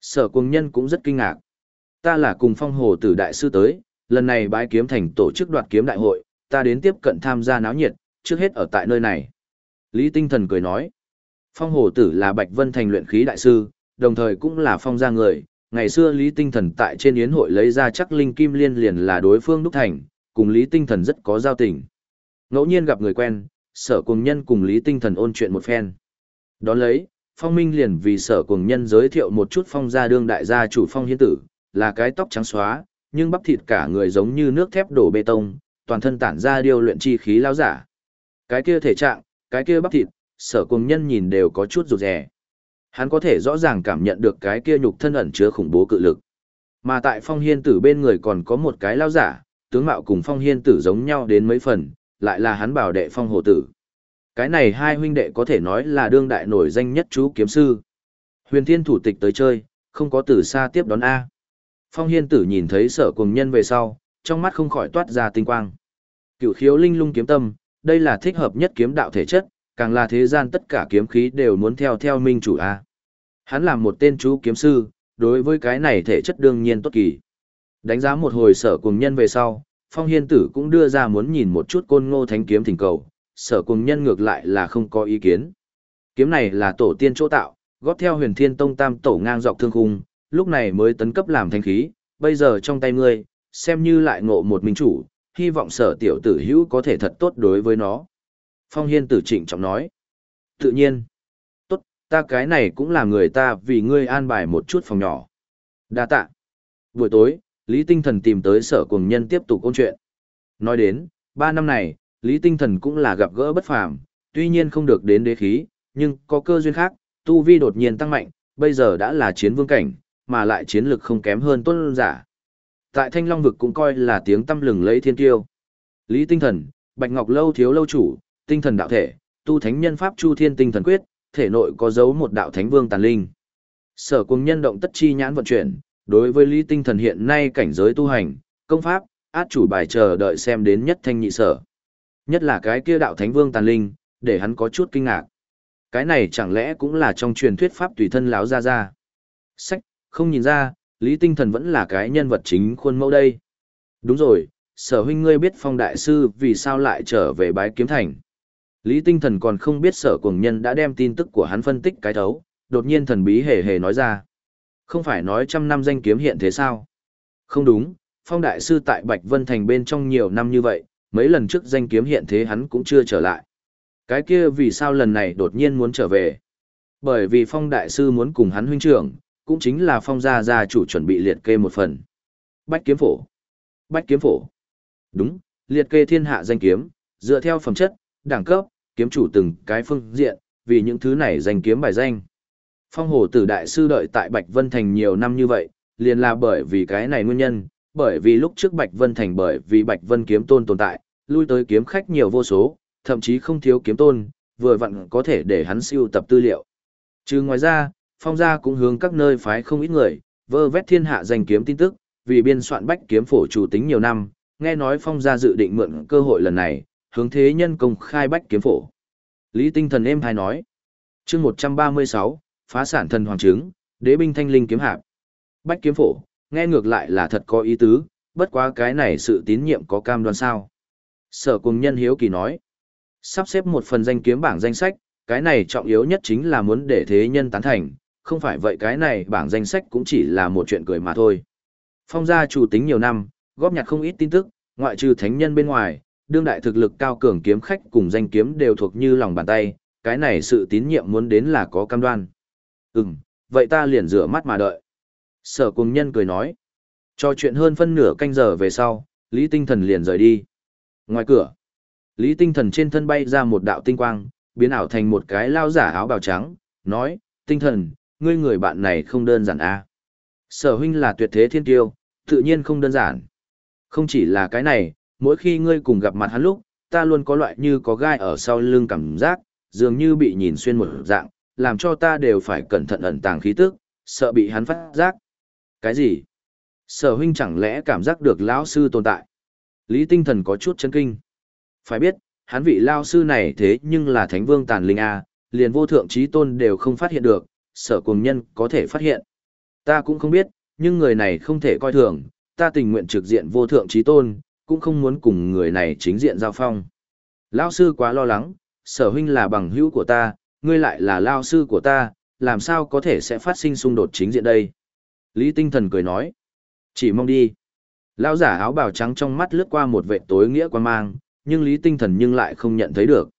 Sở cùng nhân cũng rất kinh ngạc. Ta là cùng phong hồ tử đại sư tới, lần này bái kiếm thành tổ chức đoạt kiếm đại hội, ta đến tiếp cận tham gia náo nhiệt, trước hết ở tại nơi này. Lý Tinh Thần cười nói, phong hồ tử là Bạch Vân Thành luyện khí đại sư, đồng thời cũng là phong gia người. Ngày xưa Lý Tinh Thần tại trên yến hội lấy ra chắc linh kim liên liền là đối phương đúc thành, cùng Lý Tinh Thần rất có giao tình. Ngẫu nhiên gặp người quen, sở cùng nhân cùng Lý Tinh Thần ôn chuyện một phen. Đón lấy, Phong Minh liền vì sở cùng nhân giới thiệu một chút phong gia đương đại gia chủ phong hiến tử, là cái tóc trắng xóa, nhưng bắp thịt cả người giống như nước thép đổ bê tông, toàn thân tản ra điều luyện chi khí lao giả. Cái kia thể trạng, cái kia bắp thịt, sở cùng nhân nhìn đều có chút rụt rè. Hắn có thể rõ ràng cảm nhận được cái kia nhục thân ẩn chứa khủng bố cự lực. Mà tại phong hiên tử bên người còn có một cái lao giả, tướng mạo cùng phong hiên tử giống nhau đến mấy phần, lại là hắn bảo đệ phong hồ tử. Cái này hai huynh đệ có thể nói là đương đại nổi danh nhất chú kiếm sư. Huyền thiên thủ tịch tới chơi, không có từ xa tiếp đón A. Phong hiên tử nhìn thấy sở cùng nhân về sau, trong mắt không khỏi toát ra tinh quang. cửu khiếu linh lung kiếm tâm, đây là thích hợp nhất kiếm đạo thể chất, càng là thế gian tất cả kiếm khí đều muốn theo theo minh chủ A. Hắn là một tên chú kiếm sư, đối với cái này thể chất đương nhiên tốt kỳ. Đánh giá một hồi sở cùng nhân về sau, Phong Hiên Tử cũng đưa ra muốn nhìn một chút côn ngô thánh kiếm thỉnh cầu, sở cùng nhân ngược lại là không có ý kiến. Kiếm này là tổ tiên chỗ tạo, góp theo huyền thiên tông tam tổ ngang dọc thương khung, lúc này mới tấn cấp làm thanh khí, bây giờ trong tay ngươi, xem như lại ngộ một minh chủ, hy vọng sở tiểu tử hữu có thể thật tốt đối với nó. Phong Hiên Tử trịnh trọng nói. Tự nhiên. Tốt, ta cái này cũng là người ta vì ngươi an bài một chút phòng nhỏ. đa tạ. Buổi tối, Lý Tinh Thần tìm tới sở cùng nhân tiếp tục câu chuyện. Nói đến, ba năm này, Lý Tinh Thần cũng là gặp gỡ bất phàm, tuy nhiên không được đến đế khí, nhưng có cơ duyên khác, tu vi đột nhiên tăng mạnh, bây giờ đã là chiến vương cảnh, mà lại chiến lực không kém hơn tuân giả. Tại Thanh Long vực cũng coi là tiếng tâm lừng lấy thiên tiêu. Lý Tinh Thần, Bạch Ngọc Lâu thiếu lâu chủ, tinh thần đạo thể, tu thánh nhân pháp chu thiên tinh thần quyết, thể nội có dấu một đạo thánh vương tàn linh. Sở cùng nhân động tất chi nhãn vận chuyển, đối với Lý Tinh Thần hiện nay cảnh giới tu hành, công pháp, át chủ bài chờ đợi xem đến nhất thanh nhị sở. Nhất là cái kia đạo thánh vương tàn linh, để hắn có chút kinh ngạc. Cái này chẳng lẽ cũng là trong truyền thuyết pháp tùy thân láo ra ra. Sách, không nhìn ra, Lý Tinh Thần vẫn là cái nhân vật chính khuôn mẫu đây. Đúng rồi, sở huynh ngươi biết phong đại sư vì sao lại trở về bái kiếm thành. Lý Tinh Thần còn không biết sở cuồng nhân đã đem tin tức của hắn phân tích cái thấu, đột nhiên thần bí hề hề nói ra. Không phải nói trăm năm danh kiếm hiện thế sao? Không đúng, phong đại sư tại Bạch Vân Thành bên trong nhiều năm như vậy, mấy lần trước danh kiếm hiện thế hắn cũng chưa trở lại. Cái kia vì sao lần này đột nhiên muốn trở về? Bởi vì phong đại sư muốn cùng hắn huynh trưởng, cũng chính là phong gia gia chủ chuẩn bị liệt kê một phần. Bách kiếm phổ. Bách kiếm phổ. Đúng, liệt kê thiên hạ danh kiếm, dựa theo phẩm chất, đẳng cấp, kiếm chủ từng cái phương diện, vì những thứ này danh kiếm bài danh. Phong hồ tử đại sư đợi tại Bạch Vân Thành nhiều năm như vậy, liền là bởi vì cái này nguyên nhân, bởi vì lúc trước Bạch Vân Thành bởi vì Bạch Vân kiếm tôn tồn tại, lui tới kiếm khách nhiều vô số, thậm chí không thiếu kiếm tôn, vừa vặn có thể để hắn siêu tập tư liệu. Trừ ngoài ra, phong gia cũng hướng các nơi phái không ít người, vơ vét thiên hạ danh kiếm tin tức, vì biên soạn bách kiếm phổ chủ tính nhiều năm, nghe nói phong gia dự định mượn cơ hội lần này, hướng thế nhân công khai bách kiếm phổ. Lý tinh thần êm hai nói, chương 136, phá sản thần hoàng trứng, đế binh thanh linh kiếm hạp. Bách kiếm phổ, nghe ngược lại là thật có ý tứ, bất quá cái này sự tín nhiệm có cam đoan sao. Sở cùng nhân hiếu kỳ nói, sắp xếp một phần danh kiếm bảng danh sách, cái này trọng yếu nhất chính là muốn để thế nhân tán thành, không phải vậy cái này bảng danh sách cũng chỉ là một chuyện cười mà thôi. Phong gia chủ tính nhiều năm, góp nhặt không ít tin tức, ngoại trừ thánh nhân bên ngoài, đương đại thực lực cao cường kiếm khách cùng danh kiếm đều thuộc như lòng bàn tay, cái này sự tín nhiệm muốn đến là có cam đoan. Ừm, vậy ta liền rửa mắt mà đợi. Sở cùng nhân cười nói. trò chuyện hơn phân nửa canh giờ về sau, Lý Tinh Thần liền rời đi. Ngoài cửa, Lý Tinh Thần trên thân bay ra một đạo tinh quang, biến ảo thành một cái lao giả áo bào trắng, nói, Tinh Thần, ngươi người bạn này không đơn giản à. Sở huynh là tuyệt thế thiên tiêu, tự nhiên không đơn giản. Không chỉ là cái này, mỗi khi ngươi cùng gặp mặt hắn lúc, ta luôn có loại như có gai ở sau lưng cảm giác, dường như bị nhìn xuyên một dạng, làm cho ta đều phải cẩn thận ẩn tàng khí tức, sợ bị hắn phát giác. Cái gì? Sở huynh chẳng lẽ cảm giác được lão sư tồn tại? Lý tinh thần có chút chấn kinh. Phải biết, hắn vị lao sư này thế nhưng là thánh vương tàn linh A, liền vô thượng trí tôn đều không phát hiện được, sở cùng nhân có thể phát hiện. Ta cũng không biết, nhưng người này không thể coi thường, ta tình nguyện trực diện vô thượng trí tôn, cũng không muốn cùng người này chính diện giao phong. Lao sư quá lo lắng, sở huynh là bằng hữu của ta, ngươi lại là lao sư của ta, làm sao có thể sẽ phát sinh xung đột chính diện đây? Lý tinh thần cười nói, chỉ mong đi. Lão giả áo bào trắng trong mắt lướt qua một vệ tối nghĩa quan mang, nhưng Lý tinh thần nhưng lại không nhận thấy được.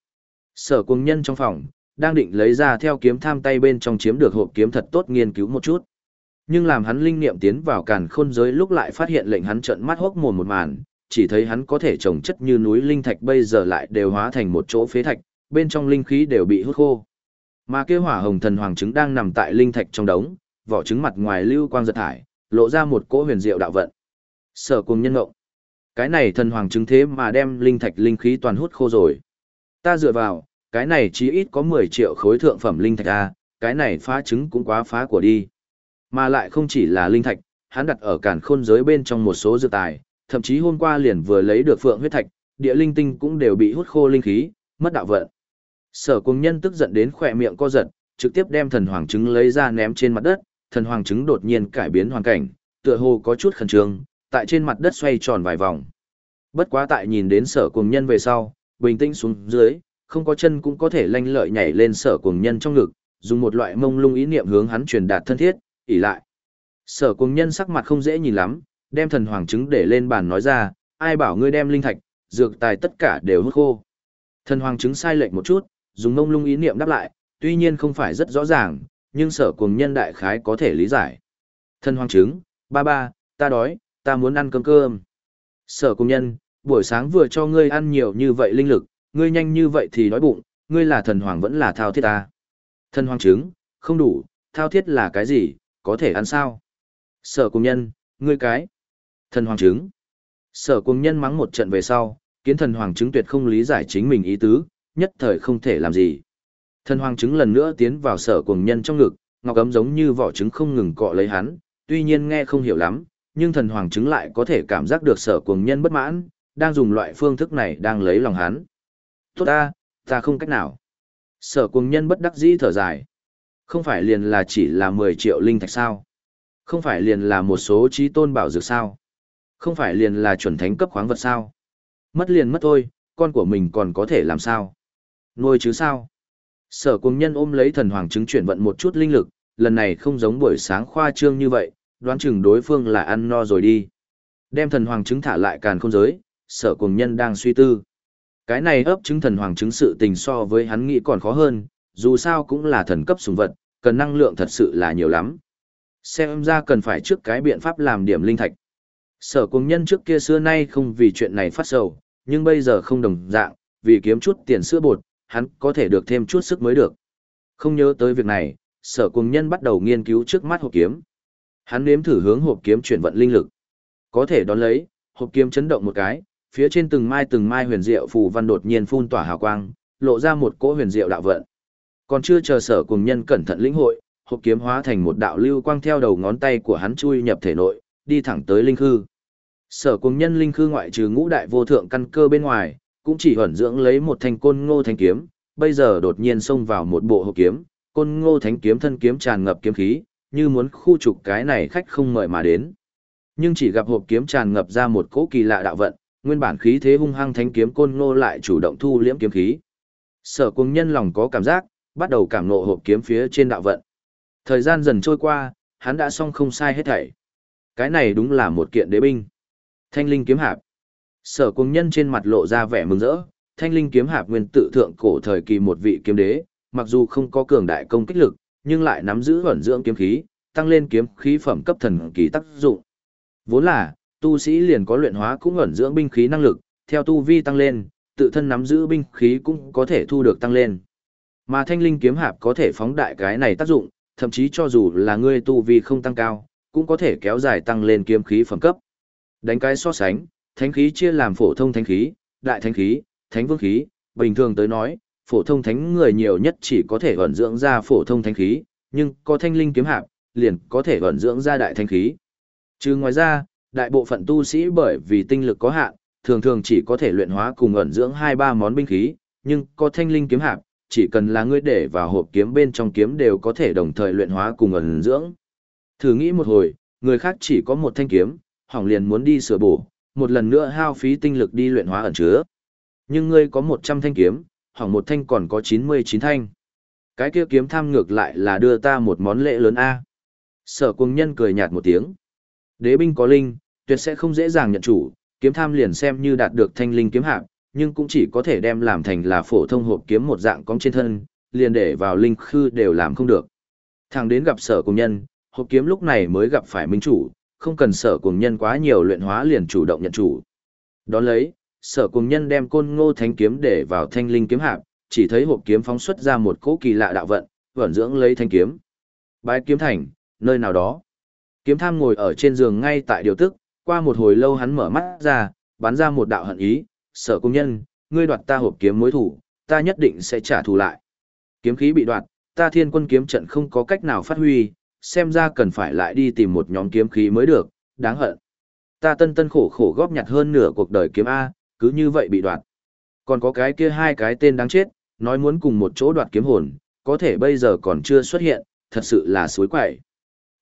Sở cuồng nhân trong phòng, đang định lấy ra theo kiếm tham tay bên trong chiếm được hộp kiếm thật tốt nghiên cứu một chút. Nhưng làm hắn linh niệm tiến vào càn khôn giới lúc lại phát hiện lệnh hắn trợn mắt hốc mồm một màn, chỉ thấy hắn có thể trồng chất như núi linh thạch bây giờ lại đều hóa thành một chỗ phế thạch, bên trong linh khí đều bị hút khô. Mà kia hỏa hồng thần hoàng trứng đang nằm tại linh thạch trong đống, vỏ trứng mặt ngoài lưu quang giật thải, lộ ra một cỗ huyền diệu đạo vận. Sở cùng nhân ngộng. Cái này thần hoàng trứng thế mà đem linh thạch linh khí toàn hút khô rồi. Ta dựa vào, cái này chí ít có 10 triệu khối thượng phẩm linh thạch a, cái này phá trứng cũng quá phá của đi. Mà lại không chỉ là linh thạch, hắn đặt ở cản khôn giới bên trong một số dược tài, thậm chí hôm qua liền vừa lấy được phượng huyết thạch, địa linh tinh cũng đều bị hút khô linh khí, mất đạo vận. Sở cùng nhân tức giận đến khỏe miệng co giật, trực tiếp đem thần hoàng trứng lấy ra ném trên mặt đất, thần hoàng trứng đột nhiên cải biến hoàn cảnh, tựa hồ có chút khẩn trương, tại trên mặt đất xoay tròn vài vòng. Bất quá tại nhìn đến sở cuồng nhân về sau, bình tĩnh xuống dưới, không có chân cũng có thể lanh lợi nhảy lên sở cuồng nhân trong ngực, dùng một loại mông lung ý niệm hướng hắn truyền đạt thân thiết, ỉ lại. Sở cuồng nhân sắc mặt không dễ nhìn lắm, đem thần hoàng trứng để lên bàn nói ra, ai bảo ngươi đem linh thạch, dược tài tất cả đều hút khô. Thần hoàng trứng sai lệch một chút, dùng mông lung ý niệm đáp lại, tuy nhiên không phải rất rõ ràng, nhưng sở cùng nhân đại khái có thể lý giải. Thần hoàng trứng, ba ba, ta đói, ta muốn ăn cơm cơm. Sở cùng nhân, buổi sáng vừa cho ngươi ăn nhiều như vậy linh lực, ngươi nhanh như vậy thì đói bụng, ngươi là thần hoàng vẫn là thao thiết ta. Thần hoàng trứng, không đủ, thao thiết là cái gì, có thể ăn sao? Sở cùng nhân, ngươi cái. Thần hoàng trứng. Sở cùng nhân mắng một trận về sau, kiến thần hoàng trứng tuyệt không lý giải chính mình ý tứ, nhất thời không thể làm gì. Thần hoàng trứng lần nữa tiến vào sở cuồng nhân trong ngực, ngọc ấm giống như vỏ trứng không ngừng cọ lấy hắn, tuy nhiên nghe không hiểu lắm, nhưng thần hoàng trứng lại có thể cảm giác được sở cuồng nhân bất mãn, đang dùng loại phương thức này đang lấy lòng hắn. Tốt ta, ta không cách nào. Sở Cuồng nhân bất đắc dĩ thở dài. Không phải liền là chỉ là 10 triệu linh thạch sao? Không phải liền là một số trí tôn bảo dược sao? Không phải liền là chuẩn thánh cấp khoáng vật sao? Mất liền mất thôi, con của mình còn có thể làm sao? Nuôi chứ sao? Sở cùng nhân ôm lấy thần hoàng trứng chuyển vận một chút linh lực, lần này không giống buổi sáng khoa trương như vậy, đoán chừng đối phương là ăn no rồi đi. Đem thần hoàng trứng thả lại càn không giới, sở cùng nhân đang suy tư. Cái này ấp trứng thần hoàng trứng sự tình so với hắn nghĩ còn khó hơn, dù sao cũng là thần cấp sùng vật, cần năng lượng thật sự là nhiều lắm. Xem ra cần phải trước cái biện pháp làm điểm linh thạch. Sở cùng nhân trước kia xưa nay không vì chuyện này phát sầu, nhưng bây giờ không đồng dạng, vì kiếm chút tiền sữa bột, hắn có thể được thêm chút sức mới được. Không nhớ tới việc này, sở cùng nhân bắt đầu nghiên cứu trước mắt hộp kiếm. Hắn nếm thử hướng hộp kiếm chuyển vận linh lực. Có thể đón lấy, hộp kiếm chấn động một cái, phía trên từng mai từng mai huyền diệu phù văn đột nhiên phun tỏa hào quang, lộ ra một cỗ huyền diệu đạo vận. Còn chưa chờ sở cùng nhân cẩn thận lĩnh hội, hộp kiếm hóa thành một đạo lưu quang theo đầu ngón tay của hắn chui nhập thể nội, đi thẳng tới linh khư. Sở cùng nhân linh khư ngoại trừ ngũ đại vô thượng căn cơ bên ngoài, cũng chỉ ẩn dưỡng lấy một thanh côn ngô thanh kiếm, bây giờ đột nhiên xông vào một bộ hộ kiếm, côn ngô thánh kiếm thân kiếm tràn ngập kiếm khí, như muốn khu trục cái này khách không mời mà đến. Nhưng chỉ gặp hộp kiếm tràn ngập ra một cỗ kỳ lạ đạo vận, nguyên bản khí thế hung hăng thánh kiếm côn ngô lại chủ động thu liễm kiếm khí. Sở cung nhân lòng có cảm giác, bắt đầu cảm nộ hộp kiếm phía trên đạo vận. Thời gian dần trôi qua, hắn đã xong không sai hết thảy. Cái này đúng là một kiện đế binh. Thanh linh kiếm hạp. Sở cung nhân trên mặt lộ ra vẻ mừng rỡ, thanh linh kiếm hạp nguyên tự thượng cổ thời kỳ một vị kiếm đế, mặc dù không có cường đại công kích lực, nhưng lại nắm giữ ẩn dưỡng kiếm khí, tăng lên kiếm khí phẩm cấp thần kỳ tác dụng. Vốn là, tu sĩ liền có luyện hóa cũng ẩn dưỡng binh khí năng lực, theo tu vi tăng lên, tự thân nắm giữ binh khí cũng có thể thu được tăng lên. Mà thanh linh kiếm hạp có thể phóng đại cái này tác dụng, thậm chí cho dù là ngươi tu vi không tăng cao, cũng có thể kéo dài tăng lên kiếm khí phẩm cấp. Đánh cái so sánh, thánh khí chia làm phổ thông thánh khí, đại thánh khí, thánh vương khí, bình thường tới nói, phổ thông thánh người nhiều nhất chỉ có thể ẩn dưỡng ra phổ thông thánh khí, nhưng có thanh linh kiếm hạp, liền có thể ẩn dưỡng ra đại thánh khí. Trừ ngoài ra, đại bộ phận tu sĩ bởi vì tinh lực có hạn, thường thường chỉ có thể luyện hóa cùng ẩn dưỡng hai ba món binh khí, nhưng có thanh linh kiếm hạp, chỉ cần là ngươi để vào hộp kiếm bên trong kiếm đều có thể đồng thời luyện hóa cùng ẩn dưỡng. Thử nghĩ một hồi, người khác chỉ có một thanh kiếm, hỏng liền muốn đi sửa bổ, một lần nữa hao phí tinh lực đi luyện hóa ẩn chứa. Nhưng ngươi có 100 thanh kiếm, hỏng một thanh còn có 99 thanh. Cái kia kiếm tham ngược lại là đưa ta một món lễ lớn A. Sở cuồng nhân cười nhạt một tiếng. Đế binh có linh, tuyệt sẽ không dễ dàng nhận chủ, kiếm tham liền xem như đạt được thanh linh kiếm hạng, nhưng cũng chỉ có thể đem làm thành là phổ thông hộp kiếm một dạng cong trên thân, liền để vào linh khư đều làm không được. Thằng đến gặp sở cùng nhân, hộp kiếm lúc này mới gặp phải minh chủ, không cần sở cùng nhân quá nhiều luyện hóa liền chủ động nhận chủ. Đón lấy, sở cùng nhân đem côn ngô thánh kiếm để vào thanh linh kiếm hạp, chỉ thấy hộp kiếm phóng xuất ra một cỗ kỳ lạ đạo vận, vẩn dưỡng lấy thanh kiếm. Bái kiếm thành, nơi nào đó. Kiếm tham ngồi ở trên giường ngay tại điều tức, qua một hồi lâu hắn mở mắt ra, bắn ra một đạo hận ý, sở công nhân, ngươi đoạt ta hộp kiếm mối thủ, ta nhất định sẽ trả thù lại. Kiếm khí bị đoạt, ta thiên quân kiếm trận không có cách nào phát huy, xem ra cần phải lại đi tìm một nhóm kiếm khí mới được, đáng hận. Ta tân tân khổ khổ góp nhặt hơn nửa cuộc đời kiếm A, cứ như vậy bị đoạt. Còn có cái kia hai cái tên đáng chết, nói muốn cùng một chỗ đoạt kiếm hồn, có thể bây giờ còn chưa xuất hiện, thật sự là suối quậy.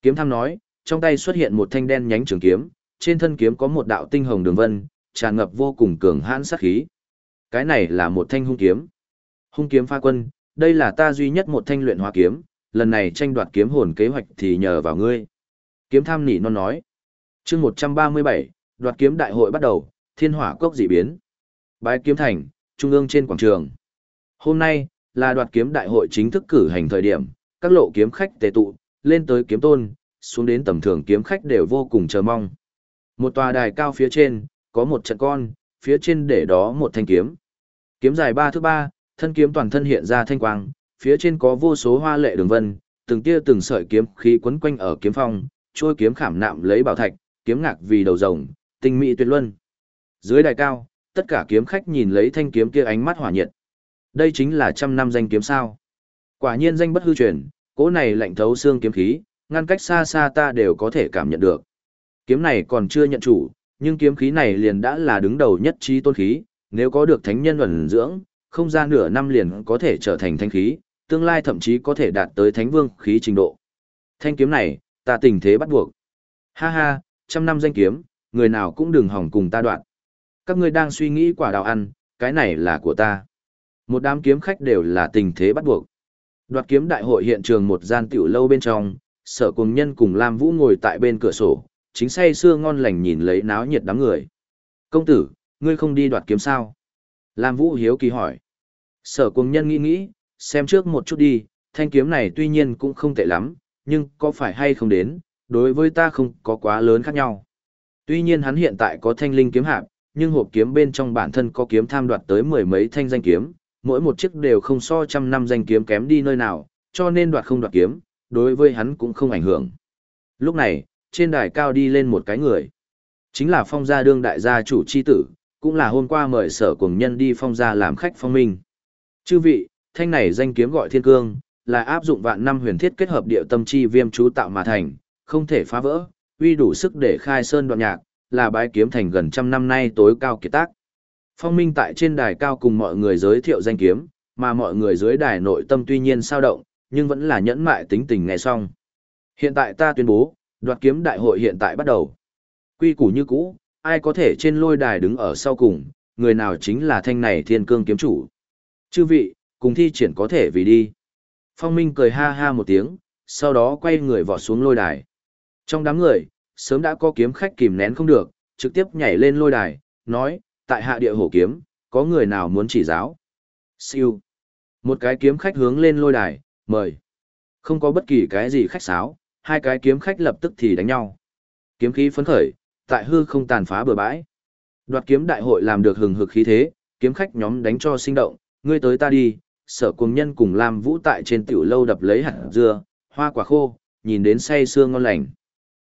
Kiếm tham nói, trong tay xuất hiện một thanh đen nhánh trường kiếm, trên thân kiếm có một đạo tinh hồng đường vân, tràn ngập vô cùng cường hãn sát khí. Cái này là một thanh hung kiếm. Hung kiếm pha quân, đây là ta duy nhất một thanh luyện hóa kiếm, lần này tranh đoạt kiếm hồn kế hoạch thì nhờ vào ngươi. Kiếm tham nỉ non nói. chương 137, đoạt kiếm đại hội bắt đầu, thiên hỏa cốc dị biến. Bái kiếm thành, trung ương trên quảng trường. Hôm nay, là đoạt kiếm đại hội chính thức cử hành thời điểm, các lộ kiếm khách tề tụ, lên tới kiếm tôn, xuống đến tầm thường kiếm khách đều vô cùng chờ mong. Một tòa đài cao phía trên, có một trận con, phía trên để đó một thanh kiếm. Kiếm dài ba thước ba, thân kiếm toàn thân hiện ra thanh quang, phía trên có vô số hoa lệ đường vân, từng tia từng sợi kiếm khí quấn quanh ở kiếm phong, trôi kiếm khảm nạm lấy bảo thạch, kiếm ngạc vì đầu rồng, tinh mỹ tuyệt luân. Dưới đài cao, tất cả kiếm khách nhìn lấy thanh kiếm kia ánh mắt hỏa nhiệt. Đây chính là trăm năm danh kiếm sao? Quả nhiên danh bất hư truyền, cỗ này lạnh thấu xương kiếm khí, ngăn cách xa xa ta đều có thể cảm nhận được. Kiếm này còn chưa nhận chủ, nhưng kiếm khí này liền đã là đứng đầu nhất trí tôn khí, nếu có được thánh nhân ẩn dưỡng, không ra nửa năm liền có thể trở thành thanh khí, tương lai thậm chí có thể đạt tới thánh vương khí trình độ. Thanh kiếm này, ta tình thế bắt buộc. Ha ha, trăm năm danh kiếm, người nào cũng đừng hỏng cùng ta đoạn. Các ngươi đang suy nghĩ quả đào ăn, cái này là của ta. Một đám kiếm khách đều là tình thế bắt buộc. Đoạt kiếm đại hội hiện trường một gian tiểu lâu bên trong, sở cùng nhân cùng Lam Vũ ngồi tại bên cửa sổ, chính say sưa ngon lành nhìn lấy náo nhiệt đám người. Công tử, ngươi không đi đoạt kiếm sao? Lam Vũ hiếu kỳ hỏi. Sở cùng nhân nghĩ nghĩ, xem trước một chút đi, thanh kiếm này tuy nhiên cũng không tệ lắm, nhưng có phải hay không đến, đối với ta không có quá lớn khác nhau. Tuy nhiên hắn hiện tại có thanh linh kiếm hạp, nhưng hộp kiếm bên trong bản thân có kiếm tham đoạt tới mười mấy thanh danh kiếm, mỗi một chiếc đều không so trăm năm danh kiếm kém đi nơi nào, cho nên đoạt không đoạt kiếm, đối với hắn cũng không ảnh hưởng. Lúc này, trên đài cao đi lên một cái người. Chính là phong gia đương đại gia chủ chi tử, cũng là hôm qua mời sở cùng nhân đi phong gia làm khách phong minh. Chư vị, thanh này danh kiếm gọi thiên cương, là áp dụng vạn năm huyền thiết kết hợp điệu tâm chi viêm chú tạo mà thành, không thể phá vỡ, uy đủ sức để khai sơn đoạn nhạc, là bái kiếm thành gần trăm năm nay tối cao kiệt tác. Phong minh tại trên đài cao cùng mọi người giới thiệu danh kiếm, mà mọi người dưới đài nội tâm tuy nhiên sao động, nhưng vẫn là nhẫn mại tính tình nghe xong. Hiện tại ta tuyên bố, đoạt kiếm đại hội hiện tại bắt đầu. Quy củ như cũ, ai có thể trên lôi đài đứng ở sau cùng, người nào chính là thanh này thiên cương kiếm chủ. Chư vị, cùng thi triển có thể vì đi. Phong Minh cười ha ha một tiếng, sau đó quay người vọt xuống lôi đài. Trong đám người, sớm đã có kiếm khách kìm nén không được, trực tiếp nhảy lên lôi đài, nói, tại hạ địa hổ kiếm, có người nào muốn chỉ giáo. Siêu. Một cái kiếm khách hướng lên lôi đài, mời. Không có bất kỳ cái gì khách sáo, hai cái kiếm khách lập tức thì đánh nhau. Kiếm khí phấn khởi, tại hư không tàn phá bừa bãi. Đoạt kiếm đại hội làm được hừng hực khí thế, kiếm khách nhóm đánh cho sinh động, ngươi tới ta đi, sở cùng nhân cùng Lam Vũ tại trên tiểu lâu đập lấy hạt dưa, hoa quả khô, nhìn đến say sưa ngon lành.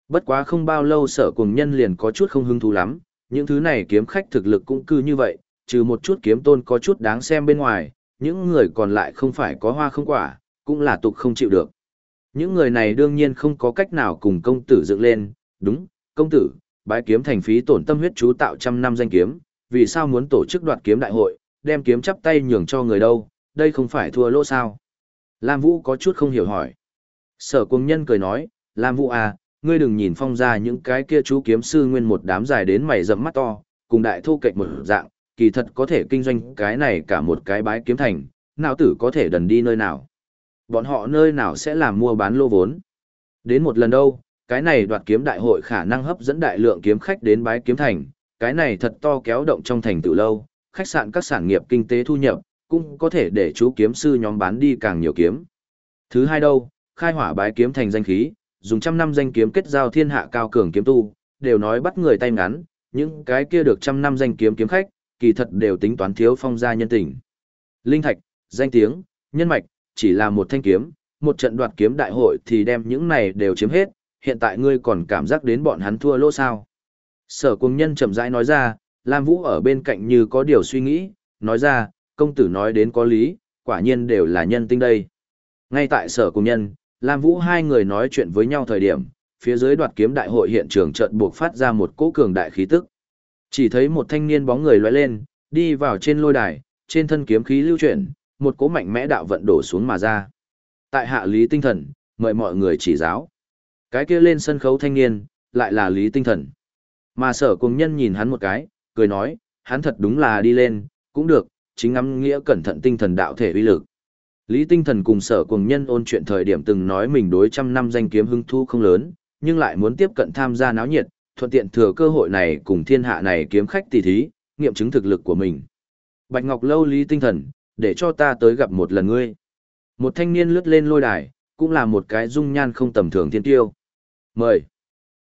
Bất quá không bao lâu sở cùng nhân liền có chút không hứng thú lắm, những thứ này kiếm khách thực lực cũng cư như vậy, trừ một chút kiếm tôn có chút đáng xem bên ngoài, những người còn lại không phải có hoa không quả, cũng là tục không chịu được. Những người này đương nhiên không có cách nào cùng công tử dựng lên, đúng, công tử, bái kiếm thành phí tổn tâm huyết chú tạo trăm năm danh kiếm, vì sao muốn tổ chức đoạt kiếm đại hội, đem kiếm chắp tay nhường cho người đâu, đây không phải thua lỗ sao. Lam Vũ có chút không hiểu hỏi. Sở cuồng nhân cười nói, Lam Vũ à, ngươi đừng nhìn phong ra những cái kia chú kiếm sư nguyên một đám dài đến mày rậm mắt to, cùng đại thu kệch một dạng, kỳ thật có thể kinh doanh cái này cả một cái bái kiếm thành, nào tử có thể đần đi nơi nào. Bọn họ nơi nào sẽ làm mua bán lô vốn. Đến một lần đâu, cái này đoạt kiếm đại hội khả năng hấp dẫn đại lượng kiếm khách đến bái kiếm thành, cái này thật to kéo động trong thành tự lâu, khách sạn các sản nghiệp kinh tế thu nhập, cũng có thể để chú kiếm sư nhóm bán đi càng nhiều kiếm. Thứ hai đâu, khai hỏa bái kiếm thành danh khí, dùng trăm năm danh kiếm kết giao thiên hạ cao cường kiếm tu, đều nói bắt người tay ngắn, những cái kia được trăm năm danh kiếm kiếm khách, kỳ thật đều tính toán thiếu phong gia nhân tình. Linh thạch, danh tiếng, nhân mạch, chỉ là một thanh kiếm, một trận đoạt kiếm đại hội thì đem những này đều chiếm hết, hiện tại ngươi còn cảm giác đến bọn hắn thua lỗ sao. Sở cung nhân chậm rãi nói ra, Lam Vũ ở bên cạnh như có điều suy nghĩ, nói ra, công tử nói đến có lý, quả nhiên đều là nhân tinh đây. Ngay tại sở cùng nhân, Lam Vũ hai người nói chuyện với nhau thời điểm, phía dưới đoạt kiếm đại hội hiện trường trận buộc phát ra một cỗ cường đại khí tức. Chỉ thấy một thanh niên bóng người lóe lên, đi vào trên lôi đài, trên thân kiếm khí lưu chuyển, một cỗ mạnh mẽ đạo vận đổ xuống mà ra. Tại hạ Lý Tinh Thần, mời mọi người chỉ giáo. Cái kia lên sân khấu thanh niên, lại là Lý Tinh Thần. Mà sở cùng nhân nhìn hắn một cái, cười nói, hắn thật đúng là đi lên, cũng được, chính ngắm nghĩa cẩn thận tinh thần đạo thể uy lực. Lý Tinh Thần cùng sở cùng nhân ôn chuyện thời điểm từng nói mình đối trăm năm danh kiếm hưng thu không lớn, nhưng lại muốn tiếp cận tham gia náo nhiệt, thuận tiện thừa cơ hội này cùng thiên hạ này kiếm khách tỷ thí, nghiệm chứng thực lực của mình. Bạch Ngọc Lâu Lý Tinh Thần, để cho ta tới gặp một lần ngươi. Một thanh niên lướt lên lôi đài, cũng là một cái dung nhan không tầm thường thiên tiêu. Mời.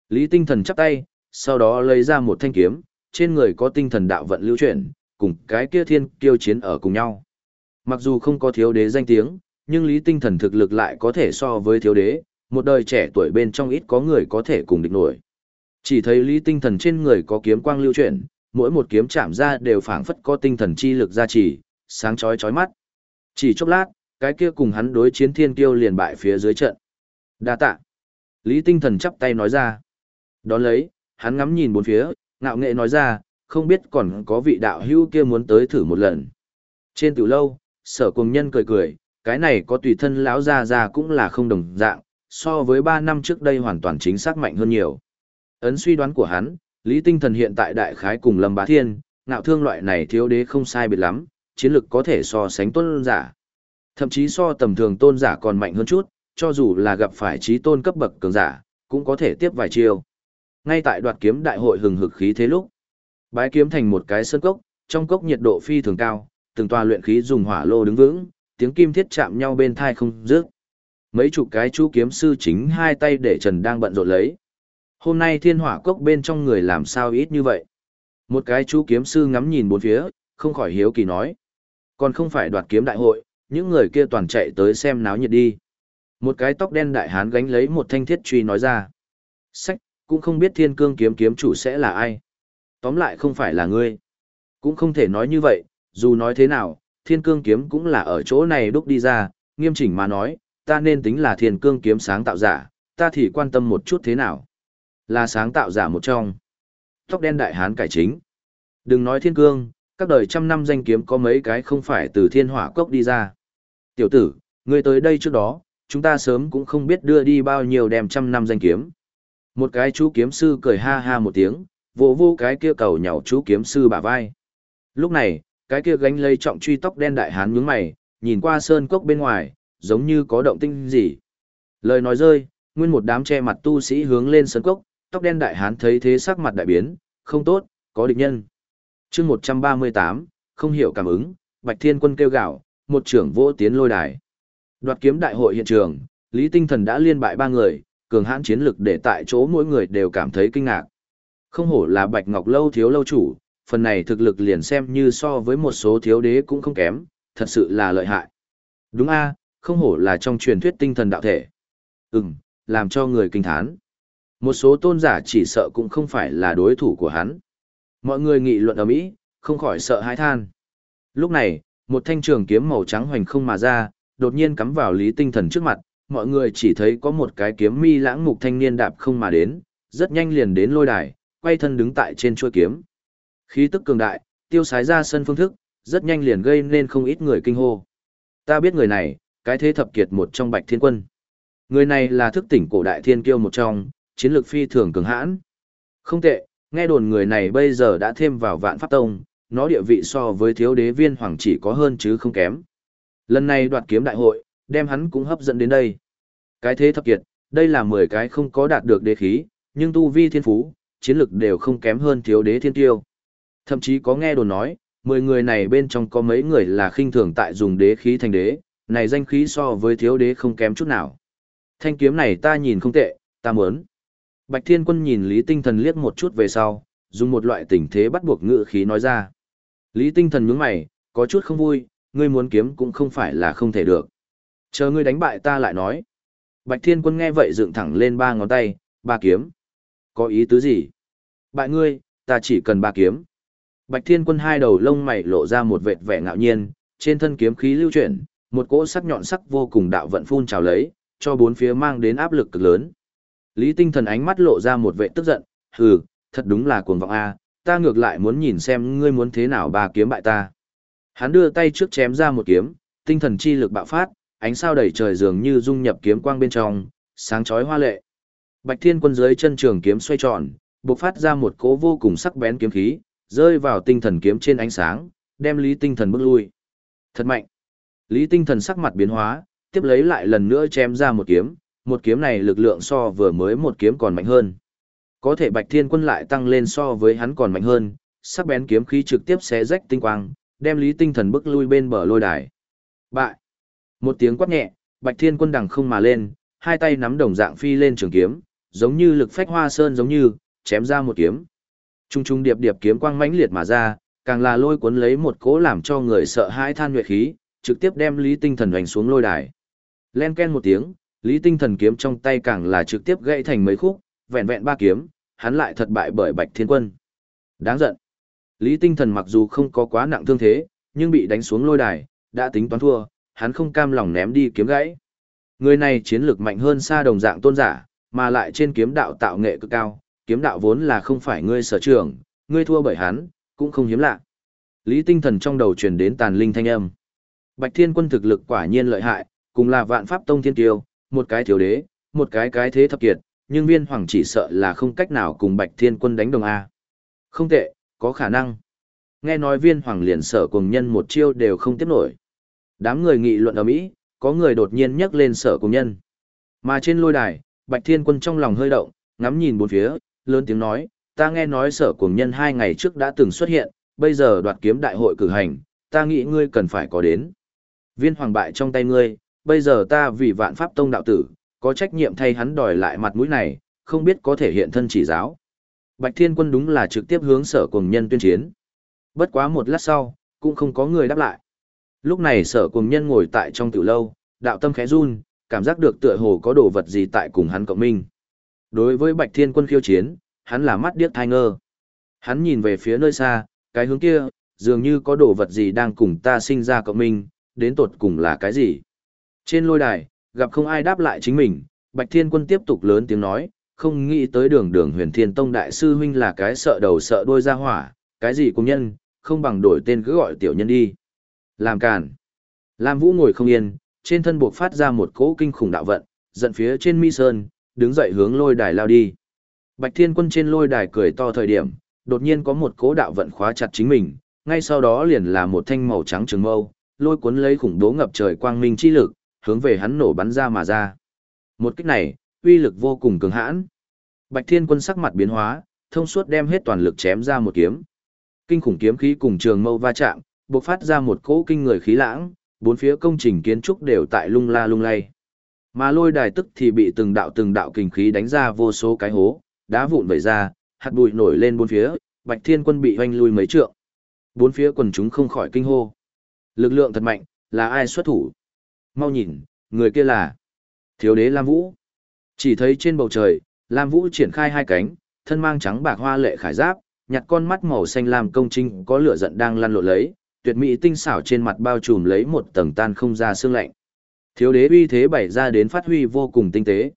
Lý Tinh Thần chắp tay, sau đó lấy ra một thanh kiếm, trên người có tinh thần đạo vận lưu chuyển, cùng cái kia thiên kiêu chiến ở cùng nhau. Mặc dù không có thiếu đế danh tiếng, nhưng Lý Tinh Thần thực lực lại có thể so với thiếu đế, một đời trẻ tuổi bên trong ít có người có thể cùng địch nổi. Chỉ thấy Lý Tinh Thần trên người có kiếm quang lưu chuyển, mỗi một kiếm chạm ra đều phảng phất có tinh thần chi lực gia trì, sáng chói chói mắt. Chỉ chốc lát, cái kia cùng hắn đối chiến thiên kiêu liền bại phía dưới trận. Đa tạ. Lý Tinh Thần chắp tay nói ra. Đón lấy, hắn ngắm nhìn bốn phía, ngạo nghệ nói ra, không biết còn có vị đạo hữu kia muốn tới thử một lần. Trên tiểu lâu, sở cùng nhân cười cười, cái này có tùy thân lão già già cũng là không đồng dạng, so với ba năm trước đây hoàn toàn chính xác mạnh hơn nhiều. Ấn suy đoán của hắn, Lý Tinh Thần hiện tại đại khái cùng Lâm Bá Thiên, ngạo thương loại này thiếu đế không sai biệt lắm, chiến lực có thể so sánh tôn giả. Thậm chí so tầm thường tôn giả còn mạnh hơn chút, cho dù là gặp phải trí tôn cấp bậc cường giả, cũng có thể tiếp vài chiêu. Ngay tại đoạt kiếm đại hội hừng hực khí thế lúc, bái kiếm thành một cái sơn cốc, trong cốc nhiệt độ phi thường cao, từng tòa luyện khí dùng hỏa lô đứng vững, tiếng kim thiết chạm nhau bên thai không dứt. Mấy chục cái chú kiếm sư chính hai tay để Trần đang bận rộn lấy. Hôm nay thiên hỏa cốc bên trong người làm sao ít như vậy? Một cái chú kiếm sư ngắm nhìn bốn phía, không khỏi hiếu kỳ nói. Còn không phải đoạt kiếm đại hội, những người kia toàn chạy tới xem náo nhiệt đi. Một cái tóc đen đại hán gánh lấy một thanh thiết truy nói ra. Sách, cũng không biết thiên cương kiếm kiếm chủ sẽ là ai. Tóm lại không phải là ngươi. Cũng không thể nói như vậy, dù nói thế nào, thiên cương kiếm cũng là ở chỗ này đúc đi ra, nghiêm chỉnh mà nói, ta nên tính là thiên cương kiếm sáng tạo giả, ta thì quan tâm một chút thế nào. Là sáng tạo giả một trong. Tóc đen đại hán cải chính. Đừng nói thiên cương, các đời trăm năm danh kiếm có mấy cái không phải từ thiên hỏa cốc đi ra. Tiểu tử, ngươi tới đây trước đó, chúng ta sớm cũng không biết đưa đi bao nhiêu đem trăm năm danh kiếm. Một cái chú kiếm sư cười ha ha một tiếng, vỗ vô cái kia cầu nhàu chú kiếm sư bả vai. Lúc này, cái kia gánh lấy trọng truy tóc đen đại hán nhướng mày, nhìn qua sơn cốc bên ngoài, giống như có động tinh gì. Lời nói rơi, nguyên một đám che mặt tu sĩ hướng lên sơn cốc, tóc đen đại hán thấy thế sắc mặt đại biến, không tốt, có địch nhân. chương 138, không hiểu cảm ứng, Bạch Thiên Quân kêu gạo, một trưởng vô tiến lôi đài. Đoạt kiếm đại hội hiện trường, Lý Tinh Thần đã liên bại ba người, cường hãn chiến lực để tại chỗ mỗi người đều cảm thấy kinh ngạc. Không hổ là Bạch Ngọc Lâu thiếu lâu chủ, phần này thực lực liền xem như so với một số thiếu đế cũng không kém, thật sự là lợi hại. Đúng a, không hổ là trong truyền thuyết tinh thần đạo thể. Ừm, làm cho người kinh thán. Một số tôn giả chỉ sợ cũng không phải là đối thủ của hắn. Mọi người nghị luận ở Mỹ, không khỏi sợ hãi than. Lúc này, một thanh trường kiếm màu trắng hoành không mà ra, đột nhiên cắm vào Lý Tinh Thần trước mặt, mọi người chỉ thấy có một cái kiếm mi lãng mục thanh niên đạp không mà đến, rất nhanh liền đến lôi đài, quay thân đứng tại trên chuôi kiếm. Khí tức cường đại, tiêu sái ra sân phương thức, rất nhanh liền gây nên không ít người kinh hô. Ta biết người này, cái thế thập kiệt một trong Bạch Thiên Quân. Người này là thức tỉnh cổ đại thiên kiêu một trong, chiến lược phi thường cường hãn. Không tệ, nghe đồn người này bây giờ đã thêm vào vạn pháp tông, nó địa vị so với thiếu đế viên hoàng chỉ có hơn chứ không kém. Lần này đoạt kiếm đại hội, đem hắn cũng hấp dẫn đến đây. Cái thế thập kiệt, đây là 10 cái không có đạt được đế khí, nhưng tu vi thiên phú, chiến lực đều không kém hơn thiếu đế thiên tiêu. Thậm chí có nghe đồn nói, 10 người này bên trong có mấy người là khinh thường tại dùng đế khí thành đế, này danh khí so với thiếu đế không kém chút nào. Thanh kiếm này ta nhìn không tệ, ta muốn. Bạch Thiên Quân nhìn Lý Tinh Thần liếc một chút về sau, dùng một loại tình thế bắt buộc ngự khí nói ra. Lý Tinh Thần nhướng mày, có chút không vui, ngươi muốn kiếm cũng không phải là không thể được. Chờ ngươi đánh bại ta lại nói. Bạch Thiên Quân nghe vậy dựng thẳng lên ba ngón tay, ba kiếm. Có ý tứ gì? Bại ngươi, ta chỉ cần ba kiếm. Bạch Thiên Quân hai đầu lông mày lộ ra một vệt vẻ ngạo nhiên, trên thân kiếm khí lưu chuyển, một cỗ sắc nhọn sắc vô cùng đạo vận phun trào lấy, cho bốn phía mang đến áp lực cực lớn. Lý Tinh Thần ánh mắt lộ ra một vẻ tức giận, hừ, thật đúng là cuồng vọng a, ta ngược lại muốn nhìn xem ngươi muốn thế nào ba kiếm bại ta. Hắn đưa tay trước chém ra một kiếm, tinh thần chi lực bạo phát, ánh sao đầy trời dường như dung nhập kiếm quang bên trong, sáng chói hoa lệ. Bạch Thiên Quân dưới chân trường kiếm xoay tròn, bộc phát ra một cỗ vô cùng sắc bén kiếm khí, rơi vào tinh thần kiếm trên ánh sáng, đem Lý Tinh Thần bước lui. Thật mạnh. Lý Tinh Thần sắc mặt biến hóa, tiếp lấy lại lần nữa chém ra một kiếm, một kiếm này lực lượng so vừa mới một kiếm còn mạnh hơn. Có thể Bạch Thiên Quân lại tăng lên so với hắn còn mạnh hơn, sắc bén kiếm khí trực tiếp xé rách tinh quang, đem Lý Tinh Thần bước lui bên bờ lôi đài. Bại. Một tiếng quát nhẹ, Bạch Thiên Quân đằng không mà lên, hai tay nắm đồng dạng phi lên trường kiếm, giống như lực phách hoa sơn giống như, chém ra một kiếm. Trung trung điệp điệp kiếm quang mãnh liệt mà ra, càng là lôi cuốn lấy một cỗ làm cho người sợ hãi than nhuệ khí, trực tiếp đem Lý Tinh Thần đánh xuống lôi đài. Len ken một tiếng, Lý Tinh Thần kiếm trong tay càng là trực tiếp gãy thành mấy khúc, vẹn vẹn ba kiếm, hắn lại thật bại bởi Bạch Thiên Quân. Đáng giận. Lý Tinh Thần mặc dù không có quá nặng thương thế, nhưng bị đánh xuống lôi đài, đã tính toán thua, hắn không cam lòng ném đi kiếm gãy. Người này chiến lược mạnh hơn xa đồng dạng tôn giả, mà lại trên kiếm đạo tạo nghệ cực cao, kiếm đạo vốn là không phải ngươi sở trường, ngươi thua bởi hắn, cũng không hiếm lạ. Lý Tinh Thần trong đầu truyền đến tàn linh thanh âm. Bạch Thiên Quân thực lực quả nhiên lợi hại, cùng là vạn pháp tông thiên tiêu, một cái thiếu đế, một cái cái thế thập kiệt, nhưng viên hoàng chỉ sợ là không cách nào cùng Bạch Thiên Quân đánh đồng A. Không tệ, có khả năng. Nghe nói viên hoàng liền sở cùng nhân một chiêu đều không tiếp nổi. Đám người nghị luận ở Mỹ, có người đột nhiên nhắc lên sở cùng nhân. Mà trên lôi đài, Bạch Thiên Quân trong lòng hơi động, ngắm nhìn bốn phía, lớn tiếng nói, ta nghe nói sở cuồng nhân hai ngày trước đã từng xuất hiện, bây giờ đoạt kiếm đại hội cử hành, ta nghĩ ngươi cần phải có đến. Viên hoàng bại trong tay ngươi, bây giờ ta vì vạn pháp tông đạo tử, có trách nhiệm thay hắn đòi lại mặt mũi này, không biết có thể hiện thân chỉ giáo. Bạch Thiên Quân đúng là trực tiếp hướng sở cuồng nhân tuyên chiến. Bất quá một lát sau, cũng không có người đáp lại. Lúc này sở cuồng nhân ngồi tại trong tiểu lâu, đạo tâm khẽ run, cảm giác được tựa hồ có đồ vật gì tại cùng hắn cộng minh. Đối với Bạch Thiên Quân khiêu chiến, hắn là mắt điếc thai ngơ. Hắn nhìn về phía nơi xa, cái hướng kia, dường như có đồ vật gì đang cùng ta sinh ra cộng minh, đến tột cùng là cái gì. Trên lôi đài, gặp không ai đáp lại chính mình, Bạch Thiên Quân tiếp tục lớn tiếng nói, không nghĩ tới đường đường huyền thiên tông đại sư huynh là cái sợ đầu sợ đôi ra hỏa, cái gì cũng nhân, không bằng đổi tên cứ gọi tiểu nhân đi. Làm càn. Lam Vũ ngồi không yên, trên thân buộc phát ra một cỗ kinh khủng đạo vận, giận phía trên mi sơn, đứng dậy hướng lôi đài lao đi. Bạch Thiên Quân trên lôi đài cười to thời điểm, đột nhiên có một cỗ đạo vận khóa chặt chính mình, ngay sau đó liền là một thanh màu trắng trường mâu, lôi cuốn lấy khủng bố ngập trời quang minh chi lực, hướng về hắn nổ bắn ra mà ra. Một kích này, uy lực vô cùng cường hãn. Bạch Thiên Quân sắc mặt biến hóa, thông suốt đem hết toàn lực chém ra một kiếm. Kinh khủng kiếm khí cùng trường mâu va chạm, bộc phát ra một cỗ kinh người khí lãng, bốn phía công trình kiến trúc đều tại lung la lung lay. Mà lôi đài tức thì bị từng đạo từng đạo kinh khí đánh ra vô số cái hố, đá vụn vẩy ra, hạt bụi nổi lên bốn phía, Bạch Thiên Quân bị hoanh lui mấy trượng. Bốn phía quần chúng không khỏi kinh hô. Lực lượng thật mạnh, là ai xuất thủ? Mau nhìn, người kia là Thiếu đế Lam Vũ. Chỉ thấy trên bầu trời, Lam Vũ triển khai hai cánh, thân mang trắng bạc hoa lệ khải giáp, nhặt con mắt màu xanh lam công trinh có lửa giận đang lăn lộn lấy, tuyệt mỹ tinh xảo trên mặt bao trùm lấy một tầng tan không ra xương lạnh. Thiếu đế uy thế bày ra đến phát huy vô cùng tinh tế.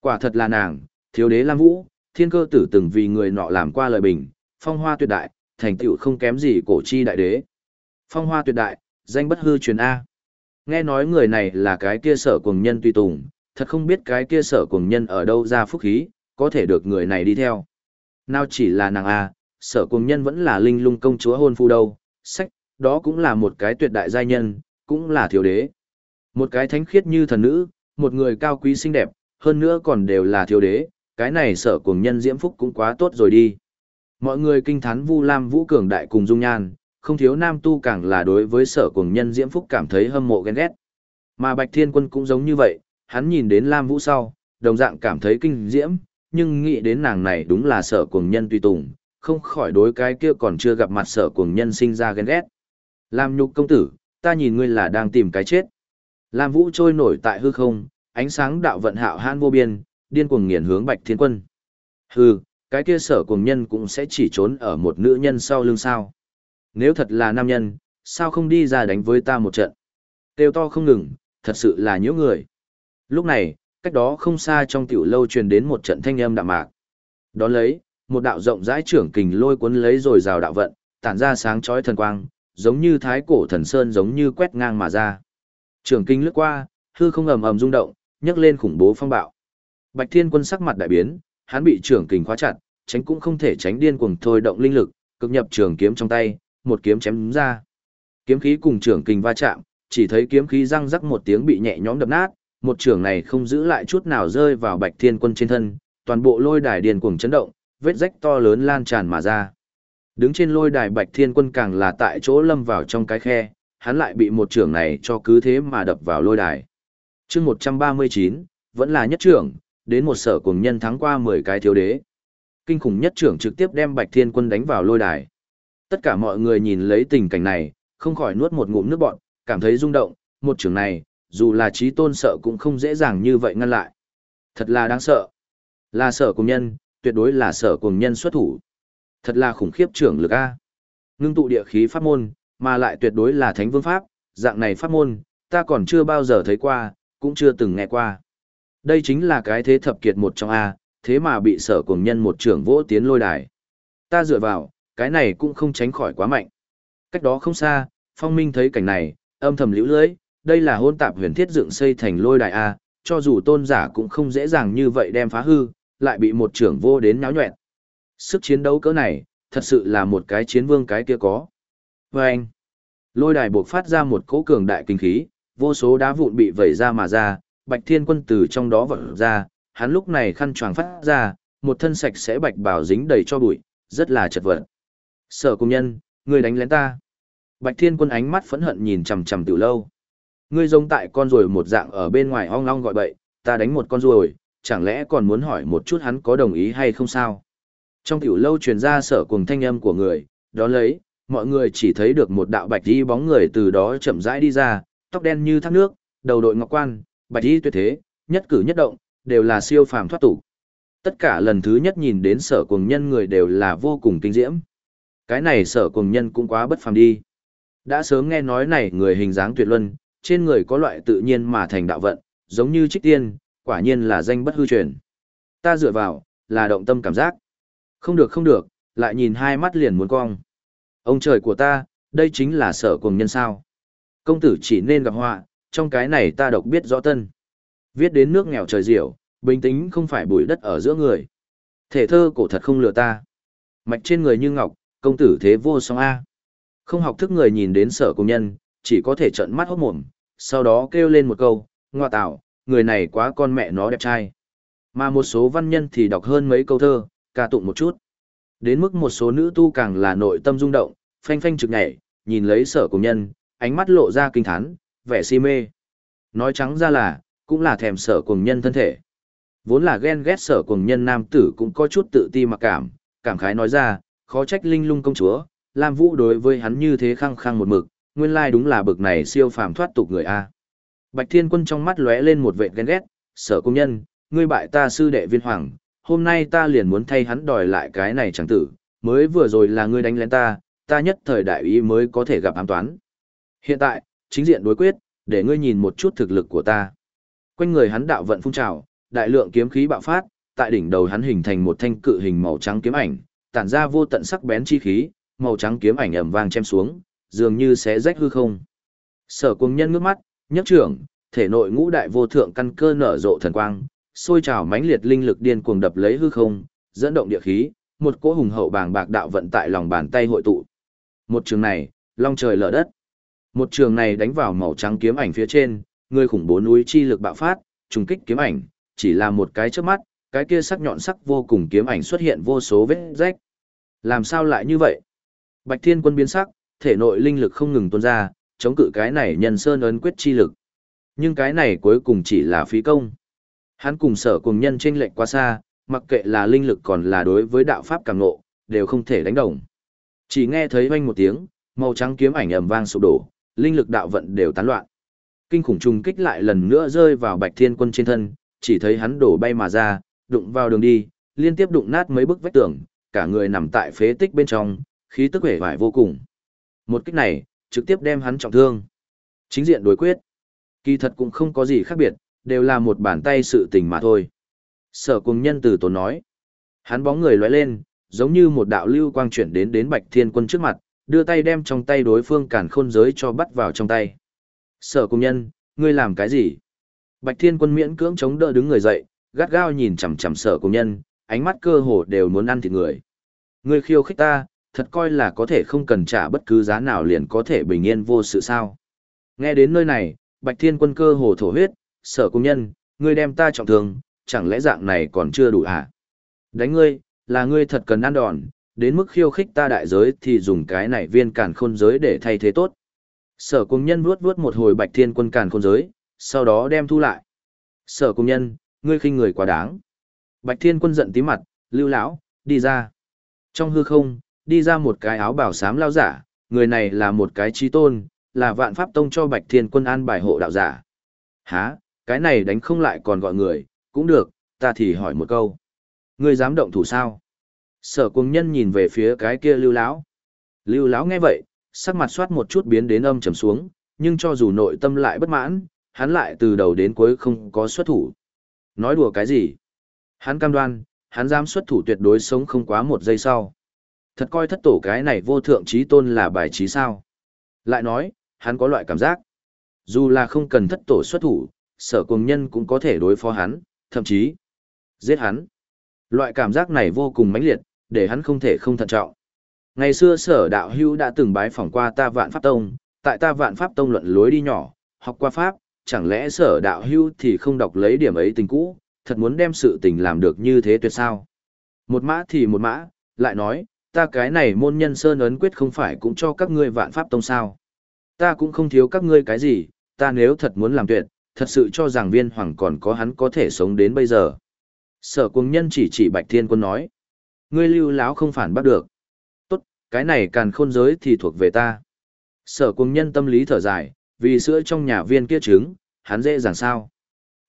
Quả thật là nàng, thiếu đế Lam Vũ, thiên cơ tử từng vì người nọ làm qua lời bình, phong hoa tuyệt đại, thành tựu không kém gì cổ chi đại đế. Phong hoa tuyệt đại, danh bất hư truyền A. Nghe nói người này là cái kia sở cùng nhân tùy tùng, thật không biết cái kia sở cùng nhân ở đâu ra phúc khí, có thể được người này đi theo. Nào chỉ là nàng A, sở cùng nhân vẫn là linh lung công chúa hôn phu đâu, sách, đó cũng là một cái tuyệt đại giai nhân, cũng là thiếu đế. Một cái thánh khiết như thần nữ, một người cao quý xinh đẹp, hơn nữa còn đều là thiếu đế, cái này sở cùng nhân diễm phúc cũng quá tốt rồi đi. Mọi người kinh thán Vu Lam Vũ cường đại cùng dung nhan, không thiếu nam tu càng là đối với sở cùng nhân diễm phúc cảm thấy hâm mộ ghen ghét. Mà Bạch Thiên Quân cũng giống như vậy, hắn nhìn đến Lam Vũ sau, đồng dạng cảm thấy kinh diễm, nhưng nghĩ đến nàng này đúng là sở cùng nhân tùy tùng, không khỏi đối cái kia còn chưa gặp mặt sở cùng nhân sinh ra ghen ghét. Lam nhục công tử, ta nhìn ngươi là đang tìm cái chết. Lam Vũ trôi nổi tại hư không, ánh sáng đạo vận hạo han vô biên, điên cuồng nghiền hướng Bạch Thiên Quân. Hừ, cái kia sở cùng nhân cũng sẽ chỉ trốn ở một nữ nhân sau lưng sao. Nếu thật là nam nhân, sao không đi ra đánh với ta một trận? Tiêu to không ngừng, thật sự là nhiễu người. Lúc này, cách đó không xa trong tiểu lâu truyền đến một trận thanh âm đạm mạc. Đón lấy, một đạo rộng rãi trưởng kình lôi cuốn lấy rồi rào đạo vận, tản ra sáng chói thần quang, giống như thái cổ thần sơn giống như quét ngang mà ra. trường kinh lướt qua, hư không ầm ầm rung động, nhấc lên khủng bố phong bạo. Bạch Thiên Quân sắc mặt đại biến, hắn bị trường kình khóa chặt, tránh cũng không thể tránh điên cuồng thôi động linh lực, cực nhập trường kiếm trong tay, một kiếm chém ra. Kiếm khí cùng trường kình va chạm, chỉ thấy kiếm khí răng rắc một tiếng bị nhẹ nhõm đập nát, một trường này không giữ lại chút nào rơi vào Bạch Thiên Quân trên thân, toàn bộ lôi đài điên cuồng chấn động, vết rách to lớn lan tràn mà ra. Đứng trên lôi đài Bạch Thiên Quân càng là tại chỗ lâm vào trong cái khe, hắn lại bị một trưởng này cho cứ thế mà đập vào lôi đài. chương 139, vẫn là nhất trưởng, đến một sở cùng nhân thắng qua 10 cái thiếu đế. Kinh khủng nhất trưởng trực tiếp đem Bạch Thiên Quân đánh vào lôi đài. Tất cả mọi người nhìn lấy tình cảnh này, không khỏi nuốt một ngụm nước bọn, cảm thấy rung động, một trưởng này, dù là trí tôn sợ cũng không dễ dàng như vậy ngăn lại. Thật là đáng sợ. Là sở cùng nhân, tuyệt đối là sở cùng nhân xuất thủ. Thật là khủng khiếp trưởng lực A. Ngưng tụ địa khí pháp môn, mà lại tuyệt đối là thánh vương pháp, dạng này pháp môn, ta còn chưa bao giờ thấy qua, cũng chưa từng nghe qua. Đây chính là cái thế thập kiệt một trong A, thế mà bị sở cùng nhân một trưởng vỗ tiến lôi đài. Ta dựa vào, cái này cũng không tránh khỏi quá mạnh. Cách đó không xa, phong minh thấy cảnh này, âm thầm liễu lưới, đây là hôn tạp huyền thiết dựng xây thành lôi đài A, cho dù tôn giả cũng không dễ dàng như vậy đem phá hư, lại bị một trưởng vô đến náo nhuẹn. Sức chiến đấu cỡ này, thật sự là một cái chiến vương cái kia có. Và anh, lôi đài buộc phát ra một cỗ cường đại kinh khí, vô số đá vụn bị vẩy ra mà ra, bạch thiên quân từ trong đó vỡ ra, hắn lúc này khăn choàng phát ra, một thân sạch sẽ bạch bảo dính đầy cho bụi, rất là chật vật. Sở công nhân, người đánh lén ta. Bạch thiên quân ánh mắt phẫn hận nhìn chằm chằm tiểu lâu. Ngươi giống tại con ruồi một dạng ở bên ngoài ong ong gọi bậy, ta đánh một con ruồi, chẳng lẽ còn muốn hỏi một chút hắn có đồng ý hay không sao? Trong tiểu lâu truyền ra sở cùng thanh âm của người, đó lấy, mọi người chỉ thấy được một đạo bạch y bóng người từ đó chậm rãi đi ra, tóc đen như thác nước, đầu đội ngọc quan, bạch y tuyệt thế, nhất cử nhất động, đều là siêu phàm thoát tục. Tất cả lần thứ nhất nhìn đến sở cùng nhân người đều là vô cùng kinh diễm. Cái này sở cùng nhân cũng quá bất phàm đi. Đã sớm nghe nói này người hình dáng tuyệt luân, trên người có loại tự nhiên mà thành đạo vận, giống như trích tiên, quả nhiên là danh bất hư truyền. Ta dựa vào, là động tâm cảm giác. Không được không được, lại nhìn hai mắt liền muốn cong. Ông trời của ta, đây chính là sở cùng nhân sao. Công tử chỉ nên gặp họa, trong cái này ta độc biết rõ tân. Viết đến nước nghèo trời diệu, bình tĩnh không phải bụi đất ở giữa người. Thể thơ cổ thật không lừa ta. Mạch trên người như ngọc, công tử thế vô song A. Không học thức người nhìn đến sở cùng nhân, chỉ có thể trợn mắt hốt mồm, sau đó kêu lên một câu, ngoa tạo, người này quá con mẹ nó đẹp trai. Mà một số văn nhân thì đọc hơn mấy câu thơ, ca tụng một chút. Đến mức một số nữ tu càng là nội tâm rung động, phanh phanh trực nhảy, nhìn lấy sở cùng nhân, ánh mắt lộ ra kinh thán, vẻ si mê. Nói trắng ra là, cũng là thèm sở cùng nhân thân thể. Vốn là ghen ghét sở cùng nhân nam tử cũng có chút tự ti mặc cảm, cảm khái nói ra, khó trách linh lung công chúa, Lam Vũ đối với hắn như thế khăng khăng một mực, nguyên lai đúng là bực này siêu phàm thoát tục người A. Bạch Thiên Quân trong mắt lóe lên một vệ ghen ghét, sở công nhân, ngươi bại ta sư đệ viên hoàng, hôm nay ta liền muốn thay hắn đòi lại cái này chẳng tử, mới vừa rồi là ngươi đánh lén ta, ta nhất thời đại ý mới có thể gặp ám toán. Hiện tại, chính diện đối quyết, để ngươi nhìn một chút thực lực của ta. Quanh người hắn đạo vận phun trào, đại lượng kiếm khí bạo phát, tại đỉnh đầu hắn hình thành một thanh cự hình màu trắng kiếm ảnh, tản ra vô tận sắc bén chi khí, màu trắng kiếm ảnh ầm vang chém xuống, dường như xé rách hư không. Sở Cuồng Nhân ngước mắt, nhấc trưởng, Thể nội ngũ đại vô thượng căn cơ nở rộ thần quang, sôi trào mãnh liệt linh lực điên cuồng đập lấy hư không, dẫn động địa khí, một cỗ hùng hậu bàng bạc đạo vận tại lòng bàn tay hội tụ. Một trường này, long trời lở đất. Một trường này đánh vào màu trắng kiếm ảnh phía trên, người khủng bố núi chi lực bạo phát, trùng kích kiếm ảnh, chỉ là một cái chớp mắt, cái kia sắc nhọn sắc vô cùng kiếm ảnh xuất hiện vô số vết rách. Làm sao lại như vậy? Bạch Thiên Quân biến sắc, thể nội linh lực không ngừng tuôn ra, chống cự cái này nhân sơn ấn quyết chi lực. Nhưng cái này cuối cùng chỉ là phí công. Hắn cùng sở cùng nhân chênh lệch quá xa, mặc kệ là linh lực còn là đối với đạo pháp càng nộ, đều không thể đánh đồng. Chỉ nghe thấy vang một tiếng, màu trắng kiếm ảnh ầm vang sụp đổ, linh lực đạo vận đều tán loạn. Kinh khủng trùng kích lại lần nữa rơi vào Bạch Thiên Quân trên thân, chỉ thấy hắn đổ bay mà ra, đụng vào đường đi, liên tiếp đụng nát mấy bức vách tường, cả người nằm tại phế tích bên trong, khí tức vẻ vải vô cùng. Một kích này, trực tiếp đem hắn trọng thương. Chính diện đối quyết. Kỳ thật cũng không có gì khác biệt, đều là một bàn tay sự tình mà thôi. Sở cùng nhân từ tốn nói. Hắn bóng người lóe lên, giống như một đạo lưu quang chuyển đến đến Bạch Thiên Quân trước mặt, đưa tay đem trong tay đối phương cản khôn giới cho bắt vào trong tay. Sở cùng nhân, ngươi làm cái gì? Bạch Thiên Quân miễn cưỡng chống đỡ đứng người dậy, gắt gao nhìn chằm chằm sở cùng nhân, ánh mắt cơ hồ đều muốn ăn thịt người. Ngươi khiêu khích ta, thật coi là có thể không cần trả bất cứ giá nào liền có thể bình yên vô sự sao. Nghe đến nơi này, Bạch Thiên Quân cơ hồ thổ huyết, sở công nhân, ngươi đem ta trọng thương, chẳng lẽ dạng này còn chưa đủ à? Đánh ngươi, là ngươi thật cần ăn đòn, đến mức khiêu khích ta đại giới thì dùng cái này viên càn khôn giới để thay thế tốt. Sở công nhân vuốt vuốt một hồi Bạch Thiên Quân càn khôn giới, sau đó đem thu lại. Sở công nhân, ngươi khinh người quá đáng. Bạch Thiên Quân giận tí mặt, lưu lão, đi ra. Trong hư không, đi ra một cái áo bảo sám lao giả, người này là một cái trí tôn, là vạn pháp tông cho Bạch Thiên Quân an bài hộ đạo giả. Hả, cái này đánh không lại còn gọi người, cũng được, ta thì hỏi một câu. Ngươi dám động thủ sao? Sở cung nhân nhìn về phía cái kia lưu lão. Lưu lão nghe vậy, sắc mặt soát một chút biến đến âm trầm xuống, nhưng cho dù nội tâm lại bất mãn, hắn lại từ đầu đến cuối không có xuất thủ. Nói đùa cái gì? Hắn cam đoan, hắn dám xuất thủ tuyệt đối sống không quá một giây sau. Thật coi thất tổ cái này vô thượng trí tôn là bài trí sao. Lại nói, hắn có loại cảm giác. Dù là không cần thất tổ xuất thủ, sở cùng nhân cũng có thể đối phó hắn, thậm chí giết hắn. Loại cảm giác này vô cùng mãnh liệt, để hắn không thể không thận trọng. Ngày xưa sở đạo hưu đã từng bái phỏng qua ta vạn pháp tông, tại ta vạn pháp tông luận lối đi nhỏ, học qua pháp, chẳng lẽ sở đạo hưu thì không đọc lấy điểm ấy tình cũ, thật muốn đem sự tình làm được như thế tuyệt sao. Một mã thì một mã, lại nói, ta cái này môn nhân sơn ấn quyết không phải cũng cho các ngươi vạn pháp tông sao. Ta cũng không thiếu các ngươi cái gì, ta nếu thật muốn làm tuyệt, thật sự cho rằng viên hoàng còn có hắn có thể sống đến bây giờ. Sở cuồng nhân chỉ chỉ bạch thiên quân nói. Ngươi lưu láo không phản bắt được. Tốt, cái này càn khôn giới thì thuộc về ta. Sở cuồng nhân tâm lý thở dài, vì sữa trong nhà viên kia trứng, hắn dễ dàng sao.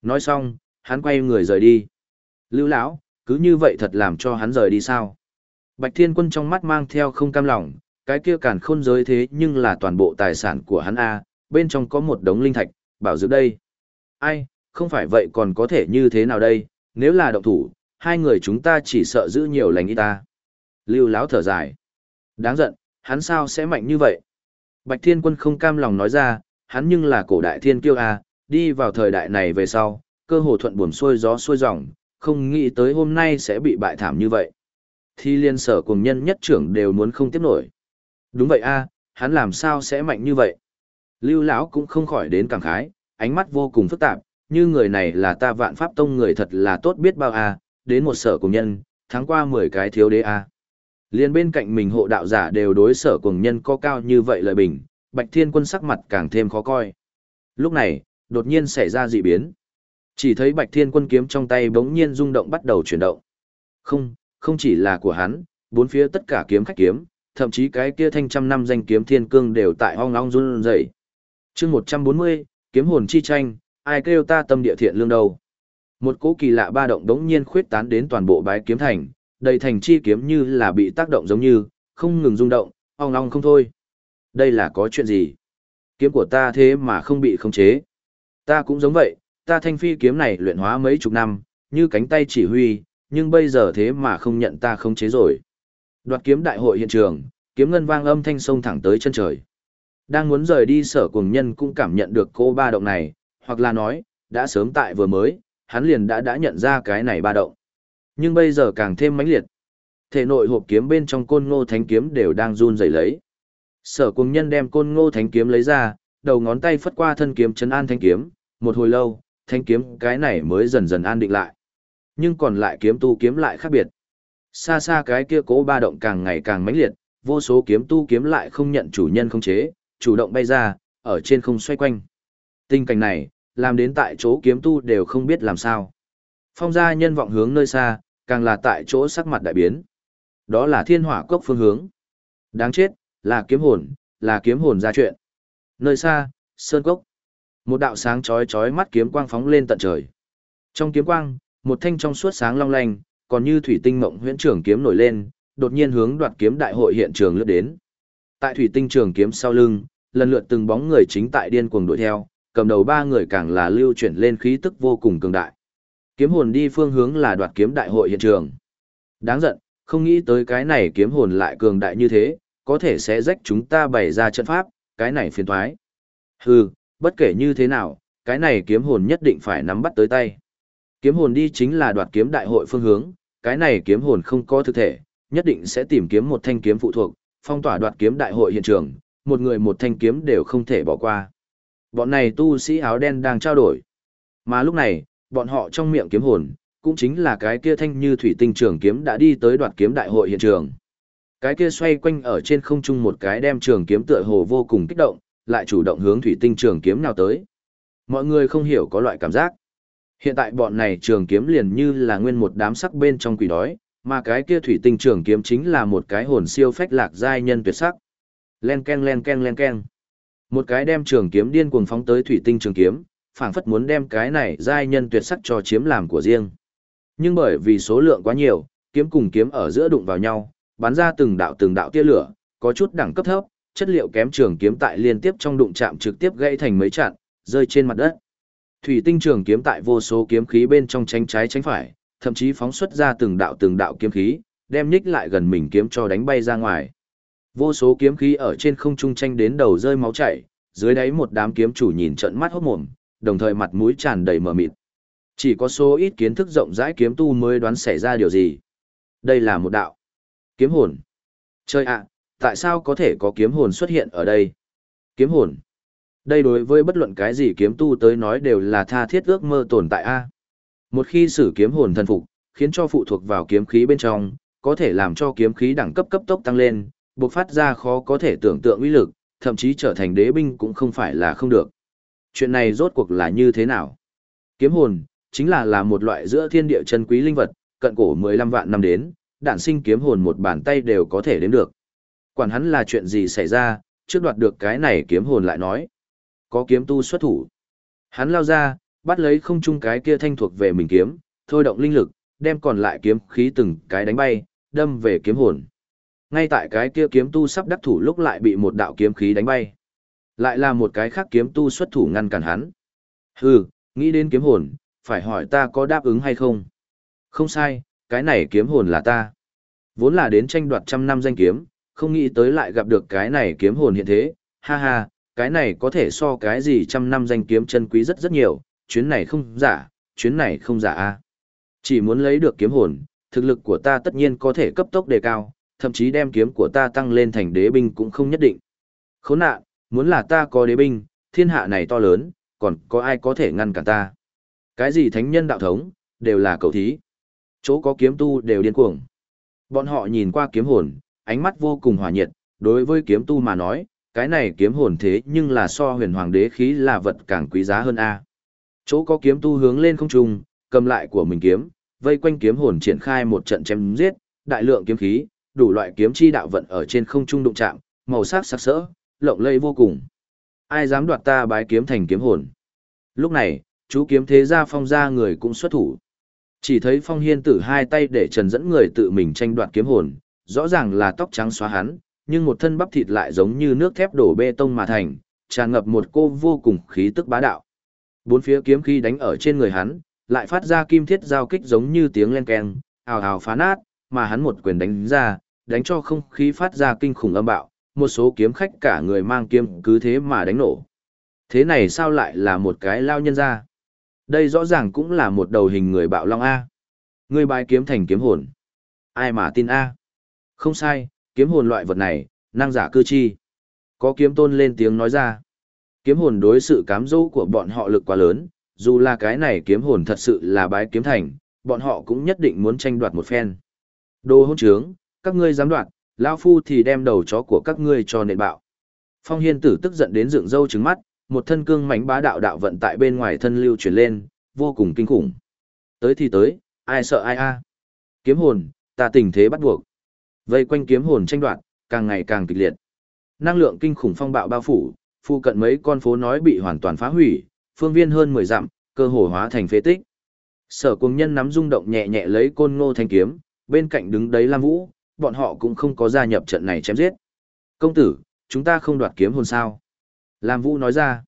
Nói xong, hắn quay người rời đi. Lưu lão, cứ như vậy thật làm cho hắn rời đi sao? Bạch Thiên Quân trong mắt mang theo không cam lòng, cái kia càn khôn giới thế nhưng là toàn bộ tài sản của hắn a, bên trong có một đống linh thạch, bảo giữ đây. Ai, không phải vậy còn có thể như thế nào đây, nếu là động thủ, hai người chúng ta chỉ sợ giữ nhiều lành y ta. Lưu lão thở dài. Đáng giận, hắn sao sẽ mạnh như vậy? Bạch Thiên Quân không cam lòng nói ra, hắn nhưng là cổ đại thiên kiêu a, đi vào thời đại này về sau, cơ hồ thuận buồm xuôi gió xuôi dòng, không nghĩ tới hôm nay sẽ bị bại thảm như vậy. Thi liên sở cùng nhân nhất trưởng đều muốn không tiếp nổi. Đúng vậy a, hắn làm sao sẽ mạnh như vậy? Lưu lão cũng không khỏi đến cảm khái, ánh mắt vô cùng phức tạp, như người này là ta vạn pháp tông người thật là tốt biết bao a, đến một sở cùng nhân, tháng qua 10 cái thiếu đế a. Liên bên cạnh mình hộ đạo giả đều đối sở cùng nhân có cao như vậy lợi bình, Bạch Thiên Quân sắc mặt càng thêm khó coi. Lúc này, đột nhiên xảy ra dị biến. Chỉ thấy Bạch Thiên Quân kiếm trong tay bỗng nhiên rung động bắt đầu chuyển động. Không, không chỉ là của hắn, bốn phía tất cả kiếm khách kiếm, thậm chí cái kia thanh trăm năm danh kiếm thiên cương đều tại ong ong run rẩy. Chương 140, kiếm hồn chi tranh, ai kêu ta tâm địa thiện lương đâu. Một cỗ kỳ lạ ba động đống nhiên khuyết tán đến toàn bộ bái kiếm thành, đầy thành chi kiếm như là bị tác động giống như, không ngừng rung động, ong ong không thôi. Đây là có chuyện gì? Kiếm của ta thế mà không bị khống chế. Ta cũng giống vậy, ta thanh phi kiếm này luyện hóa mấy chục năm, như cánh tay chỉ huy, nhưng bây giờ thế mà không nhận ta khống chế rồi. Đoạt kiếm đại hội hiện trường, kiếm ngân vang âm thanh sông thẳng tới chân trời. Đang muốn rời đi sở cùng nhân cũng cảm nhận được cô ba động này, Hoặc là nói, đã sớm tại vừa mới, hắn liền đã đã nhận ra cái này ba động. Nhưng bây giờ càng thêm mãnh liệt. Thể nội hộp kiếm bên trong côn ngô thánh kiếm đều đang run rẩy lấy. Sở cùng nhân đem côn ngô thánh kiếm lấy ra, đầu ngón tay phất qua thân kiếm chấn an thanh kiếm, một hồi lâu, thanh kiếm cái này mới dần dần an định lại. Nhưng còn lại kiếm tu kiếm lại khác biệt. Xa xa cái kia cố ba động càng ngày càng mãnh liệt, vô số kiếm tu kiếm lại không nhận chủ nhân không chế, chủ động bay ra, ở trên không xoay quanh. Tình cảnh này, làm đến tại chỗ kiếm tu đều không biết làm sao. Phong gia nhân vọng hướng nơi xa, càng là tại chỗ sắc mặt đại biến. Đó là thiên hỏa cốc phương hướng. Đáng chết, là kiếm hồn, là kiếm hồn ra chuyện. Nơi xa, sơn cốc. Một đạo sáng chói chói mắt kiếm quang phóng lên tận trời. Trong kiếm quang, một thanh trong suốt sáng long lanh, còn như thủy tinh mộng huyễn trưởng kiếm nổi lên, đột nhiên hướng đoạt kiếm đại hội hiện trường lướt đến. Tại thủy tinh trường kiếm sau lưng, lần lượt từng bóng người chính tại điên cuồng đuổi theo, cầm đầu ba người càng là lưu chuyển lên khí tức vô cùng cường đại. Kiếm hồn đi phương hướng là đoạt kiếm đại hội hiện trường. Đáng giận, không nghĩ tới cái này kiếm hồn lại cường đại như thế, có thể sẽ rách chúng ta bày ra trận pháp, cái này phiền thoái. Hừ, bất kể như thế nào, cái này kiếm hồn nhất định phải nắm bắt tới tay. Kiếm hồn đi chính là đoạt kiếm đại hội phương hướng, cái này kiếm hồn không có thực thể, nhất định sẽ tìm kiếm một thanh kiếm phụ thuộc, phong tỏa đoạt kiếm đại hội hiện trường, một người một thanh kiếm đều không thể bỏ qua. Bọn này tu sĩ áo đen đang trao đổi. Mà lúc này, bọn họ trong miệng kiếm hồn, cũng chính là cái kia thanh như thủy tinh trường kiếm đã đi tới đoạt kiếm đại hội hiện trường. Cái kia xoay quanh ở trên không trung một cái đem trường kiếm tựa hồ vô cùng kích động, lại chủ động hướng thủy tinh trường kiếm nào tới. Mọi người không hiểu có loại cảm giác. Hiện tại bọn này trường kiếm liền như là nguyên một đám sắc bên trong quỷ đói, mà cái kia thủy tinh trường kiếm chính là một cái hồn siêu phách lạc giai nhân tuyệt sắc. Len ken len ken len ken. Một cái đem trường kiếm điên cuồng phóng tới thủy tinh trường kiếm, phảng phất muốn đem cái này giai nhân tuyệt sắc cho chiếm làm của riêng. Nhưng bởi vì số lượng quá nhiều, kiếm cùng kiếm ở giữa đụng vào nhau, bắn ra từng đạo từng đạo tia lửa, có chút đẳng cấp thấp, chất liệu kém trường kiếm tại liên tiếp trong đụng chạm trực tiếp gãy thành mấy chặn, rơi trên mặt đất. Thủy tinh trường kiếm tại vô số kiếm khí bên trong tránh trái tránh phải, thậm chí phóng xuất ra từng đạo từng đạo kiếm khí, đem nhích lại gần mình kiếm cho đánh bay ra ngoài. Vô số kiếm khí ở trên không trung tranh đến đầu rơi máu chảy, dưới đáy một đám kiếm chủ nhìn trận mắt hốt mồm, đồng thời mặt mũi tràn đầy mờ mịt. Chỉ có số ít kiến thức rộng rãi kiếm tu mới đoán xảy ra điều gì. Đây là một đạo. Kiếm hồn. Chơi ạ, tại sao có thể có kiếm hồn xuất hiện ở đây? Kiếm hồn. Đây đối với bất luận cái gì kiếm tu tới nói đều là tha thiết ước mơ tồn tại a. Một khi sử kiếm hồn thần phục, khiến cho phụ thuộc vào kiếm khí bên trong, có thể làm cho kiếm khí đẳng cấp cấp tốc tăng lên, bộc phát ra khó có thể tưởng tượng uy lực, thậm chí trở thành đế binh cũng không phải là không được. Chuyện này rốt cuộc là như thế nào? Kiếm hồn, chính là là một loại giữa thiên địa chân quý linh vật, cận cổ 15 vạn năm đến, đản sinh kiếm hồn một bàn tay đều có thể đến được. Quản hắn là chuyện gì xảy ra, trước đoạt được cái này kiếm hồn lại nói. Có kiếm tu xuất thủ. Hắn lao ra, bắt lấy không chung cái kia thanh thuộc về mình kiếm, thôi động linh lực, đem còn lại kiếm khí từng cái đánh bay, đâm về kiếm hồn. Ngay tại cái kia kiếm tu sắp đắc thủ lúc lại bị một đạo kiếm khí đánh bay. Lại là một cái khác kiếm tu xuất thủ ngăn cản hắn. Hừ, nghĩ đến kiếm hồn, phải hỏi ta có đáp ứng hay không? Không sai, cái này kiếm hồn là ta. Vốn là đến tranh đoạt trăm năm danh kiếm, không nghĩ tới lại gặp được cái này kiếm hồn hiện thế, ha ha, cái này có thể so cái gì trăm năm danh kiếm chân quý rất rất nhiều, chuyến này không giả, chuyến này không giả a. Chỉ muốn lấy được kiếm hồn, thực lực của ta tất nhiên có thể cấp tốc đề cao, thậm chí đem kiếm của ta tăng lên thành đế binh cũng không nhất định. Khốn nạn, muốn là ta có đế binh, thiên hạ này to lớn, còn có ai có thể ngăn cản ta. Cái gì thánh nhân đạo thống, đều là cầu thí. Chỗ có kiếm tu đều điên cuồng. Bọn họ nhìn qua kiếm hồn, ánh mắt vô cùng hòa nhiệt, đối với kiếm tu mà nói, cái này kiếm hồn thế nhưng là so huyền hoàng đế khí là vật càng quý giá hơn a. Chỗ có kiếm tu hướng lên không trung, cầm lại của mình kiếm, vây quanh kiếm hồn triển khai một trận chém giết, đại lượng kiếm khí, đủ loại kiếm chi đạo vận ở trên không trung đụng chạm, màu sắc sắc sỡ, lộng lẫy vô cùng. Ai dám đoạt ta bái kiếm thành kiếm hồn? Lúc này, chú kiếm thế gia phong gia người cũng xuất thủ. Chỉ thấy phong hiên tử hai tay để trần dẫn người tự mình tranh đoạt kiếm hồn, rõ ràng là tóc trắng xóa hắn, nhưng một thân bắp thịt lại giống như nước thép đổ bê tông mà thành, tràn ngập một cô vô cùng khí tức bá đạo. Bốn phía kiếm khí đánh ở trên người hắn, lại phát ra kim thiết giao kích giống như tiếng len keng, ào ào phá nát, mà hắn một quyền đánh ra, đánh cho không khí phát ra kinh khủng âm bạo, một số kiếm khách cả người mang kiếm cứ thế mà đánh nổ. Thế này sao lại là một cái lao nhân ra? Đây rõ ràng cũng là một đầu hình người bạo long A. Người bài kiếm thành kiếm hồn. Ai mà tin A? Không sai, kiếm hồn loại vật này, năng giả cư chi. Có kiếm tôn lên tiếng nói ra. Kiếm hồn đối sự cám dỗ của bọn họ lực quá lớn, dù là cái này kiếm hồn thật sự là bái kiếm thành, bọn họ cũng nhất định muốn tranh đoạt một phen. Đồ hôn trướng, các ngươi dám đoạt, lão phu thì đem đầu chó của các ngươi cho nện bạo. Phong Hiên tử tức giận đến dựng râu trứng mắt, một thân cương mãnh bá đạo đạo vận tại bên ngoài thân lưu chuyển lên, vô cùng kinh khủng. Tới thì tới, ai sợ ai a? Kiếm hồn, ta tình thế bắt buộc. Vây quanh kiếm hồn tranh đoạt, càng ngày càng kịch liệt. Năng lượng kinh khủng phong bạo bao phủ, phụ cận mấy con phố nói bị hoàn toàn phá hủy, phương viên hơn 10 dặm, cơ hồ hóa thành phế tích. Sở Cuồng Nhân nắm rung động nhẹ nhẹ lấy côn ngô thanh kiếm, bên cạnh đứng đấy Lam Vũ, bọn họ cũng không có gia nhập trận này chém giết. Công tử, chúng ta không đoạt kiếm hồn sao? Lam Vũ nói ra.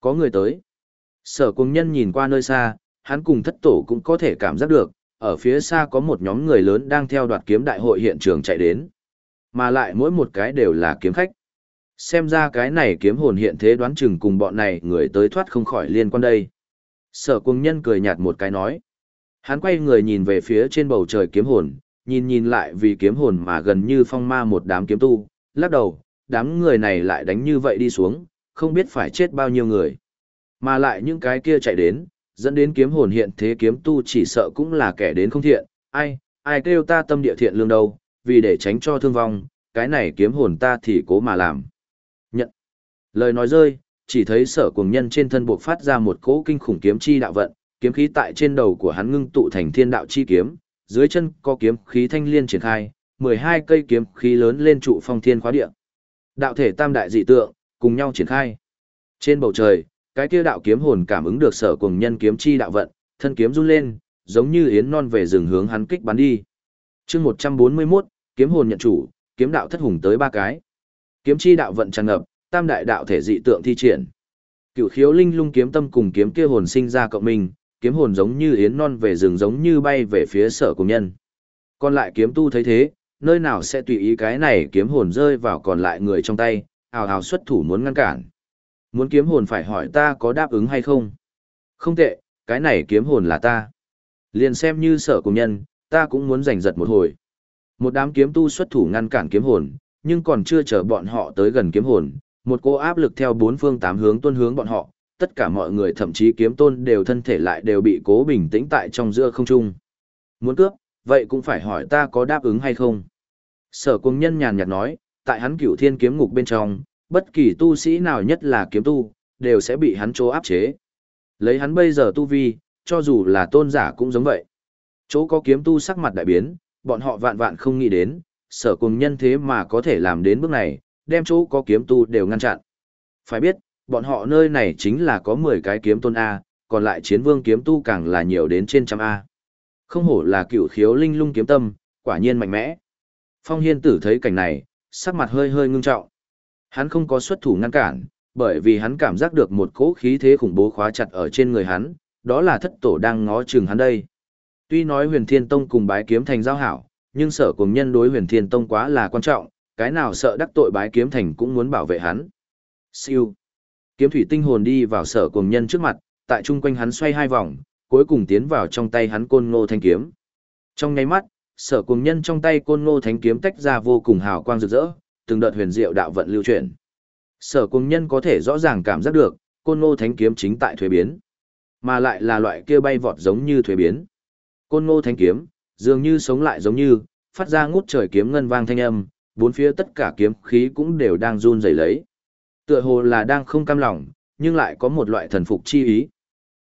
Có người tới. Sở Cuồng Nhân nhìn qua nơi xa, hắn cùng thất tổ cũng có thể cảm giác được, ở phía xa có một nhóm người lớn đang theo đoạt kiếm đại hội hiện trường chạy đến. Mà lại mỗi một cái đều là kiếm khách. Xem ra cái này kiếm hồn hiện thế đoán chừng cùng bọn này người tới thoát không khỏi liên quan đây. Sở cuồng nhân cười nhạt một cái nói. Hắn quay người nhìn về phía trên bầu trời kiếm hồn, nhìn nhìn lại vì kiếm hồn mà gần như phong ma một đám kiếm tu, lắc đầu, đám người này lại đánh như vậy đi xuống, không biết phải chết bao nhiêu người. Mà lại những cái kia chạy đến, dẫn đến kiếm hồn hiện thế kiếm tu chỉ sợ cũng là kẻ đến không thiện, ai, ai kêu ta tâm địa thiện lương đâu, vì để tránh cho thương vong, cái này kiếm hồn ta thì cố mà làm. Lời nói rơi, chỉ thấy sở cuồng nhân trên thân buộc phát ra một cỗ kinh khủng kiếm chi đạo vận, kiếm khí tại trên đầu của hắn ngưng tụ thành thiên đạo chi kiếm, dưới chân có kiếm khí thanh liên triển khai, 12 cây kiếm khí lớn lên trụ phong thiên khóa địa. Đạo thể tam đại dị tượng, cùng nhau triển khai. Trên bầu trời, cái kia đạo kiếm hồn cảm ứng được sở cuồng nhân kiếm chi đạo vận, thân kiếm run lên, giống như yến non về rừng hướng hắn kích bắn đi. Chương 141, kiếm hồn nhận chủ, kiếm đạo thất hùng tới ba cái. Kiếm chi đạo vận tràn ngập, tam đại đạo thể dị tượng thi triển. cửu khiếu linh lung kiếm tâm cùng kiếm kia hồn sinh ra cộng minh, kiếm hồn giống như yến non về rừng giống như bay về phía sở cùng nhân. Còn lại kiếm tu thấy thế, nơi nào sẽ tùy ý cái này kiếm hồn rơi vào còn lại người trong tay, ào ào xuất thủ muốn ngăn cản. Muốn kiếm hồn phải hỏi ta có đáp ứng hay không? Không tệ, cái này kiếm hồn là ta. Liền xem như sở cùng nhân, ta cũng muốn giành giật một hồi. Một đám kiếm tu xuất thủ ngăn cản kiếm hồn, nhưng còn chưa chờ bọn họ tới gần kiếm hồn, một cô áp lực theo bốn phương tám hướng tuân hướng bọn họ, tất cả mọi người thậm chí kiếm tôn đều thân thể lại đều bị cố bình tĩnh tại trong giữa không trung. Muốn cướp, vậy cũng phải hỏi ta có đáp ứng hay không. Sở cung nhân nhàn nhạt nói, tại hắn cửu thiên kiếm ngục bên trong, bất kỳ tu sĩ nào nhất là kiếm tu, đều sẽ bị hắn chỗ áp chế. Lấy hắn bây giờ tu vi, cho dù là tôn giả cũng giống vậy. Chỗ có kiếm tu sắc mặt đại biến, bọn họ vạn vạn không nghĩ đến, sở cùng nhân thế mà có thể làm đến bước này, đem chỗ có kiếm tu đều ngăn chặn. Phải biết, bọn họ nơi này chính là có 10 cái kiếm tôn A, còn lại chiến vương kiếm tu càng là nhiều đến trên trăm A. Không hổ là cựu khiếu linh lung kiếm tâm, quả nhiên mạnh mẽ. Phong hiên tử thấy cảnh này, sắc mặt hơi hơi ngưng trọng. Hắn không có xuất thủ ngăn cản, bởi vì hắn cảm giác được một cỗ khí thế khủng bố khóa chặt ở trên người hắn, đó là thất tổ đang ngó chừng hắn đây. Tuy nói huyền thiên tông cùng bái kiếm thành giao hảo, nhưng sở cùng nhân đối huyền thiên tông quá là quan trọng, cái nào sợ đắc tội bái kiếm thành cũng muốn bảo vệ hắn. Siêu. Kiếm thủy tinh hồn đi vào sở cùng nhân trước mặt, tại chung quanh hắn xoay hai vòng, cuối cùng tiến vào trong tay hắn côn ngô thanh kiếm. Trong nháy mắt, sở cùng nhân trong tay côn ngô thanh kiếm tách ra vô cùng hào quang rực rỡ, từng đợt huyền diệu đạo vận lưu chuyển. Sở cùng nhân có thể rõ ràng cảm giác được, côn ngô thanh kiếm chính tại thuế biến, mà lại là loại kia bay vọt giống như thuế biến. Côn ngô thanh kiếm, dường như sống lại giống như, phát ra ngút trời kiếm ngân vang thanh âm, bốn phía tất cả kiếm khí cũng đều đang run rẩy lấy. Tựa hồ là đang không cam lòng, nhưng lại có một loại thần phục chi ý.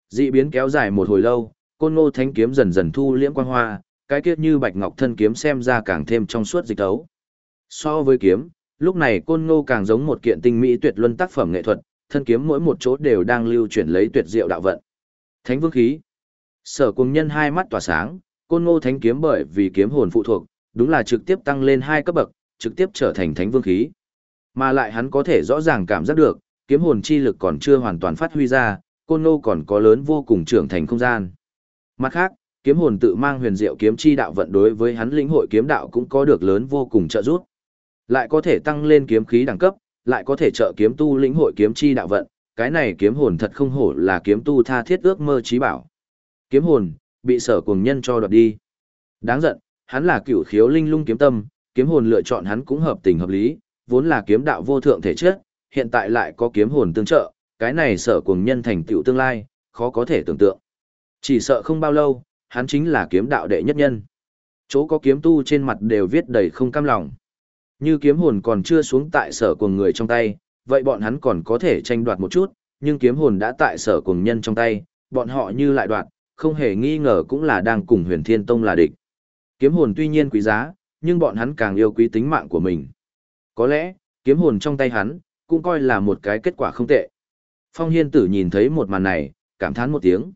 Dị biến kéo dài một hồi lâu, côn ngô thánh kiếm dần dần thu liễm quang hoa, cái kiết như bạch ngọc thân kiếm xem ra càng thêm trong suốt dịch tấu. So với kiếm, lúc này côn ngô càng giống một kiện tinh mỹ tuyệt luân tác phẩm nghệ thuật, thân kiếm mỗi một chỗ đều đang lưu chuyển lấy tuyệt diệu đạo vận. Thánh vương khí. Sở cùng nhân hai mắt tỏa sáng, côn ngô thánh kiếm bởi vì kiếm hồn phụ thuộc, đúng là trực tiếp tăng lên hai cấp bậc, trực tiếp trở thành thánh vương khí. Mà lại hắn có thể rõ ràng cảm giác được, kiếm hồn chi lực còn chưa hoàn toàn phát huy ra, côn lô còn có lớn vô cùng trưởng thành không gian. Mặt khác, kiếm hồn tự mang huyền diệu kiếm chi đạo vận đối với hắn lĩnh hội kiếm đạo cũng có được lớn vô cùng trợ giúp. Lại có thể tăng lên kiếm khí đẳng cấp, lại có thể trợ kiếm tu lĩnh hội kiếm chi đạo vận, cái này kiếm hồn thật không hổ là kiếm tu tha thiết ước mơ trí bảo. Kiếm hồn, bị sở cuồng nhân cho đoạt đi. Đáng giận, hắn là cựu khiếu linh lung kiếm tâm, kiếm hồn lựa chọn hắn cũng hợp tình hợp lý, vốn là kiếm đạo vô thượng thể chất, hiện tại lại có kiếm hồn tương trợ, cái này sở cuồng nhân thành tựu tương lai, khó có thể tưởng tượng. Chỉ sợ không bao lâu, hắn chính là kiếm đạo đệ nhất nhân. Chỗ có kiếm tu trên mặt đều viết đầy không cam lòng. Như kiếm hồn còn chưa xuống tại sở cuồng người trong tay, vậy bọn hắn còn có thể tranh đoạt một chút, nhưng kiếm hồn đã tại sở cuồng nhân trong tay, bọn họ như lại đoạt, không hề nghi ngờ cũng là đang cùng huyền thiên tông là địch. Kiếm hồn tuy nhiên quý giá, nhưng bọn hắn càng yêu quý tính mạng của mình. Có lẽ, kiếm hồn trong tay hắn, cũng coi là một cái kết quả không tệ. Phong hiên tử nhìn thấy một màn này, cảm thán một tiếng.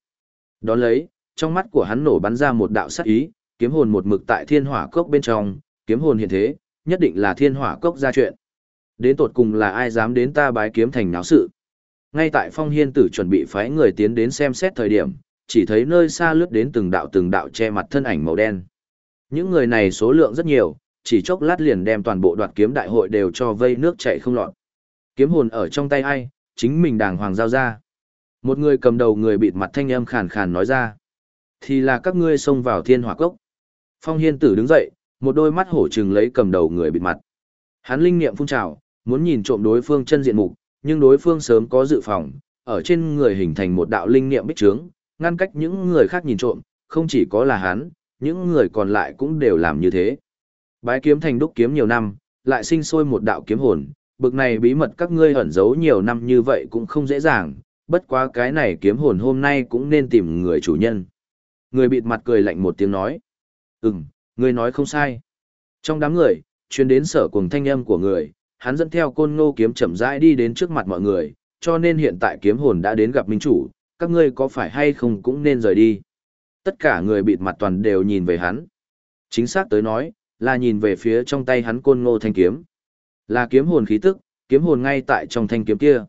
Đón lấy, trong mắt của hắn nổ bắn ra một đạo sắc ý, kiếm hồn một mực tại thiên hỏa cốc bên trong, kiếm hồn hiện thế, nhất định là thiên hỏa cốc ra chuyện. Đến tột cùng là ai dám đến ta bái kiếm thành náo sự. Ngay tại phong hiên tử chuẩn bị phái người tiến đến xem xét thời điểm, chỉ thấy nơi xa lướt đến từng đạo từng đạo che mặt thân ảnh màu đen. Những người này số lượng rất nhiều, chỉ chốc lát liền đem toàn bộ đoạt kiếm đại hội đều cho vây nước chảy không lọt. Kiếm hồn ở trong tay ai, chính mình đàng hoàng giao ra. Một người cầm đầu người bịt mặt thanh âm khàn khàn nói ra. Thì là các ngươi xông vào thiên hỏa cốc. Phong hiên tử đứng dậy, một đôi mắt hổ trừng lấy cầm đầu người bịt mặt. Hắn linh niệm phun trào, muốn nhìn trộm đối phương chân diện mục, nhưng đối phương sớm có dự phòng, ở trên người hình thành một đạo linh niệm bích trướng, ngăn cách những người khác nhìn trộm, không chỉ có là hắn, những người còn lại cũng đều làm như thế. Bái kiếm thành đúc kiếm nhiều năm, lại sinh sôi một đạo kiếm hồn, bực này bí mật các ngươi ẩn giấu nhiều năm như vậy cũng không dễ dàng, bất quá cái này kiếm hồn hôm nay cũng nên tìm người chủ nhân. Người bịt mặt cười lạnh một tiếng nói. Ừm, người nói không sai. Trong đám người, chuyên đến sở cùng thanh âm của người, hắn dẫn theo côn ngô kiếm chậm rãi đi đến trước mặt mọi người, cho nên hiện tại kiếm hồn đã đến gặp minh chủ, các ngươi có phải hay không cũng nên rời đi. Tất cả người bịt mặt toàn đều nhìn về hắn. Chính xác tới nói, là nhìn về phía trong tay hắn côn ngô thanh kiếm. Là kiếm hồn khí tức, kiếm hồn ngay tại trong thanh kiếm kia.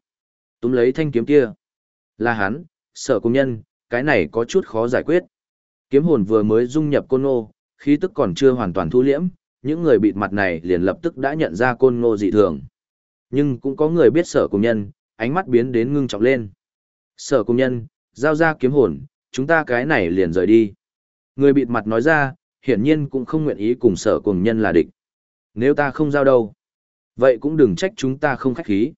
Túm lấy thanh kiếm kia. Là hắn, sở công nhân, cái này có chút khó giải quyết. Kiếm hồn vừa mới dung nhập côn ngô, khí tức còn chưa hoàn toàn thu liễm, những người bịt mặt này liền lập tức đã nhận ra côn ngô dị thường. Nhưng cũng có người biết sở công nhân, ánh mắt biến đến ngưng trọng lên. Sở công nhân, giao ra kiếm hồn, chúng ta cái này liền rời đi. Người bịt mặt nói ra, hiển nhiên cũng không nguyện ý cùng sở cùng nhân là địch. Nếu ta không giao đâu, vậy cũng đừng trách chúng ta không khách khí.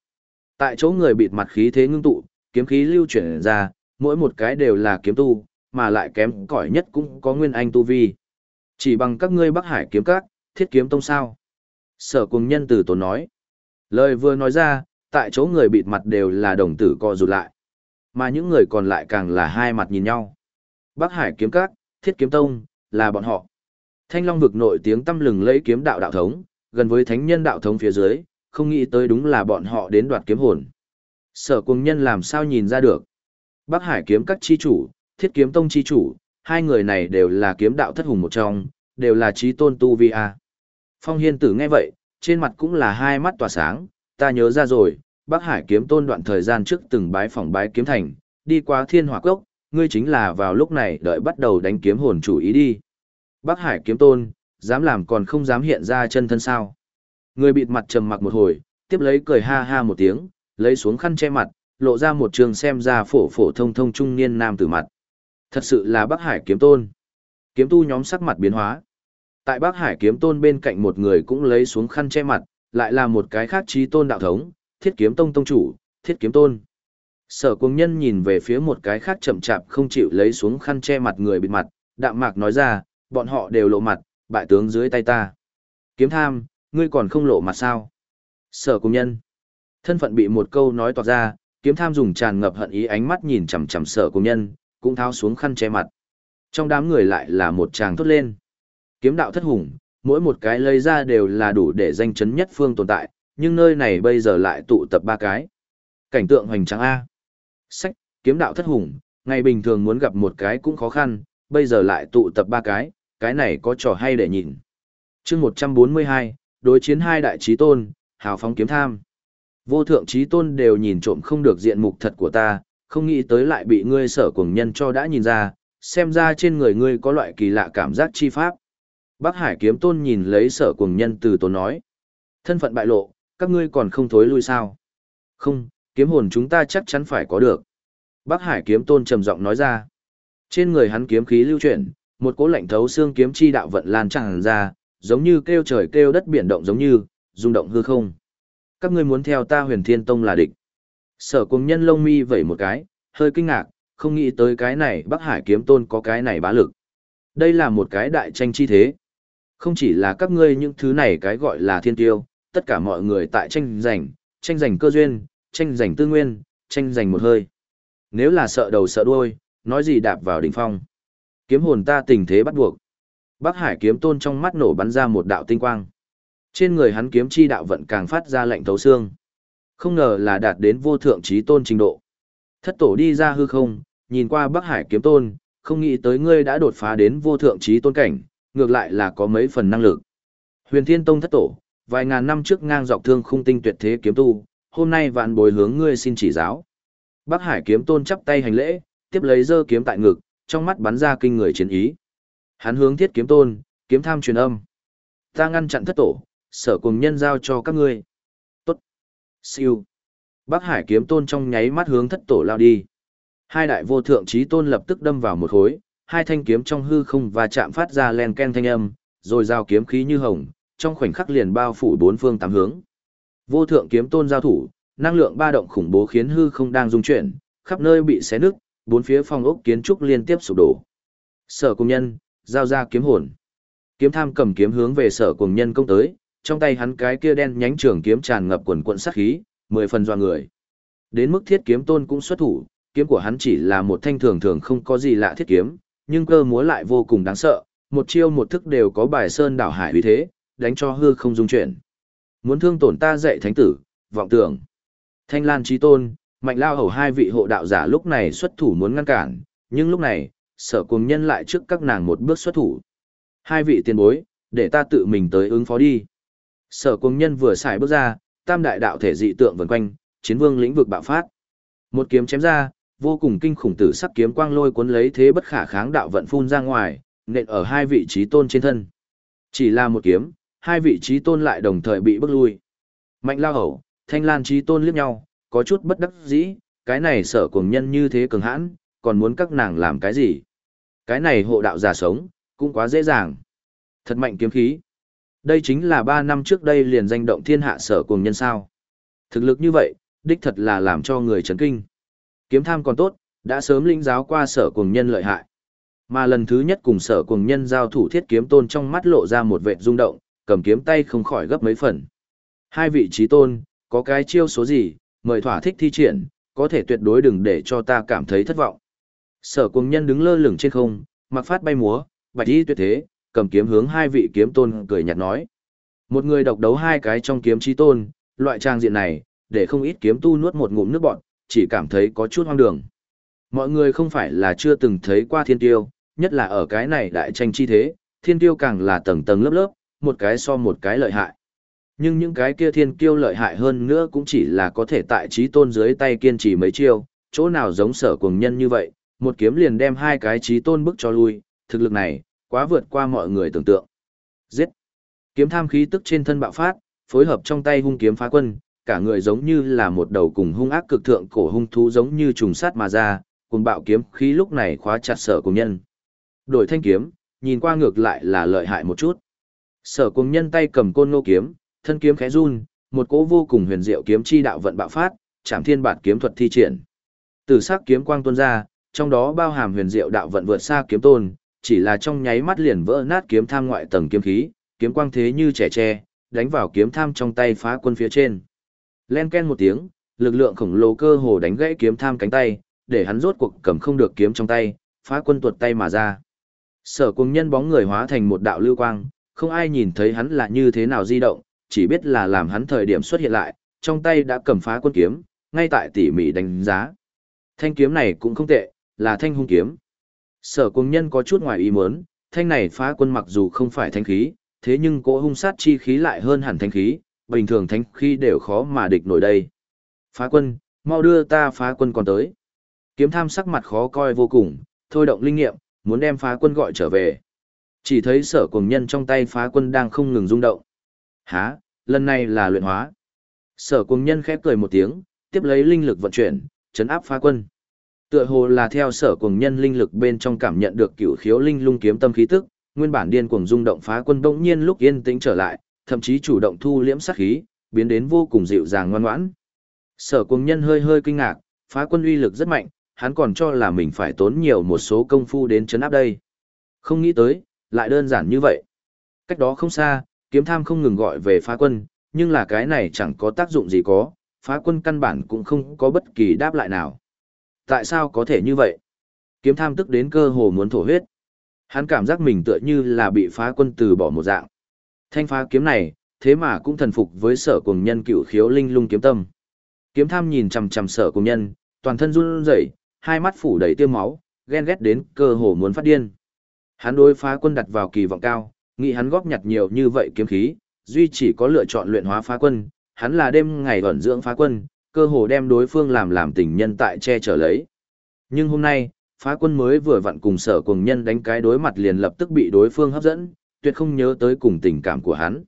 Tại chỗ người bịt mặt khí thế ngưng tụ, kiếm khí lưu chuyển ra, mỗi một cái đều là kiếm tu, mà lại kém cỏi nhất cũng có nguyên anh tu vi. Chỉ bằng các ngươi Bắc Hải kiếm các, thiết kiếm tông sao. Sở cùng nhân từ tổ nói. Lời vừa nói ra, tại chỗ người bịt mặt đều là đồng tử co rụt lại. Mà những người còn lại càng là hai mặt nhìn nhau. Bắc Hải kiếm các, thiết kiếm tông, là bọn họ. Thanh Long vực nổi tiếng tâm lừng lấy kiếm đạo đạo thống, gần với thánh nhân đạo thống phía dưới, không nghĩ tới đúng là bọn họ đến đoạt kiếm hồn. Sở cùng nhân làm sao nhìn ra được. Bắc Hải kiếm các chi chủ, thiết kiếm tông chi chủ, hai người này đều là kiếm đạo thất hùng một trong, đều là trí tôn tu vi a. Phong Hiên Tử nghe vậy, trên mặt cũng là hai mắt tỏa sáng, ta nhớ ra rồi, Bắc Hải kiếm tôn đoạn thời gian trước từng bái phỏng bái kiếm thành, đi qua thiên hỏa cốc, ngươi chính là vào lúc này đợi bắt đầu đánh kiếm hồn chủ ý đi. Bắc Hải kiếm tôn, dám làm còn không dám hiện ra chân thân sao. Người bịt mặt trầm mặc một hồi, tiếp lấy cười ha ha một tiếng, lấy xuống khăn che mặt, lộ ra một trường xem ra phổ phổ thông thông trung niên nam tử mặt. Thật sự là Bắc Hải kiếm tôn. Kiếm tu nhóm sắc mặt biến hóa. Tại Bắc Hải kiếm tôn bên cạnh một người cũng lấy xuống khăn che mặt, lại là một cái khác trí tôn đạo thống, thiết kiếm tông tông chủ, thiết kiếm tôn. Sở cung nhân nhìn về phía một cái khác chậm chạp không chịu lấy xuống khăn che mặt người bịt mặt, đạm mạc nói ra, bọn họ đều lộ mặt, bại tướng dưới tay ta. Kiếm tham, ngươi còn không lộ mặt sao? Sở cung nhân. Thân phận bị một câu nói toạc ra, kiếm tham dùng tràn ngập hận ý ánh mắt nhìn chằm chằm sở cung nhân, cũng tháo xuống khăn che mặt. Trong đám người lại là một chàng thốt lên. Kiếm đạo thất hùng, mỗi một cái lấy ra đều là đủ để danh chấn nhất phương tồn tại, nhưng nơi này bây giờ lại tụ tập ba cái. Cảnh tượng hoành tráng A. Sách, kiếm đạo thất hùng, ngày bình thường muốn gặp một cái cũng khó khăn, bây giờ lại tụ tập ba cái, cái này có trò hay để nhìn. chương 142, đối chiến hai đại trí tôn, hào phóng kiếm tham. Vô thượng trí tôn đều nhìn trộm không được diện mục thật của ta, không nghĩ tới lại bị ngươi sở cùng nhân cho đã nhìn ra, xem ra trên người ngươi có loại kỳ lạ cảm giác chi pháp. Bác Hải kiếm tôn nhìn lấy sở cùng nhân từ tổ nói. Thân phận bại lộ, các ngươi còn không thối lui sao? Không, kiếm hồn chúng ta chắc chắn phải có được. Bắc Hải kiếm tôn trầm giọng nói ra. Trên người hắn kiếm khí lưu chuyển, một cỗ lạnh thấu xương kiếm chi đạo vận lan tràn ra, giống như kêu trời kêu đất biển động giống như, rung động hư không. Các ngươi muốn theo ta huyền thiên tông là địch. Sở cùng nhân lông mi vẩy một cái, hơi kinh ngạc, không nghĩ tới cái này Bắc Hải kiếm tôn có cái này bá lực. Đây là một cái đại tranh chi thế. Không chỉ là các ngươi những thứ này cái gọi là thiên tiêu, tất cả mọi người tại tranh giành, tranh giành cơ duyên, tranh giành tư nguyên, tranh giành một hơi. Nếu là sợ đầu sợ đuôi, nói gì đạp vào đỉnh phong. Kiếm hồn ta tình thế bắt buộc. Bắc Hải kiếm tôn trong mắt nổ bắn ra một đạo tinh quang. Trên người hắn kiếm chi đạo vận càng phát ra lạnh thấu xương. Không ngờ là đạt đến vô thượng trí tôn trình độ. Thất tổ đi ra hư không, nhìn qua Bắc Hải kiếm tôn, không nghĩ tới ngươi đã đột phá đến vô thượng trí tôn cảnh, ngược lại là có mấy phần năng lực. Huyền Thiên Tông thất tổ, vài ngàn năm trước ngang dọc thương khung tinh tuyệt thế kiếm tu, hôm nay vạn bồi hướng ngươi xin chỉ giáo. Bắc Hải kiếm tôn chắp tay hành lễ, tiếp lấy dơ kiếm tại ngực, trong mắt bắn ra kinh người chiến ý. Hắn hướng thiết kiếm tôn, kiếm tham truyền âm. Ta ngăn chặn thất tổ, sở cùng nhân giao cho các ngươi. Tốt. Siêu. Bắc Hải kiếm tôn trong nháy mắt hướng thất tổ lao đi. Hai đại vô thượng trí tôn lập tức đâm vào một khối, hai thanh kiếm trong hư không và chạm phát ra len ken thanh âm, rồi giao kiếm khí như hồng, trong khoảnh khắc liền bao phủ bốn phương tám hướng. Vô thượng kiếm tôn giao thủ, năng lượng ba động khủng bố khiến hư không đang rung chuyển, khắp nơi bị xé nứt, bốn phía phong ốc kiến trúc liên tiếp sụp đổ. Sở công nhân, giao ra kiếm hồn. Kiếm tham cầm kiếm hướng về sở cùng nhân công tới, trong tay hắn cái kia đen nhánh trường kiếm tràn ngập quần cuộn sát khí, mười phần doa người. Đến mức thiết kiếm tôn cũng xuất thủ, kiếm của hắn chỉ là một thanh thường thường không có gì lạ thiết kiếm, nhưng cơ múa lại vô cùng đáng sợ, một chiêu một thức đều có bài sơn đảo hải uy thế, đánh cho hư không dung chuyển. Muốn thương tổn ta dạy thánh tử, vọng tưởng. Thanh Lan Chí Tôn, Mạnh Lao Hầu hai vị hộ đạo giả lúc này xuất thủ muốn ngăn cản, nhưng lúc này, sở cùng nhân lại trước các nàng một bước xuất thủ. Hai vị tiền bối, để ta tự mình tới ứng phó đi. Sở cùng nhân vừa xài bước ra, tam đại đạo thể dị tượng vần quanh, chiến vương lĩnh vực bạo phát. Một kiếm chém ra, vô cùng kinh khủng tử sắc kiếm quang lôi cuốn lấy thế bất khả kháng đạo vận phun ra ngoài, nện ở hai vị trí tôn trên thân. Chỉ là một kiếm, hai vị trí tôn lại đồng thời bị bước lui. Mạnh lao hậu, thanh lan trí tôn liếc nhau, có chút bất đắc dĩ, cái này sở cùng nhân như thế cường hãn, còn muốn các nàng làm cái gì? Cái này hộ đạo giả sống, cũng quá dễ dàng. Thật mạnh kiếm khí. Đây chính là ba năm trước đây liền danh động thiên hạ sở cùng nhân sao. Thực lực như vậy, đích thật là làm cho người chấn kinh. Kiếm tham còn tốt, đã sớm linh giáo qua sở cùng nhân lợi hại. Mà lần thứ nhất cùng sở cùng nhân giao thủ thiết kiếm tôn trong mắt lộ ra một vệt rung động, cầm kiếm tay không khỏi gấp mấy phần. Hai vị trí tôn, có cái chiêu số gì, mời thỏa thích thi triển, có thể tuyệt đối đừng để cho ta cảm thấy thất vọng. Sở cùng nhân đứng lơ lửng trên không, mặc phát bay múa, bạch y tuyệt thế, cầm kiếm hướng hai vị kiếm tôn cười nhạt nói. Một người độc đấu hai cái trong kiếm trí tôn, loại trang diện này, để không ít kiếm tu nuốt một ngụm nước bọn, chỉ cảm thấy có chút hoang đường. Mọi người không phải là chưa từng thấy qua thiên tiêu, nhất là ở cái này đại tranh chi thế, thiên tiêu càng là tầng tầng lớp lớp, một cái so một cái lợi hại. Nhưng những cái kia thiên kiêu lợi hại hơn nữa cũng chỉ là có thể tại trí tôn dưới tay kiên trì mấy chiêu, chỗ nào giống sở cùng nhân như vậy, một kiếm liền đem hai cái trí tôn bức cho lui, thực lực này, quá vượt qua mọi người tưởng tượng. Giết! Kiếm tham khí tức trên thân bạo phát, phối hợp trong tay hung kiếm phá quân, cả người giống như là một đầu cùng hung ác cực thượng cổ hung thú giống như trùng sát mà ra, cùng bạo kiếm khí lúc này khóa chặt sở cùng nhân. Đổi thanh kiếm, nhìn qua ngược lại là lợi hại một chút. Sở cùng nhân tay cầm côn nô kiếm, thân kiếm khẽ run, một cỗ vô cùng huyền diệu kiếm chi đạo vận bạo phát, chạm thiên bản kiếm thuật thi triển. Từ sắc kiếm quang tuôn ra, trong đó bao hàm huyền diệu đạo vận vượt xa kiếm tôn, chỉ là trong nháy mắt liền vỡ nát kiếm tham ngoại tầng kiếm khí, kiếm quang thế như trẻ tre, đánh vào kiếm tham trong tay phá quân phía trên. Len ken một tiếng, lực lượng khổng lồ cơ hồ đánh gãy kiếm tham cánh tay, để hắn rốt cuộc cầm không được kiếm trong tay, phá quân tuột tay mà ra. Sở cùng nhân bóng người hóa thành một đạo lưu quang, không ai nhìn thấy hắn là như thế nào di động, chỉ biết là làm hắn thời điểm xuất hiện lại, trong tay đã cầm phá quân kiếm, ngay tại tỉ mỉ đánh giá. Thanh kiếm này cũng không tệ, là thanh hung kiếm. Sở quân nhân có chút ngoài ý muốn, thanh này phá quân mặc dù không phải thanh khí, thế nhưng cỗ hung sát chi khí lại hơn hẳn thanh khí, bình thường thanh khí đều khó mà địch nổi đây. Phá quân, mau đưa ta phá quân còn tới. Kiếm tham sắc mặt khó coi vô cùng, thôi động linh nghiệm, muốn đem phá quân gọi trở về. Chỉ thấy sở cùng nhân trong tay phá quân đang không ngừng rung động. Há, lần này là luyện hóa. Sở cùng nhân khép cười một tiếng, tiếp lấy linh lực vận chuyển, chấn áp phá quân. Tựa hồ là theo sở cùng nhân linh lực bên trong cảm nhận được cửu khiếu linh lung kiếm tâm khí tức, nguyên bản điên cuồng rung động phá quân bỗng nhiên lúc yên tĩnh trở lại, thậm chí chủ động thu liễm sát khí, biến đến vô cùng dịu dàng ngoan ngoãn. Sở cùng nhân hơi hơi kinh ngạc, phá quân uy lực rất mạnh, hắn còn cho là mình phải tốn nhiều một số công phu đến chấn áp đây. Không nghĩ tới, lại đơn giản như vậy. Cách đó không xa, kiếm tham không ngừng gọi về phá quân, nhưng là cái này chẳng có tác dụng gì có, phá quân căn bản cũng không có bất kỳ đáp lại nào. Tại sao có thể như vậy? Kiếm tham tức đến cơ hồ muốn thổ huyết. Hắn cảm giác mình tựa như là bị phá quân từ bỏ một dạng. Thanh phá kiếm này, thế mà cũng thần phục với sở cùng nhân cựu khiếu linh lung kiếm tâm. Kiếm tham nhìn chằm chằm sở cùng nhân, toàn thân run rẩy, hai mắt phủ đầy tiêu máu, ghen ghét đến cơ hồ muốn phát điên. Hắn đối phá quân đặt vào kỳ vọng cao, nghĩ hắn góp nhặt nhiều như vậy kiếm khí, duy chỉ có lựa chọn luyện hóa phá quân, hắn là đêm ngày ẩn dưỡng phá quân, cơ hồ đem đối phương làm làm tình nhân tại che chở lấy. Nhưng hôm nay, phá quân mới vừa vặn cùng sở cùng nhân đánh cái đối mặt liền lập tức bị đối phương hấp dẫn, tuyệt không nhớ tới cùng tình cảm của hắn.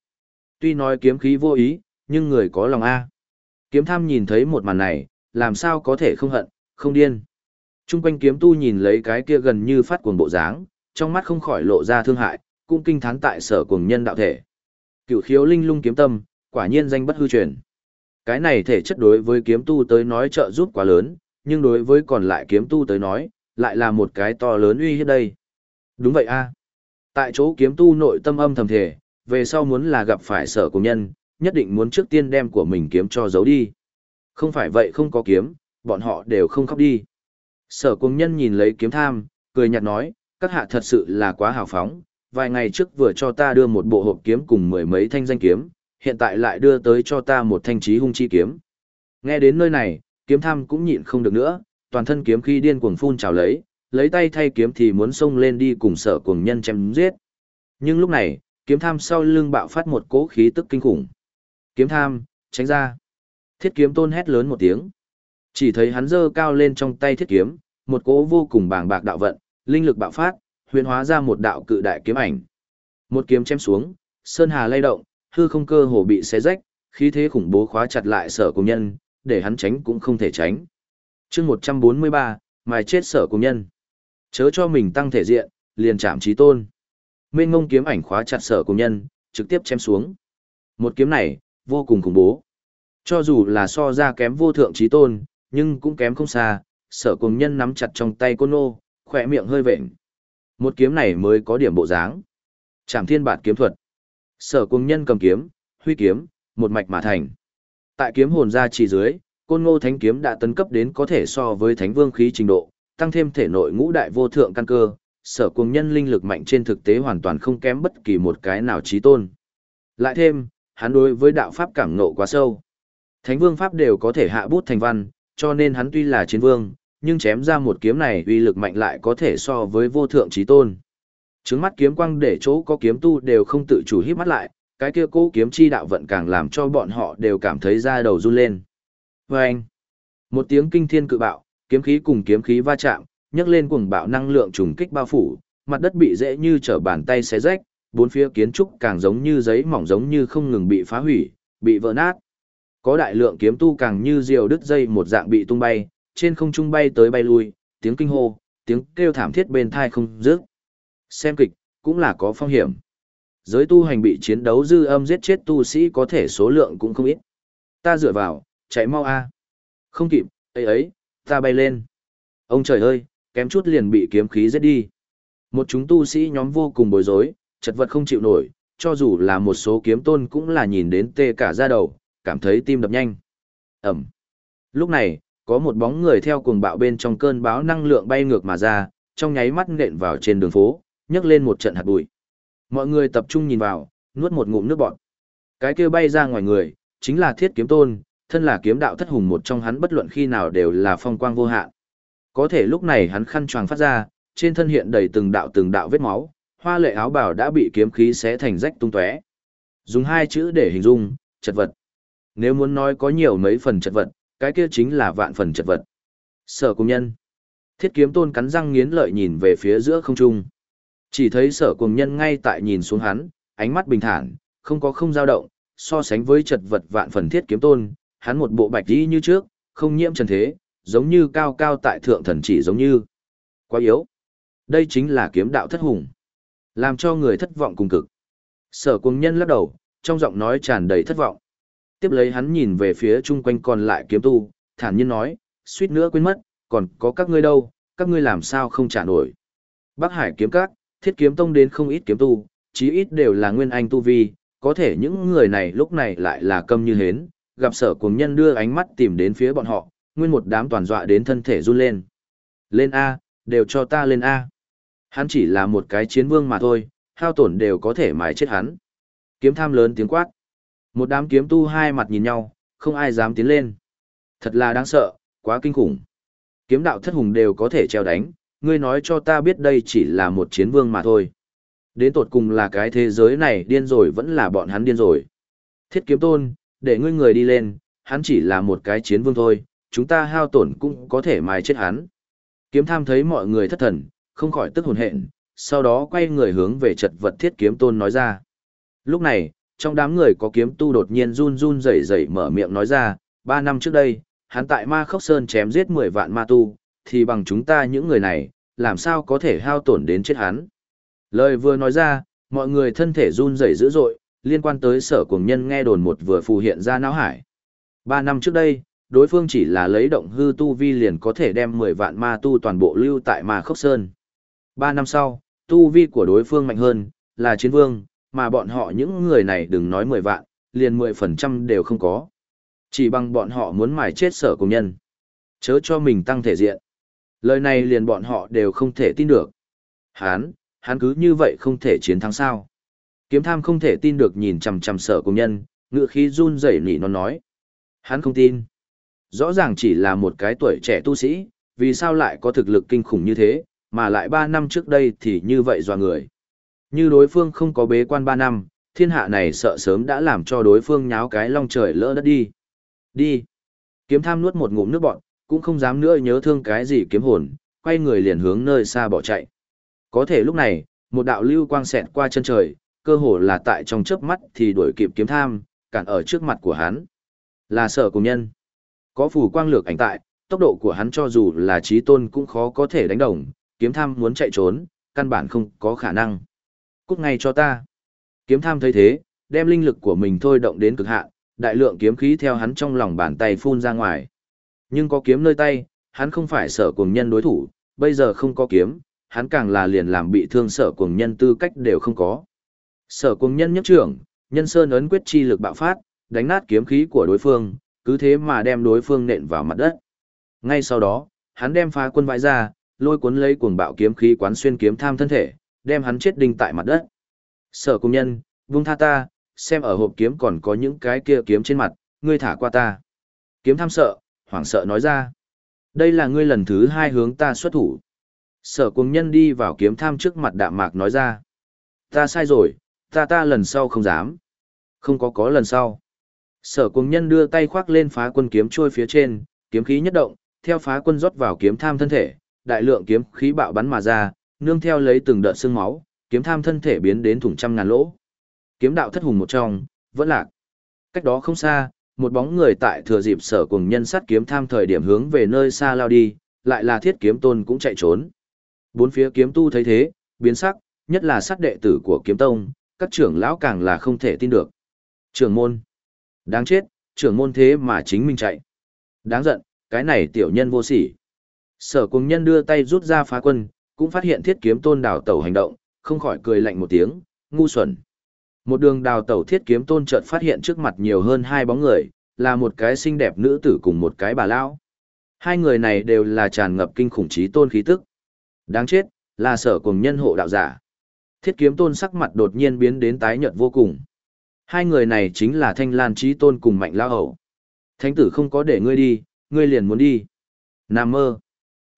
Tuy nói kiếm khí vô ý, nhưng người có lòng A. Kiếm tham nhìn thấy một màn này, làm sao có thể không hận, không điên. Trung quanh kiếm tu nhìn lấy cái kia gần như phát cuồng bộ dáng, trong mắt không khỏi lộ ra thương hại, cũng kinh thán tại sở cuồng nhân đạo thể. cửu khiếu linh lung kiếm tâm, quả nhiên danh bất hư truyền. Cái này thể chất đối với kiếm tu tới nói trợ giúp quá lớn, nhưng đối với còn lại kiếm tu tới nói, lại là một cái to lớn uy hiếp đây. Đúng vậy a. Tại chỗ kiếm tu nội tâm âm thầm thể, về sau muốn là gặp phải sở cùng nhân, nhất định muốn trước tiên đem của mình kiếm cho giấu đi. Không phải vậy không có kiếm, bọn họ đều không khóc đi. Sở cùng nhân nhìn lấy kiếm tham, cười nhạt nói, các hạ thật sự là quá hào phóng, vài ngày trước vừa cho ta đưa một bộ hộp kiếm cùng mười mấy thanh danh kiếm, hiện tại lại đưa tới cho ta một thanh trí hung chi kiếm. Nghe đến nơi này, kiếm tham cũng nhịn không được nữa, toàn thân kiếm khi điên cuồng phun trào lấy, lấy tay thay kiếm thì muốn xông lên đi cùng sở cuồng nhân chém giết. Nhưng lúc này, kiếm tham sau lưng bạo phát một cỗ khí tức kinh khủng. Kiếm tham, tránh ra. Thiết kiếm tôn hét lớn một tiếng. Chỉ thấy hắn giơ cao lên trong tay thiết kiếm, một cỗ vô cùng bàng bạc đạo vận, linh lực bạo phát, huyền hóa ra một đạo cự đại kiếm ảnh. Một kiếm chém xuống, sơn hà lay động, hư không cơ hồ bị xé rách, khí thế khủng bố khóa chặt lại sở công nhân, để hắn tránh cũng không thể tránh. chương 143, mài chết sở công nhân. Chớ cho mình tăng thể diện, liền chạm trí tôn. Mênh ngông kiếm ảnh khóa chặt sở công nhân, trực tiếp chém xuống. Một kiếm này, vô cùng khủng bố. Cho dù là so ra kém vô thượng trí tôn, nhưng cũng kém không xa, sở công nhân nắm chặt trong tay côn nô, khỏe miệng hơi vệnh. Một kiếm này mới có điểm bộ dáng. Trảm thiên bản kiếm thuật. Sở cung nhân cầm kiếm, huy kiếm, một mạch mà thành. Tại kiếm hồn ra chỉ dưới, côn ngô thánh kiếm đã tấn cấp đến có thể so với thánh vương khí trình độ, tăng thêm thể nội ngũ đại vô thượng căn cơ, sở cung nhân linh lực mạnh trên thực tế hoàn toàn không kém bất kỳ một cái nào trí tôn. Lại thêm, hắn đối với đạo pháp cảm ngộ quá sâu. Thánh vương pháp đều có thể hạ bút thành văn, cho nên hắn tuy là chiến vương, nhưng chém ra một kiếm này uy lực mạnh lại có thể so với vô thượng trí tôn. Trứng mắt kiếm quang để chỗ có kiếm tu đều không tự chủ hít mắt lại, cái kia cố kiếm chi đạo vận càng làm cho bọn họ đều cảm thấy da đầu run lên. Và anh, một tiếng kinh thiên cự bạo, kiếm khí cùng kiếm khí va chạm, nhấc lên cuồng bạo năng lượng trùng kích bao phủ, mặt đất bị dễ như trở bàn tay xé rách, bốn phía kiến trúc càng giống như giấy mỏng giống như không ngừng bị phá hủy, bị vỡ nát. Có đại lượng kiếm tu càng như diều đứt dây một dạng bị tung bay, trên không trung bay tới bay lui, tiếng kinh hô, tiếng kêu thảm thiết bên thai không dứt. Xem kịch, cũng là có phong hiểm. Giới tu hành bị chiến đấu dư âm giết chết tu sĩ có thể số lượng cũng không ít. Ta dựa vào, chạy mau a. Không kịp, ấy ấy, ta bay lên. Ông trời ơi, kém chút liền bị kiếm khí giết đi. Một chúng tu sĩ nhóm vô cùng bối rối, chật vật không chịu nổi, cho dù là một số kiếm tôn cũng là nhìn đến tê cả da đầu, cảm thấy tim đập nhanh. Ẩm. Lúc này, có một bóng người theo cuồng bạo bên trong cơn báo năng lượng bay ngược mà ra, trong nháy mắt nện vào trên đường phố, nhấc lên một trận hạt bụi. Mọi người tập trung nhìn vào, nuốt một ngụm nước bọt. Cái kia bay ra ngoài người, chính là Thiết Kiếm Tôn, thân là kiếm đạo thất hùng một trong hắn bất luận khi nào đều là phong quang vô hạn. Có thể lúc này hắn khăn choàng phát ra, trên thân hiện đầy từng đạo từng đạo vết máu, hoa lệ áo bào đã bị kiếm khí xé thành rách tung tóe. Dùng hai chữ để hình dung, chật vật. Nếu muốn nói có nhiều mấy phần chật vật, cái kia chính là vạn phần chật vật. Sở cùng nhân. Thiết kiếm tôn cắn răng nghiến lợi nhìn về phía giữa không trung. Chỉ thấy sở cùng nhân ngay tại nhìn xuống hắn, ánh mắt bình thản, không có không dao động, so sánh với chật vật vạn phần thiết kiếm tôn, hắn một bộ bạch đi như trước, không nhiễm trần thế, giống như cao cao tại thượng thần chỉ giống như. Quá yếu. Đây chính là kiếm đạo thất hùng. Làm cho người thất vọng cùng cực. Sở cùng nhân lắc đầu, trong giọng nói tràn đầy thất vọng. Tiếp lấy hắn nhìn về phía chung quanh còn lại kiếm tu, thản nhiên nói, suýt nữa quên mất, còn có các ngươi đâu, các ngươi làm sao không trả nổi. Bắc Hải kiếm các, thiết kiếm tông đến không ít kiếm tu, chí ít đều là nguyên anh tu vi, có thể những người này lúc này lại là câm như hến, gặp sở cuồng nhân đưa ánh mắt tìm đến phía bọn họ, nguyên một đám toàn dọa đến thân thể run lên. Lên A, đều cho ta lên A. Hắn chỉ là một cái chiến vương mà thôi, hao tổn đều có thể mái chết hắn. Kiếm tham lớn tiếng quát. Một đám kiếm tu hai mặt nhìn nhau, không ai dám tiến lên. Thật là đáng sợ, quá kinh khủng. Kiếm đạo thất hùng đều có thể treo đánh, ngươi nói cho ta biết đây chỉ là một chiến vương mà thôi. Đến tột cùng là cái thế giới này điên rồi vẫn là bọn hắn điên rồi. Thiết kiếm tôn, để ngươi người đi lên, hắn chỉ là một cái chiến vương thôi, chúng ta hao tổn cũng có thể mài chết hắn. Kiếm tham thấy mọi người thất thần, không khỏi tức hồn hện, sau đó quay người hướng về chật vật thiết kiếm tôn nói ra. Lúc này, trong đám người có kiếm tu đột nhiên run run rẩy rẩy mở miệng nói ra, ba năm trước đây, hắn tại ma khốc sơn chém giết 10 vạn ma tu, thì bằng chúng ta những người này, làm sao có thể hao tổn đến chết hắn. Lời vừa nói ra, mọi người thân thể run rẩy dữ dội, liên quan tới sở cùng nhân nghe đồn một vừa phù hiện ra não hải. Ba năm trước đây, đối phương chỉ là lấy động hư tu vi liền có thể đem 10 vạn ma tu toàn bộ lưu tại ma khốc sơn. Ba năm sau, tu vi của đối phương mạnh hơn, là chiến vương, mà bọn họ những người này đừng nói 10 vạn, liền 10% đều không có. Chỉ bằng bọn họ muốn mài chết sở công nhân. Chớ cho mình tăng thể diện. Lời này liền bọn họ đều không thể tin được. Hán, Hán cứ như vậy không thể chiến thắng sao. Kiếm tham không thể tin được nhìn chằm chằm sở công nhân, ngựa khí run rẩy nỉ nó nói. Hắn không tin. Rõ ràng chỉ là một cái tuổi trẻ tu sĩ, vì sao lại có thực lực kinh khủng như thế, mà lại 3 năm trước đây thì như vậy dò người. Như đối phương không có bế quan 3 năm, thiên hạ này sợ sớm đã làm cho đối phương nháo cái long trời lỡ đất đi. Đi. Kiếm tham nuốt một ngụm nước bọn, cũng không dám nữa nhớ thương cái gì kiếm hồn, quay người liền hướng nơi xa bỏ chạy. Có thể lúc này, một đạo lưu quang xẹt qua chân trời, cơ hồ là tại trong chớp mắt thì đuổi kịp kiếm tham, cản ở trước mặt của hắn. Là sở cùng nhân. Có phủ quang lược ảnh tại, tốc độ của hắn cho dù là trí tôn cũng khó có thể đánh đồng, kiếm tham muốn chạy trốn, căn bản không có khả năng. Cút ngay cho ta. Kiếm tham thấy thế, đem linh lực của mình thôi động đến cực hạn, đại lượng kiếm khí theo hắn trong lòng bàn tay phun ra ngoài. Nhưng có kiếm nơi tay, hắn không phải sở cuồng nhân đối thủ, bây giờ không có kiếm, hắn càng là liền làm bị thương sở cuồng nhân tư cách đều không có. Sở cuồng nhân nhất trưởng, nhân sơn ấn quyết chi lực bạo phát, đánh nát kiếm khí của đối phương, cứ thế mà đem đối phương nện vào mặt đất. Ngay sau đó, hắn đem phá quân vãi ra, lôi cuốn lấy cuồng bạo kiếm khí quán xuyên kiếm tham thân thể, đem hắn chết đinh tại mặt đất. Sở công nhân, vung tha ta, xem ở hộp kiếm còn có những cái kia kiếm trên mặt, ngươi thả qua ta. Kiếm tham sợ, hoảng sợ nói ra. Đây là ngươi lần thứ hai hướng ta xuất thủ. Sở cùng nhân đi vào kiếm tham trước mặt đạm mạc nói ra. Ta sai rồi, ta ta lần sau không dám. Không có có lần sau. Sở cùng nhân đưa tay khoác lên phá quân kiếm trôi phía trên, kiếm khí nhất động, theo phá quân rót vào kiếm tham thân thể, đại lượng kiếm khí bạo bắn mà ra, nương theo lấy từng đợt xương máu, kiếm tham thân thể biến đến thủng trăm ngàn lỗ. Kiếm đạo thất hùng một trong, vẫn lạc. Cách đó không xa, một bóng người tại thừa dịp sở cùng nhân sát kiếm tham thời điểm hướng về nơi xa lao đi, lại là thiết kiếm tôn cũng chạy trốn. Bốn phía kiếm tu thấy thế, biến sắc, nhất là sát đệ tử của kiếm tông, các trưởng lão càng là không thể tin được. Trưởng môn. Đáng chết, trưởng môn thế mà chính mình chạy. Đáng giận, cái này tiểu nhân vô sỉ. Sở cùng nhân đưa tay rút ra phá quân, cũng phát hiện thiết kiếm tôn đào tẩu hành động, không khỏi cười lạnh một tiếng, ngu xuẩn. Một đường đào tẩu thiết kiếm tôn chợt phát hiện trước mặt nhiều hơn hai bóng người, là một cái xinh đẹp nữ tử cùng một cái bà lão. Hai người này đều là tràn ngập kinh khủng trí tôn khí tức. Đáng chết, là sở cùng nhân hộ đạo giả. Thiết kiếm tôn sắc mặt đột nhiên biến đến tái nhợt vô cùng. Hai người này chính là Thanh Lan Trí Tôn cùng Mạnh Lao Hậu. Thánh tử không có để ngươi đi, ngươi liền muốn đi. Nam mơ.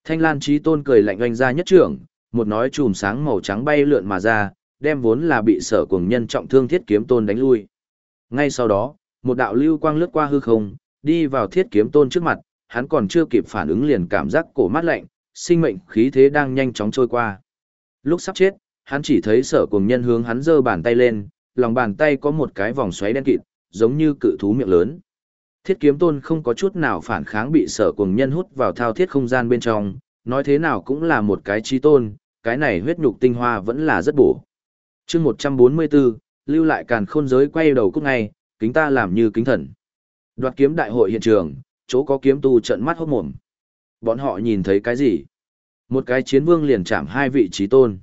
Thanh Lan Chí Tôn cười lạnh oanh ra nhất trưởng, một nói chùm sáng màu trắng bay lượn mà ra, đem vốn là bị sở cuồng nhân trọng thương thiết kiếm tôn đánh lui. Ngay sau đó, một đạo lưu quang lướt qua hư không, đi vào thiết kiếm tôn trước mặt, hắn còn chưa kịp phản ứng liền cảm giác cổ mát lạnh, sinh mệnh khí thế đang nhanh chóng trôi qua. Lúc sắp chết, hắn chỉ thấy sở cuồng nhân hướng hắn giơ bàn tay lên, lòng bàn tay có một cái vòng xoáy đen kịt, giống như cự thú miệng lớn thiết kiếm tôn không có chút nào phản kháng bị sở cùng nhân hút vào thao thiết không gian bên trong, nói thế nào cũng là một cái trí tôn, cái này huyết nhục tinh hoa vẫn là rất bổ. chương 144, lưu lại càn khôn giới quay đầu cúc ngay, kính ta làm như kính thần. Đoạt kiếm đại hội hiện trường, chỗ có kiếm tu trận mắt hốt mồm. Bọn họ nhìn thấy cái gì? Một cái chiến vương liền chạm hai vị trí tôn.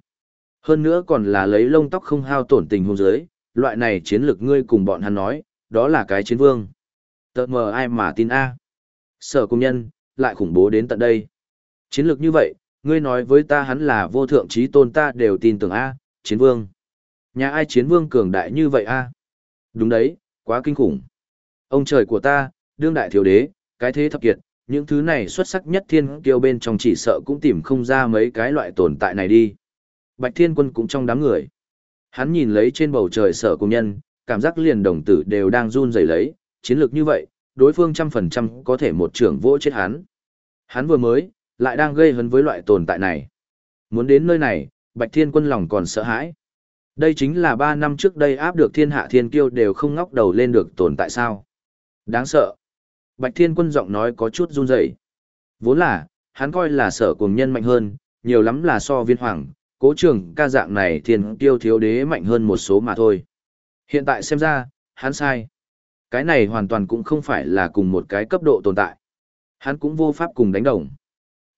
Hơn nữa còn là lấy lông tóc không hao tổn tình hôn giới, loại này chiến lược ngươi cùng bọn hắn nói, đó là cái chiến vương tờ mờ ai mà tin A. Sở công nhân, lại khủng bố đến tận đây. Chiến lược như vậy, ngươi nói với ta hắn là vô thượng trí tôn ta đều tin tưởng A, chiến vương. Nhà ai chiến vương cường đại như vậy A? Đúng đấy, quá kinh khủng. Ông trời của ta, đương đại thiếu đế, cái thế thập kiệt, những thứ này xuất sắc nhất thiên kiêu bên trong chỉ sợ cũng tìm không ra mấy cái loại tồn tại này đi. Bạch Thiên Quân cũng trong đám người. Hắn nhìn lấy trên bầu trời sở công nhân, cảm giác liền đồng tử đều đang run rẩy lấy, chiến lược như vậy, đối phương trăm phần trăm có thể một trưởng vỗ chết hắn. Hắn vừa mới, lại đang gây hấn với loại tồn tại này. Muốn đến nơi này, Bạch Thiên Quân lòng còn sợ hãi. Đây chính là ba năm trước đây áp được thiên hạ thiên kiêu đều không ngóc đầu lên được tồn tại sao. Đáng sợ. Bạch Thiên Quân giọng nói có chút run rẩy. Vốn là, hắn coi là sở cùng nhân mạnh hơn, nhiều lắm là so viên hoàng, cố trường ca dạng này thiên kiêu thiếu đế mạnh hơn một số mà thôi. Hiện tại xem ra, hắn sai. Cái này hoàn toàn cũng không phải là cùng một cái cấp độ tồn tại. Hắn cũng vô pháp cùng đánh đồng.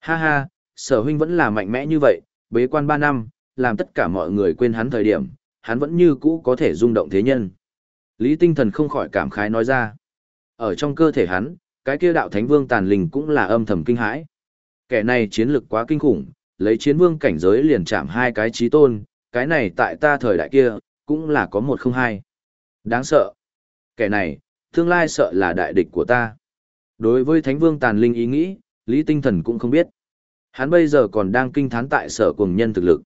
Ha ha, sở huynh vẫn là mạnh mẽ như vậy, bế quan 3 năm, làm tất cả mọi người quên hắn thời điểm, hắn vẫn như cũ có thể rung động thế nhân. Lý tinh thần không khỏi cảm khái nói ra. Ở trong cơ thể hắn, cái kia đạo thánh vương tàn linh cũng là âm thầm kinh hãi. Kẻ này chiến lực quá kinh khủng, lấy chiến vương cảnh giới liền chạm hai cái trí tôn, cái này tại ta thời đại kia, cũng là có một không hai. Đáng sợ. Kẻ này, tương lai sợ là đại địch của ta. Đối với thánh vương tàn linh ý nghĩ, Lý tinh thần cũng không biết. Hắn bây giờ còn đang kinh thán tại sở cùng nhân thực lực.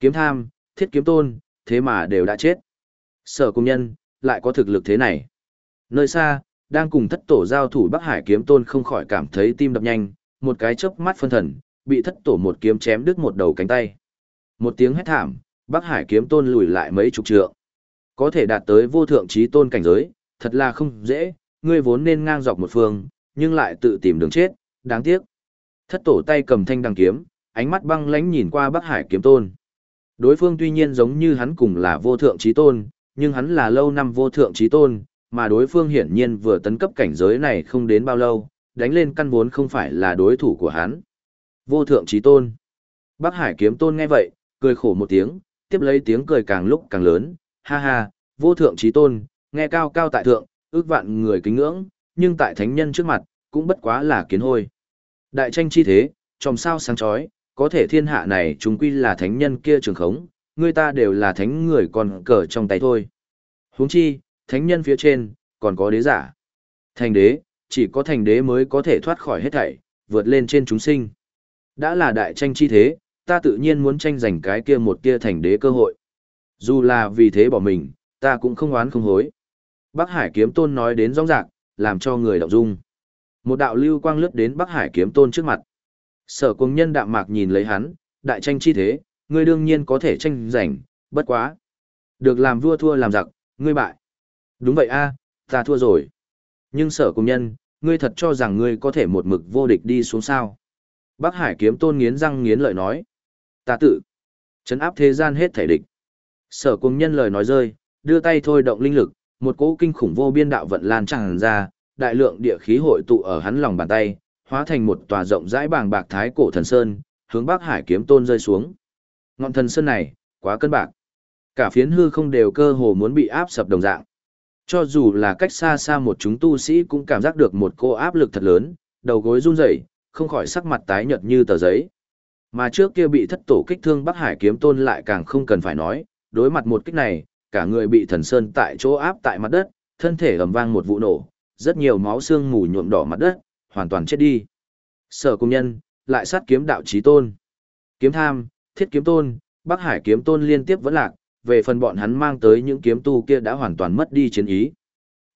Kiếm tham, thiết kiếm tôn, thế mà đều đã chết. Sở cùng nhân, lại có thực lực thế này. Nơi xa, đang cùng thất tổ giao thủ Bắc Hải kiếm tôn không khỏi cảm thấy tim đập nhanh, một cái chớp mắt phân thần, bị thất tổ một kiếm chém đứt một đầu cánh tay. Một tiếng hét thảm, Bắc Hải kiếm tôn lùi lại mấy chục trượng. Có thể đạt tới vô thượng trí tôn cảnh giới, thật là không dễ, ngươi vốn nên ngang dọc một phương, nhưng lại tự tìm đường chết, đáng tiếc. Thất tổ tay cầm thanh đằng kiếm, ánh mắt băng lãnh nhìn qua Bắc Hải kiếm tôn. Đối phương tuy nhiên giống như hắn cùng là vô thượng trí tôn, nhưng hắn là lâu năm vô thượng trí tôn, mà đối phương hiển nhiên vừa tấn cấp cảnh giới này không đến bao lâu, đánh lên căn vốn không phải là đối thủ của hắn. Vô thượng trí tôn. Bắc Hải kiếm tôn nghe vậy, cười khổ một tiếng, tiếp lấy tiếng cười càng lúc càng lớn, ha ha, vô thượng trí tôn, nghe cao cao tại thượng, ước vạn người kính ngưỡng, nhưng tại thánh nhân trước mặt, cũng bất quá là kiến hôi. Đại tranh chi thế, trong sao sáng chói, có thể thiên hạ này chúng quy là thánh nhân kia trường khống, người ta đều là thánh người còn cờ trong tay thôi. huống chi, thánh nhân phía trên, còn có đế giả. Thành đế, chỉ có thành đế mới có thể thoát khỏi hết thảy, vượt lên trên chúng sinh. Đã là đại tranh chi thế, ta tự nhiên muốn tranh giành cái kia một kia thành đế cơ hội. Dù là vì thế bỏ mình, ta cũng không oán không hối. Bắc Hải kiếm tôn nói đến rõ ràng, làm cho người động dung. Một đạo lưu quang lướt đến Bắc Hải kiếm tôn trước mặt. Sở cung nhân đạm mạc nhìn lấy hắn, đại tranh chi thế, ngươi đương nhiên có thể tranh giành, bất quá. Được làm vua thua làm giặc, ngươi bại. Đúng vậy a, ta thua rồi. Nhưng sở cung nhân, ngươi thật cho rằng ngươi có thể một mực vô địch đi xuống sao. Bắc Hải kiếm tôn nghiến răng nghiến lợi nói. Ta tự. Chấn áp thế gian hết thể địch. Sở cung nhân lời nói rơi, đưa tay thôi động linh lực, một cỗ kinh khủng vô biên đạo vận lan tràn ra, đại lượng địa khí hội tụ ở hắn lòng bàn tay, hóa thành một tòa rộng rãi bàng bạc thái cổ thần sơn, hướng Bắc Hải kiếm tôn rơi xuống. Ngọn thần sơn này, quá cân bạc. Cả phiến hư không đều cơ hồ muốn bị áp sập đồng dạng. Cho dù là cách xa xa một chúng tu sĩ cũng cảm giác được một cô áp lực thật lớn, đầu gối run rẩy, không khỏi sắc mặt tái nhợt như tờ giấy. Mà trước kia bị thất tổ kích thương Bắc Hải kiếm tôn lại càng không cần phải nói, đối mặt một kích này, cả người bị thần sơn tại chỗ áp tại mặt đất, thân thể ầm vang một vụ nổ, rất nhiều máu xương mù nhuộm đỏ mặt đất, hoàn toàn chết đi. Sở công nhân, lại sát kiếm đạo chí tôn. Kiếm tham, thiết kiếm tôn, Bắc Hải kiếm tôn liên tiếp vẫn lạc, về phần bọn hắn mang tới những kiếm tu kia đã hoàn toàn mất đi chiến ý.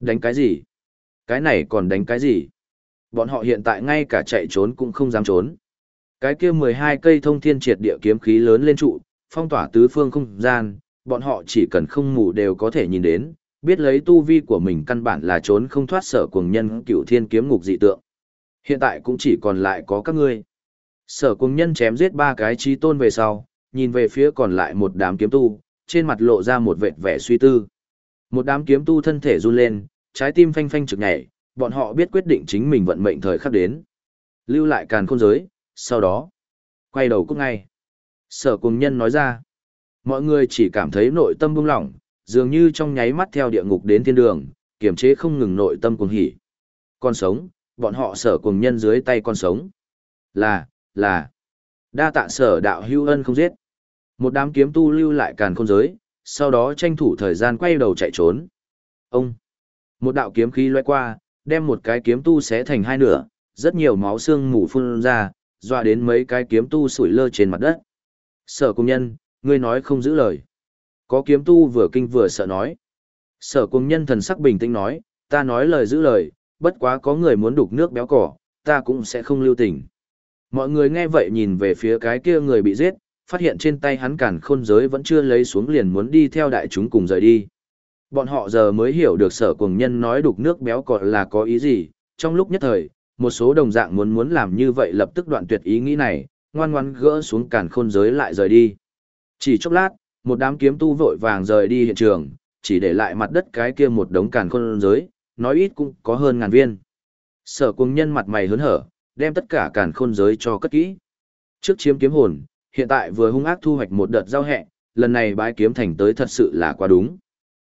Đánh cái gì? Cái này còn đánh cái gì? Bọn họ hiện tại ngay cả chạy trốn cũng không dám trốn. Cái kia 12 cây thông thiên triệt địa kiếm khí lớn lên trụ, phong tỏa tứ phương không gian, bọn họ chỉ cần không mù đều có thể nhìn đến, Biết lấy tu vi của mình căn bản là trốn không thoát sở cuồng nhân cựu thiên kiếm ngục dị tượng. Hiện tại cũng chỉ còn lại có các ngươi. Sở cuồng nhân chém giết ba cái trí tôn về sau, nhìn về phía còn lại một đám kiếm tu, trên mặt lộ ra một vệt vẻ suy tư. Một đám kiếm tu thân thể run lên, trái tim phanh phanh trực nhảy, bọn họ biết quyết định chính mình vận mệnh thời khắc đến. Lưu lại càn khôn giới, sau đó, quay đầu cút ngay. Sở cuồng nhân nói ra, mọi người chỉ cảm thấy nội tâm buông lỏng, dường như trong nháy mắt theo địa ngục đến thiên đường, kiềm chế không ngừng nội tâm cuồng hỉ. Con sống, bọn họ sở cùng nhân dưới tay con sống. Là, là, đa tạ sở đạo hưu ân không giết. Một đám kiếm tu lưu lại càn khôn giới, sau đó tranh thủ thời gian quay đầu chạy trốn. Ông, một đạo kiếm khí loe qua, đem một cái kiếm tu xé thành hai nửa, rất nhiều máu xương mù phun ra, dọa đến mấy cái kiếm tu sủi lơ trên mặt đất. Sở công nhân, ngươi nói không giữ lời. Có kiếm tu vừa kinh vừa sợ nói. Sở công nhân thần sắc bình tĩnh nói, ta nói lời giữ lời, bất quá có người muốn đục nước béo cỏ, ta cũng sẽ không lưu tình. Mọi người nghe vậy nhìn về phía cái kia người bị giết, phát hiện trên tay hắn cản khôn giới vẫn chưa lấy xuống liền muốn đi theo đại chúng cùng rời đi. Bọn họ giờ mới hiểu được sở cùng nhân nói đục nước béo cỏ là có ý gì, trong lúc nhất thời, một số đồng dạng muốn muốn làm như vậy lập tức đoạn tuyệt ý nghĩ này, ngoan ngoan gỡ xuống cản khôn giới lại rời đi. Chỉ chốc lát, một đám kiếm tu vội vàng rời đi hiện trường, chỉ để lại mặt đất cái kia một đống càn khôn giới, nói ít cũng có hơn ngàn viên. Sở cùng nhân mặt mày hớn hở, đem tất cả càn khôn giới cho cất kỹ. Trước chiếm kiếm hồn, hiện tại vừa hung ác thu hoạch một đợt giao hẹ, lần này bái kiếm thành tới thật sự là quá đúng.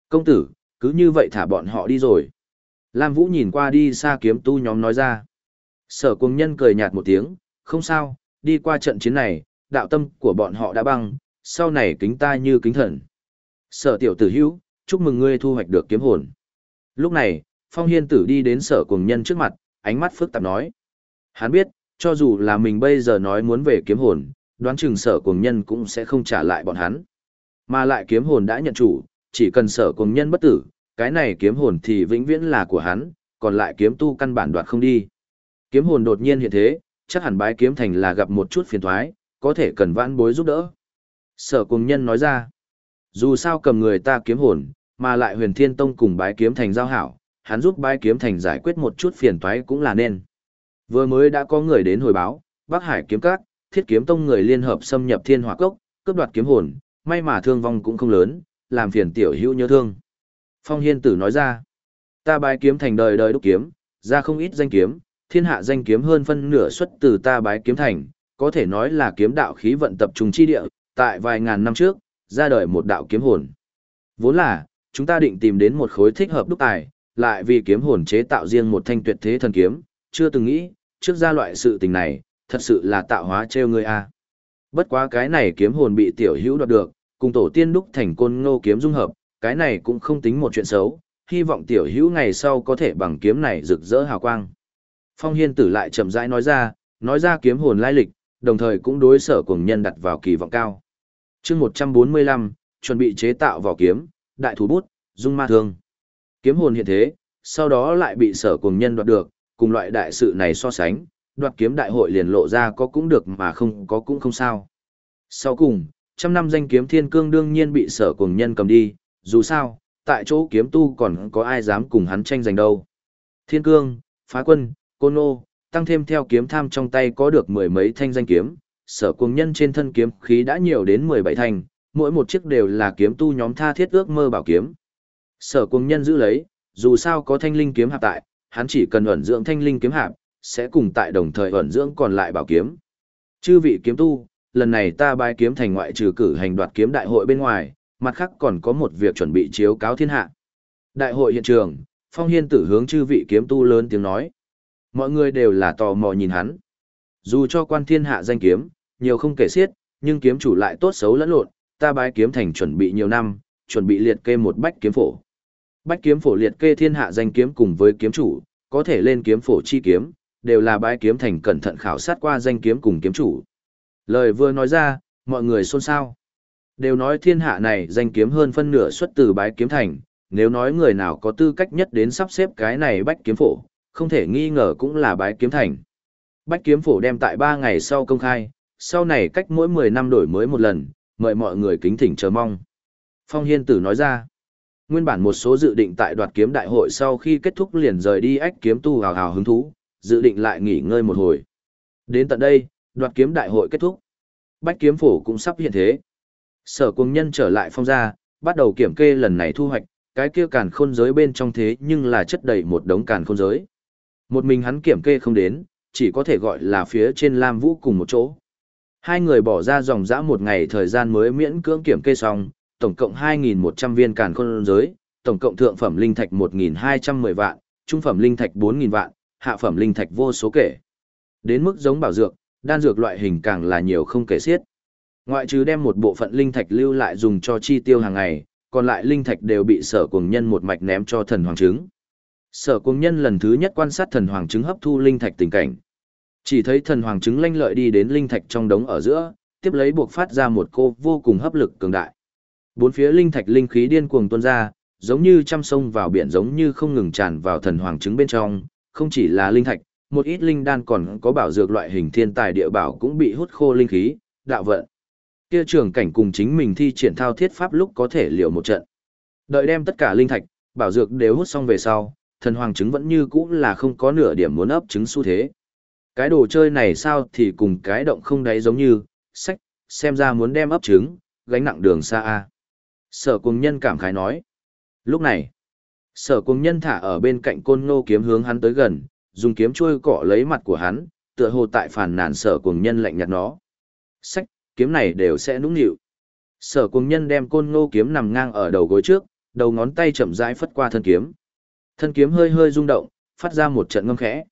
Công tử, cứ như vậy thả bọn họ đi rồi. Lam Vũ nhìn qua đi xa kiếm tu nhóm nói ra. Sở cùng nhân cười nhạt một tiếng, không sao, đi qua trận chiến này, đạo tâm của bọn họ đã băng, sau này kính ta như kính thần. Sở tiểu tử hữu, chúc mừng ngươi thu hoạch được kiếm hồn. Lúc này, Phong Hiên tử đi đến sở cùng nhân trước mặt, ánh mắt phức tạp nói. Hắn biết, cho dù là mình bây giờ nói muốn về kiếm hồn, đoán chừng sở cùng nhân cũng sẽ không trả lại bọn hắn. Mà lại kiếm hồn đã nhận chủ, chỉ cần sở cùng nhân bất tử, cái này kiếm hồn thì vĩnh viễn là của hắn, còn lại kiếm tu căn bản đoạt không đi. Kiếm hồn đột nhiên hiện thế, chắc hẳn bái kiếm thành là gặp một chút phiền thoái, có thể cần vãn bối giúp đỡ. Sở cùng nhân nói ra, dù sao cầm người ta kiếm hồn, mà lại huyền thiên tông cùng bái kiếm thành giao hảo, hắn giúp bái kiếm thành giải quyết một chút phiền toái cũng là nên. Vừa mới đã có người đến hồi báo, Bắc Hải kiếm các, thiết kiếm tông người liên hợp xâm nhập thiên hỏa cốc, cướp đoạt kiếm hồn, may mà thương vong cũng không lớn, làm phiền tiểu hữu nhớ thương. Phong Hiên Tử nói ra, ta bái kiếm thành đời đời đúc kiếm, ra không ít danh kiếm, thiên hạ danh kiếm hơn phân nửa xuất từ ta bái kiếm thành, có thể nói là kiếm đạo khí vận tập trung chi địa, tại vài ngàn năm trước, ra đời một đạo kiếm hồn. Vốn là, chúng ta định tìm đến một khối thích hợp đúc tài, lại vì kiếm hồn chế tạo riêng một thanh tuyệt thế thần kiếm, chưa từng nghĩ, trước ra loại sự tình này, thật sự là tạo hóa trêu ngươi a. Bất quá cái này kiếm hồn bị tiểu hữu đoạt được, cùng tổ tiên đúc thành côn ngô kiếm dung hợp, cái này cũng không tính một chuyện xấu, hy vọng tiểu hữu ngày sau có thể bằng kiếm này rực rỡ hào quang. Phong Hiên Tử lại chậm rãi nói ra, nói ra kiếm hồn lai lịch, đồng thời cũng đối sở cùng nhân đặt vào kỳ vọng cao. chương 145, chuẩn bị chế tạo vỏ kiếm, đại thủ bút, dung ma thương. Kiếm hồn hiện thế, sau đó lại bị sở cùng nhân đoạt được, cùng loại đại sự này so sánh, đoạt kiếm đại hội liền lộ ra có cũng được mà không có cũng không sao. Sau cùng, trăm năm danh kiếm thiên cương đương nhiên bị sở cùng nhân cầm đi, dù sao, tại chỗ kiếm tu còn có ai dám cùng hắn tranh giành đâu. Thiên cương, phá quân, côn nô, tăng thêm theo kiếm tham trong tay có được mười mấy thanh danh kiếm, sở cùng nhân trên thân kiếm khí đã nhiều đến mười bảy thanh, mỗi một chiếc đều là kiếm tu nhóm tha thiết ước mơ bảo kiếm. Sở cùng nhân giữ lấy, dù sao có thanh linh kiếm hạp tại, hắn chỉ cần ẩn dưỡng thanh linh kiếm hạp, sẽ cùng tại đồng thời ẩn dưỡng còn lại bảo kiếm. Chư vị kiếm tu, lần này ta bái kiếm thành ngoại trừ cử hành đoạt kiếm đại hội bên ngoài, mặt khác còn có một việc chuẩn bị chiếu cáo thiên hạ. Đại hội hiện trường, Phong Hiên tử hướng chư vị kiếm tu lớn tiếng nói. Mọi người đều là tò mò nhìn hắn. Dù cho quan thiên hạ danh kiếm, nhiều không kể xiết, nhưng kiếm chủ lại tốt xấu lẫn lộn, ta bái kiếm thành chuẩn bị nhiều năm, chuẩn bị liệt kê một bách kiếm phổ. Bách kiếm phổ liệt kê thiên hạ danh kiếm cùng với kiếm chủ, có thể lên kiếm phổ chi kiếm, đều là bái kiếm thành cẩn thận khảo sát qua danh kiếm cùng kiếm chủ. Lời vừa nói ra, mọi người xôn xao. Đều nói thiên hạ này danh kiếm hơn phân nửa xuất từ bái kiếm thành, nếu nói người nào có tư cách nhất đến sắp xếp cái này bách kiếm phổ, không thể nghi ngờ cũng là bái kiếm thành. Bách kiếm phổ đem tại 3 ngày sau công khai, sau này cách mỗi 10 năm đổi mới một lần, mời mọi người kính thỉnh chờ mong. Phong Hiên Tử nói ra, Nguyên bản một số dự định tại đoạt kiếm đại hội sau khi kết thúc liền rời đi ách kiếm tu hào hào hứng thú, dự định lại nghỉ ngơi một hồi. Đến tận đây, đoạt kiếm đại hội kết thúc. Bách kiếm phổ cũng sắp hiện thế. Sở cung nhân trở lại phong gia, bắt đầu kiểm kê lần này thu hoạch, cái kia càn khôn giới bên trong thế nhưng là chất đầy một đống càn khôn giới. Một mình hắn kiểm kê không đến, chỉ có thể gọi là phía trên Lam Vũ cùng một chỗ. Hai người bỏ ra dòng dã một ngày thời gian mới miễn cưỡng kiểm kê xong, tổng cộng 2.100 viên càn khôn giới, tổng cộng thượng phẩm linh thạch 1.210 vạn, trung phẩm linh thạch 4.000 vạn, hạ phẩm linh thạch vô số kể. Đến mức giống bảo dược, đan dược loại hình càng là nhiều không kể xiết. Ngoại trừ đem một bộ phận linh thạch lưu lại dùng cho chi tiêu hàng ngày, còn lại linh thạch đều bị sở cuồng nhân một mạch ném cho thần hoàng trứng. Sở Cung nhân lần thứ nhất quan sát thần hoàng trứng hấp thu linh thạch tình cảnh. Chỉ thấy thần hoàng trứng lanh lợi đi đến linh thạch trong đống ở giữa, tiếp lấy buộc phát ra một cô vô cùng hấp lực cường đại. Bốn phía linh thạch linh khí điên cuồng tuôn ra, giống như trăm sông vào biển giống như không ngừng tràn vào thần hoàng trứng bên trong, không chỉ là linh thạch, một ít linh đan còn có bảo dược loại hình thiên tài địa bảo cũng bị hút khô linh khí, đạo vận. Kia trường cảnh cùng chính mình thi triển thao thiết pháp lúc có thể liệu một trận. Đợi đem tất cả linh thạch, bảo dược đều hút xong về sau, thần hoàng trứng vẫn như cũ là không có nửa điểm muốn ấp trứng xu thế. Cái đồ chơi này sao thì cùng cái động không đáy giống như, sách, xem ra muốn đem ấp trứng, gánh nặng đường xa a. Sở cùng nhân cảm khái nói. Lúc này, sở cùng nhân thả ở bên cạnh côn ngô kiếm hướng hắn tới gần, dùng kiếm chui cọ lấy mặt của hắn, tựa hồ tại phản nàn sở cùng nhân lạnh nhạt nó. Sách, kiếm này đều sẽ nũng nịu. Sở cùng nhân đem côn ngô kiếm nằm ngang ở đầu gối trước, đầu ngón tay chậm rãi phất qua thân kiếm. Thân kiếm hơi hơi rung động, phát ra một trận ngâm khẽ.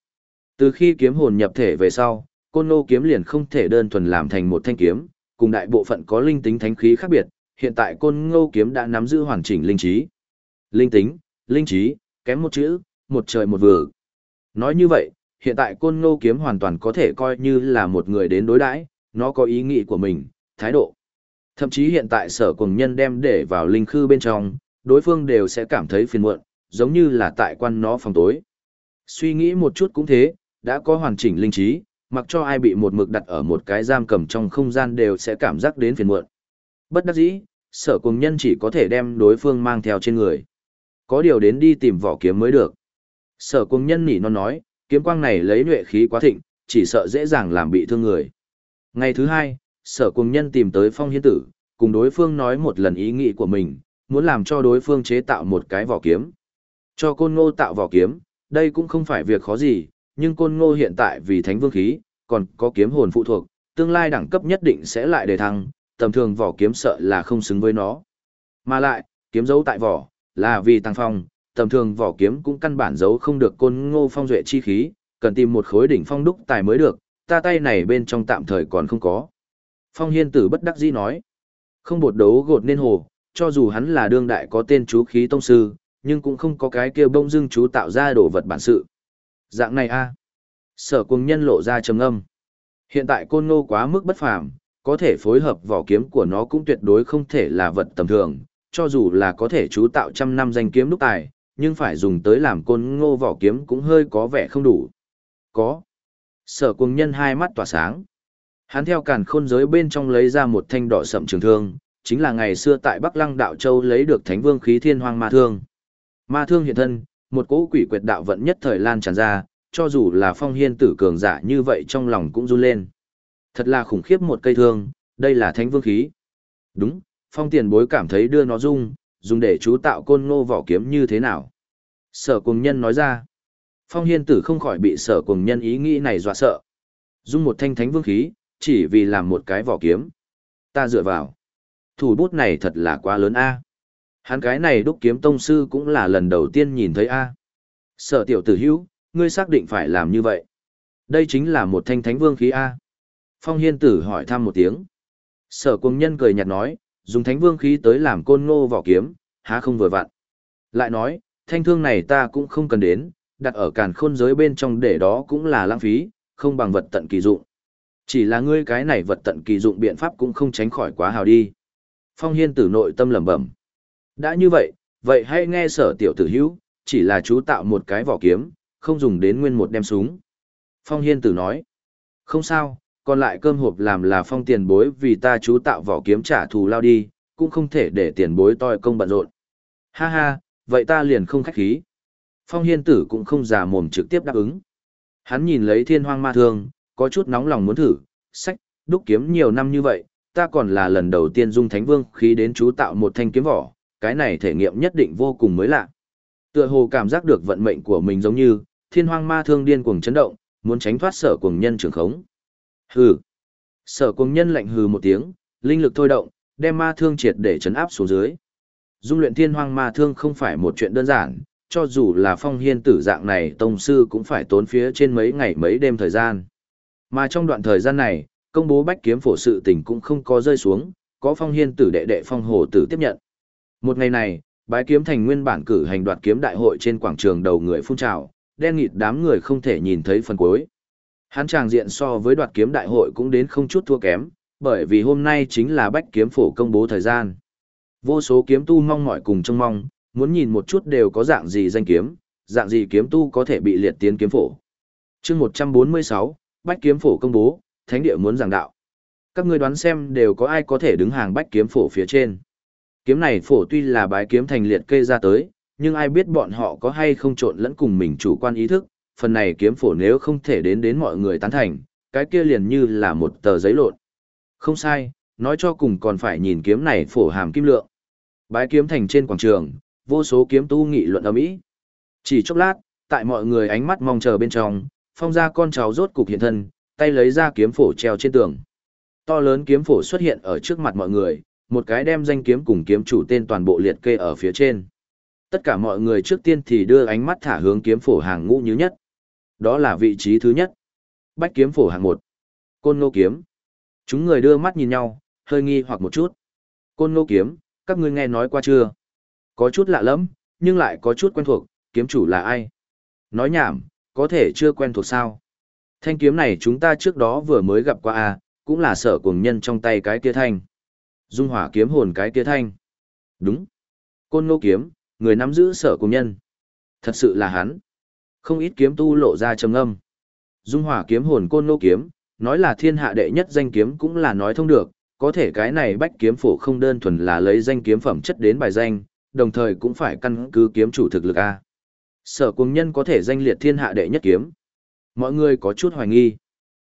Từ khi kiếm hồn nhập thể về sau, côn nô kiếm liền không thể đơn thuần làm thành một thanh kiếm, cùng đại bộ phận có linh tính thánh khí khác biệt, hiện tại côn ngô kiếm đã nắm giữ hoàn chỉnh linh trí. Linh tính, linh trí, kém một chữ, một trời một vừa. Nói như vậy, hiện tại côn ngô kiếm hoàn toàn có thể coi như là một người đến đối đãi, nó có ý nghĩ của mình, thái độ. Thậm chí hiện tại sở cùng nhân đem để vào linh khư bên trong, đối phương đều sẽ cảm thấy phiền muộn, giống như là tại quan nó phòng tối. Suy nghĩ một chút cũng thế, đã có hoàn chỉnh linh trí, mặc cho ai bị một mực đặt ở một cái giam cầm trong không gian đều sẽ cảm giác đến phiền muộn. Bất đắc dĩ, sở cùng nhân chỉ có thể đem đối phương mang theo trên người. Có điều đến đi tìm vỏ kiếm mới được. Sở cùng nhân nỉ non nói, kiếm quang này lấy nhuệ khí quá thịnh, chỉ sợ dễ dàng làm bị thương người. Ngày thứ hai, sở cùng nhân tìm tới phong hiên tử, cùng đối phương nói một lần ý nghĩ của mình, muốn làm cho đối phương chế tạo một cái vỏ kiếm. Cho côn ngô tạo vỏ kiếm, đây cũng không phải việc khó gì, nhưng côn ngô hiện tại vì thánh vương khí, còn có kiếm hồn phụ thuộc, tương lai đẳng cấp nhất định sẽ lại đề thăng, tầm thường vỏ kiếm sợ là không xứng với nó. Mà lại, kiếm giấu tại vỏ, là vì tăng phong, tầm thường vỏ kiếm cũng căn bản giấu không được côn ngô phong duệ chi khí, cần tìm một khối đỉnh phong đúc tài mới được, ta tay này bên trong tạm thời còn không có. Phong hiên tử bất đắc dĩ nói, không bột đấu gột nên hồ, cho dù hắn là đương đại có tên chú khí tông sư, nhưng cũng không có cái kia bông dưng chú tạo ra đồ vật bản sự. Dạng này a Sở cùng nhân lộ ra trầm âm. Hiện tại côn ngô quá mức bất phàm, có thể phối hợp vỏ kiếm của nó cũng tuyệt đối không thể là vật tầm thường, cho dù là có thể chú tạo trăm năm danh kiếm đúc tài, nhưng phải dùng tới làm côn ngô vỏ kiếm cũng hơi có vẻ không đủ. Có. Sở cùng nhân hai mắt tỏa sáng. Hắn theo càn khôn giới bên trong lấy ra một thanh đỏ sậm trường thương, chính là ngày xưa tại Bắc Lăng Đạo Châu lấy được thánh vương khí thiên hoang ma thương. Ma thương hiện thân, một cỗ quỷ quyệt đạo vận nhất thời lan tràn ra, cho dù là phong hiên tử cường giả như vậy trong lòng cũng run lên. Thật là khủng khiếp một cây thương, đây là thánh vương khí. Đúng, phong tiền bối cảm thấy đưa nó dung, dùng để chú tạo côn ngô vỏ kiếm như thế nào. Sở cùng nhân nói ra. Phong hiên tử không khỏi bị sở cùng nhân ý nghĩ này dọa sợ. Dung một thanh thánh vương khí, chỉ vì làm một cái vỏ kiếm. Ta dựa vào. Thủ bút này thật là quá lớn a. Hắn cái này đúc kiếm tông sư cũng là lần đầu tiên nhìn thấy a. Sở tiểu tử hữu, ngươi xác định phải làm như vậy. Đây chính là một thanh thánh vương khí a. Phong hiên tử hỏi thăm một tiếng. Sở cùng nhân cười nhạt nói, dùng thánh vương khí tới làm côn ngô vỏ kiếm, há không vừa vặn. Lại nói, thanh thương này ta cũng không cần đến, đặt ở càn khôn giới bên trong để đó cũng là lãng phí, không bằng vật tận kỳ dụng. Chỉ là ngươi cái này vật tận kỳ dụng biện pháp cũng không tránh khỏi quá hào đi. Phong hiên tử nội tâm lẩm bẩm. Đã như vậy, vậy hãy nghe sở tiểu tử hữu, chỉ là chú tạo một cái vỏ kiếm, không dùng đến nguyên một đem súng. Phong hiên tử nói. Không sao, còn lại cơm hộp làm là phong tiền bối vì ta chú tạo vỏ kiếm trả thù lao đi, cũng không thể để tiền bối toi công bận rộn. Ha ha, vậy ta liền không khách khí. Phong hiên tử cũng không giả mồm trực tiếp đáp ứng. Hắn nhìn lấy thiên hoang ma thương, có chút nóng lòng muốn thử, sách, đúc kiếm nhiều năm như vậy, ta còn là lần đầu tiên dung thánh vương khí đến chú tạo một thanh kiếm vỏ, cái này thể nghiệm nhất định vô cùng mới lạ. Tựa hồ cảm giác được vận mệnh của mình giống như, thiên hoang ma thương điên cuồng chấn động, muốn tránh thoát sở cuồng nhân trường khống. Hừ. Sở cuồng nhân lạnh hừ một tiếng, linh lực thôi động, đem ma thương triệt để chấn áp xuống dưới. Dung luyện thiên hoang ma thương không phải một chuyện đơn giản, cho dù là phong hiên tử dạng này tông sư cũng phải tốn phía trên mấy ngày mấy đêm thời gian. Mà trong đoạn thời gian này, công bố bách kiếm phổ sự tình cũng không có rơi xuống, có phong hiên tử đệ đệ phong hồ tử tiếp nhận. Một ngày này, bái kiếm thành nguyên bản cử hành đoạt kiếm đại hội trên quảng trường đầu người phun trào, đen nghịt đám người không thể nhìn thấy phần cuối. Hắn tràng diện so với đoạt kiếm đại hội cũng đến không chút thua kém, bởi vì hôm nay chính là bách kiếm phổ công bố thời gian. Vô số kiếm tu mong mỏi cùng trông mong, muốn nhìn một chút đều có dạng gì danh kiếm, dạng gì kiếm tu có thể bị liệt tiến kiếm phổ. chương 146, bách kiếm phổ công bố, thánh địa muốn giảng đạo. Các ngươi đoán xem đều có ai có thể đứng hàng bách kiếm phổ phía trên. Kiếm này phổ tuy là bái kiếm thành liệt kê ra tới, nhưng ai biết bọn họ có hay không trộn lẫn cùng mình chủ quan ý thức, phần này kiếm phổ nếu không thể đến đến mọi người tán thành, cái kia liền như là một tờ giấy lộn. Không sai, nói cho cùng còn phải nhìn kiếm này phổ hàm kim lượng. Bái kiếm thành trên quảng trường, vô số kiếm tu nghị luận ầm ĩ. Chỉ chốc lát, tại mọi người ánh mắt mong chờ bên trong, phong ra con cháu rốt cục hiện thân, tay lấy ra kiếm phổ treo trên tường. To lớn kiếm phổ xuất hiện ở trước mặt mọi người, một cái đem danh kiếm cùng kiếm chủ tên toàn bộ liệt kê ở phía trên. Tất cả mọi người trước tiên thì đưa ánh mắt thả hướng kiếm phổ hàng ngũ như nhất. Đó là vị trí thứ nhất. Bách kiếm phổ hàng một. Côn ngô kiếm. Chúng người đưa mắt nhìn nhau, hơi nghi hoặc một chút. Côn ngô kiếm, các ngươi nghe nói qua chưa? Có chút lạ lắm, nhưng lại có chút quen thuộc, kiếm chủ là ai? Nói nhảm, có thể chưa quen thuộc sao? Thanh kiếm này chúng ta trước đó vừa mới gặp qua à, cũng là sở cùng nhân trong tay cái kia thanh. Dung hỏa kiếm hồn cái kia thanh. Đúng. Côn ngô kiếm, người nắm giữ sở cùng nhân. Thật sự là hắn. Không ít kiếm tu lộ ra trầm âm. Dung hỏa kiếm hồn côn ngô kiếm, nói là thiên hạ đệ nhất danh kiếm cũng là nói thông được, có thể cái này bách kiếm phổ không đơn thuần là lấy danh kiếm phẩm chất đến bài danh, đồng thời cũng phải căn cứ kiếm chủ thực lực A. Sở cùng nhân có thể danh liệt thiên hạ đệ nhất kiếm. Mọi người có chút hoài nghi.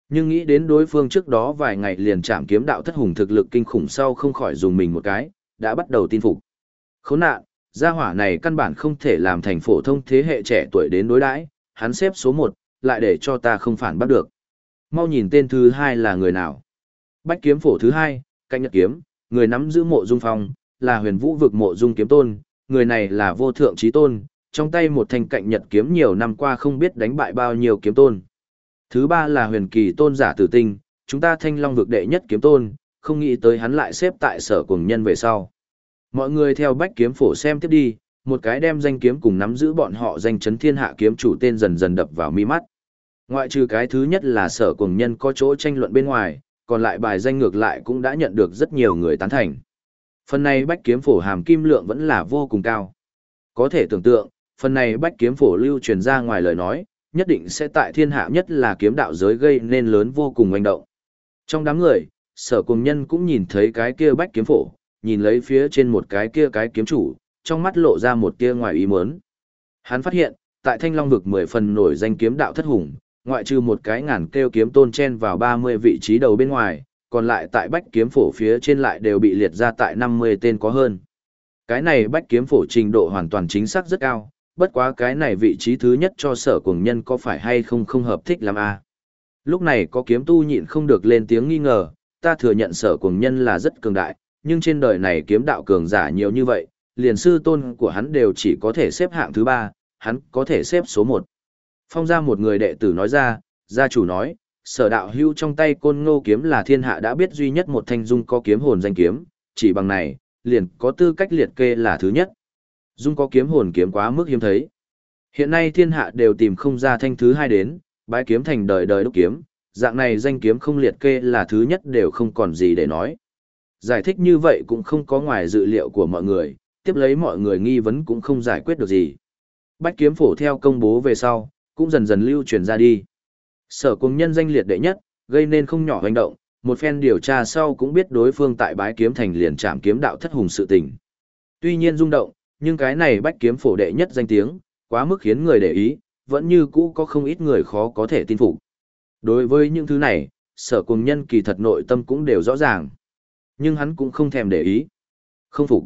Nhưng nghĩ đến đối phương trước đó vài ngày liền chạm kiếm đạo thất hùng thực lực kinh khủng sau không khỏi dùng mình một cái, đã bắt đầu tin phục. Khốn nạn, gia hỏa này căn bản không thể làm thành phổ thông thế hệ trẻ tuổi đến đối đãi, hắn xếp số một, lại để cho ta không phản bắt được. Mau nhìn tên thứ hai là người nào. Bách kiếm phổ thứ hai, canh nhật kiếm, người nắm giữ mộ dung phong, là huyền vũ vực mộ dung kiếm tôn, người này là vô thượng trí tôn, trong tay một thanh cạnh nhật kiếm nhiều năm qua không biết đánh bại bao nhiêu kiếm tôn. Thứ ba là huyền kỳ tôn giả tử tinh, chúng ta thanh long vực đệ nhất kiếm tôn, không nghĩ tới hắn lại xếp tại sở cùng nhân về sau. Mọi người theo bách kiếm phổ xem tiếp đi, một cái đem danh kiếm cùng nắm giữ bọn họ danh chấn thiên hạ kiếm chủ tên dần dần đập vào mi mắt. Ngoại trừ cái thứ nhất là sở cùng nhân có chỗ tranh luận bên ngoài, còn lại bài danh ngược lại cũng đã nhận được rất nhiều người tán thành. Phần này bách kiếm phổ hàm kim lượng vẫn là vô cùng cao. Có thể tưởng tượng, phần này bách kiếm phổ lưu truyền ra ngoài lời nói, nhất định sẽ tại thiên hạ nhất là kiếm đạo giới gây nên lớn vô cùng oanh động. Trong đám người, sở cùng nhân cũng nhìn thấy cái kia bách kiếm phổ, nhìn lấy phía trên một cái kia cái kiếm chủ, trong mắt lộ ra một tia ngoài ý muốn. Hắn phát hiện, tại thanh long vực mười phần nổi danh kiếm đạo thất hùng, ngoại trừ một cái ngàn kêu kiếm tôn chen vào 30 vị trí đầu bên ngoài, còn lại tại bách kiếm phổ phía trên lại đều bị liệt ra tại 50 tên có hơn. Cái này bách kiếm phổ trình độ hoàn toàn chính xác rất cao, bất quá cái này vị trí thứ nhất cho sở cuồng nhân có phải hay không không hợp thích lắm a Lúc này có kiếm tu nhịn không được lên tiếng nghi ngờ, ta thừa nhận sở cuồng nhân là rất cường đại, nhưng trên đời này kiếm đạo cường giả nhiều như vậy, liền sư tôn của hắn đều chỉ có thể xếp hạng thứ ba, hắn có thể xếp số một. Phong ra một người đệ tử nói ra, gia chủ nói, sở đạo hưu trong tay côn ngô kiếm là thiên hạ đã biết duy nhất một thanh dung có kiếm hồn danh kiếm, chỉ bằng này, liền có tư cách liệt kê là thứ nhất. Dung có kiếm hồn kiếm quá mức hiếm thấy. Hiện nay thiên hạ đều tìm không ra thanh thứ hai đến, bái kiếm thành đời đời đúc kiếm, dạng này danh kiếm không liệt kê là thứ nhất đều không còn gì để nói. Giải thích như vậy cũng không có ngoài dự liệu của mọi người, tiếp lấy mọi người nghi vấn cũng không giải quyết được gì. Bách kiếm phổ theo công bố về sau, cũng dần dần lưu truyền ra đi. Sở cùng nhân danh liệt đệ nhất, gây nên không nhỏ hành động, một phen điều tra sau cũng biết đối phương tại bái kiếm thành liền trạm kiếm đạo thất hùng sự tình. Tuy nhiên rung động, nhưng cái này bách kiếm phổ đệ nhất danh tiếng, quá mức khiến người để ý, vẫn như cũ có không ít người khó có thể tin phục. Đối với những thứ này, sở cùng nhân kỳ thật nội tâm cũng đều rõ ràng. Nhưng hắn cũng không thèm để ý. Không phục.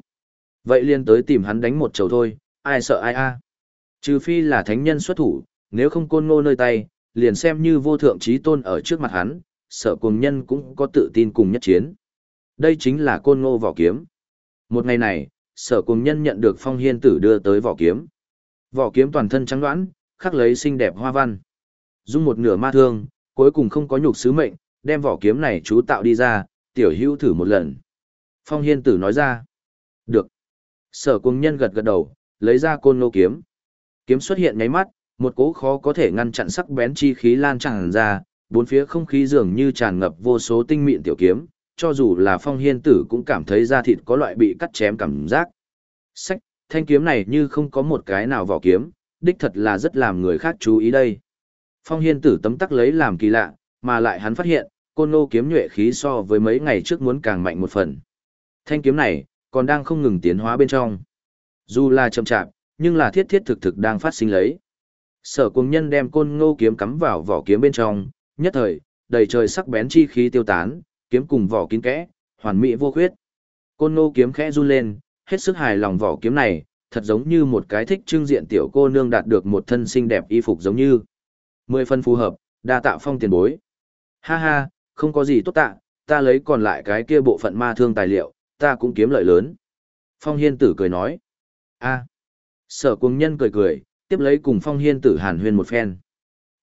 Vậy liền tới tìm hắn đánh một chầu thôi, ai sợ ai a Trừ phi là thánh nhân xuất thủ, nếu không côn ngô nơi tay, liền xem như vô thượng trí tôn ở trước mặt hắn, sở cùng nhân cũng có tự tin cùng nhất chiến. Đây chính là côn ngô vỏ kiếm. Một ngày này, sở cùng nhân nhận được phong hiên tử đưa tới vỏ kiếm. Vỏ kiếm toàn thân trắng đoán, khắc lấy xinh đẹp hoa văn. Dung một nửa ma thương, cuối cùng không có nhục sứ mệnh, đem vỏ kiếm này chú tạo đi ra, tiểu hữu thử một lần. Phong hiên tử nói ra. Được. Sở cùng nhân gật gật đầu, lấy ra côn lô kiếm. Kiếm xuất hiện nháy mắt, một cỗ khó có thể ngăn chặn sắc bén chi khí lan tràn ra, bốn phía không khí dường như tràn ngập vô số tinh mịn tiểu kiếm, cho dù là phong hiên tử cũng cảm thấy da thịt có loại bị cắt chém cảm giác. Sách, thanh kiếm này như không có một cái nào vỏ kiếm, đích thật là rất làm người khác chú ý đây. Phong hiên tử tấm tắc lấy làm kỳ lạ, mà lại hắn phát hiện, côn Ngô kiếm nhuệ khí so với mấy ngày trước muốn càng mạnh một phần. Thanh kiếm này, còn đang không ngừng tiến hóa bên trong. Dù là chậm chạp, nhưng là thiết thiết thực thực đang phát sinh lấy. Sở cùng nhân đem côn ngô kiếm cắm vào vỏ kiếm bên trong, nhất thời, đầy trời sắc bén chi khí tiêu tán, kiếm cùng vỏ kín kẽ, hoàn mỹ vô khuyết. Côn nô kiếm khẽ run lên, hết sức hài lòng vỏ kiếm này, thật giống như một cái thích trưng diện tiểu cô nương đạt được một thân xinh đẹp y phục giống như. Mười phân phù hợp, đa tạo phong tiền bối. Ha ha, không có gì tốt tạ, ta lấy còn lại cái kia bộ phận ma thương tài liệu, ta cũng kiếm lợi lớn. Phong hiên tử cười nói. a Sở cung nhân cười cười, tiếp lấy cùng phong hiên tử hàn huyên một phen.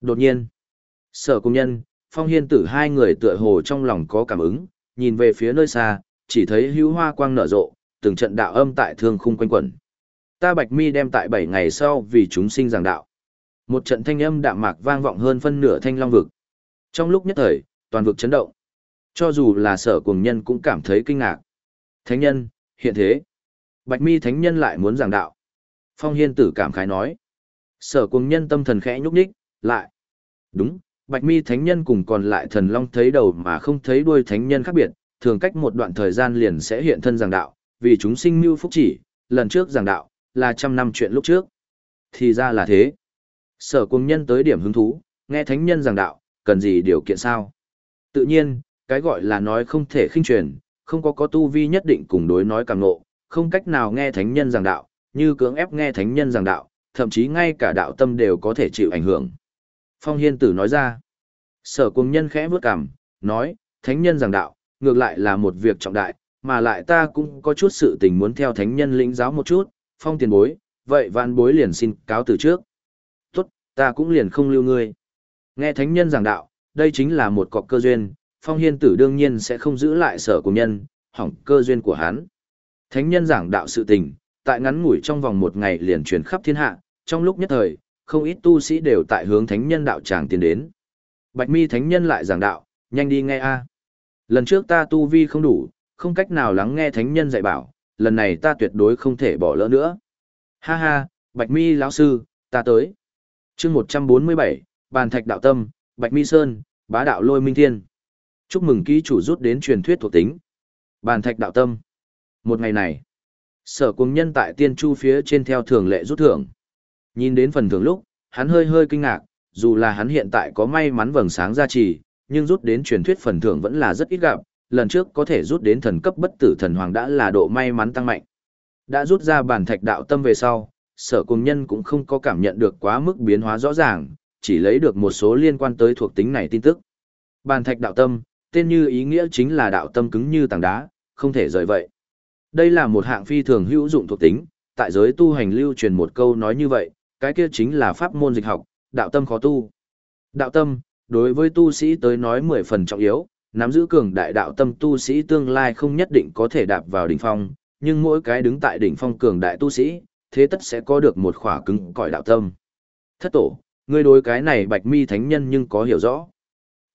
Đột nhiên, sở cung nhân, phong hiên tử hai người tựa hồ trong lòng có cảm ứng, nhìn về phía nơi xa, chỉ thấy hữu hoa quang nở rộ, từng trận đạo âm tại thương khung quanh quẩn. Ta bạch mi đem tại bảy ngày sau vì chúng sinh giảng đạo. Một trận thanh âm đạm mạc vang vọng hơn phân nửa thanh long vực. Trong lúc nhất thời, toàn vực chấn động. Cho dù là sở cùng nhân cũng cảm thấy kinh ngạc. Thánh nhân, hiện thế. Bạch mi thánh nhân lại muốn giảng đạo. Phong hiên tử cảm khái nói. Sở cùng nhân tâm thần khẽ nhúc nhích, lại. Đúng, bạch mi thánh nhân cùng còn lại thần long thấy đầu mà không thấy đuôi thánh nhân khác biệt, thường cách một đoạn thời gian liền sẽ hiện thân giảng đạo, vì chúng sinh mưu phúc chỉ, lần trước giảng đạo, là trăm năm chuyện lúc trước. Thì ra là thế. Sở cùng nhân tới điểm hứng thú, nghe thánh nhân giảng đạo, cần gì điều kiện sao? Tự nhiên, cái gọi là nói không thể khinh truyền, không có có tu vi nhất định cùng đối nói càng ngộ, không cách nào nghe thánh nhân giảng đạo, như cưỡng ép nghe thánh nhân giảng đạo, thậm chí ngay cả đạo tâm đều có thể chịu ảnh hưởng. Phong Hiên Tử nói ra, sở cùng nhân khẽ bước cằm, nói, thánh nhân giảng đạo, ngược lại là một việc trọng đại, mà lại ta cũng có chút sự tình muốn theo thánh nhân lĩnh giáo một chút, phong tiền bối, vậy vạn bối liền xin cáo từ trước. Tốt, ta cũng liền không lưu ngươi. Nghe thánh nhân giảng đạo, đây chính là một cọc cơ duyên, phong hiên tử đương nhiên sẽ không giữ lại sở cùng nhân, hỏng cơ duyên của hắn. Thánh nhân giảng đạo sự tình, tại ngắn ngủi trong vòng một ngày liền truyền khắp thiên hạ, trong lúc nhất thời, không ít tu sĩ đều tại hướng thánh nhân đạo tràng tiến đến. Bạch mi thánh nhân lại giảng đạo, nhanh đi nghe a. Lần trước ta tu vi không đủ, không cách nào lắng nghe thánh nhân dạy bảo, lần này ta tuyệt đối không thể bỏ lỡ nữa. Ha ha, Bạch mi lão sư, ta tới. chương 147, bàn thạch đạo tâm, Bạch mi sơn, bá đạo lôi minh thiên. Chúc mừng ký chủ rút đến truyền thuyết thuộc tính. Bàn thạch đạo tâm. Một ngày này, sở cùng nhân tại tiên chu phía trên theo thường lệ rút thưởng. Nhìn đến phần thưởng lúc, hắn hơi hơi kinh ngạc, dù là hắn hiện tại có may mắn vầng sáng gia trì, nhưng rút đến truyền thuyết phần thưởng vẫn là rất ít gặp, lần trước có thể rút đến thần cấp bất tử thần hoàng đã là độ may mắn tăng mạnh. Đã rút ra bản thạch đạo tâm về sau, sở cùng nhân cũng không có cảm nhận được quá mức biến hóa rõ ràng, chỉ lấy được một số liên quan tới thuộc tính này tin tức. Bản thạch đạo tâm, tên như ý nghĩa chính là đạo tâm cứng như tảng đá, không thể rời vậy. Đây là một hạng phi thường hữu dụng thuộc tính, tại giới tu hành lưu truyền một câu nói như vậy, cái kia chính là pháp môn dịch học, đạo tâm khó tu. Đạo tâm, đối với tu sĩ tới nói mười phần trọng yếu, nắm giữ cường đại đạo tâm tu sĩ tương lai không nhất định có thể đạp vào đỉnh phong, nhưng mỗi cái đứng tại đỉnh phong cường đại tu sĩ, thế tất sẽ có được một khỏa cứng cỏi đạo tâm. Thất tổ, ngươi đối cái này bạch mi thánh nhân nhưng có hiểu rõ.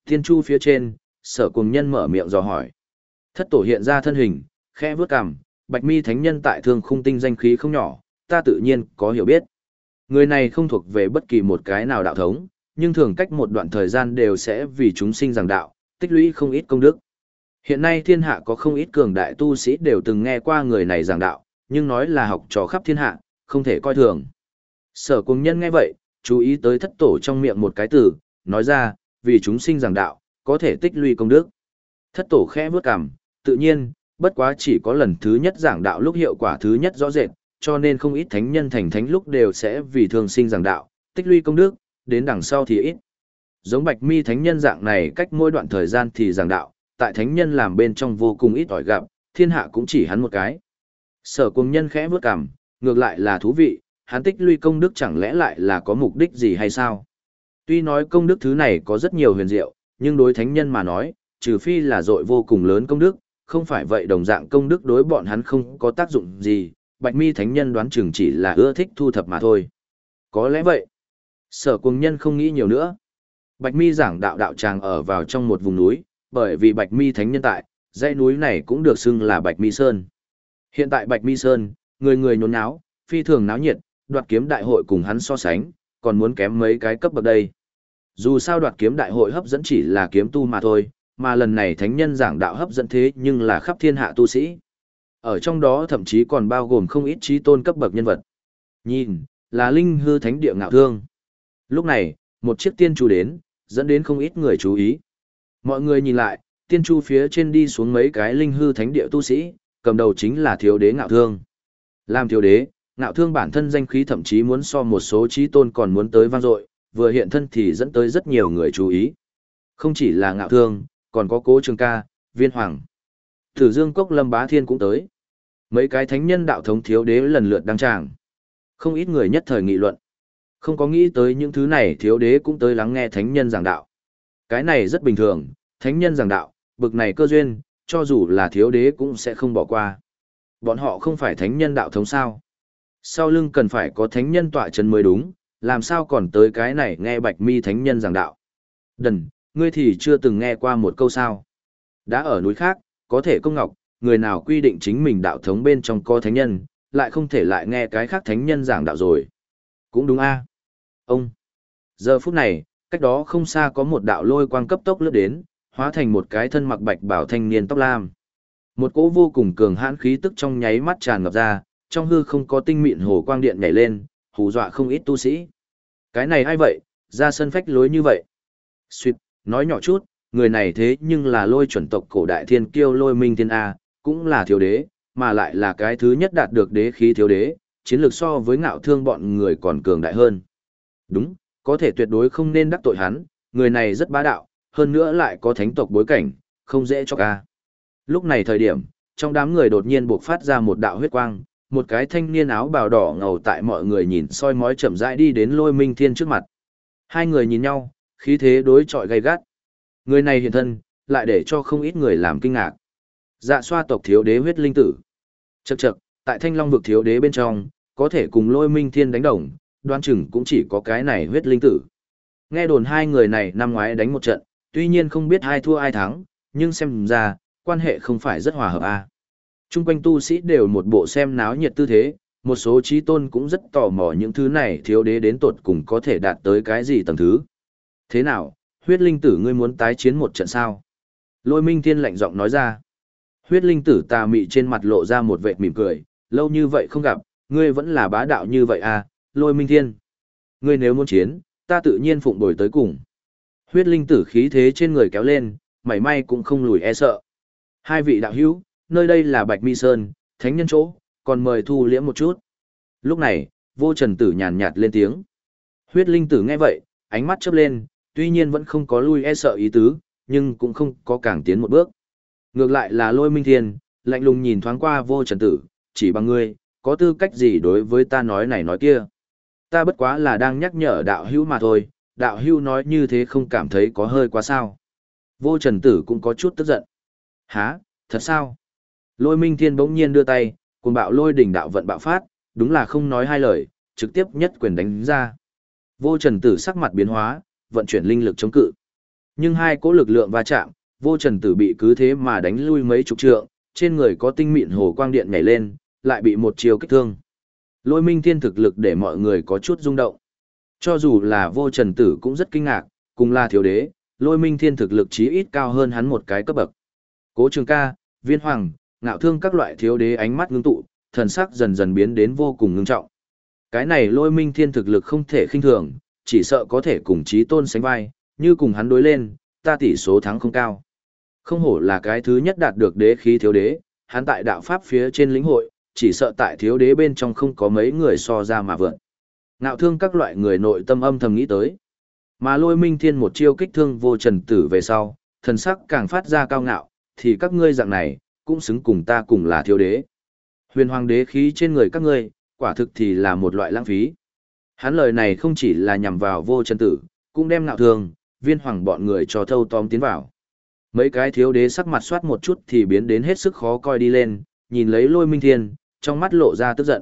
Thiên chu phía trên, sở cùng nhân mở miệng dò hỏi. Thất tổ hiện ra thân hình, khẽ vướt cằm, bạch mi thánh nhân tại thương khung tinh danh khí không nhỏ, ta tự nhiên có hiểu biết. Người này không thuộc về bất kỳ một cái nào đạo thống, nhưng thường cách một đoạn thời gian đều sẽ vì chúng sinh giảng đạo, tích lũy không ít công đức. Hiện nay thiên hạ có không ít cường đại tu sĩ đều từng nghe qua người này giảng đạo, nhưng nói là học trò khắp thiên hạ, không thể coi thường. Sở cùng nhân nghe vậy, chú ý tới thất tổ trong miệng một cái từ, nói ra, vì chúng sinh giảng đạo, có thể tích lũy công đức. Thất tổ khẽ bước cằm, tự nhiên, bất quá chỉ có lần thứ nhất giảng đạo lúc hiệu quả thứ nhất rõ rệt, cho nên không ít thánh nhân thành thánh lúc đều sẽ vì thường sinh giảng đạo, tích lũy công đức, đến đằng sau thì ít. Giống Bạch Mi thánh nhân dạng này cách mỗi đoạn thời gian thì giảng đạo, tại thánh nhân làm bên trong vô cùng ít ỏi gặp, thiên hạ cũng chỉ hắn một cái. Sở cùng nhân khẽ bước cằm, ngược lại là thú vị, hắn tích lũy công đức chẳng lẽ lại là có mục đích gì hay sao? Tuy nói công đức thứ này có rất nhiều huyền diệu, nhưng đối thánh nhân mà nói, trừ phi là dội vô cùng lớn công đức, không phải vậy đồng dạng công đức đối bọn hắn không có tác dụng gì, bạch mi thánh nhân đoán chừng chỉ là ưa thích thu thập mà thôi. Có lẽ vậy. Sở cùng nhân không nghĩ nhiều nữa. Bạch mi giảng đạo đạo tràng ở vào trong một vùng núi, bởi vì bạch mi thánh nhân tại, dãy núi này cũng được xưng là bạch mi sơn. Hiện tại bạch mi sơn, người người nhốn náo, phi thường náo nhiệt, đoạt kiếm đại hội cùng hắn so sánh, còn muốn kém mấy cái cấp bậc đây. Dù sao đoạt kiếm đại hội hấp dẫn chỉ là kiếm tu mà thôi, mà lần này thánh nhân giảng đạo hấp dẫn thế nhưng là khắp thiên hạ tu sĩ. Ở trong đó thậm chí còn bao gồm không ít trí tôn cấp bậc nhân vật. Nhìn, là linh hư thánh địa ngạo thương. Lúc này, một chiếc tiên chu đến, dẫn đến không ít người chú ý. Mọi người nhìn lại, tiên chu phía trên đi xuống mấy cái linh hư thánh địa tu sĩ, cầm đầu chính là thiếu đế ngạo thương. Làm thiếu đế, ngạo thương bản thân danh khí thậm chí muốn so một số trí tôn còn muốn tới vang dội, vừa hiện thân thì dẫn tới rất nhiều người chú ý. Không chỉ là ngạo thương, còn có cố trường ca, viên hoàng. Thử dương cốc lâm bá thiên cũng tới. Mấy cái thánh nhân đạo thống thiếu đế lần lượt đăng tràng. Không ít người nhất thời nghị luận. Không có nghĩ tới những thứ này thiếu đế cũng tới lắng nghe thánh nhân giảng đạo. Cái này rất bình thường, thánh nhân giảng đạo, bực này cơ duyên, cho dù là thiếu đế cũng sẽ không bỏ qua. Bọn họ không phải thánh nhân đạo thống sao. Sau lưng cần phải có thánh nhân tọa chân mới đúng, làm sao còn tới cái này nghe bạch mi thánh nhân giảng đạo. Đần, ngươi thì chưa từng nghe qua một câu sao. Đã ở núi khác, có thể công ngọc, người nào quy định chính mình đạo thống bên trong có thánh nhân, lại không thể lại nghe cái khác thánh nhân giảng đạo rồi. Cũng đúng a Ông. Giờ phút này, cách đó không xa có một đạo lôi quang cấp tốc lướt đến, hóa thành một cái thân mặc bạch bảo thanh niên tóc lam. Một cỗ vô cùng cường hãn khí tức trong nháy mắt tràn ngập ra, trong hư không có tinh mịn hồ quang điện nhảy lên, hù dọa không ít tu sĩ. Cái này ai vậy, ra sân phách lối như vậy. Xuyệt, nói nhỏ chút, người này thế nhưng là lôi chuẩn tộc cổ đại thiên kiêu lôi minh thiên A, cũng là thiếu đế, mà lại là cái thứ nhất đạt được đế khí thiếu đế, chiến lược so với ngạo thương bọn người còn cường đại hơn. Đúng, có thể tuyệt đối không nên đắc tội hắn, người này rất bá đạo, hơn nữa lại có thánh tộc bối cảnh, không dễ cho ca. Lúc này thời điểm, trong đám người đột nhiên buộc phát ra một đạo huyết quang, một cái thanh niên áo bào đỏ ngầu tại mọi người nhìn soi mói chậm rãi đi đến lôi minh thiên trước mặt. Hai người nhìn nhau, khí thế đối chọi gay gắt. Người này hiện thân, lại để cho không ít người làm kinh ngạc. Dạ xoa tộc thiếu đế huyết linh tử. Chậc chậc, tại thanh long vực thiếu đế bên trong, có thể cùng lôi minh thiên đánh đồng, đoan chừng cũng chỉ có cái này huyết linh tử. Nghe đồn hai người này năm ngoái đánh một trận, tuy nhiên không biết ai thua ai thắng, nhưng xem ra, quan hệ không phải rất hòa hợp a. À. Trung quanh tu sĩ đều một bộ xem náo nhiệt tư thế, một số trí tôn cũng rất tò mò những thứ này thiếu đế đến tột cùng có thể đạt tới cái gì tầng thứ. Thế nào, huyết linh tử ngươi muốn tái chiến một trận sao? Lôi minh thiên lạnh giọng nói ra. Huyết linh tử tà mị trên mặt lộ ra một vệt mỉm cười, lâu như vậy không gặp, ngươi vẫn là bá đạo như vậy à, lôi minh thiên. Ngươi nếu muốn chiến, ta tự nhiên phụng bồi tới cùng. Huyết linh tử khí thế trên người kéo lên, mảy may cũng không lùi e sợ. Hai vị đạo hữu, nơi đây là Bạch Mi Sơn, thánh nhân chỗ, còn mời thu liễm một chút. Lúc này, vô trần tử nhàn nhạt lên tiếng. Huyết linh tử nghe vậy, ánh mắt chớp lên, tuy nhiên vẫn không có lui e sợ ý tứ, nhưng cũng không có càng tiến một bước. Ngược lại là lôi minh thiên, lạnh lùng nhìn thoáng qua vô trần tử, chỉ bằng ngươi, có tư cách gì đối với ta nói này nói kia. Ta bất quá là đang nhắc nhở đạo hữu mà thôi, đạo hữu nói như thế không cảm thấy có hơi quá sao. Vô trần tử cũng có chút tức giận. Hả, thật sao? Lôi minh thiên bỗng nhiên đưa tay, cùng bạo lôi đỉnh đạo vận bạo phát, đúng là không nói hai lời, trực tiếp nhất quyền đánh ra. Vô trần tử sắc mặt biến hóa, vận chuyển linh lực chống cự. Nhưng hai cỗ lực lượng va chạm, vô trần tử bị cứ thế mà đánh lui mấy chục trượng, trên người có tinh mịn hồ quang điện nhảy lên, lại bị một chiều kích thương. Lôi minh thiên thực lực để mọi người có chút rung động. Cho dù là vô trần tử cũng rất kinh ngạc, cùng là thiếu đế, lôi minh thiên thực lực chí ít cao hơn hắn một cái cấp bậc. Cố trường ca, viên hoàng, ngạo thương các loại thiếu đế ánh mắt ngưng tụ, thần sắc dần dần biến đến vô cùng ngưng trọng. Cái này lôi minh thiên thực lực không thể khinh thường, chỉ sợ có thể cùng chí tôn sánh vai, như cùng hắn đối lên, ta tỷ số thắng không cao. Không hổ là cái thứ nhất đạt được đế khí thiếu đế, hắn tại đạo pháp phía trên lĩnh hội, chỉ sợ tại thiếu đế bên trong không có mấy người so ra mà vượn. Ngạo thương các loại người nội tâm âm thầm nghĩ tới. Mà lôi minh thiên một chiêu kích thương vô trần tử về sau, thần sắc càng phát ra cao ngạo, thì các ngươi dạng này, cũng xứng cùng ta cùng là thiếu đế. Huyền hoàng đế khí trên người các ngươi, quả thực thì là một loại lãng phí. Hắn lời này không chỉ là nhằm vào vô trần tử, cũng đem ngạo thương, viên hoàng bọn người cho thâu tóm tiến vào. Mấy cái thiếu đế sắc mặt soát một chút thì biến đến hết sức khó coi đi lên, nhìn lấy lôi minh thiên, trong mắt lộ ra tức giận.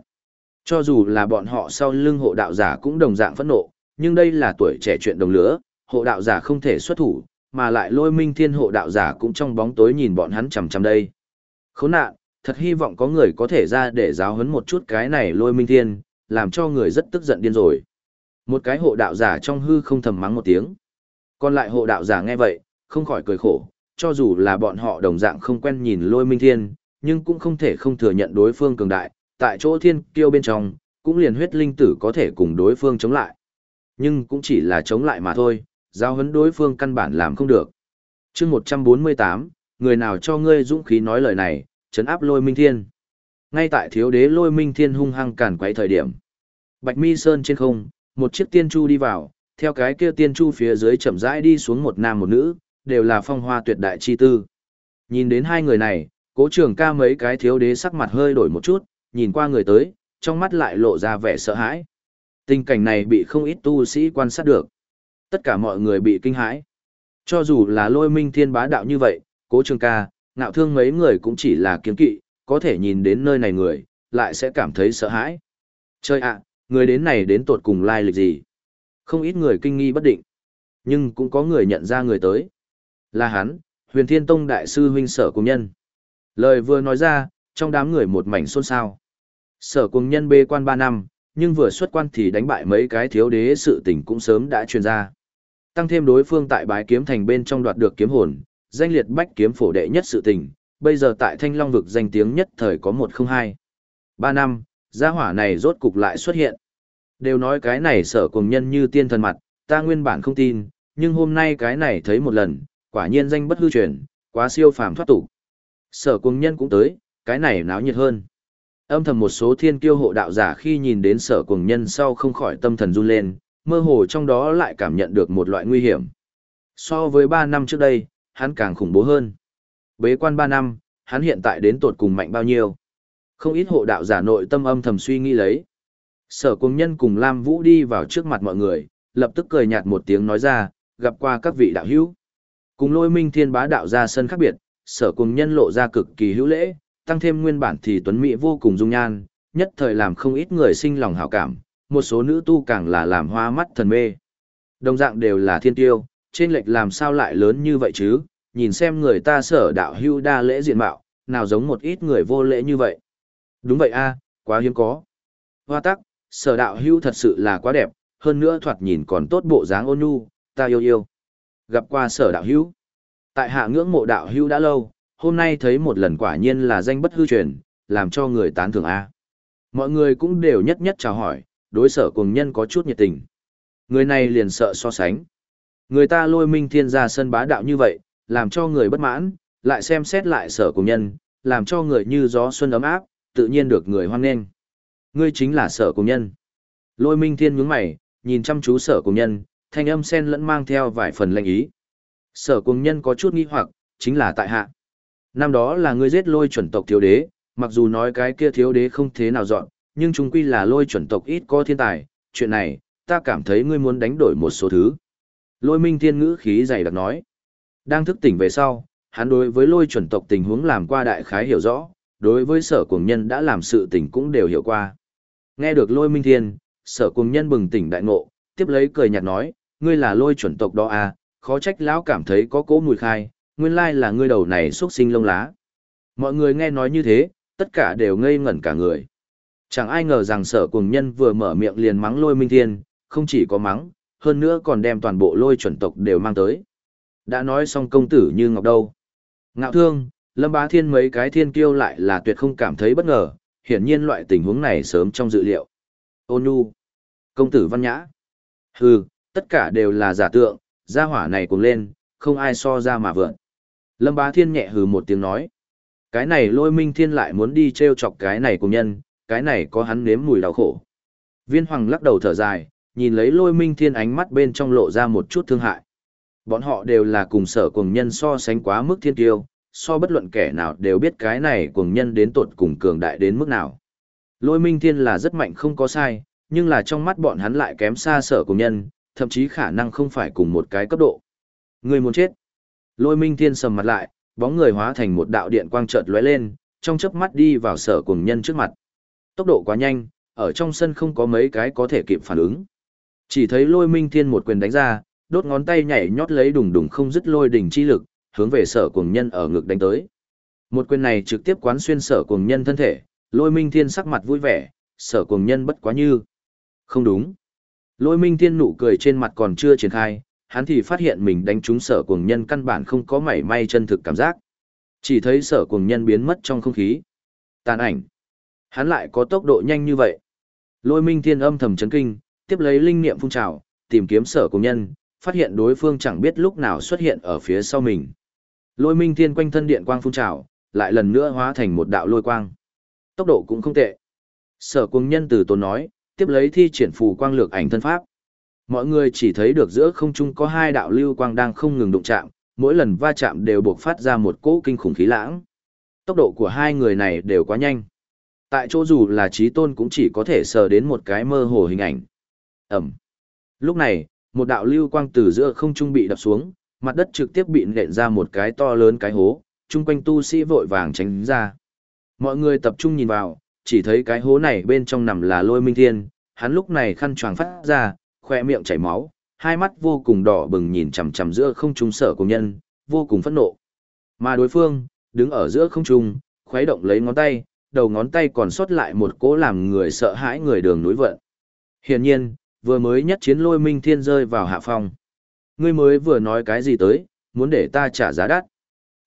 Cho dù là bọn họ sau lưng hộ đạo giả cũng đồng dạng phẫn nộ, nhưng đây là tuổi trẻ chuyện đồng lứa, hộ đạo giả không thể xuất thủ, mà lại lôi minh thiên hộ đạo giả cũng trong bóng tối nhìn bọn hắn chằm chằm đây. Khốn nạn, thật hy vọng có người có thể ra để giáo huấn một chút cái này lôi minh thiên, làm cho người rất tức giận điên rồi. Một cái hộ đạo giả trong hư không thầm mắng một tiếng. Còn lại hộ đạo giả nghe vậy, không khỏi cười khổ, cho dù là bọn họ đồng dạng không quen nhìn lôi minh thiên, nhưng cũng không thể không thừa nhận đối phương cường đại, tại chỗ thiên kiêu bên trong, cũng liền huyết linh tử có thể cùng đối phương chống lại. Nhưng cũng chỉ là chống lại mà thôi, giao hấn đối phương căn bản làm không được. chương 148, người nào cho ngươi dũng khí nói lời này, chấn áp lôi minh thiên. Ngay tại thiếu đế lôi minh thiên hung hăng càn quấy thời điểm. Bạch mi sơn trên không, một chiếc tiên chu đi vào, theo cái kia tiên chu phía dưới chậm rãi đi xuống một nam một nữ, đều là phong hoa tuyệt đại chi tư. Nhìn đến hai người này, cố trường ca mấy cái thiếu đế sắc mặt hơi đổi một chút, nhìn qua người tới, trong mắt lại lộ ra vẻ sợ hãi. Tình cảnh này bị không ít tu sĩ quan sát được. Tất cả mọi người bị kinh hãi. Cho dù là lôi minh thiên bá đạo như vậy, cố trường ca, ngạo thương mấy người cũng chỉ là kiến kỵ, có thể nhìn đến nơi này người, lại sẽ cảm thấy sợ hãi. Chơi ạ, người đến này đến tột cùng lai lịch gì? Không ít người kinh nghi bất định. Nhưng cũng có người nhận ra người tới. Là hắn, huyền thiên tông đại sư huynh sở cùng nhân. Lời vừa nói ra, trong đám người một mảnh xôn xao. Sở cùng nhân bê quan 3 năm, nhưng vừa xuất quan thì đánh bại mấy cái thiếu đế sự tình cũng sớm đã truyền ra. Tăng thêm đối phương tại bái kiếm thành bên trong đoạt được kiếm hồn, danh liệt bách kiếm phổ đệ nhất sự tình, bây giờ tại thanh long vực danh tiếng nhất thời có một không hai. Ba năm, gia hỏa này rốt cục lại xuất hiện. Đều nói cái này sở cùng nhân như tiên thần mặt, ta nguyên bản không tin, nhưng hôm nay cái này thấy một lần, quả nhiên danh bất hư truyền, quá siêu phàm thoát tục. Sở cùng nhân cũng tới, cái này náo nhiệt hơn. Âm thầm một số thiên kiêu hộ đạo giả khi nhìn đến sở cùng nhân sau không khỏi tâm thần run lên, mơ hồ trong đó lại cảm nhận được một loại nguy hiểm. So với 3 năm trước đây, hắn càng khủng bố hơn. Bế quan 3 năm, hắn hiện tại đến tột cùng mạnh bao nhiêu. Không ít hộ đạo giả nội tâm âm thầm suy nghĩ lấy. Sở cùng nhân cùng Lam Vũ đi vào trước mặt mọi người, lập tức cười nhạt một tiếng nói ra, gặp qua các vị đạo hữu. Cùng lôi minh thiên bá đạo ra sân khác biệt, sở cùng nhân lộ ra cực kỳ hữu lễ, tăng thêm nguyên bản thì tuấn mỹ vô cùng dung nhan, nhất thời làm không ít người sinh lòng hảo cảm, một số nữ tu càng là làm hoa mắt thần mê. Đồng dạng đều là thiên tiêu, trên lệch làm sao lại lớn như vậy chứ, nhìn xem người ta sở đạo hưu đa lễ diện mạo, nào giống một ít người vô lễ như vậy. Đúng vậy a, quá hiếm có. Hoa tắc, sở đạo hưu thật sự là quá đẹp, hơn nữa thoạt nhìn còn tốt bộ dáng ôn nhu, ta yêu yêu. Gặp qua sở đạo hữu. Tại hạ ngưỡng mộ đạo hữu đã lâu, hôm nay thấy một lần quả nhiên là danh bất hư truyền, làm cho người tán thưởng A. Mọi người cũng đều nhất nhất chào hỏi, đối sở cùng nhân có chút nhiệt tình. Người này liền sợ so sánh. Người ta lôi minh thiên ra sân bá đạo như vậy, làm cho người bất mãn, lại xem xét lại sở cùng nhân, làm cho người như gió xuân ấm áp, tự nhiên được người hoan nghênh. Ngươi chính là sở cùng nhân. Lôi minh thiên nhướng mày, nhìn chăm chú sở cùng nhân, thanh âm sen lẫn mang theo vài phần lệnh ý. Sở cùng nhân có chút nghi hoặc, chính là tại hạ. Năm đó là ngươi giết lôi chuẩn tộc thiếu đế, mặc dù nói cái kia thiếu đế không thế nào dọn, nhưng chúng quy là lôi chuẩn tộc ít có thiên tài, chuyện này, ta cảm thấy ngươi muốn đánh đổi một số thứ. Lôi minh thiên ngữ khí dày đặc nói. Đang thức tỉnh về sau, hắn đối với lôi chuẩn tộc tình huống làm qua đại khái hiểu rõ, đối với sở cuồng nhân đã làm sự tình cũng đều hiểu qua. Nghe được lôi minh thiên, sở cuồng nhân bừng tỉnh đại ngộ, tiếp lấy cười nhạt nói, ngươi là lôi chuẩn tộc đó à, khó trách lão cảm thấy có cỗ mùi khai, nguyên lai là ngươi đầu này xuất sinh lông lá. Mọi người nghe nói như thế, tất cả đều ngây ngẩn cả người. Chẳng ai ngờ rằng sở cùng nhân vừa mở miệng liền mắng lôi minh thiên, không chỉ có mắng, hơn nữa còn đem toàn bộ lôi chuẩn tộc đều mang tới. Đã nói xong công tử như ngọc đâu. Ngạo thương, lâm bá thiên mấy cái thiên kiêu lại là tuyệt không cảm thấy bất ngờ, hiển nhiên loại tình huống này sớm trong dự liệu. Ôn nhu, công tử văn nhã. Hừ, tất cả đều là giả tượng, gia hỏa này cùng lên, không ai so ra mà vượn. Lâm bá thiên nhẹ hừ một tiếng nói. Cái này lôi minh thiên lại muốn đi treo chọc cái này cùng nhân, cái này có hắn nếm mùi đau khổ. Viên hoàng lắc đầu thở dài, nhìn lấy lôi minh thiên ánh mắt bên trong lộ ra một chút thương hại. Bọn họ đều là cùng sở cùng nhân so sánh quá mức thiên tiêu, so bất luận kẻ nào đều biết cái này cùng nhân đến tột cùng cường đại đến mức nào. Lôi minh thiên là rất mạnh không có sai, nhưng là trong mắt bọn hắn lại kém xa sở cùng nhân, thậm chí khả năng không phải cùng một cái cấp độ. Người muốn chết. Lôi minh thiên sầm mặt lại, bóng người hóa thành một đạo điện quang chợt lóe lên, trong chớp mắt đi vào sở cùng nhân trước mặt. Tốc độ quá nhanh, ở trong sân không có mấy cái có thể kịp phản ứng. Chỉ thấy lôi minh thiên một quyền đánh ra, đốt ngón tay nhảy nhót lấy đùng đùng không dứt lôi đỉnh chi lực, hướng về sở cùng nhân ở ngực đánh tới. Một quyền này trực tiếp quán xuyên sở cùng nhân thân thể, lôi minh thiên sắc mặt vui vẻ, sở cùng nhân bất quá như. Không đúng. Lôi minh thiên nụ cười trên mặt còn chưa triển khai, hắn thì phát hiện mình đánh trúng sở cuồng nhân căn bản không có mảy may chân thực cảm giác. Chỉ thấy sở cuồng nhân biến mất trong không khí. Tàn ảnh. Hắn lại có tốc độ nhanh như vậy. Lôi minh thiên âm thầm chấn kinh, tiếp lấy linh niệm phun trào, tìm kiếm sở cuồng nhân, phát hiện đối phương chẳng biết lúc nào xuất hiện ở phía sau mình. Lôi minh thiên quanh thân điện quang phun trào, lại lần nữa hóa thành một đạo lôi quang. Tốc độ cũng không tệ. Sở cuồng nhân từ tốn nói, tiếp lấy thi triển phù quang lược ảnh thân pháp. Mọi người chỉ thấy được giữa không trung có hai đạo lưu quang đang không ngừng đụng chạm, mỗi lần va chạm đều buộc phát ra một cỗ kinh khủng khí lãng. Tốc độ của hai người này đều quá nhanh. Tại chỗ dù là trí tôn cũng chỉ có thể sờ đến một cái mơ hồ hình ảnh. Ẩm. Lúc này, một đạo lưu quang từ giữa không trung bị đập xuống, mặt đất trực tiếp bị nện ra một cái to lớn cái hố, chung quanh tu sĩ vội vàng tránh ra. Mọi người tập trung nhìn vào, chỉ thấy cái hố này bên trong nằm là lôi minh thiên, hắn lúc này khăn choàng phát ra, khoe miệng chảy máu, hai mắt vô cùng đỏ bừng nhìn chằm chằm giữa không trung sở cùng nhân, vô cùng phẫn nộ. Mà đối phương, đứng ở giữa không trung, khuấy động lấy ngón tay, đầu ngón tay còn sót lại một cỗ làm người sợ hãi người đường núi vận. Hiển nhiên, vừa mới nhất chiến lôi minh thiên rơi vào hạ phong. Ngươi mới vừa nói cái gì tới, muốn để ta trả giá đắt.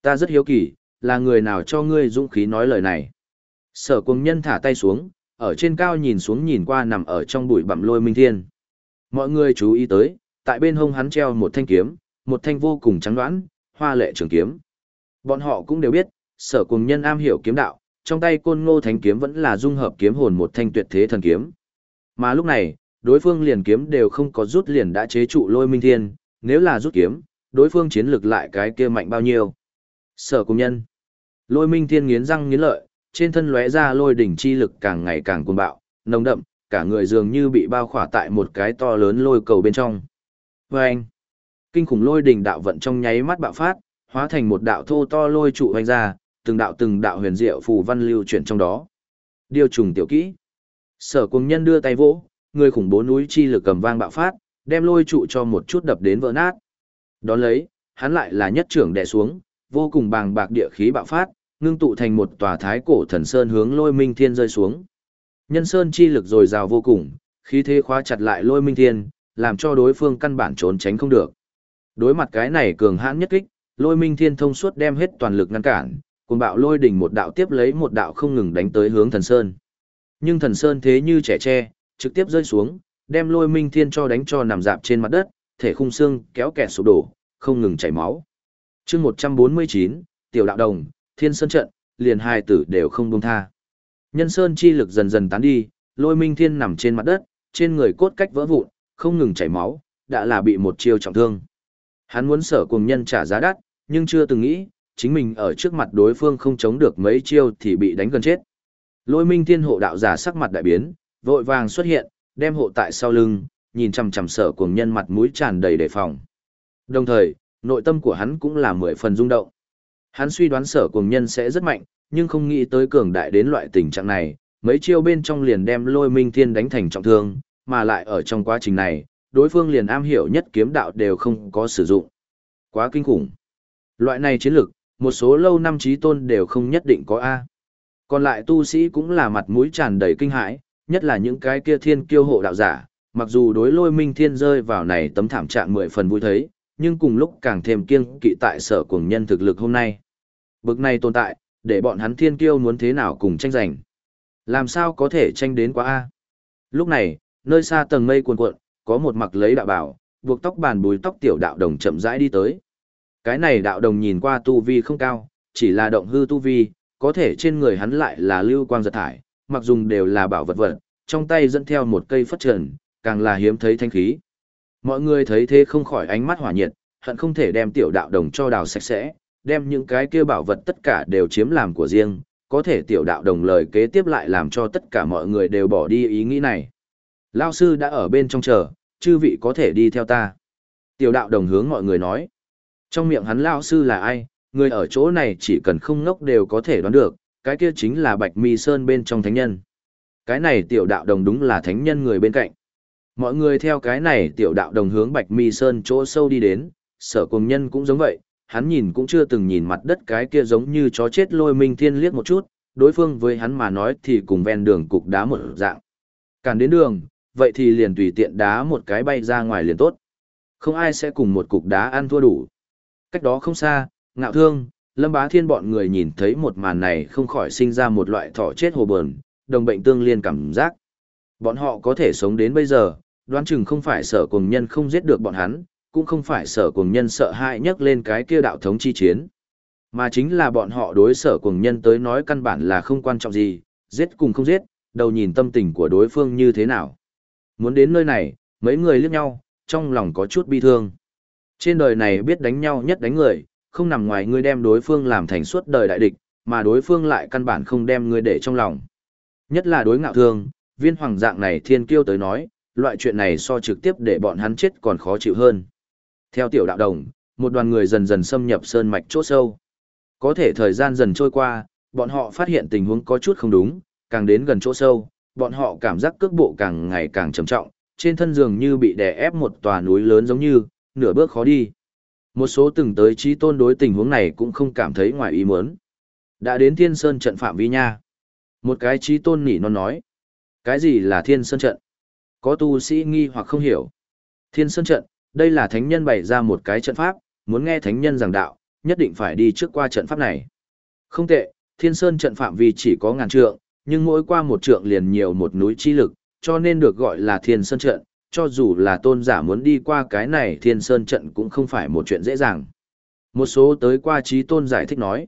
Ta rất hiếu kỳ, là người nào cho ngươi dũng khí nói lời này. Sở cùng nhân thả tay xuống, ở trên cao nhìn xuống nhìn qua nằm ở trong bụi bặm lôi minh thiên. Mọi người chú ý tới, tại bên hông hắn treo một thanh kiếm, một thanh vô cùng trắng đoán, hoa lệ trường kiếm. Bọn họ cũng đều biết, sở cùng nhân am hiểu kiếm đạo, trong tay côn ngô thánh kiếm vẫn là dung hợp kiếm hồn một thanh tuyệt thế thần kiếm. Mà lúc này, đối phương liền kiếm đều không có rút liền đã chế trụ lôi minh thiên, nếu là rút kiếm, đối phương chiến lực lại cái kia mạnh bao nhiêu. Sở cùng nhân. Lôi minh thiên nghiến răng nghiến lợi, trên thân lóe ra lôi đỉnh chi lực càng ngày càng cuồng bạo, nồng đậm, cả người dường như bị bao khỏa tại một cái to lớn lôi cầu bên trong. Và anh, kinh khủng lôi đỉnh đạo vận trong nháy mắt bạo phát, hóa thành một đạo thô to lôi trụ hoành ra, từng đạo từng đạo huyền diệu phù văn lưu chuyển trong đó. Điều trùng tiểu kỹ. Sở cùng nhân đưa tay vỗ, người khủng bố núi chi lực cầm vang bạo phát, đem lôi trụ cho một chút đập đến vỡ nát. Đón lấy, hắn lại là nhất trưởng đè xuống, vô cùng bàng bạc địa khí bạo phát, ngưng tụ thành một tòa thái cổ thần sơn hướng lôi minh thiên rơi xuống. Nhân sơn chi lực dồi dào vô cùng, khí thế khóa chặt lại lôi minh thiên, làm cho đối phương căn bản trốn tránh không được. Đối mặt cái này cường hãn nhất kích, lôi minh thiên thông suốt đem hết toàn lực ngăn cản, cùng bạo lôi đỉnh một đạo tiếp lấy một đạo không ngừng đánh tới hướng thần sơn. Nhưng thần sơn thế như trẻ tre, trực tiếp rơi xuống, đem lôi minh thiên cho đánh cho nằm dạp trên mặt đất, thể khung xương kéo kẹt sụp đổ, không ngừng chảy máu. chương 149, tiểu đạo đồng, thiên sơn trận, liền hai tử đều không buông tha. Nhân sơn chi lực dần dần tán đi, lôi minh thiên nằm trên mặt đất, trên người cốt cách vỡ vụn, không ngừng chảy máu, đã là bị một chiêu trọng thương. Hắn muốn sở cùng nhân trả giá đắt, nhưng chưa từng nghĩ, chính mình ở trước mặt đối phương không chống được mấy chiêu thì bị đánh gần chết. Lôi minh thiên hộ đạo giả sắc mặt đại biến, vội vàng xuất hiện, đem hộ tại sau lưng, nhìn chằm chằm sở cùng nhân mặt mũi tràn đầy đề phòng. Đồng thời, nội tâm của hắn cũng là mười phần rung động. Hắn suy đoán sở cùng nhân sẽ rất mạnh, nhưng không nghĩ tới cường đại đến loại tình trạng này, mấy chiêu bên trong liền đem lôi minh thiên đánh thành trọng thương, mà lại ở trong quá trình này, đối phương liền am hiểu nhất kiếm đạo đều không có sử dụng. Quá kinh khủng. Loại này chiến lược, một số lâu năm trí tôn đều không nhất định có A. Còn lại tu sĩ cũng là mặt mũi tràn đầy kinh hãi, nhất là những cái kia thiên kiêu hộ đạo giả, mặc dù đối lôi minh thiên rơi vào này tấm thảm trạng mười phần vui thấy, nhưng cùng lúc càng thêm kiêng kỵ tại sở cùng nhân thực lực hôm nay. Bực này tồn tại, để bọn hắn thiên kiêu muốn thế nào cùng tranh giành. Làm sao có thể tranh đến quá A? Lúc này, nơi xa tầng mây cuồn cuộn, có một mặc lấy đạo bảo, buộc tóc bàn bùi tóc tiểu đạo đồng chậm rãi đi tới. Cái này đạo đồng nhìn qua tu vi không cao, chỉ là động hư tu vi, có thể trên người hắn lại là lưu quang giật thải, mặc dùng đều là bảo vật vật, trong tay dẫn theo một cây phất trần, càng là hiếm thấy thanh khí. Mọi người thấy thế không khỏi ánh mắt hỏa nhiệt, hận không thể đem tiểu đạo đồng cho đào sạch sẽ, đem những cái kia bảo vật tất cả đều chiếm làm của riêng, có thể tiểu đạo đồng lời kế tiếp lại làm cho tất cả mọi người đều bỏ đi ý nghĩ này. Lao sư đã ở bên trong chờ, chư vị có thể đi theo ta. Tiểu đạo đồng hướng mọi người nói. Trong miệng hắn Lao sư là ai, người ở chỗ này chỉ cần không ngốc đều có thể đoán được, cái kia chính là Bạch Mi Sơn bên trong thánh nhân. Cái này tiểu đạo đồng đúng là thánh nhân người bên cạnh. Mọi người theo cái này tiểu đạo đồng hướng Bạch Mi Sơn chỗ sâu đi đến, sở cùng nhân cũng giống vậy, hắn nhìn cũng chưa từng nhìn mặt đất cái kia giống như chó chết lôi minh thiên liếc một chút, đối phương với hắn mà nói thì cùng ven đường cục đá một dạng. Càn đến đường, vậy thì liền tùy tiện đá một cái bay ra ngoài liền tốt. Không ai sẽ cùng một cục đá ăn thua đủ. Cách đó không xa, ngạo thương, lâm bá thiên bọn người nhìn thấy một màn này không khỏi sinh ra một loại thỏ chết hồ bờn, đồng bệnh tương liên cảm giác. Bọn họ có thể sống đến bây giờ, đoán chừng không phải sở cùng nhân không giết được bọn hắn, cũng không phải sở cùng nhân sợ hãi nhắc lên cái kia đạo thống chi chiến. Mà chính là bọn họ đối sở cùng nhân tới nói căn bản là không quan trọng gì, giết cùng không giết, đầu nhìn tâm tình của đối phương như thế nào. Muốn đến nơi này, mấy người liếc nhau, trong lòng có chút bi thương. Trên đời này biết đánh nhau nhất đánh người, không nằm ngoài ngươi đem đối phương làm thành suốt đời đại địch, mà đối phương lại căn bản không đem ngươi để trong lòng. Nhất là đối ngạo thương, viên hoàng dạng này thiên kiêu tới nói, loại chuyện này so trực tiếp để bọn hắn chết còn khó chịu hơn. Theo tiểu đạo đồng, một đoàn người dần dần xâm nhập sơn mạch chỗ sâu. Có thể thời gian dần trôi qua, bọn họ phát hiện tình huống có chút không đúng, càng đến gần chỗ sâu, bọn họ cảm giác cước bộ càng ngày càng trầm trọng, trên thân giường như bị đè ép một tòa núi lớn giống như, nửa bước khó đi. Một số từng tới trí tôn đối tình huống này cũng không cảm thấy ngoài ý muốn. Đã đến thiên sơn trận phạm vi nha. Một cái trí tôn nỉ non nói. Cái gì là thiên sơn trận? Có tu sĩ nghi hoặc không hiểu. Thiên sơn trận, đây là thánh nhân bày ra một cái trận pháp, muốn nghe thánh nhân giảng đạo, nhất định phải đi trước qua trận pháp này. Không tệ, thiên sơn trận phạm vi chỉ có ngàn trượng, nhưng mỗi qua một trượng liền nhiều một núi chi lực, cho nên được gọi là thiên sơn trận, cho dù là tôn giả muốn đi qua cái này thiên sơn trận cũng không phải một chuyện dễ dàng. Một số tới qua trí tôn giải thích nói,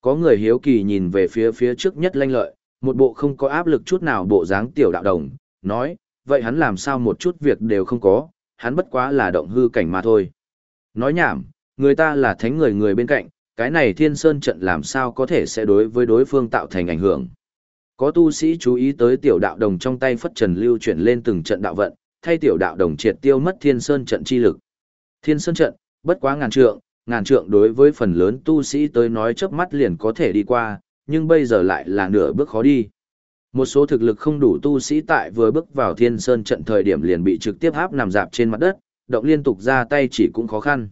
có người hiếu kỳ nhìn về phía phía trước nhất lanh lợi, một bộ không có áp lực chút nào bộ dáng tiểu đạo đồng, nói, vậy hắn làm sao một chút việc đều không có, hắn bất quá là động hư cảnh mà thôi. Nói nhảm, người ta là thánh người người bên cạnh, cái này thiên sơn trận làm sao có thể sẽ đối với đối phương tạo thành ảnh hưởng. Có tu sĩ chú ý tới tiểu đạo đồng trong tay phất trần lưu chuyển lên từng trận đạo vận, thay tiểu đạo đồng triệt tiêu mất thiên sơn trận chi lực. Thiên sơn trận, bất quá ngàn trượng, ngàn trượng đối với phần lớn tu sĩ tới nói chớp mắt liền có thể đi qua, nhưng bây giờ lại là nửa bước khó đi. Một số thực lực không đủ tu sĩ tại vừa bước vào thiên sơn trận thời điểm liền bị trực tiếp áp nằm dạp trên mặt đất, động liên tục ra tay chỉ cũng khó khăn.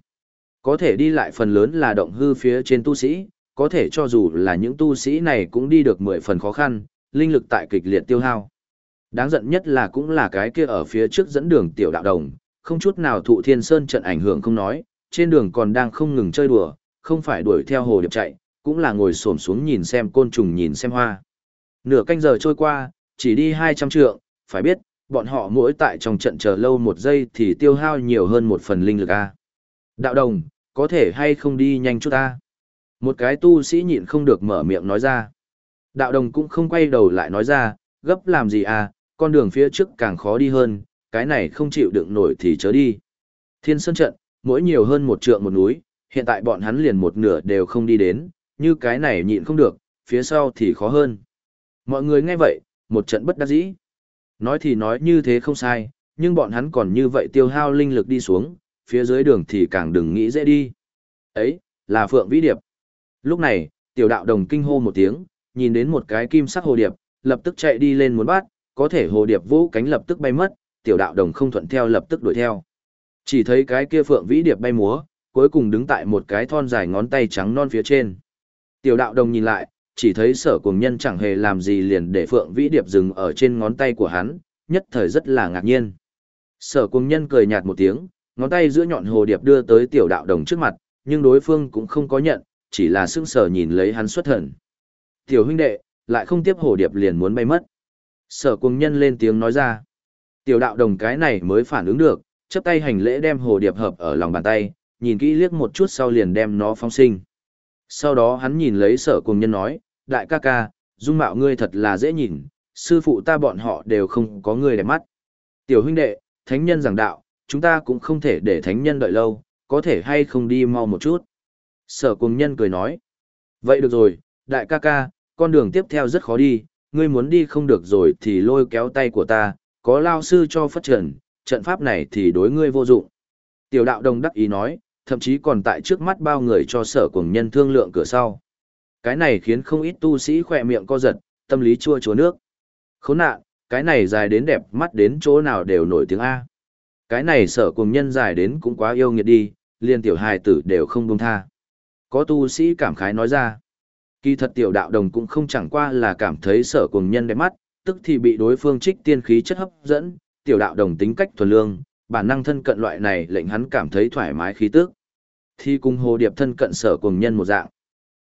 Có thể đi lại phần lớn là động hư phía trên tu sĩ, có thể cho dù là những tu sĩ này cũng đi được mười phần khó khăn, linh lực tại kịch liệt tiêu hao. Đáng giận nhất là cũng là cái kia ở phía trước dẫn đường tiểu đạo đồng, không chút nào thụ thiên sơn trận ảnh hưởng không nói, trên đường còn đang không ngừng chơi đùa, không phải đuổi theo hồ điệp chạy, cũng là ngồi xổm xuống nhìn xem côn trùng nhìn xem hoa. Nửa canh giờ trôi qua, chỉ đi 200 trượng, phải biết, bọn họ mỗi tại trong trận chờ lâu một giây thì tiêu hao nhiều hơn một phần linh lực A. Đạo đồng, có thể hay không đi nhanh chút ta? Một cái tu sĩ nhịn không được mở miệng nói ra. Đạo đồng cũng không quay đầu lại nói ra, gấp làm gì à, con đường phía trước càng khó đi hơn, cái này không chịu đựng nổi thì chớ đi. Thiên Sơn trận, mỗi nhiều hơn một trượng một núi, hiện tại bọn hắn liền một nửa đều không đi đến, như cái này nhịn không được, phía sau thì khó hơn. Mọi người nghe vậy, một trận bất đắc dĩ. Nói thì nói như thế không sai, nhưng bọn hắn còn như vậy tiêu hao linh lực đi xuống, phía dưới đường thì càng đừng nghĩ dễ đi. Ấy, là Phượng Vĩ Điệp. Lúc này, tiểu đạo đồng kinh hô một tiếng, nhìn đến một cái kim sắc hồ điệp, lập tức chạy đi lên muốn bắt, có thể hồ điệp vũ cánh lập tức bay mất, tiểu đạo đồng không thuận theo lập tức đuổi theo. Chỉ thấy cái kia Phượng Vĩ Điệp bay múa, cuối cùng đứng tại một cái thon dài ngón tay trắng non phía trên. Tiểu đạo đồng nhìn lại, chỉ thấy sở cùng nhân chẳng hề làm gì liền để phượng vĩ điệp dừng ở trên ngón tay của hắn, nhất thời rất là ngạc nhiên. Sở cùng nhân cười nhạt một tiếng, ngón tay giữa nhọn hồ điệp đưa tới tiểu đạo đồng trước mặt, nhưng đối phương cũng không có nhận, chỉ là sững sờ nhìn lấy hắn xuất thần. Tiểu huynh đệ, lại không tiếp hồ điệp liền muốn bay mất. Sở cùng nhân lên tiếng nói ra. Tiểu đạo đồng cái này mới phản ứng được, chấp tay hành lễ đem hồ điệp hợp ở lòng bàn tay, nhìn kỹ liếc một chút sau liền đem nó phóng sinh. Sau đó hắn nhìn lấy sở cùng nhân nói, đại ca ca, dung mạo ngươi thật là dễ nhìn, sư phụ ta bọn họ đều không có ngươi đẹp mắt. Tiểu huynh đệ, thánh nhân giảng đạo, chúng ta cũng không thể để thánh nhân đợi lâu, có thể hay không đi mau một chút. Sở cùng nhân cười nói, vậy được rồi, đại ca ca, con đường tiếp theo rất khó đi, ngươi muốn đi không được rồi thì lôi kéo tay của ta, có lao sư cho phát triển, trận pháp này thì đối ngươi vô dụng. Tiểu đạo đồng đắc ý nói, thậm chí còn tại trước mắt bao người cho sở cùng nhân thương lượng cửa sau. Cái này khiến không ít tu sĩ khỏe miệng co giật, tâm lý chua chua nước. Khốn nạn, cái này dài đến đẹp mắt đến chỗ nào đều nổi tiếng A. Cái này sở cùng nhân dài đến cũng quá yêu nghiệt đi, liền tiểu hài tử đều không buông tha. Có tu sĩ cảm khái nói ra. Kỳ thật tiểu đạo đồng cũng không chẳng qua là cảm thấy sở cùng nhân đẹp mắt, tức thì bị đối phương trích tiên khí chất hấp dẫn, tiểu đạo đồng tính cách thuần lương, bản năng thân cận loại này lệnh hắn cảm thấy thoải mái khí tức. Thì cùng hồ điệp thân cận sở cùng nhân một dạng.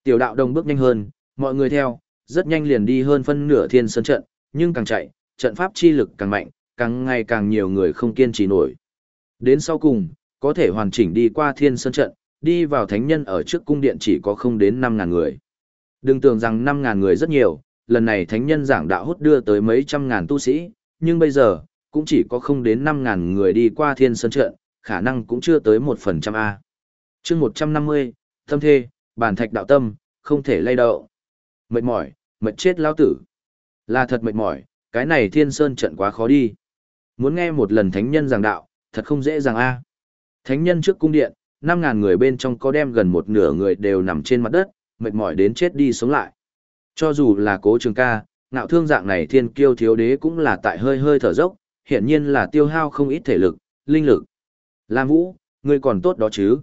Tiểu đạo đồng bước nhanh hơn, mọi người theo, rất nhanh liền đi hơn phân nửa thiên sơn trận, nhưng càng chạy, trận pháp chi lực càng mạnh, càng ngày càng nhiều người không kiên trì nổi. Đến sau cùng, có thể hoàn chỉnh đi qua thiên sơn trận, đi vào thánh nhân ở trước cung điện chỉ có không đến 5.000 người. Đừng tưởng rằng 5.000 người rất nhiều, lần này thánh nhân giảng đạo hút đưa tới mấy trăm ngàn tu sĩ, nhưng bây giờ, cũng chỉ có không đến 5.000 người đi qua thiên sơn trận, khả năng cũng chưa tới 1% A. chương 150, tâm thê, bản thạch đạo tâm, không thể lay động. Mệt mỏi, mệt chết lao tử. Là thật mệt mỏi, cái này thiên sơn trận quá khó đi. Muốn nghe một lần thánh nhân giảng đạo, thật không dễ dàng a. Thánh nhân trước cung điện, 5.000 người bên trong có đem gần một nửa người đều nằm trên mặt đất, mệt mỏi đến chết đi sống lại. Cho dù là cố trường ca, ngạo thương dạng này thiên kiêu thiếu đế cũng là tại hơi hơi thở dốc, hiện nhiên là tiêu hao không ít thể lực, linh lực. Lam Vũ, ngươi còn tốt đó chứ?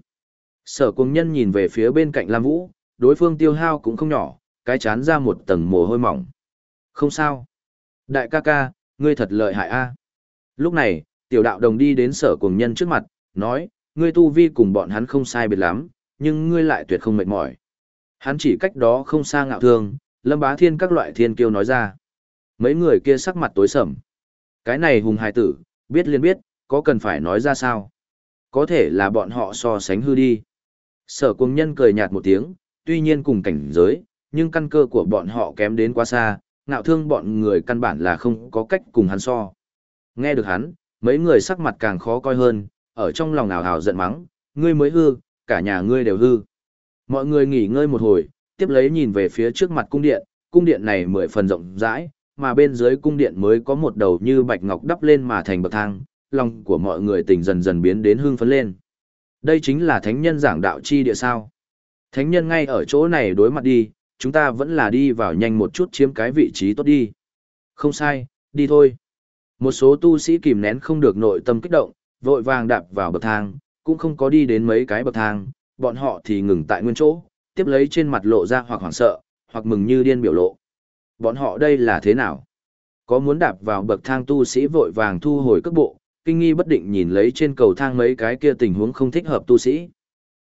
Sở cuồng nhân nhìn về phía bên cạnh Lam Vũ, đối phương tiêu hao cũng không nhỏ, cái chán ra một tầng mồ hôi mỏng. Không sao. Đại ca ca, ngươi thật lợi hại a. Lúc này, tiểu đạo đồng đi đến sở cùng nhân trước mặt, nói, ngươi tu vi cùng bọn hắn không sai biệt lắm, nhưng ngươi lại tuyệt không mệt mỏi. Hắn chỉ cách đó không xa ngạo thương, lâm bá thiên các loại thiên kiêu nói ra. Mấy người kia sắc mặt tối sầm. Cái này hùng hài tử, biết liên biết, có cần phải nói ra sao? Có thể là bọn họ so sánh hư đi. Sở cùng nhân cười nhạt một tiếng, tuy nhiên cùng cảnh giới, nhưng căn cơ của bọn họ kém đến quá xa, ngạo thương bọn người căn bản là không có cách cùng hắn so. Nghe được hắn, mấy người sắc mặt càng khó coi hơn, ở trong lòng ảo hào giận mắng, ngươi mới hư, cả nhà ngươi đều hư. Mọi người nghỉ ngơi một hồi, tiếp lấy nhìn về phía trước mặt cung điện, cung điện này mười phần rộng rãi, mà bên dưới cung điện mới có một đầu như bạch ngọc đắp lên mà thành bậc thang, lòng của mọi người tỉnh dần dần biến đến hương phấn lên. Đây chính là thánh nhân giảng đạo chi địa sao. Thánh nhân ngay ở chỗ này đối mặt đi, chúng ta vẫn là đi vào nhanh một chút chiếm cái vị trí tốt đi. Không sai, đi thôi. Một số tu sĩ kìm nén không được nội tâm kích động, vội vàng đạp vào bậc thang, cũng không có đi đến mấy cái bậc thang, bọn họ thì ngừng tại nguyên chỗ, tiếp lấy trên mặt lộ ra hoặc hoảng sợ, hoặc mừng như điên biểu lộ. Bọn họ đây là thế nào? Có muốn đạp vào bậc thang tu sĩ vội vàng thu hồi cước bộ, kinh nghi bất định nhìn lấy trên cầu thang mấy cái kia tình huống không thích hợp tu sĩ.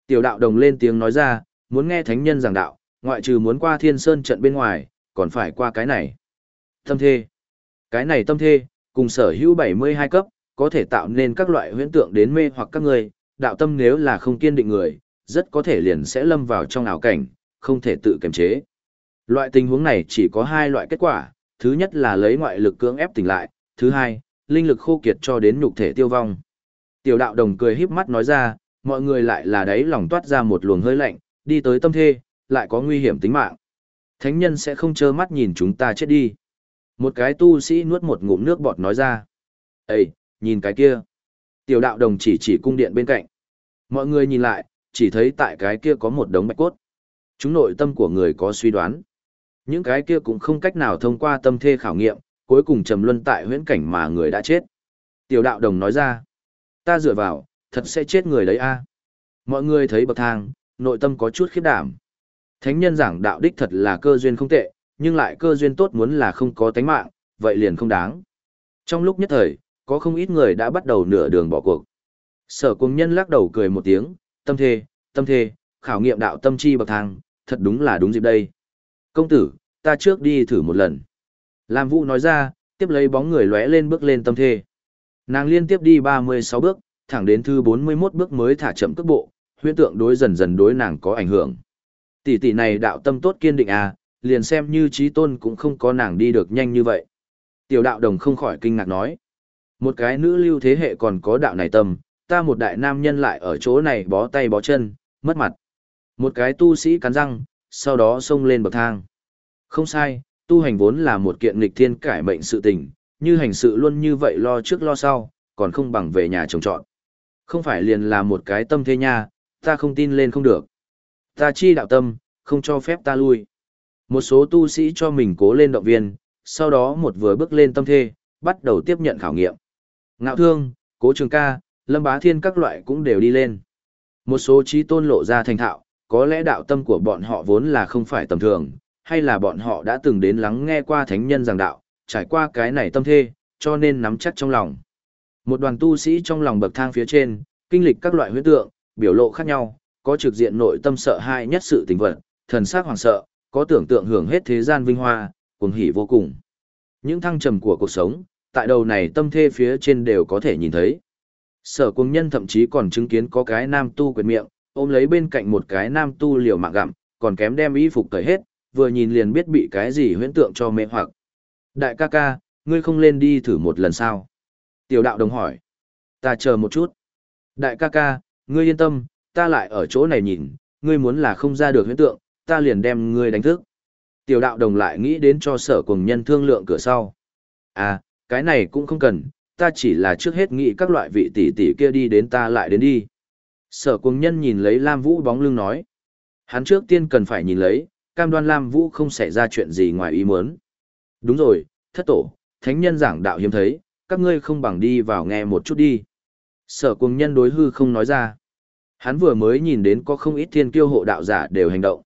Tiểu đạo đồng lên tiếng nói ra, muốn nghe thánh nhân giảng đạo, ngoại trừ muốn qua thiên sơn trận bên ngoài, còn phải qua cái này. Tâm thê. Cái này tâm thê, cùng sở hữu 72 cấp, có thể tạo nên các loại huyễn tượng đến mê hoặc các người, đạo tâm nếu là không kiên định người, rất có thể liền sẽ lâm vào trong ảo cảnh, không thể tự kiềm chế. Loại tình huống này chỉ có hai loại kết quả, thứ nhất là lấy ngoại lực cưỡng ép tỉnh lại, thứ hai, linh lực khô kiệt cho đến nhục thể tiêu vong. Tiểu đạo đồng cười híp mắt nói ra, mọi người lại là đấy lòng toát ra một luồng hơi lạnh, đi tới tâm thê, lại có nguy hiểm tính mạng. Thánh nhân sẽ không trơ mắt nhìn chúng ta chết đi. Một cái tu sĩ nuốt một ngụm nước bọt nói ra. Ê, nhìn cái kia. Tiểu đạo đồng chỉ chỉ cung điện bên cạnh. Mọi người nhìn lại, chỉ thấy tại cái kia có một đống bạch cốt. Chúng nội tâm của người có suy đoán. Những cái kia cũng không cách nào thông qua tâm thê khảo nghiệm, cuối cùng trầm luân tại huyễn cảnh mà người đã chết. Tiểu đạo đồng nói ra. Ta dựa vào, thật sẽ chết người đấy a. Mọi người thấy bậc thang, nội tâm có chút khiếp đảm. Thánh nhân giảng đạo đích thật là cơ duyên không tệ, nhưng lại cơ duyên tốt muốn là không có tánh mạng, vậy liền không đáng. Trong lúc nhất thời, có không ít người đã bắt đầu nửa đường bỏ cuộc. Sở cung nhân lắc đầu cười một tiếng, tâm thề, tâm thề, khảo nghiệm đạo tâm chi bậc thang, thật đúng là đúng dịp đây. Công tử, ta trước đi thử một lần. Lam Vũ nói ra, tiếp lấy bóng người lóe lên bước lên tâm thê. Nàng liên tiếp đi 36 bước, thẳng đến thứ 41 bước mới thả chậm cước bộ, huyễn tượng đối dần dần đối nàng có ảnh hưởng. Tỷ tỷ này đạo tâm tốt kiên định à, liền xem như trí tôn cũng không có nàng đi được nhanh như vậy. Tiểu đạo đồng không khỏi kinh ngạc nói. Một cái nữ lưu thế hệ còn có đạo này tâm, ta một đại nam nhân lại ở chỗ này bó tay bó chân, mất mặt. Một cái tu sĩ cắn răng, sau đó xông lên bậc thang. Không sai, tu hành vốn là một kiện nghịch thiên cải mệnh sự tình, như hành sự luôn như vậy lo trước lo sau, còn không bằng về nhà trồng trọt. Không phải liền là một cái tâm thế nha, ta không tin lên không được. Ta chi đạo tâm, không cho phép ta lui. Một số tu sĩ cho mình cố lên động viên, sau đó một vừa bước lên tâm thê, bắt đầu tiếp nhận khảo nghiệm. Ngạo thương, cố trường ca, lâm bá thiên các loại cũng đều đi lên. Một số trí tôn lộ ra thành thạo, có lẽ đạo tâm của bọn họ vốn là không phải tầm thường, hay là bọn họ đã từng đến lắng nghe qua thánh nhân giảng đạo, trải qua cái này tâm thê, cho nên nắm chắc trong lòng. Một đoàn tu sĩ trong lòng bậc thang phía trên, kinh lịch các loại huyết tượng, biểu lộ khác nhau, có trực diện nội tâm sợ hãi nhất sự tình vật, thần sắc hoàng sợ, có tưởng tượng hưởng hết thế gian vinh hoa, cuồng hỉ vô cùng. Những thăng trầm của cuộc sống, tại đầu này tâm thê phía trên đều có thể nhìn thấy. Sở cuồng nhân thậm chí còn chứng kiến có cái nam tu quyệt miệng, ôm lấy bên cạnh một cái nam tu liều mạng gặm, còn kém đem y phục cởi hết, vừa nhìn liền biết bị cái gì huyễn tượng cho mê hoặc. Đại ca ca, ngươi không lên đi thử một lần sao? Tiểu đạo đồng hỏi. Ta chờ một chút. Đại ca ca, ngươi yên tâm, ta lại ở chỗ này nhìn, ngươi muốn là không ra được huyễn tượng, ta liền đem ngươi đánh thức. Tiểu đạo đồng lại nghĩ đến cho sở cùng nhân thương lượng cửa sau. À, cái này cũng không cần, ta chỉ là trước hết nghĩ các loại vị tỷ tỷ kia đi đến ta lại đến đi. Sở cùng nhân nhìn lấy Lam Vũ bóng lưng nói. Hắn trước tiên cần phải nhìn lấy, cam đoan Lam Vũ không xảy ra chuyện gì ngoài ý muốn. Đúng rồi, thất tổ, thánh nhân giảng đạo hiếm thấy, các ngươi không bằng đi vào nghe một chút đi. Sở cùng nhân đối hư không nói ra. Hắn vừa mới nhìn đến có không ít thiên kiêu hộ đạo giả đều hành động.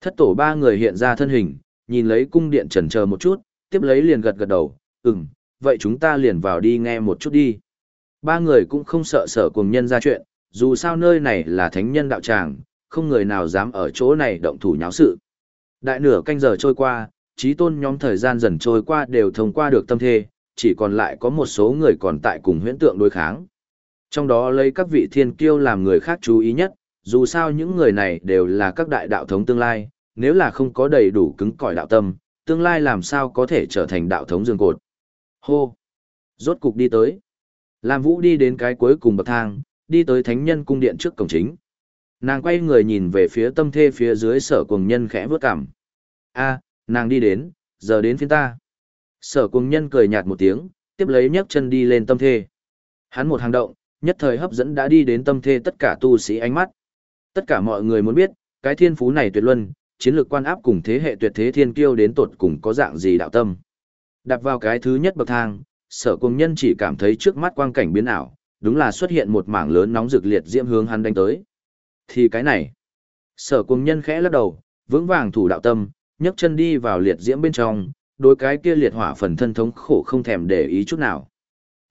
Thất tổ ba người hiện ra thân hình, nhìn lấy cung điện trần chờ một chút, tiếp lấy liền gật gật đầu, ừm, vậy chúng ta liền vào đi nghe một chút đi. Ba người cũng không sợ sở cùng nhân ra chuyện, dù sao nơi này là thánh nhân đạo tràng, không người nào dám ở chỗ này động thủ nháo sự. Đại nửa canh giờ trôi qua, trí tôn nhóm thời gian dần trôi qua đều thông qua được tâm thê, chỉ còn lại có một số người còn tại cùng huyễn tượng đối kháng. Trong đó lấy các vị thiên kiêu làm người khác chú ý nhất, dù sao những người này đều là các đại đạo thống tương lai, nếu là không có đầy đủ cứng cỏi đạo tâm, tương lai làm sao có thể trở thành đạo thống dương cột. Hô! Rốt cục đi tới. Lam Vũ đi đến cái cuối cùng bậc thang, đi tới thánh nhân cung điện trước cổng chính. Nàng quay người nhìn về phía tâm thê phía dưới sở cùng nhân khẽ vớt cảm. a nàng đi đến, giờ đến phiên ta. Sở cùng nhân cười nhạt một tiếng, tiếp lấy nhấc chân đi lên tâm thê. Hắn một hành động, nhất thời hấp dẫn đã đi đến tâm thê tất cả tu sĩ ánh mắt. Tất cả mọi người muốn biết, cái thiên phú này tuyệt luân, chiến lược quan áp cùng thế hệ tuyệt thế thiên kiêu đến tột cùng có dạng gì đạo tâm. Đặt vào cái thứ nhất bậc thang, sở cùng nhân chỉ cảm thấy trước mắt quang cảnh biến ảo, đúng là xuất hiện một mảng lớn nóng rực liệt diễm hướng hắn đánh tới. Thì cái này, sở cùng nhân khẽ lắc đầu, vững vàng thủ đạo tâm, nhấc chân đi vào liệt diễm bên trong, đối cái kia liệt hỏa phần thân thống khổ không thèm để ý chút nào.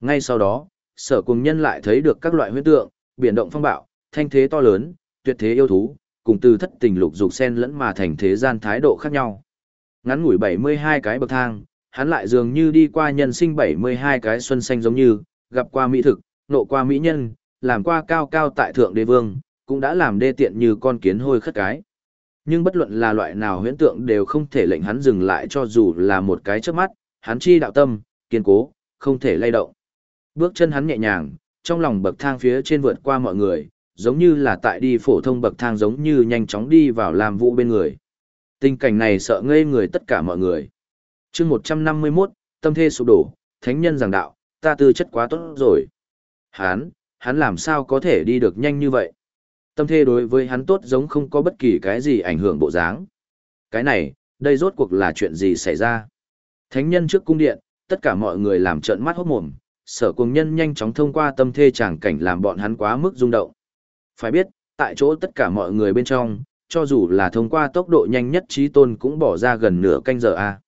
Ngay sau đó, sở cùng nhân lại thấy được các loại huyết tượng, biển động phong bạo, thanh thế to lớn, tuyệt thế yêu thú, cùng từ thất tình lục dục sen lẫn mà thành thế gian thái độ khác nhau. Ngắn ngủi 72 cái bậc thang, hắn lại dường như đi qua nhân sinh 72 cái xuân xanh giống như, gặp qua mỹ thực, nộ qua mỹ nhân, làm qua cao cao tại thượng đế vương, cũng đã làm đê tiện như con kiến hôi khất cái. Nhưng bất luận là loại nào huyễn tượng đều không thể lệnh hắn dừng lại cho dù là một cái chớp mắt, hắn chi đạo tâm, kiên cố, không thể lay động. Bước chân hắn nhẹ nhàng, trong lòng bậc thang phía trên vượt qua mọi người, giống như là tại đi phổ thông bậc thang giống như nhanh chóng đi vào làm vụ bên người. Tình cảnh này sợ ngây người tất cả mọi người. chương 151, tâm thê sụp đổ, thánh nhân giảng đạo, ta tư chất quá tốt rồi. Hắn, hắn làm sao có thể đi được nhanh như vậy? Tâm thê đối với hắn tốt giống không có bất kỳ cái gì ảnh hưởng bộ dáng. Cái này, đây rốt cuộc là chuyện gì xảy ra? Thánh nhân trước cung điện, tất cả mọi người làm trợn mắt hốt mồm, sở cùng nhân nhanh chóng thông qua tâm thê tràng cảnh làm bọn hắn quá mức rung động. Phải biết, tại chỗ tất cả mọi người bên trong, cho dù là thông qua tốc độ nhanh nhất trí tôn cũng bỏ ra gần nửa canh giờ a.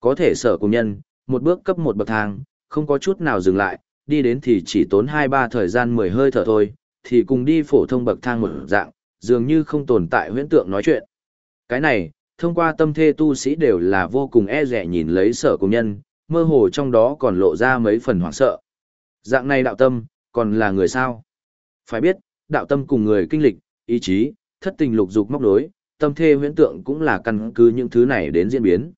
Có thể sở cùng nhân, một bước cấp một bậc thang, không có chút nào dừng lại, đi đến thì chỉ tốn 2-3 thời gian 10 hơi thở thôi, thì cùng đi phổ thông bậc thang một dạng, dường như không tồn tại huyễn tượng nói chuyện. Cái này, thông qua tâm thê tu sĩ đều là vô cùng e rẻ nhìn lấy sở cùng nhân, mơ hồ trong đó còn lộ ra mấy phần hoảng sợ. Dạng này đạo tâm, còn là người sao? Phải biết, đạo tâm cùng người kinh lịch, ý chí, thất tình lục dục móc đối, tâm thê huyễn tượng cũng là căn cứ những thứ này đến diễn biến.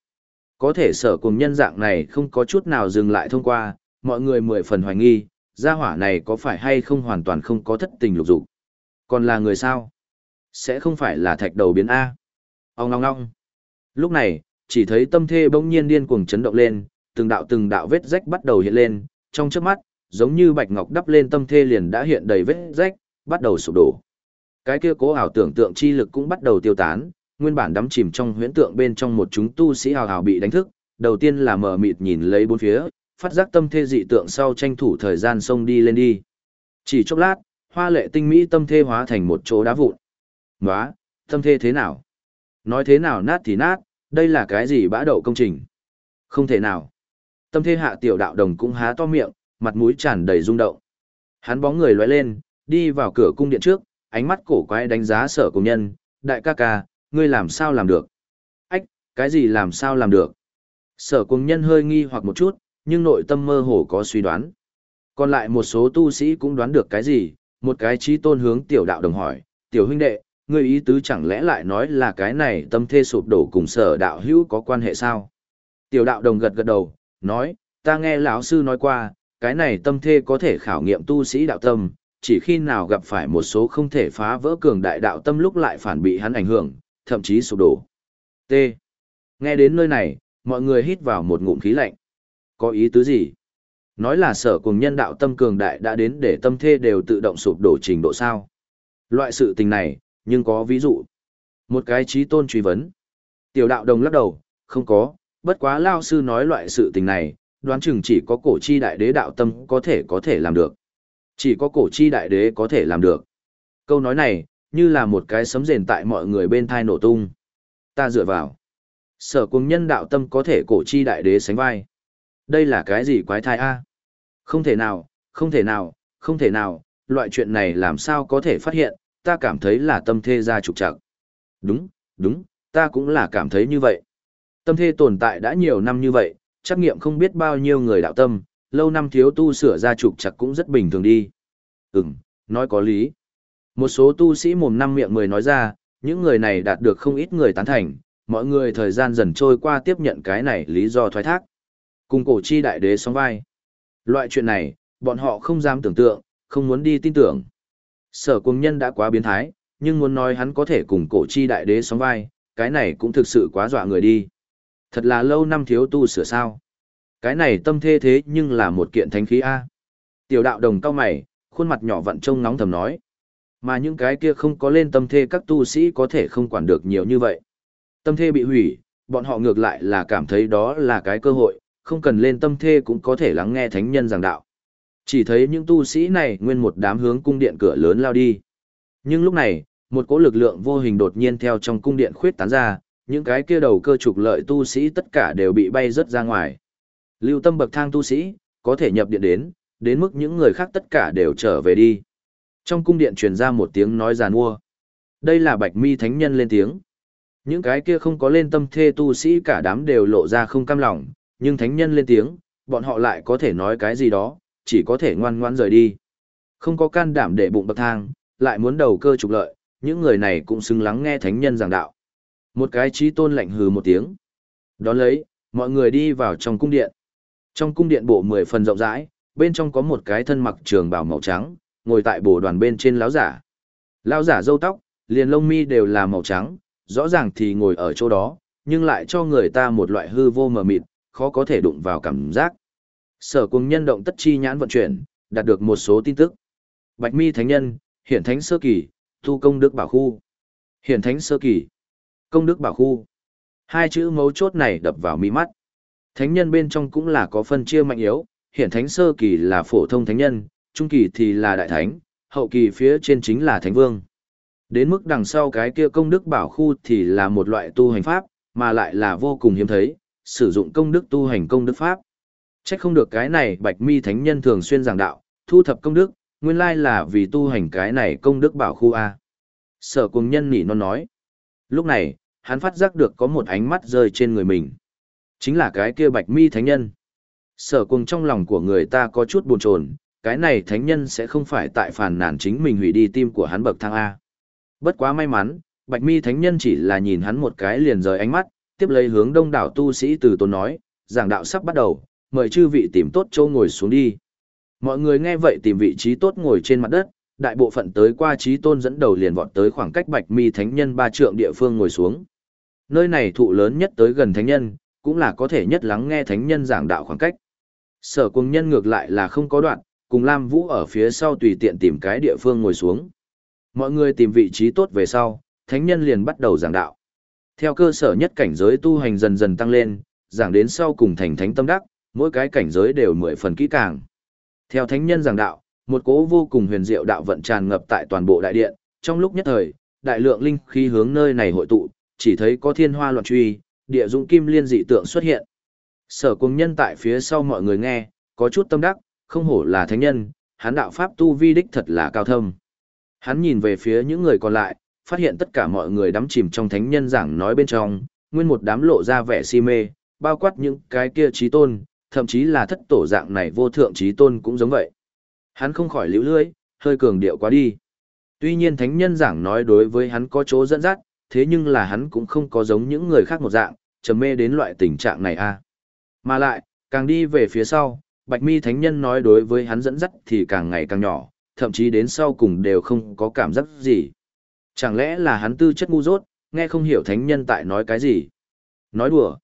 Có thể sở cùng nhân dạng này không có chút nào dừng lại thông qua, mọi người mười phần hoài nghi, gia hỏa này có phải hay không hoàn toàn không có thất tình lục dục. Còn là người sao? Sẽ không phải là thạch đầu biến A. Ông long long. Lúc này, chỉ thấy tâm thê bỗng nhiên điên cuồng chấn động lên, từng đạo từng đạo vết rách bắt đầu hiện lên, trong trước mắt, giống như bạch ngọc đắp lên tâm thê liền đã hiện đầy vết rách, bắt đầu sụp đổ. Cái kia cố ảo tưởng tượng chi lực cũng bắt đầu tiêu tán, nguyên bản đắm chìm trong huyễn tượng bên trong một chúng tu sĩ hào hào bị đánh thức, đầu tiên là mở mịt nhìn lấy bốn phía, phát giác tâm thê dị tượng sau tranh thủ thời gian xông đi lên đi. Chỉ chốc lát, hoa lệ tinh mỹ tâm thê hóa thành một chỗ đá vụn. Nóa, tâm thê thế nào? Nói thế nào nát thì nát, đây là cái gì bã đậu công trình? Không thể nào. Tâm thê hạ tiểu đạo đồng cũng há to miệng, mặt mũi tràn đầy rung động. Hắn bóng người lóe lên, đi vào cửa cung điện trước, ánh mắt cổ quái đánh giá sở công nhân, đại ca ca, ngươi làm sao làm được? Ách, cái gì làm sao làm được? Sở công nhân hơi nghi hoặc một chút, nhưng nội tâm mơ hồ có suy đoán. Còn lại một số tu sĩ cũng đoán được cái gì, một cái trí tôn hướng tiểu đạo đồng hỏi, tiểu huynh đệ, ngươi ý tứ chẳng lẽ lại nói là cái này tâm thê sụp đổ cùng sở đạo hữu có quan hệ sao? Tiểu đạo đồng gật gật đầu, nói, ta nghe lão sư nói qua, cái này tâm thê có thể khảo nghiệm tu sĩ đạo tâm, chỉ khi nào gặp phải một số không thể phá vỡ cường đại đạo tâm lúc lại phản bị hắn ảnh hưởng, thậm chí sụp đổ. T. Nghe đến nơi này, mọi người hít vào một ngụm khí lạnh. Có ý tứ gì? Nói là sở cùng nhân đạo tâm cường đại đã đến để tâm thê đều tự động sụp đổ trình độ sao. Loại sự tình này, nhưng có ví dụ. Một cái trí tôn truy vấn. Tiểu đạo đồng lắc đầu, không có, bất quá lao sư nói loại sự tình này, đoán chừng chỉ có cổ chi đại đế đạo tâm có thể có thể làm được. Chỉ có cổ chi đại đế có thể làm được. Câu nói này, như là một cái sấm rền tại mọi người bên thai nổ tung. Ta dựa vào. Sở cùng nhân đạo tâm có thể cổ chi đại đế sánh vai. Đây là cái gì quái thai a? Không thể nào, không thể nào, không thể nào, loại chuyện này làm sao có thể phát hiện, ta cảm thấy là tâm thê ra trục trặc. Đúng, đúng, ta cũng là cảm thấy như vậy. Tâm thê tồn tại đã nhiều năm như vậy, trắc nghiệm không biết bao nhiêu người đạo tâm, lâu năm thiếu tu sửa ra trục trặc cũng rất bình thường đi. Ừm, nói có lý. Một số tu sĩ mồm năm miệng mười nói ra, những người này đạt được không ít người tán thành, mọi người thời gian dần trôi qua tiếp nhận cái này lý do thoái thác. Cùng cổ chi đại đế sóng vai. Loại chuyện này, bọn họ không dám tưởng tượng, không muốn đi tin tưởng. Sở cung nhân đã quá biến thái, nhưng muốn nói hắn có thể cùng cổ chi đại đế sóng vai, cái này cũng thực sự quá dọa người đi. Thật là lâu năm thiếu tu sửa sao. Cái này tâm thê thế nhưng là một kiện thánh khí A. Tiểu đạo đồng cao mày, khuôn mặt nhỏ vặn trông nóng thầm nói. Mà những cái kia không có lên tâm thê các tu sĩ có thể không quản được nhiều như vậy. Tâm thê bị hủy, bọn họ ngược lại là cảm thấy đó là cái cơ hội, không cần lên tâm thê cũng có thể lắng nghe thánh nhân giảng đạo. Chỉ thấy những tu sĩ này nguyên một đám hướng cung điện cửa lớn lao đi. Nhưng lúc này, một cỗ lực lượng vô hình đột nhiên theo trong cung điện khuyết tán ra, những cái kia đầu cơ trục lợi tu sĩ tất cả đều bị bay rớt ra ngoài. Lưu tâm bậc thang tu sĩ, có thể nhập điện đến, đến mức những người khác tất cả đều trở về đi. Trong cung điện truyền ra một tiếng nói giàn mua. Đây là bạch mi thánh nhân lên tiếng. Những cái kia không có lên tâm thê tu sĩ cả đám đều lộ ra không cam lòng, nhưng thánh nhân lên tiếng, bọn họ lại có thể nói cái gì đó, chỉ có thể ngoan ngoãn rời đi. Không có can đảm để bụng bậc thang, lại muốn đầu cơ trục lợi, những người này cũng xứng lắng nghe thánh nhân giảng đạo. Một cái trí tôn lạnh hừ một tiếng. Đón lấy, mọi người đi vào trong cung điện. Trong cung điện bộ mười phần rộng rãi, bên trong có một cái thân mặc trường bào màu trắng, ngồi tại bồ đoàn bên trên lão giả. Lão giả râu tóc, liền lông mi đều là màu trắng, rõ ràng thì ngồi ở chỗ đó, nhưng lại cho người ta một loại hư vô mờ mịt, khó có thể đụng vào cảm giác. Sở cùng nhân động tất chi nhãn vận chuyển, đạt được một số tin tức. Bạch mi thánh nhân, hiển thánh sơ kỳ, tu công đức bảo khu. Hiển thánh sơ kỳ, công đức bảo khu. Hai chữ mấu chốt này đập vào mi mắt. Thánh nhân bên trong cũng là có phân chia mạnh yếu, hiển thánh sơ kỳ là phổ thông thánh nhân, trung kỳ thì là đại thánh, hậu kỳ phía trên chính là thánh vương. Đến mức đằng sau cái kia công đức bảo khu thì là một loại tu hành pháp, mà lại là vô cùng hiếm thấy, sử dụng công đức tu hành công đức pháp. Chắc không được cái này bạch mi thánh nhân thường xuyên giảng đạo, thu thập công đức, nguyên lai là vì tu hành cái này công đức bảo khu A. Sở cùng nhân nỉ non nói. Lúc này, hắn phát giác được có một ánh mắt rơi trên người mình. Chính là cái kia bạch mi thánh nhân. Sở cùng trong lòng của người ta có chút buồn chồn, cái này thánh nhân sẽ không phải tại phản nản chính mình hủy đi tim của hắn bậc thang A. Bất quá may mắn, bạch mi thánh nhân chỉ là nhìn hắn một cái liền rời ánh mắt, tiếp lấy hướng đông đảo tu sĩ từ tôn nói, giảng đạo sắp bắt đầu, mời chư vị tìm tốt chỗ ngồi xuống đi. Mọi người nghe vậy tìm vị trí tốt ngồi trên mặt đất, đại bộ phận tới qua trí tôn dẫn đầu liền vọt tới khoảng cách bạch mi thánh nhân ba trượng địa phương ngồi xuống. Nơi này thụ lớn nhất tới gần thánh nhân, cũng là có thể nhất lắng nghe thánh nhân giảng đạo khoảng cách. Sở cùng nhân ngược lại là không có đoạn, cùng Lam Vũ ở phía sau tùy tiện tìm cái địa phương ngồi xuống. Mọi người tìm vị trí tốt về sau, thánh nhân liền bắt đầu giảng đạo. Theo cơ sở nhất cảnh giới tu hành dần dần tăng lên, giảng đến sau cùng thành thánh tâm đắc, mỗi cái cảnh giới đều mười phần kỹ càng. Theo thánh nhân giảng đạo, một cố vô cùng huyền diệu đạo vận tràn ngập tại toàn bộ đại điện, trong lúc nhất thời, đại lượng linh khí hướng nơi này hội tụ, chỉ thấy có thiên hoa loạn truy, địa dũng kim liên dị tượng xuất hiện. Sở cùng nhân tại phía sau mọi người nghe, có chút tâm đắc, không hổ là thánh nhân, hắn đạo pháp tu vi đích thật là cao thâm. Hắn nhìn về phía những người còn lại, phát hiện tất cả mọi người đắm chìm trong thánh nhân giảng nói bên trong, nguyên một đám lộ ra vẻ si mê, bao quát những cái kia trí tôn, thậm chí là thất tổ dạng này vô thượng trí tôn cũng giống vậy. Hắn không khỏi liễu lưỡi, hơi cường điệu quá đi. Tuy nhiên thánh nhân giảng nói đối với hắn có chỗ dẫn dắt, thế nhưng là hắn cũng không có giống những người khác một dạng, trầm mê đến loại tình trạng này a. Mà lại, càng đi về phía sau, Bạch Mi Thánh Nhân nói đối với hắn dẫn dắt thì càng ngày càng nhỏ, thậm chí đến sau cùng đều không có cảm giác gì. Chẳng lẽ là hắn tư chất ngu dốt, nghe không hiểu Thánh Nhân tại nói cái gì? Nói đùa.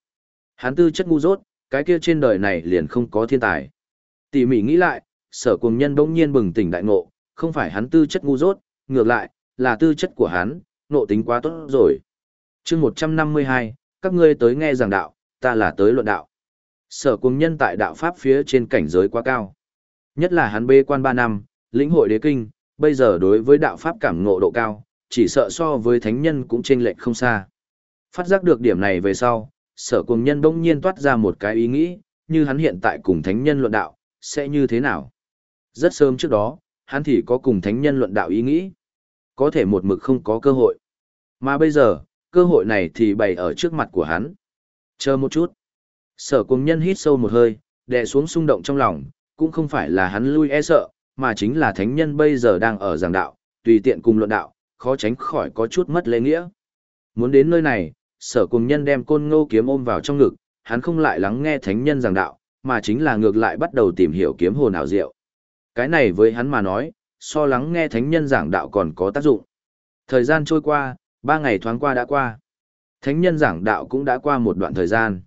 Hắn tư chất ngu dốt, cái kia trên đời này liền không có thiên tài. Tỉ mỉ nghĩ lại, sở cuồng nhân bỗng nhiên bừng tỉnh đại ngộ, không phải hắn tư chất ngu dốt, ngược lại, là tư chất của hắn, nộ tính quá tốt rồi. chương 152, các ngươi tới nghe giảng đạo, ta là tới luận đạo. Sở cuồng nhân tại đạo Pháp phía trên cảnh giới quá cao. Nhất là hắn bê quan 3 năm, lĩnh hội đế kinh, bây giờ đối với đạo Pháp cảm ngộ độ cao, chỉ sợ so với thánh nhân cũng chênh lệch không xa. Phát giác được điểm này về sau, sở cùng nhân bỗng nhiên toát ra một cái ý nghĩ, như hắn hiện tại cùng thánh nhân luận đạo, sẽ như thế nào? Rất sớm trước đó, hắn thì có cùng thánh nhân luận đạo ý nghĩ. Có thể một mực không có cơ hội. Mà bây giờ, cơ hội này thì bày ở trước mặt của hắn. Chờ một chút. Sở cùng nhân hít sâu một hơi, đè xuống xung động trong lòng, cũng không phải là hắn lui e sợ, mà chính là thánh nhân bây giờ đang ở giảng đạo, tùy tiện cùng luận đạo, khó tránh khỏi có chút mất lễ nghĩa. Muốn đến nơi này, sở cùng nhân đem côn ngô kiếm ôm vào trong ngực, hắn không lại lắng nghe thánh nhân giảng đạo, mà chính là ngược lại bắt đầu tìm hiểu kiếm hồn ảo diệu. Cái này với hắn mà nói, so lắng nghe thánh nhân giảng đạo còn có tác dụng. Thời gian trôi qua, ba ngày thoáng qua đã qua. Thánh nhân giảng đạo cũng đã qua một đoạn thời gian.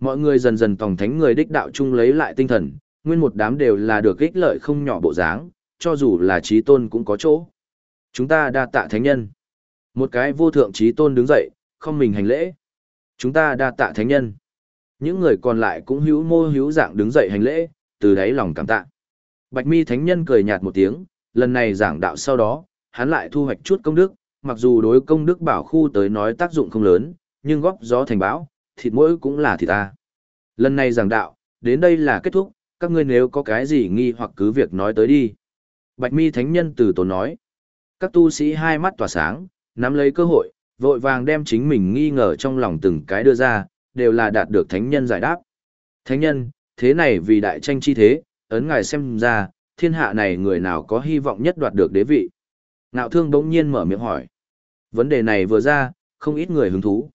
Mọi người dần dần tòng thánh người đích đạo chung lấy lại tinh thần, nguyên một đám đều là được ích lợi không nhỏ bộ dáng, cho dù là trí tôn cũng có chỗ. Chúng ta đa tạ thánh nhân. Một cái vô thượng trí tôn đứng dậy, không mình hành lễ. Chúng ta đa tạ thánh nhân. Những người còn lại cũng hữu mô hữu dạng đứng dậy hành lễ, từ đáy lòng cảm tạ. Bạch mi thánh nhân cười nhạt một tiếng, lần này giảng đạo sau đó, hắn lại thu hoạch chút công đức, mặc dù đối công đức bảo khu tới nói tác dụng không lớn, nhưng góp gió thành bão, thịt mỗi cũng là thịt ta. Lần này giảng đạo, đến đây là kết thúc, các ngươi nếu có cái gì nghi hoặc cứ việc nói tới đi. Bạch mi thánh nhân từ tổ nói. Các tu sĩ hai mắt tỏa sáng, nắm lấy cơ hội, vội vàng đem chính mình nghi ngờ trong lòng từng cái đưa ra, đều là đạt được thánh nhân giải đáp. Thánh nhân, thế này vì đại tranh chi thế, ấn ngài xem ra, thiên hạ này người nào có hy vọng nhất đoạt được đế vị. Nạo thương đống nhiên mở miệng hỏi. Vấn đề này vừa ra, không ít người hứng thú.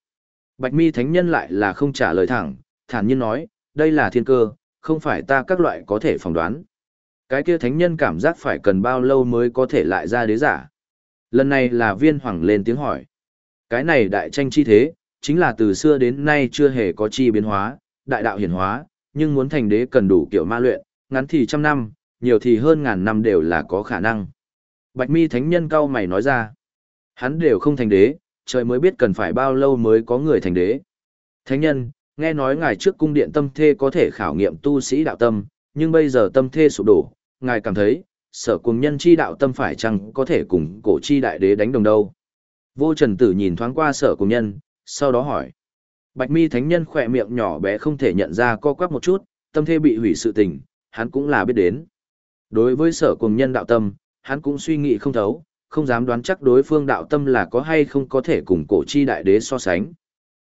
Bạch mi thánh nhân lại là không trả lời thẳng, thản nhiên nói, đây là thiên cơ, không phải ta các loại có thể phỏng đoán. Cái kia thánh nhân cảm giác phải cần bao lâu mới có thể lại ra đế giả. Lần này là viên hoàng lên tiếng hỏi. Cái này đại tranh chi thế, chính là từ xưa đến nay chưa hề có chi biến hóa, đại đạo hiển hóa, nhưng muốn thành đế cần đủ kiểu ma luyện, ngắn thì trăm năm, nhiều thì hơn ngàn năm đều là có khả năng. Bạch mi thánh nhân cao mày nói ra, hắn đều không thành đế, trời mới biết cần phải bao lâu mới có người thành đế. Thánh nhân, nghe nói ngài trước cung điện tâm thê có thể khảo nghiệm tu sĩ đạo tâm, nhưng bây giờ tâm thê sụp đổ, ngài cảm thấy, sở cùng nhân chi đạo tâm phải chăng có thể cùng cổ chi đại đế đánh đồng đâu. Vô trần tử nhìn thoáng qua sở cùng nhân, sau đó hỏi. Bạch mi thánh nhân khỏe miệng nhỏ bé không thể nhận ra co quắp một chút, tâm thê bị hủy sự tình, hắn cũng là biết đến. Đối với sở cùng nhân đạo tâm, hắn cũng suy nghĩ không thấu, không dám đoán chắc đối phương đạo tâm là có hay không có thể cùng cổ chi đại đế so sánh.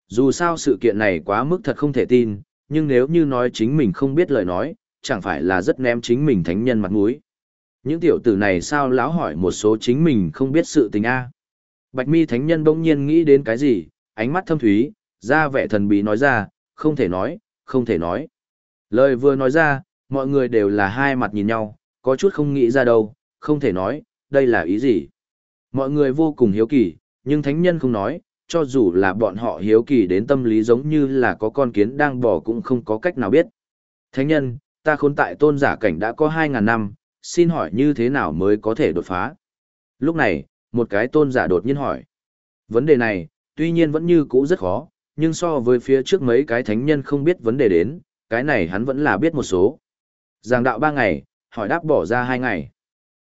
Dù sao sự kiện này quá mức thật không thể tin, nhưng nếu như nói chính mình không biết lời nói, chẳng phải là rất ném chính mình thánh nhân mặt mũi. Những tiểu tử này sao láo hỏi một số chính mình không biết sự tình a Bạch mi thánh nhân bỗng nhiên nghĩ đến cái gì, ánh mắt thâm thúy, ra vẻ thần bí nói ra, không thể nói, không thể nói. Lời vừa nói ra, mọi người đều là hai mặt nhìn nhau, có chút không nghĩ ra đâu, không thể nói, đây là ý gì. Mọi người vô cùng hiếu kỳ, nhưng thánh nhân không nói, cho dù là bọn họ hiếu kỳ đến tâm lý giống như là có con kiến đang bỏ cũng không có cách nào biết. Thánh nhân, ta khốn tại tôn giả cảnh đã có 2.000 năm, xin hỏi như thế nào mới có thể đột phá? Lúc này, một cái tôn giả đột nhiên hỏi. Vấn đề này, tuy nhiên vẫn như cũ rất khó, nhưng so với phía trước mấy cái thánh nhân không biết vấn đề đến, cái này hắn vẫn là biết một số. Giảng đạo ba ngày, hỏi đáp bỏ ra hai ngày.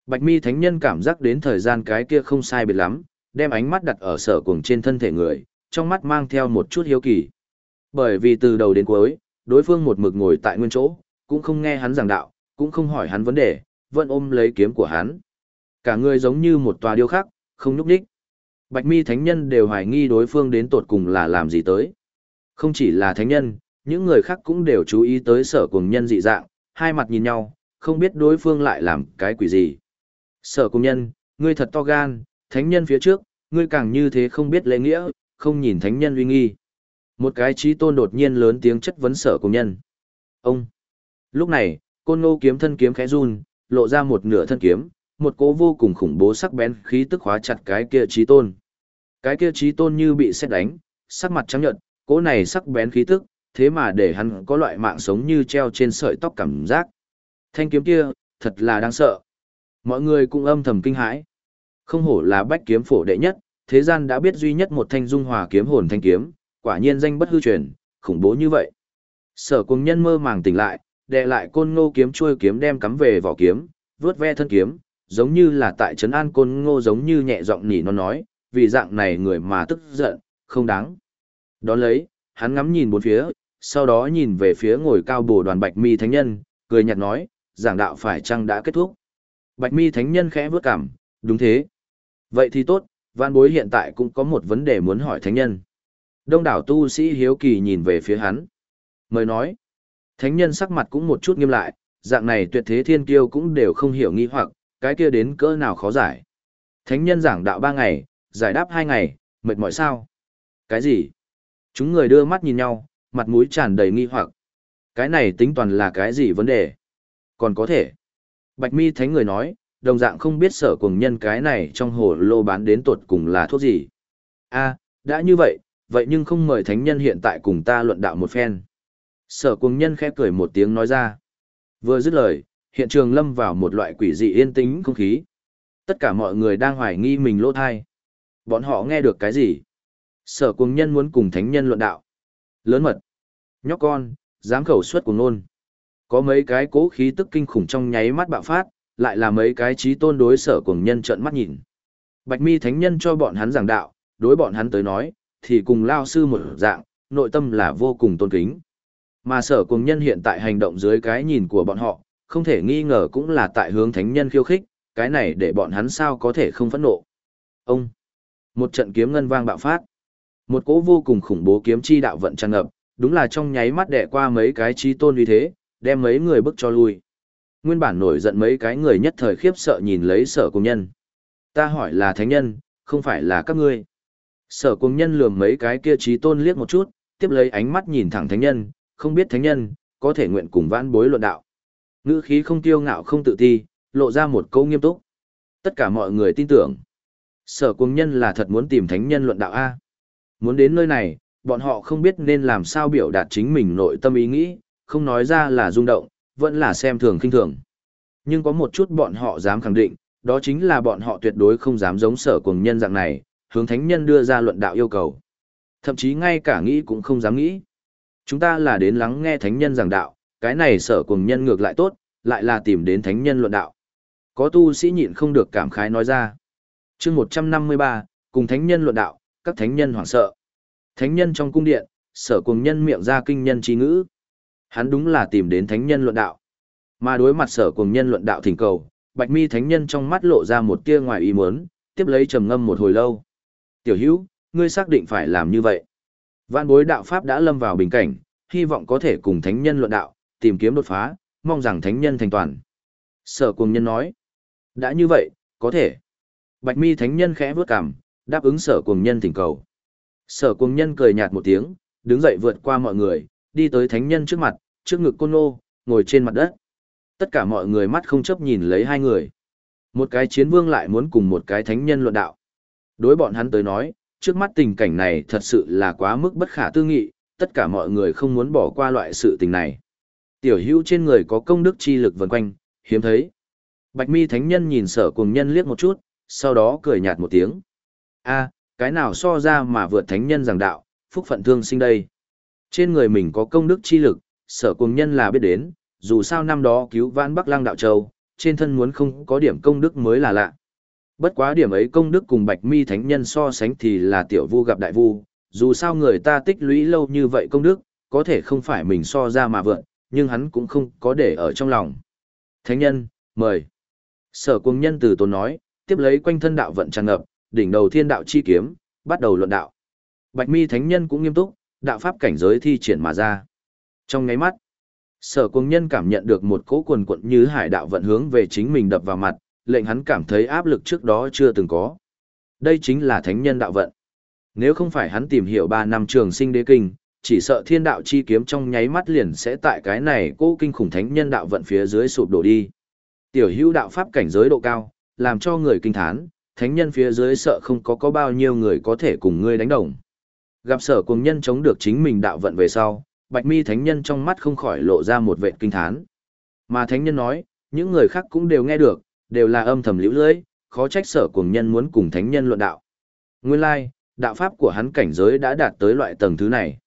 Bạch mi thánh nhân cảm giác đến thời gian cái kia không sai biệt lắm, đem ánh mắt đặt ở sở cuồng trên thân thể người, trong mắt mang theo một chút hiếu kỳ. Bởi vì từ đầu đến cuối, đối phương một mực ngồi tại nguyên chỗ, cũng không nghe hắn giảng đạo, cũng không hỏi hắn vấn đề, vẫn ôm lấy kiếm của hắn. Cả người giống như một tòa điêu khắc, không nhúc đích. Bạch mi thánh nhân đều hoài nghi đối phương đến tột cùng là làm gì tới. Không chỉ là thánh nhân, những người khác cũng đều chú ý tới sở cùng nhân dị dạng, hai mặt nhìn nhau, không biết đối phương lại làm cái quỷ gì. Sở cùng nhân, ngươi thật to gan, thánh nhân phía trước, ngươi càng như thế không biết lễ nghĩa, không nhìn thánh nhân uy nghi. Một cái trí tôn đột nhiên lớn tiếng chất vấn sở cùng nhân. Ông! Lúc này, côn ngô kiếm thân kiếm khẽ run, lộ ra một nửa thân kiếm, một cỗ vô cùng khủng bố sắc bén khí tức khóa chặt cái kia trí tôn. Cái kia trí tôn như bị xét đánh, sắc mặt trắng nhợt, cỗ này sắc bén khí tức, thế mà để hắn có loại mạng sống như treo trên sợi tóc cảm giác. Thanh kiếm kia, thật là đáng sợ. Mọi người cũng âm thầm kinh hãi. Không hổ là bách kiếm phổ đệ nhất, thế gian đã biết duy nhất một thanh dung hòa kiếm hồn thanh kiếm, quả nhiên danh bất hư truyền, khủng bố như vậy. Sở cùng nhân mơ màng tỉnh lại, đè lại côn ngô kiếm chuôi kiếm đem cắm về vỏ kiếm, vướt ve thân kiếm, giống như là tại trấn an côn ngô giống như nhẹ giọng nỉ nó nói, vì dạng này người mà tức giận, không đáng. Đón lấy, hắn ngắm nhìn bốn phía, sau đó nhìn về phía ngồi cao bồ đoàn bạch mi thánh nhân, cười nhạt nói, giảng đạo phải chăng đã kết thúc. Bạch mi thánh nhân khẽ vướt cảm, đúng thế. Vậy thì tốt, văn bối hiện tại cũng có một vấn đề muốn hỏi thánh nhân. Đông đảo tu sĩ hiếu kỳ nhìn về phía hắn. Mời nói, thánh nhân sắc mặt cũng một chút nghiêm lại, dạng này tuyệt thế thiên kiêu cũng đều không hiểu nghi hoặc, cái kia đến cỡ nào khó giải. Thánh nhân giảng đạo ba ngày, giải đáp hai ngày, mệt mỏi sao? Cái gì? Chúng người đưa mắt nhìn nhau, mặt mũi tràn đầy nghi hoặc. Cái này tính toàn là cái gì vấn đề? Còn có thể. Bạch mi thánh người nói, đồng dạng không biết sở cùng nhân cái này trong hồ lô bán đến tuột cùng là thuốc gì. a đã như vậy, vậy nhưng không mời thánh nhân hiện tại cùng ta luận đạo một phen. Sở cuồng nhân khẽ cười một tiếng nói ra. Vừa dứt lời, hiện trường lâm vào một loại quỷ dị yên tĩnh không khí. Tất cả mọi người đang hoài nghi mình lỗ thai. Bọn họ nghe được cái gì? Sở cuồng nhân muốn cùng thánh nhân luận đạo. Lớn mật. Nhóc con, dám khẩu suất của nôn. Có mấy cái cố khí tức kinh khủng trong nháy mắt bạo phát, lại là mấy cái trí tôn đối sở cuồng nhân trợn mắt nhìn. Bạch mi thánh nhân cho bọn hắn giảng đạo, đối bọn hắn tới nói, thì cùng lao sư một dạng, nội tâm là vô cùng tôn kính. Mà sở cùng nhân hiện tại hành động dưới cái nhìn của bọn họ, không thể nghi ngờ cũng là tại hướng thánh nhân khiêu khích, cái này để bọn hắn sao có thể không phẫn nộ. Ông! Một trận kiếm ngân vang bạo phát. Một cỗ vô cùng khủng bố kiếm chi đạo vận tràn ngập, đúng là trong nháy mắt đẻ qua mấy cái chi tôn uy thế, đem mấy người bức cho lui. Nguyên bản nổi giận mấy cái người nhất thời khiếp sợ nhìn lấy sở cùng nhân. Ta hỏi là thánh nhân, không phải là các ngươi. Sở cùng nhân lườm mấy cái kia trí tôn liếc một chút, tiếp lấy ánh mắt nhìn thẳng thánh nhân, không biết thánh nhân, có thể nguyện cùng vãn bối luận đạo. Ngữ khí không tiêu ngạo không tự ti, lộ ra một câu nghiêm túc. Tất cả mọi người tin tưởng. Sở cùng nhân là thật muốn tìm thánh nhân luận đạo A. Muốn đến nơi này, bọn họ không biết nên làm sao biểu đạt chính mình nội tâm ý nghĩ, không nói ra là rung động, vẫn là xem thường khinh thường. Nhưng có một chút bọn họ dám khẳng định, đó chính là bọn họ tuyệt đối không dám giống sở cùng nhân dạng này, hướng thánh nhân đưa ra luận đạo yêu cầu. Thậm chí ngay cả nghĩ cũng không dám nghĩ. Chúng ta là đến lắng nghe thánh nhân giảng đạo, cái này sở cùng nhân ngược lại tốt, lại là tìm đến thánh nhân luận đạo. Có tu sĩ nhịn không được cảm khái nói ra. chương 153, cùng thánh nhân luận đạo, các thánh nhân hoảng sợ. Thánh nhân trong cung điện, sở cùng nhân miệng ra kinh nhân trí ngữ. Hắn đúng là tìm đến thánh nhân luận đạo. Mà đối mặt sở cùng nhân luận đạo thỉnh cầu, bạch mi thánh nhân trong mắt lộ ra một tia ngoài ý muốn, tiếp lấy trầm ngâm một hồi lâu. Tiểu hữu, ngươi xác định phải làm như vậy. Vạn bối đạo Pháp đã lâm vào bình cảnh, hy vọng có thể cùng thánh nhân luận đạo, tìm kiếm đột phá, mong rằng thánh nhân thành toàn. Sở cùng nhân nói, đã như vậy, có thể. Bạch mi thánh nhân khẽ vướt cằm, đáp ứng sở cùng nhân thỉnh cầu. Sở cùng nhân cười nhạt một tiếng, đứng dậy vượt qua mọi người, đi tới thánh nhân trước mặt, trước ngực côn nô, ngồi trên mặt đất. Tất cả mọi người mắt không chấp nhìn lấy hai người. Một cái chiến vương lại muốn cùng một cái thánh nhân luận đạo. Đối bọn hắn tới nói, trước mắt tình cảnh này thật sự là quá mức bất khả tư nghị, tất cả mọi người không muốn bỏ qua loại sự tình này. Tiểu hữu trên người có công đức chi lực vần quanh, hiếm thấy. Bạch mi thánh nhân nhìn sở cùng nhân liếc một chút, sau đó cười nhạt một tiếng. a cái nào so ra mà vượt thánh nhân giảng đạo, phúc phận thương sinh đây. Trên người mình có công đức chi lực, sở cùng nhân là biết đến, dù sao năm đó cứu vãn Bắc Lang đạo châu, trên thân muốn không có điểm công đức mới là lạ. Bất quá điểm ấy công đức cùng Bạch Mi thánh nhân so sánh thì là tiểu vu gặp đại vu, dù sao người ta tích lũy lâu như vậy công đức, có thể không phải mình so ra mà vượn, nhưng hắn cũng không có để ở trong lòng. Thánh nhân, mời. Sở Cung nhân từ tốn nói, tiếp lấy quanh thân đạo vận tràn ngập, đỉnh đầu thiên đạo chi kiếm, bắt đầu luận đạo. Bạch mi thánh nhân cũng nghiêm túc, đạo pháp cảnh giới thi triển mà ra. Trong ngáy mắt, sở Cung nhân cảm nhận được một cỗ quần quận như hải đạo vận hướng về chính mình đập vào mặt, lệnh hắn cảm thấy áp lực trước đó chưa từng có. Đây chính là thánh nhân đạo vận. Nếu không phải hắn tìm hiểu 3 năm trường sinh đế kinh, chỉ sợ thiên đạo chi kiếm trong nháy mắt liền sẽ tại cái này cố kinh khủng thánh nhân đạo vận phía dưới sụp đổ đi. Tiểu hữu đạo pháp cảnh giới độ cao, làm cho người kinh thán, thánh nhân phía dưới sợ không có có bao nhiêu người có thể cùng ngươi đánh đồng. Gặp sở cùng nhân chống được chính mình đạo vận về sau, bạch mi thánh nhân trong mắt không khỏi lộ ra một vệ kinh thán. Mà thánh nhân nói, những người khác cũng đều nghe được, đều là âm thầm liễu lưỡi, khó trách sở cùng nhân muốn cùng thánh nhân luận đạo. Nguyên lai, đạo pháp của hắn cảnh giới đã đạt tới loại tầng thứ này.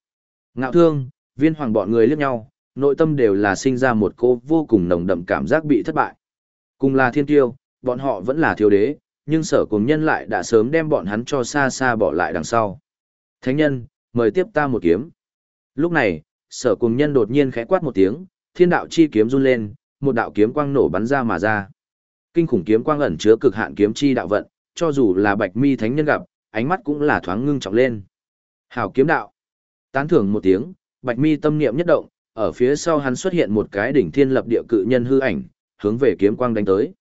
Ngạo thương, viên hoàng bọn người liếc nhau, nội tâm đều là sinh ra một cô vô cùng nồng đậm cảm giác bị thất bại. Cùng là thiên tiêu, bọn họ vẫn là thiếu đế, nhưng sở cùng nhân lại đã sớm đem bọn hắn cho xa xa bỏ lại đằng sau. Thánh nhân, mời tiếp ta một kiếm. Lúc này, sở cùng nhân đột nhiên khẽ quát một tiếng, thiên đạo chi kiếm run lên, một đạo kiếm quang nổ bắn ra mà ra. Kinh khủng kiếm quang ẩn chứa cực hạn kiếm chi đạo vận, cho dù là bạch mi thánh nhân gặp, ánh mắt cũng là thoáng ngưng trọng lên. Hảo kiếm đạo. Tán thưởng một tiếng, bạch mi tâm niệm nhất động, ở phía sau hắn xuất hiện một cái đỉnh thiên lập địa cự nhân hư ảnh, hướng về kiếm quang đánh tới.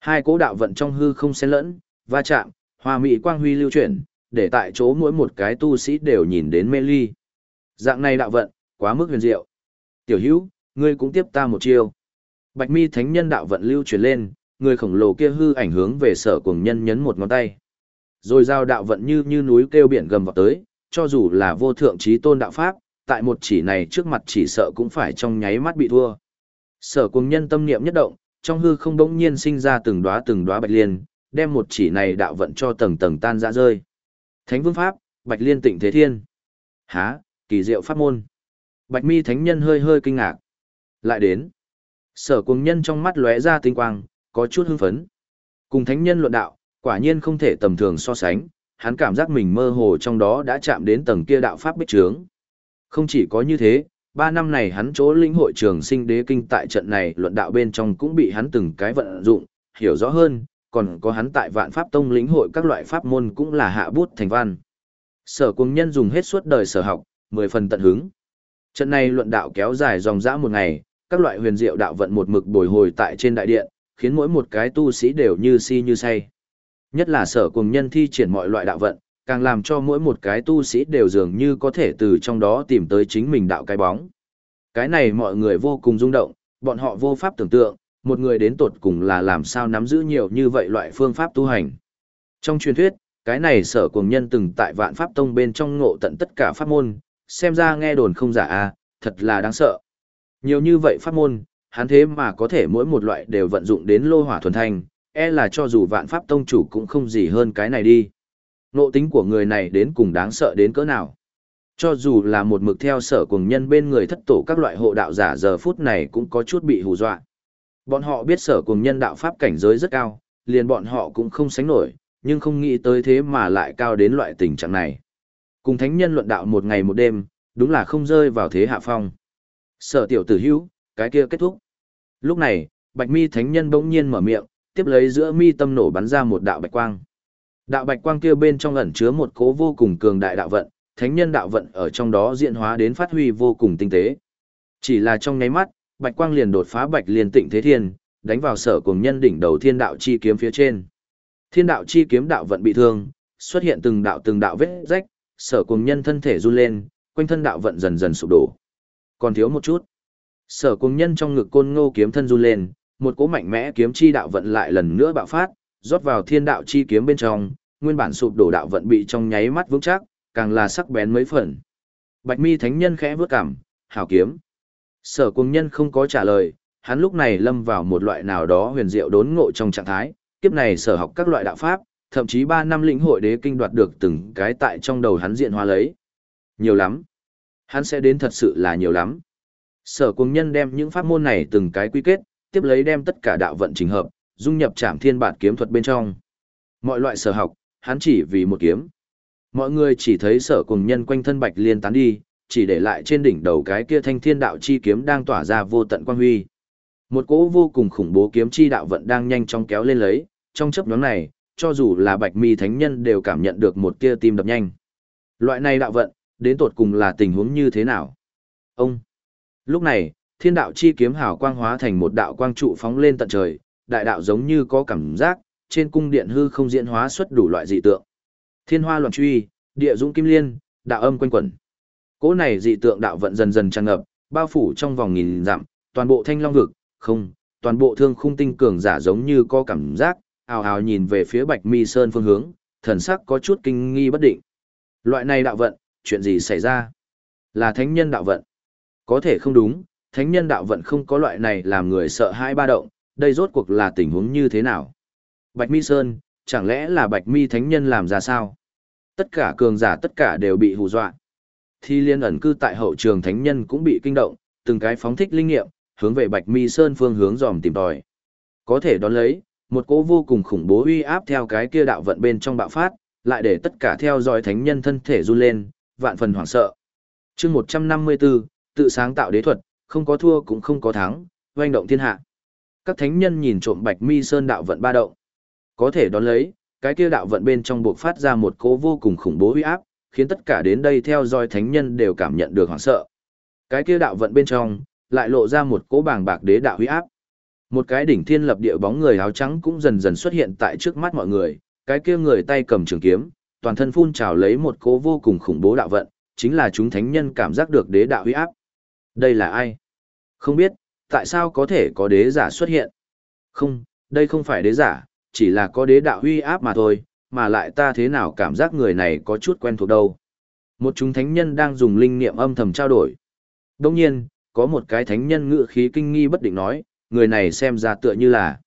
Hai cố đạo vận trong hư không xen lẫn, va chạm, hòa mỹ quang huy lưu chuyển, để tại chỗ mỗi một cái tu sĩ đều nhìn đến mê ly. Dạng này đạo vận, quá mức huyền diệu. Tiểu hữu, ngươi cũng tiếp ta một chiêu. Bạch mi thánh nhân đạo vận lưu chuyển lên, người khổng lồ kia hư ảnh hướng về sở cùng nhân nhấn một ngón tay. Rồi giao đạo vận như như núi kêu biển gầm vào tới, cho dù là vô thượng trí tôn đạo pháp, tại một chỉ này trước mặt chỉ sợ cũng phải trong nháy mắt bị thua. Sở cùng nhân tâm niệm nhất động, trong hư không đống nhiên sinh ra từng đóa từng đóa bạch liên, đem một chỉ này đạo vận cho tầng tầng tan ra rơi. Thánh vương pháp, bạch liên tịnh thế thiên. Há, kỳ diệu pháp môn. Bạch mi thánh nhân hơi hơi kinh ngạc. Lại đến. Sở cùng nhân trong mắt lóe ra tinh quang, có chút hưng phấn. Cùng thánh nhân luận đạo, quả nhiên không thể tầm thường so sánh, hắn cảm giác mình mơ hồ trong đó đã chạm đến tầng kia đạo pháp bích trướng. Không chỉ có như thế, ba năm này hắn chỗ lĩnh hội trường sinh đế kinh tại trận này luận đạo bên trong cũng bị hắn từng cái vận dụng, hiểu rõ hơn, còn có hắn tại vạn pháp tông lĩnh hội các loại pháp môn cũng là hạ bút thành văn. Sở cung nhân dùng hết suốt đời sở học, mười phần tận hứng. Trận này luận đạo kéo dài dòng dã một ngày, các loại huyền diệu đạo vận một mực bồi hồi tại trên đại điện, khiến mỗi một cái tu sĩ đều như si như say. Nhất là sở cùng nhân thi triển mọi loại đạo vận, càng làm cho mỗi một cái tu sĩ đều dường như có thể từ trong đó tìm tới chính mình đạo cái bóng. Cái này mọi người vô cùng rung động, bọn họ vô pháp tưởng tượng, một người đến tột cùng là làm sao nắm giữ nhiều như vậy loại phương pháp tu hành. Trong truyền thuyết, cái này sở cùng nhân từng tại vạn pháp tông bên trong ngộ tận tất cả pháp môn, xem ra nghe đồn không giả a thật là đáng sợ. Nhiều như vậy pháp môn, hắn thế mà có thể mỗi một loại đều vận dụng đến lô hỏa thuần thanh, e là cho dù vạn pháp tông chủ cũng không gì hơn cái này đi. Nộ tính của người này đến cùng đáng sợ đến cỡ nào. Cho dù là một mực theo sở cùng nhân bên người thất tổ các loại hộ đạo giả giờ phút này cũng có chút bị hù dọa. Bọn họ biết sở cùng nhân đạo pháp cảnh giới rất cao, liền bọn họ cũng không sánh nổi, nhưng không nghĩ tới thế mà lại cao đến loại tình trạng này. Cùng thánh nhân luận đạo một ngày một đêm, đúng là không rơi vào thế hạ phong. Sở tiểu tử hữu, cái kia kết thúc. Lúc này, bạch mi thánh nhân bỗng nhiên mở miệng, tiếp lấy giữa mi tâm nổ bắn ra một đạo bạch quang. Đạo bạch quang kia bên trong ẩn chứa một cố vô cùng cường đại đạo vận, thánh nhân đạo vận ở trong đó diễn hóa đến phát huy vô cùng tinh tế. Chỉ là trong nháy mắt, bạch quang liền đột phá bạch liên tịnh thế thiên, đánh vào sở cùng nhân đỉnh đầu thiên đạo chi kiếm phía trên. Thiên đạo chi kiếm đạo vận bị thương, xuất hiện từng đạo từng đạo vết rách, sở cùng nhân thân thể run lên, quanh thân đạo vận dần dần sụp đổ. Còn thiếu một chút. Sở cùng nhân trong ngực côn ngô kiếm thân run lên, một cỗ mạnh mẽ kiếm chi đạo vận lại lần nữa bạo phát, rót vào thiên đạo chi kiếm bên trong, nguyên bản sụp đổ đạo vận bị trong nháy mắt vững chắc, càng là sắc bén mấy phần. Bạch mi thánh nhân khẽ vước cảm, hảo kiếm. Sở cùng nhân không có trả lời, hắn lúc này lâm vào một loại nào đó huyền diệu đốn ngộ trong trạng thái, kiếp này sở học các loại đạo pháp, thậm chí 3 năm lĩnh hội đế kinh đoạt được từng cái tại trong đầu hắn diện hóa lấy. Nhiều lắm. Hắn sẽ đến thật sự là nhiều lắm. Sở cùng nhân đem những pháp môn này từng cái quy kết, tiếp lấy đem tất cả đạo vận trình hợp, dung nhập trảm thiên bản kiếm thuật bên trong. Mọi loại sở học, hắn chỉ vì một kiếm. Mọi người chỉ thấy sở cùng nhân quanh thân bạch liên tán đi, chỉ để lại trên đỉnh đầu cái kia thanh thiên đạo chi kiếm đang tỏa ra vô tận quang huy. Một cỗ vô cùng khủng bố kiếm chi đạo vận đang nhanh chóng kéo lên lấy, trong chấp nhóm này, cho dù là bạch mi thánh nhân đều cảm nhận được một tia tim đập nhanh. Loại này đạo vận, đến tột cùng là tình huống như thế nào? Ông! Lúc này, thiên đạo chi kiếm hào quang hóa thành một đạo quang trụ phóng lên tận trời, đại đạo giống như có cảm giác, trên cung điện hư không diễn hóa xuất đủ loại dị tượng. Thiên hoa loạn truy, địa dũng kim liên, đạo âm quanh quẩn. Cỗ này dị tượng đạo vận dần dần tràn ngập, bao phủ trong vòng nghìn dặm, toàn bộ thanh long vực, không, toàn bộ thương khung tinh cường giả giống như có cảm giác, ào ào nhìn về phía Bạch Mi Sơn phương hướng, thần sắc có chút kinh nghi bất định. Loại này đạo vận, chuyện gì xảy ra? Là thánh nhân đạo vận. Có thể không đúng, thánh nhân đạo vận không có loại này làm người sợ hai ba động, đây rốt cuộc là tình huống như thế nào? Bạch Mi Sơn, chẳng lẽ là Bạch Mi thánh nhân làm ra sao? Tất cả cường giả tất cả đều bị hù dọa. Thi liên ẩn cư tại hậu trường thánh nhân cũng bị kinh động, từng cái phóng thích linh nghiệm, hướng về Bạch Mi Sơn phương hướng dòm tìm tòi. Có thể đón lấy, một cỗ vô cùng khủng bố uy áp theo cái kia đạo vận bên trong bạo phát, lại để tất cả theo dõi thánh nhân thân thể run lên, vạn phần hoảng sợ. Chương 154, tự sáng tạo đế thuật, không có thua cũng không có thắng, hoành động thiên hạ. Các thánh nhân nhìn trộm Bạch Mi Sơn đạo vận ba động. Có thể đón lấy, cái kia đạo vận bên trong buộc phát ra một cỗ vô cùng khủng bố uy áp, khiến tất cả đến đây theo dõi thánh nhân đều cảm nhận được hoảng sợ. Cái kia đạo vận bên trong, lại lộ ra một cỗ bàng bạc đế đạo uy áp. Một cái đỉnh thiên lập địa bóng người áo trắng cũng dần dần xuất hiện tại trước mắt mọi người, cái kia người tay cầm trường kiếm, toàn thân phun trào lấy một cỗ vô cùng khủng bố đạo vận, chính là chúng thánh nhân cảm giác được đế đạo uy áp. Đây là ai? Không biết, tại sao có thể có đế giả xuất hiện? Không, đây không phải đế giả, chỉ là có đế đạo huy áp mà thôi, mà lại ta thế nào cảm giác người này có chút quen thuộc đâu. Một chúng thánh nhân đang dùng linh niệm âm thầm trao đổi. Đông nhiên, có một cái thánh nhân ngự khí kinh nghi bất định nói, người này xem ra tựa như là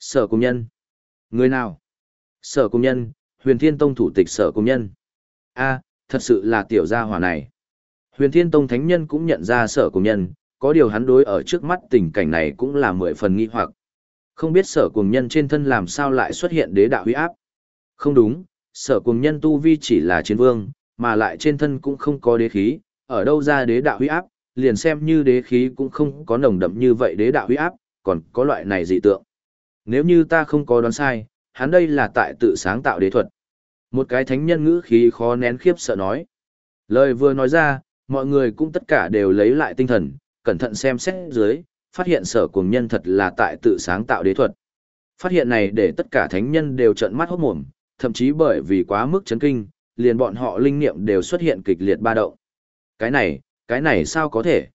sở công nhân. Người nào? Sở công nhân, huyền thiên tông thủ tịch sở công nhân. a thật sự là tiểu gia hỏa này. Huyền thiên tông thánh nhân cũng nhận ra sở cùng nhân, có điều hắn đối ở trước mắt tình cảnh này cũng là mười phần nghi hoặc. Không biết sở cùng nhân trên thân làm sao lại xuất hiện đế đạo huy áp. Không đúng, sở cùng nhân tu vi chỉ là chiến vương, mà lại trên thân cũng không có đế khí, ở đâu ra đế đạo huy áp, liền xem như đế khí cũng không có nồng đậm như vậy đế đạo huy áp, còn có loại này dị tượng. Nếu như ta không có đoán sai, hắn đây là tại tự sáng tạo đế thuật. Một cái thánh nhân ngữ khí khó nén khiếp sợ nói. Lời vừa nói ra, mọi người cũng tất cả đều lấy lại tinh thần, cẩn thận xem xét dưới, phát hiện sở cuồng nhân thật là tại tự sáng tạo đế thuật. Phát hiện này để tất cả thánh nhân đều trợn mắt hốt mồm, thậm chí bởi vì quá mức chấn kinh, liền bọn họ linh niệm đều xuất hiện kịch liệt ba động. Cái này, cái này sao có thể?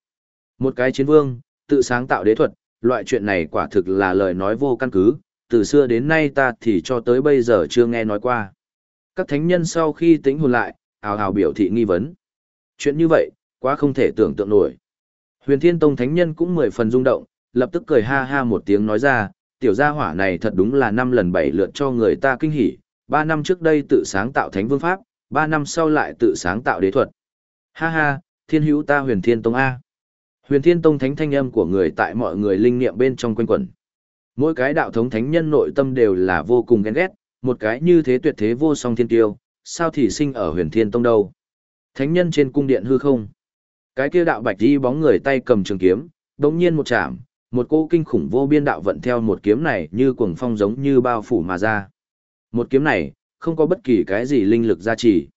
Một cái chiến vương, tự sáng tạo đế thuật, loại chuyện này quả thực là lời nói vô căn cứ, từ xưa đến nay ta thì cho tới bây giờ chưa nghe nói qua. Các thánh nhân sau khi tính hồn lại, ào ào biểu thị nghi vấn. Chuyện như vậy, quá không thể tưởng tượng nổi. Huyền Thiên Tông thánh nhân cũng mười phần rung động, lập tức cười ha ha một tiếng nói ra, tiểu gia hỏa này thật đúng là năm lần bảy lượt cho người ta kinh hỉ, ba năm trước đây tự sáng tạo thánh vương pháp, ba năm sau lại tự sáng tạo đế thuật. Ha ha, thiên hữu ta huyền thiên tông A. Huyền thiên tông thánh thanh âm của người tại mọi người linh niệm bên trong quanh quẩn. Mỗi cái đạo thống thánh nhân nội tâm đều là vô cùng ghen ghét, một cái như thế tuyệt thế vô song thiên tiêu, sao thì sinh ở huyền thiên tông đâu. Thánh nhân trên cung điện hư không. Cái kia đạo bạch đi bóng người tay cầm trường kiếm, đống nhiên một chạm, một cô kinh khủng vô biên đạo vận theo một kiếm này như cuồng phong giống như bao phủ mà ra. Một kiếm này, không có bất kỳ cái gì linh lực gia trì.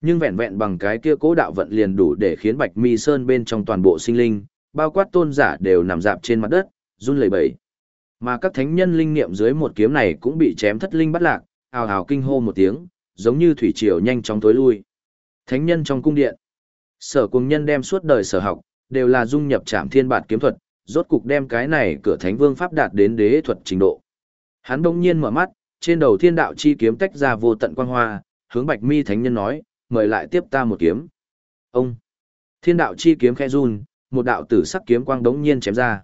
Nhưng vẹn vẹn bằng cái kia cố đạo vận liền đủ để khiến Bạch Mi Sơn bên trong toàn bộ sinh linh, bao quát tôn giả đều nằm dạp trên mặt đất, run lẩy bẩy. Mà các thánh nhân linh niệm dưới một kiếm này cũng bị chém thất linh bắt lạc, ào ào kinh hô một tiếng, giống như thủy triều nhanh chóng tối lui. Thánh nhân trong cung điện. Sở cùng nhân đem suốt đời sở học, đều là dung nhập trảm thiên bản kiếm thuật, rốt cục đem cái này cửa thánh vương pháp đạt đến đế thuật trình độ. Hắn đông nhiên mở mắt, trên đầu thiên đạo chi kiếm tách ra vô tận quang hoa, hướng bạch mi thánh nhân nói, mời lại tiếp ta một kiếm. Ông! Thiên đạo chi kiếm khẽ run, một đạo tử sắc kiếm quang đống nhiên chém ra.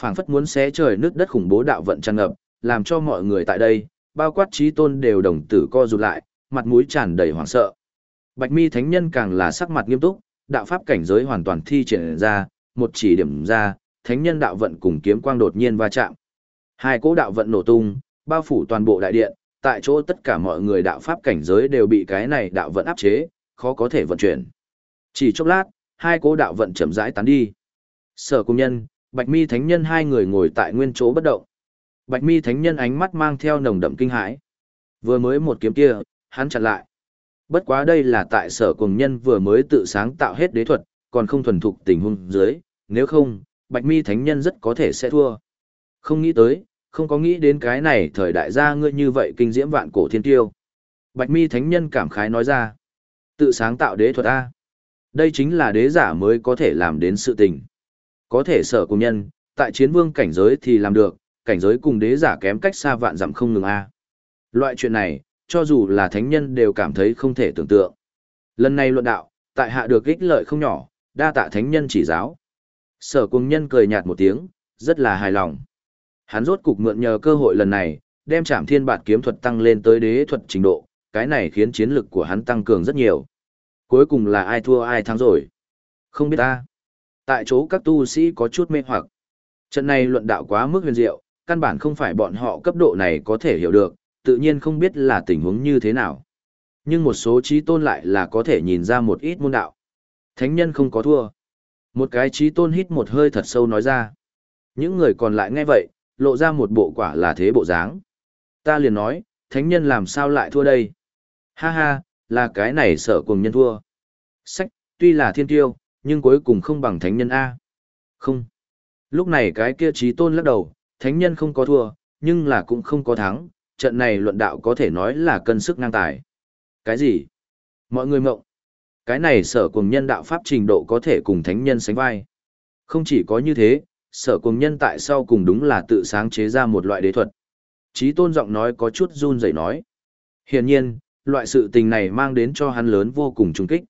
phảng phất muốn xé trời nước đất khủng bố đạo vận tràn ngập, làm cho mọi người tại đây, bao quát trí tôn đều đồng tử co rụt lại, mặt mũi tràn đầy hoảng sợ. Bạch mi thánh nhân càng là sắc mặt nghiêm túc, đạo pháp cảnh giới hoàn toàn thi triển ra, một chỉ điểm ra, thánh nhân đạo vận cùng kiếm quang đột nhiên va chạm. Hai cỗ đạo vận nổ tung, bao phủ toàn bộ đại điện, tại chỗ tất cả mọi người đạo pháp cảnh giới đều bị cái này đạo vận áp chế, khó có thể vận chuyển. Chỉ chốc lát, hai cỗ đạo vận chậm rãi tán đi. Sở Cung nhân, Bạch Mi Thánh Nhân hai người ngồi tại nguyên chỗ bất động. Bạch Mi Thánh Nhân ánh mắt mang theo nồng đậm kinh hãi. Vừa mới một kiếm kia, hắn chặn lại. Bất quá đây là tại sở cùng nhân vừa mới tự sáng tạo hết đế thuật, còn không thuần thục tình huống dưới, nếu không, Bạch Mi Thánh Nhân rất có thể sẽ thua. Không nghĩ tới, không có nghĩ đến cái này thời đại gia ngươi như vậy kinh diễm vạn cổ thiên tiêu. Bạch Mi Thánh Nhân cảm khái nói ra, tự sáng tạo đế thuật A. Đây chính là đế giả mới có thể làm đến sự tình. Có thể sở cùng nhân, tại chiến vương cảnh giới thì làm được, cảnh giới cùng đế giả kém cách xa vạn dặm không ngừng A. Loại chuyện này, cho dù là thánh nhân đều cảm thấy không thể tưởng tượng. Lần này luận đạo, tại hạ được ích lợi không nhỏ, đa tạ thánh nhân chỉ giáo. Sở cung nhân cười nhạt một tiếng, rất là hài lòng. Hắn rốt cục mượn nhờ cơ hội lần này, đem trảm thiên bạt kiếm thuật tăng lên tới đế thuật trình độ, cái này khiến chiến lực của hắn tăng cường rất nhiều. Cuối cùng là ai thua ai thắng rồi? Không biết ta. Tại chỗ các tu sĩ có chút mê hoặc. Trận này luận đạo quá mức huyền diệu, căn bản không phải bọn họ cấp độ này có thể hiểu được, tự nhiên không biết là tình huống như thế nào. Nhưng một số trí tôn lại là có thể nhìn ra một ít môn đạo. Thánh nhân không có thua. Một cái trí tôn hít một hơi thật sâu nói ra. Những người còn lại nghe vậy, lộ ra một bộ quả là thế bộ dáng. Ta liền nói, thánh nhân làm sao lại thua đây? Ha ha, là cái này sợ cùng nhân thua. Sách, tuy là thiên tiêu, nhưng cuối cùng không bằng thánh nhân A. Không. Lúc này cái kia trí tôn lắc đầu, thánh nhân không có thua, nhưng là cũng không có thắng, trận này luận đạo có thể nói là cân sức ngang tài. Cái gì? Mọi người mộng. Cái này sở cùng nhân đạo pháp trình độ có thể cùng thánh nhân sánh vai. Không chỉ có như thế, sở cùng nhân tại sau cùng đúng là tự sáng chế ra một loại đế thuật. Chí tôn giọng nói có chút run rẩy nói. Hiển nhiên, loại sự tình này mang đến cho hắn lớn vô cùng trung kích.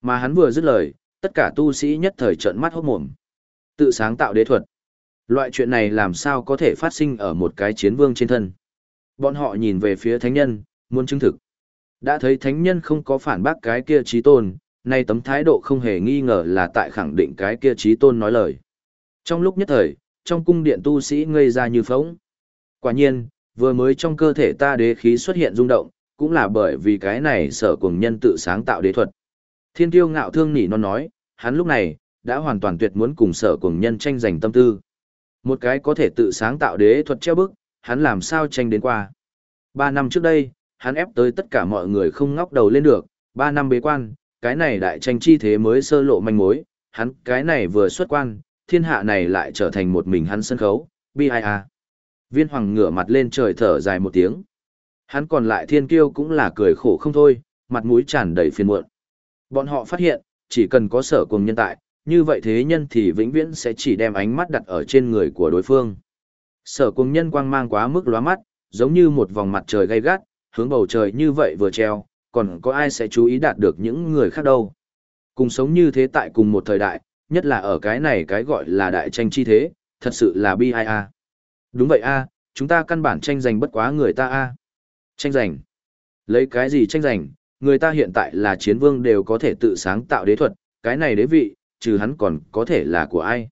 Mà hắn vừa dứt lời, tất cả tu sĩ nhất thời trợn mắt hốt mồm. Tự sáng tạo đế thuật. Loại chuyện này làm sao có thể phát sinh ở một cái chiến vương trên thân. Bọn họ nhìn về phía thánh nhân, muốn chứng thực. Đã thấy thánh nhân không có phản bác cái kia trí tôn, nay tấm thái độ không hề nghi ngờ là tại khẳng định cái kia trí tôn nói lời. Trong lúc nhất thời, trong cung điện tu sĩ ngây ra như phóng. Quả nhiên, vừa mới trong cơ thể ta đế khí xuất hiện rung động, cũng là bởi vì cái này sở cùng nhân tự sáng tạo đế thuật. Thiên tiêu ngạo thương nỉ non nói, hắn lúc này, đã hoàn toàn tuyệt muốn cùng sở cùng nhân tranh giành tâm tư. Một cái có thể tự sáng tạo đế thuật treo bức, hắn làm sao tranh đến qua. Ba năm trước đây, hắn ép tới tất cả mọi người không ngóc đầu lên được, ba năm bế quan, cái này đại tranh chi thế mới sơ lộ manh mối, hắn cái này vừa xuất quan, thiên hạ này lại trở thành một mình hắn sân khấu, bi ai à. Viên hoàng ngửa mặt lên trời thở dài một tiếng. Hắn còn lại thiên kiêu cũng là cười khổ không thôi, mặt mũi tràn đầy phiền muộn. Bọn họ phát hiện, chỉ cần có sở cùng nhân tại, như vậy thế nhân thì vĩnh viễn sẽ chỉ đem ánh mắt đặt ở trên người của đối phương. Sở cùng nhân quang mang quá mức lóa mắt, giống như một vòng mặt trời gay gắt, hướng bầu trời như vậy vừa treo, còn có ai sẽ chú ý đạt được những người khác đâu. Cùng sống như thế tại cùng một thời đại, nhất là ở cái này cái gọi là đại tranh chi thế, thật sự là bi ai a. Đúng vậy a, chúng ta căn bản tranh giành bất quá người ta a. Tranh giành? Lấy cái gì tranh giành? Người ta hiện tại là chiến vương đều có thể tự sáng tạo đế thuật, cái này đế vị, trừ hắn còn có thể là của ai.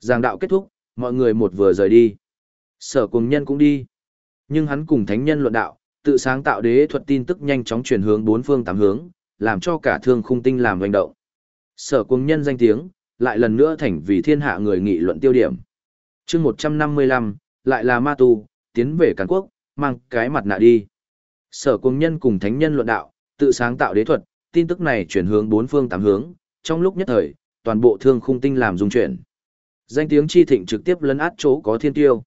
Giảng đạo kết thúc, mọi người một vừa rời đi. Sở cùng nhân cũng đi. Nhưng hắn cùng thánh nhân luận đạo, tự sáng tạo đế thuật tin tức nhanh chóng chuyển hướng bốn phương tám hướng, làm cho cả thương khung tinh làm hành động. Sở cùng nhân danh tiếng, lại lần nữa thành vì thiên hạ người nghị luận tiêu điểm. chương 155, lại là ma tu, tiến về Càn Quốc, mang cái mặt nạ đi. Sở cùng nhân cùng thánh nhân luận đạo, tự sáng tạo đế thuật, tin tức này chuyển hướng bốn phương tám hướng, trong lúc nhất thời, toàn bộ thương khung tinh làm dung chuyển. Danh tiếng chi thịnh trực tiếp lấn át chỗ có thiên tiêu.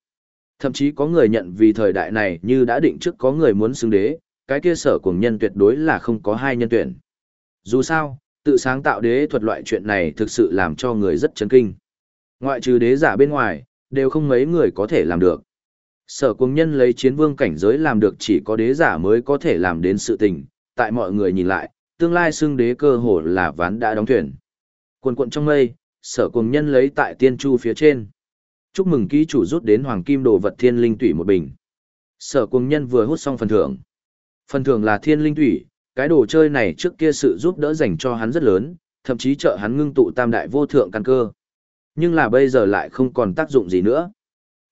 Thậm chí có người nhận vì thời đại này như đã định trước có người muốn xưng đế, cái kia sở cùng nhân tuyệt đối là không có hai nhân tuyển. Dù sao, tự sáng tạo đế thuật loại chuyện này thực sự làm cho người rất chấn kinh. Ngoại trừ đế giả bên ngoài, đều không mấy người có thể làm được. Sở cùng nhân lấy chiến vương cảnh giới làm được chỉ có đế giả mới có thể làm đến sự tình, tại mọi người nhìn lại, tương lai xưng đế cơ hồ là ván đã đóng thuyền. Quần quận trong mây, sở cùng nhân lấy tại tiên chu phía trên. Chúc mừng ký chủ rút đến hoàng kim đồ vật thiên linh tủy một bình. Sở cùng nhân vừa hút xong phần thưởng. Phần thưởng là thiên linh tủy, cái đồ chơi này trước kia sự giúp đỡ dành cho hắn rất lớn, thậm chí trợ hắn ngưng tụ tam đại vô thượng căn cơ. Nhưng là bây giờ lại không còn tác dụng gì nữa.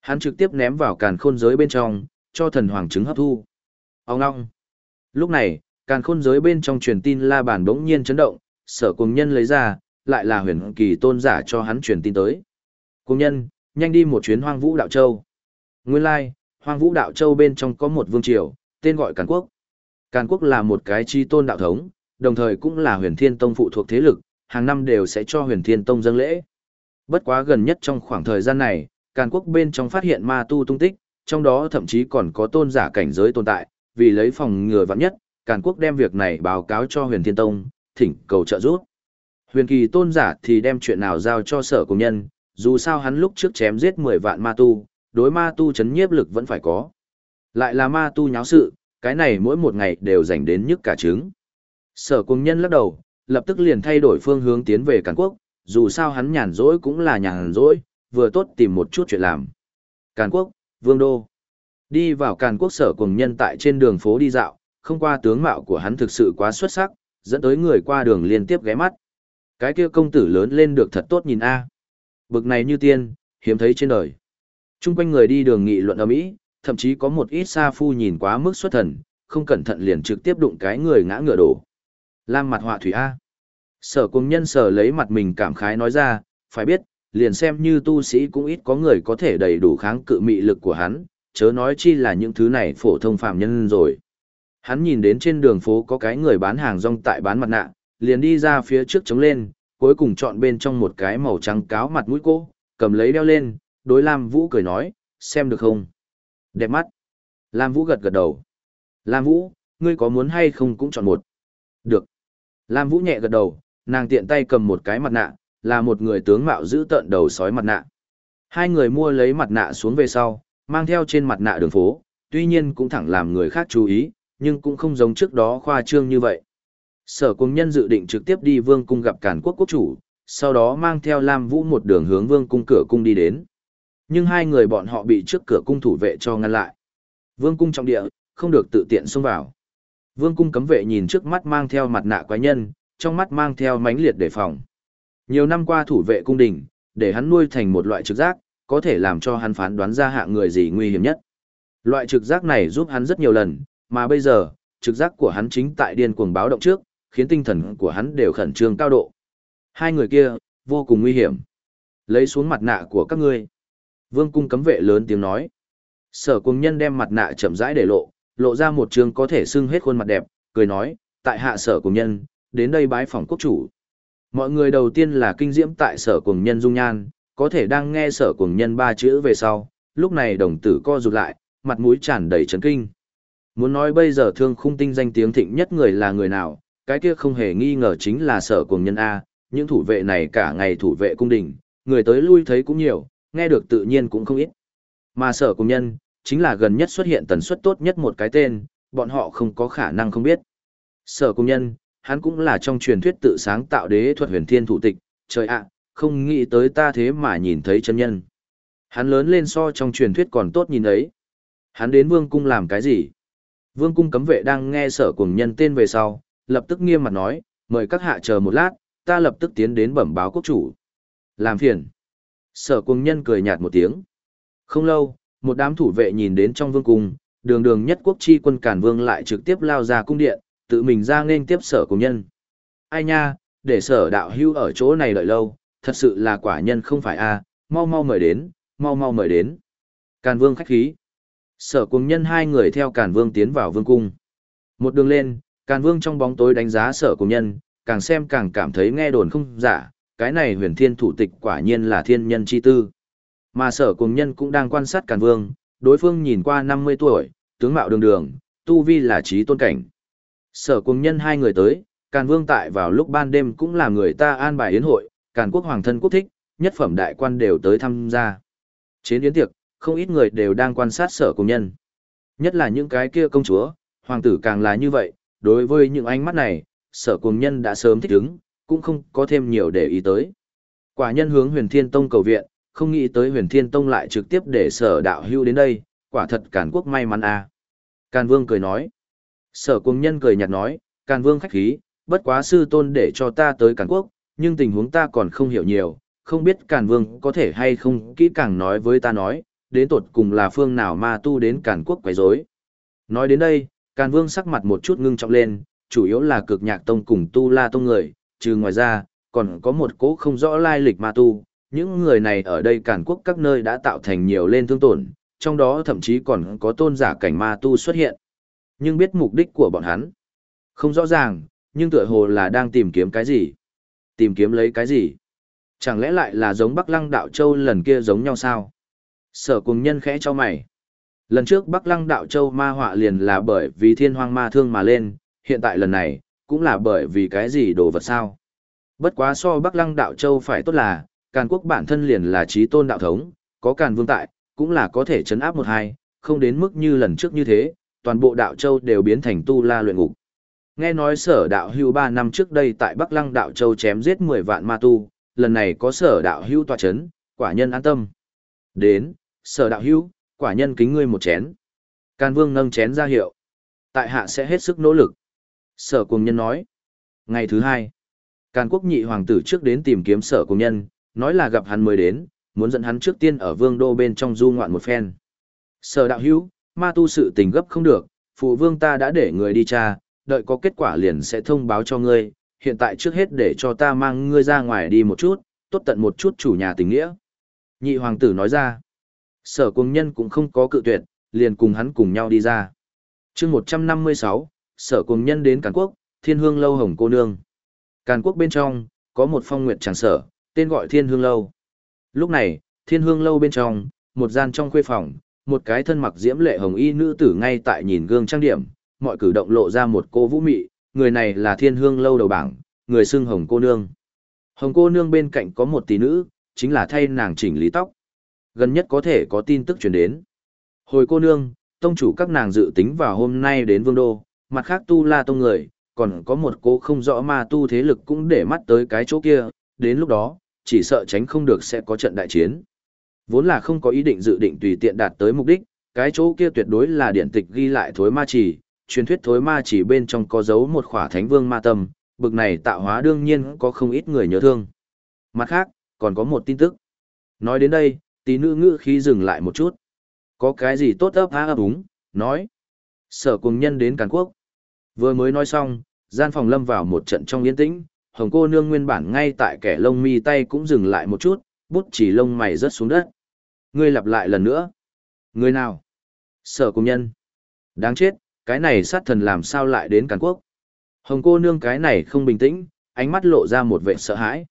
Hắn trực tiếp ném vào càn khôn giới bên trong, cho thần hoàng trứng hấp thu. Ông ngong. Lúc này, càn khôn giới bên trong truyền tin la bàn bỗng nhiên chấn động, sở cùng nhân lấy ra, lại là huyền kỳ tôn giả cho hắn truyền tin tới. Cùng nhân, nhanh đi một chuyến hoang vũ đạo châu. Nguyên lai, hoang vũ đạo châu bên trong có một vương triều, tên gọi Càn Quốc. Càn Quốc là một cái chi tôn đạo thống, đồng thời cũng là huyền thiên tông phụ thuộc thế lực, hàng năm đều sẽ cho huyền thiên tông dâng lễ. Bất quá gần nhất trong khoảng thời gian này, Càn Quốc bên trong phát hiện ma tu tung tích, trong đó thậm chí còn có tôn giả cảnh giới tồn tại, vì lấy phòng ngừa vạn nhất, Càn Quốc đem việc này báo cáo cho huyền thiên tông, thỉnh cầu trợ giúp. Huyền kỳ tôn giả thì đem chuyện nào giao cho sở công nhân, dù sao hắn lúc trước chém giết 10 vạn ma tu, đối ma tu chấn nhiếp lực vẫn phải có. Lại là ma tu nháo sự, cái này mỗi một ngày đều dành đến nhức cả trứng. Sở cung nhân lắc đầu, lập tức liền thay đổi phương hướng tiến về Càn Quốc, dù sao hắn nhàn rỗi cũng là nhàn rỗi, vừa tốt tìm một chút chuyện làm. Càn Quốc, Vương Đô. Đi vào Càn Quốc sở cùng nhân tại trên đường phố đi dạo, không qua tướng mạo của hắn thực sự quá xuất sắc, dẫn tới người qua đường liên tiếp ghé mắt. Cái kia công tử lớn lên được thật tốt nhìn a. Bực này như tiên, hiếm thấy trên đời. Trung quanh người đi đường nghị luận ở mỹ, thậm chí có một ít sa phu nhìn quá mức xuất thần, không cẩn thận liền trực tiếp đụng cái người ngã ngựa đổ. Lam mặt họa thủy A. Sở cùng nhân sở lấy mặt mình cảm khái nói ra, phải biết, liền xem như tu sĩ cũng ít có người có thể đầy đủ kháng cự mị lực của hắn, chớ nói chi là những thứ này phổ thông phàm nhân rồi. Hắn nhìn đến trên đường phố có cái người bán hàng rong tại bán mặt nạ, liền đi ra phía trước chống lên, cuối cùng chọn bên trong một cái màu trắng cáo mặt mũi cô, cầm lấy đeo lên, đối Lam Vũ cười nói, xem được không? Đẹp mắt. Lam Vũ gật gật đầu. Lam Vũ, ngươi có muốn hay không cũng chọn một. Được. Lam Vũ nhẹ gật đầu, nàng tiện tay cầm một cái mặt nạ, là một người tướng mạo giữ tợn đầu sói mặt nạ. Hai người mua lấy mặt nạ xuống về sau, mang theo trên mặt nạ đường phố, tuy nhiên cũng thẳng làm người khác chú ý, nhưng cũng không giống trước đó khoa trương như vậy. Sở cung nhân dự định trực tiếp đi vương cung gặp cản quốc quốc chủ, sau đó mang theo Lam Vũ một đường hướng vương cung cửa cung đi đến. Nhưng hai người bọn họ bị trước cửa cung thủ vệ cho ngăn lại. Vương cung trong địa, không được tự tiện xông vào. Vương cung cấm vệ nhìn trước mắt mang theo mặt nạ quái nhân, trong mắt mang theo mánh liệt đề phòng. Nhiều năm qua thủ vệ cung đình, để hắn nuôi thành một loại trực giác, có thể làm cho hắn phán đoán ra hạng người gì nguy hiểm nhất. Loại trực giác này giúp hắn rất nhiều lần, mà bây giờ, trực giác của hắn chính tại điên cuồng báo động trước, khiến tinh thần của hắn đều khẩn trương cao độ. Hai người kia, vô cùng nguy hiểm. Lấy xuống mặt nạ của các ngươi. Vương cung cấm vệ lớn tiếng nói. Sở cung nhân đem mặt nạ chậm rãi để lộ, lộ ra một trường có thể xưng hết khuôn mặt đẹp, cười nói, tại hạ sở cung nhân, đến đây bái phòng quốc chủ. Mọi người đầu tiên là kinh diễm tại sở cung nhân dung nhan, có thể đang nghe sở cung nhân ba chữ về sau, lúc này đồng tử co rụt lại, mặt mũi tràn đầy chấn kinh. Muốn nói bây giờ thương khung tinh danh tiếng thịnh nhất người là người nào, cái kia không hề nghi ngờ chính là sở cùng nhân A, những thủ vệ này cả ngày thủ vệ cung đình, người tới lui thấy cũng nhiều, nghe được tự nhiên cũng không ít. Mà sở cùng nhân, chính là gần nhất xuất hiện tần suất tốt nhất một cái tên, bọn họ không có khả năng không biết. Sở cùng nhân, hắn cũng là trong truyền thuyết tự sáng tạo đế thuật huyền thiên thủ tịch, trời ạ, không nghĩ tới ta thế mà nhìn thấy chân nhân. Hắn lớn lên so trong truyền thuyết còn tốt nhìn ấy. Hắn đến vương cung làm cái gì? Vương cung cấm vệ đang nghe sở cùng nhân tên về sau, lập tức nghiêm mặt nói, mời các hạ chờ một lát, ta lập tức tiến đến bẩm báo quốc chủ. Làm phiền. Sở cùng nhân cười nhạt một tiếng. Không lâu, một đám thủ vệ nhìn đến trong vương cung, đường đường nhất quốc chi quân cản vương lại trực tiếp lao ra cung điện, tự mình ra nên tiếp sở cùng nhân. Ai nha, để sở đạo hưu ở chỗ này đợi lâu, thật sự là quả nhân không phải a mau mau mời đến, mau mau mời đến. Càn vương khách khí. Sở cùng nhân hai người theo càn vương tiến vào vương cung. Một đường lên, Càn Vương trong bóng tối đánh giá sở cùng nhân, càng xem càng cảm thấy nghe đồn không giả, cái này huyền thiên thủ tịch quả nhiên là thiên nhân chi tư. Mà sở cùng nhân cũng đang quan sát Càn Vương, đối phương nhìn qua 50 tuổi, tướng mạo đường đường, tu vi là trí tôn cảnh. Sở cùng nhân hai người tới, Càn Vương tại vào lúc ban đêm cũng là người ta an bài yến hội, Càn quốc hoàng thân quốc thích, nhất phẩm đại quan đều tới tham gia. Trên yến tiệc, không ít người đều đang quan sát sở cùng nhân. Nhất là những cái kia công chúa, hoàng tử càng là như vậy, đối với những ánh mắt này, sở cùng nhân đã sớm thích ứng, cũng không có thêm nhiều để ý tới. Quả nhân hướng huyền thiên tông cầu viện, không nghĩ tới huyền thiên tông lại trực tiếp để sở đạo hưu đến đây, quả thật càn quốc may mắn à. Càn vương cười nói. Sở cùng nhân cười nhạt nói, càn vương khách khí, bất quá sư tôn để cho ta tới càn quốc, nhưng tình huống ta còn không hiểu nhiều, không biết càn vương có thể hay không kỹ càng nói với ta nói, đến tột cùng là phương nào ma tu đến càn quốc quấy rối. Nói đến đây, càn vương sắc mặt một chút ngưng trọng lên, chủ yếu là cực nhạc tông cùng tu la tông người, trừ ngoài ra, còn có một cố không rõ lai lịch ma tu, những người này ở đây càn quốc các nơi đã tạo thành nhiều lên thương tổn, trong đó thậm chí còn có tôn giả cảnh ma tu xuất hiện. Nhưng biết mục đích của bọn hắn. Không rõ ràng, nhưng tựa hồ là đang tìm kiếm cái gì. Tìm kiếm lấy cái gì. Chẳng lẽ lại là giống Bắc Lăng Đạo Châu lần kia giống nhau sao? Sở cùng nhân khẽ cho mày. Lần trước Bắc Lăng Đạo Châu ma họa liền là bởi vì thiên hoang ma thương mà lên, hiện tại lần này, cũng là bởi vì cái gì đồ vật sao? Bất quá so Bắc Lăng Đạo Châu phải tốt là, Càn Quốc bản thân liền là trí tôn đạo thống, có Càn Vương tại, cũng là có thể chấn áp một hai, không đến mức như lần trước như thế, toàn bộ đạo châu đều biến thành tu la luyện ngục. Nghe nói sở đạo hưu 3 năm trước đây tại Bắc Lăng đạo châu chém giết 10 vạn ma tu, lần này có sở đạo hưu tòa chấn, quả nhân an tâm. Đến, sở đạo hưu, quả nhân kính ngươi một chén. Can vương nâng chén ra hiệu. Tại hạ sẽ hết sức nỗ lực. Sở cùng nhân nói. Ngày thứ hai, Càn quốc nhị hoàng tử trước đến tìm kiếm sở cùng nhân, nói là gặp hắn mới đến, muốn dẫn hắn trước tiên ở vương đô bên trong du ngoạn một phen. Sở đạo hữu, ma tu sự tình gấp không được, phụ vương ta đã để người đi tra, đợi có kết quả liền sẽ thông báo cho ngươi, hiện tại trước hết để cho ta mang ngươi ra ngoài đi một chút, tốt tận một chút chủ nhà tình nghĩa. Nhị hoàng tử nói ra, sở cung nhân cũng không có cự tuyệt, liền cùng hắn cùng nhau đi ra. chương 156, sở cung nhân đến Càn Quốc, thiên hương lâu hồng cô nương. Càn Quốc bên trong, có một phong nguyệt tràng sở, tên gọi thiên hương lâu. Lúc này, thiên hương lâu bên trong, một gian trong khuê phòng, một cái thân mặc diễm lệ hồng y nữ tử ngay tại nhìn gương trang điểm, mọi cử động lộ ra một cô vũ mị, người này là thiên hương lâu đầu bảng, người xưng hồng cô nương. Hồng cô nương bên cạnh có một tỷ nữ, chính là thay nàng chỉnh lý tóc. Gần nhất có thể có tin tức truyền đến. Hồi cô nương, tông chủ các nàng dự tính vào hôm nay đến vương đô, mặt khác tu la tông người, còn có một cô không rõ ma tu thế lực cũng để mắt tới cái chỗ kia, đến lúc đó, chỉ sợ tránh không được sẽ có trận đại chiến. Vốn là không có ý định dự định tùy tiện đạt tới mục đích, cái chỗ kia tuyệt đối là điện tịch ghi lại thối ma chỉ, truyền thuyết thối ma chỉ bên trong có dấu một khỏa thánh vương ma tâm, bực này tạo hóa đương nhiên có không ít người nhớ thương. Mặt khác, còn có một tin tức. Nói đến đây, tí nữ ngữ khí dừng lại một chút. Có cái gì tốt ấp há ấp úng, nói. Sở cùng nhân đến Càn Quốc. Vừa mới nói xong, gian phòng lâm vào một trận trong yên tĩnh, hồng cô nương nguyên bản ngay tại kẻ lông mi tay cũng dừng lại một chút, bút chỉ lông mày rớt xuống đất. Ngươi lặp lại lần nữa. Ngươi nào? Sở cùng nhân. Đáng chết, cái này sát thần làm sao lại đến Càn Quốc? Hồng cô nương cái này không bình tĩnh, ánh mắt lộ ra một vẻ sợ hãi.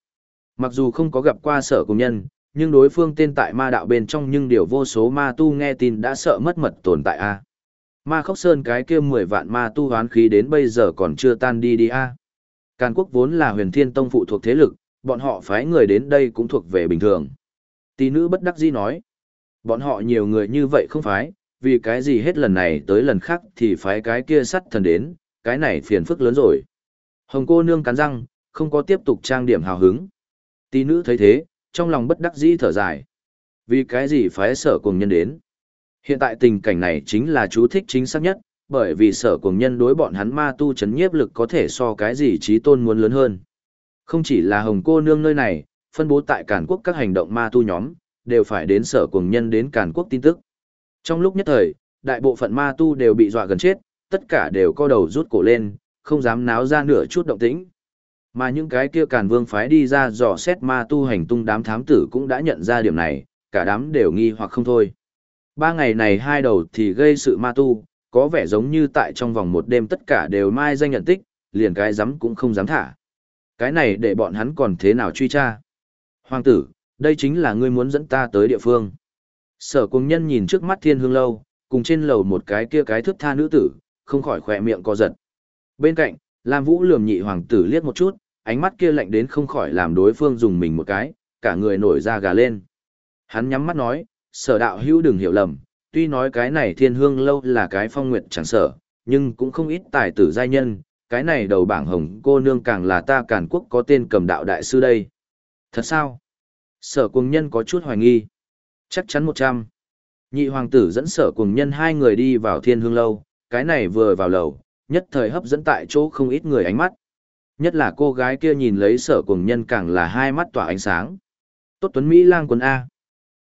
Mặc dù không có gặp qua sở cùng nhân, nhưng đối phương tên tại ma đạo bên trong nhưng điều vô số ma tu nghe tin đã sợ mất mật tồn tại a. Ma khốc sơn cái kia mười vạn ma tu hoán khí đến bây giờ còn chưa tan đi đi a. Càn quốc vốn là huyền thiên tông phụ thuộc thế lực, bọn họ phái người đến đây cũng thuộc về bình thường. Tỷ nữ bất đắc dĩ nói, bọn họ nhiều người như vậy không phái, vì cái gì hết lần này tới lần khác thì phái cái kia sắt thần đến, cái này phiền phức lớn rồi. Hồng cô nương cắn răng, không có tiếp tục trang điểm hào hứng. Tỷ nữ thấy thế, trong lòng bất đắc dĩ thở dài. Vì cái gì phái sở cùng nhân đến? Hiện tại tình cảnh này chính là chú thích chính xác nhất, bởi vì sở cùng nhân đối bọn hắn ma tu chấn nhiếp lực có thể so cái gì trí tôn muốn lớn hơn. Không chỉ là hồng cô nương nơi này, phân bố tại Càn Quốc các hành động ma tu nhóm, đều phải đến sở cùng nhân đến Càn Quốc tin tức. Trong lúc nhất thời, đại bộ phận ma tu đều bị dọa gần chết, tất cả đều co đầu rút cổ lên, không dám náo ra nửa chút động tĩnh. Mà những cái kia Càn Vương phái đi ra dò xét ma tu hành tung đám thám tử cũng đã nhận ra điểm này, cả đám đều nghi hoặc không thôi. Ba ngày này hai đầu thì gây sự ma tu, có vẻ giống như tại trong vòng một đêm tất cả đều mai danh nhận tích, liền cái dám cũng không dám thả. Cái này để bọn hắn còn thế nào truy tra? Hoàng tử, đây chính là ngươi muốn dẫn ta tới địa phương. Sở cùng nhân nhìn trước mắt thiên hương lâu, cùng trên lầu một cái kia cái thước tha nữ tử, không khỏi khỏe miệng co giật. Bên cạnh, Lam Vũ lườm nhị hoàng tử liếc một chút, ánh mắt kia lạnh đến không khỏi làm đối phương dùng mình một cái, cả người nổi da gà lên. Hắn nhắm mắt nói, sở đạo hữu đừng hiểu lầm, tuy nói cái này thiên hương lâu là cái phong nguyệt chẳng sở, nhưng cũng không ít tài tử giai nhân, cái này đầu bảng hồng cô nương càng là ta càn quốc có tên cầm đạo đại sư đây. Thật sao? Sở cuồng nhân có chút hoài nghi. Chắc chắn một trăm. Nhị hoàng tử dẫn sở cuồng nhân hai người đi vào thiên hương lâu, cái này vừa vào lầu, nhất thời hấp dẫn tại chỗ không ít người ánh mắt. Nhất là cô gái kia nhìn lấy sở cuồng nhân càng là hai mắt tỏa ánh sáng. Tốt tuấn Mỹ lang quân A.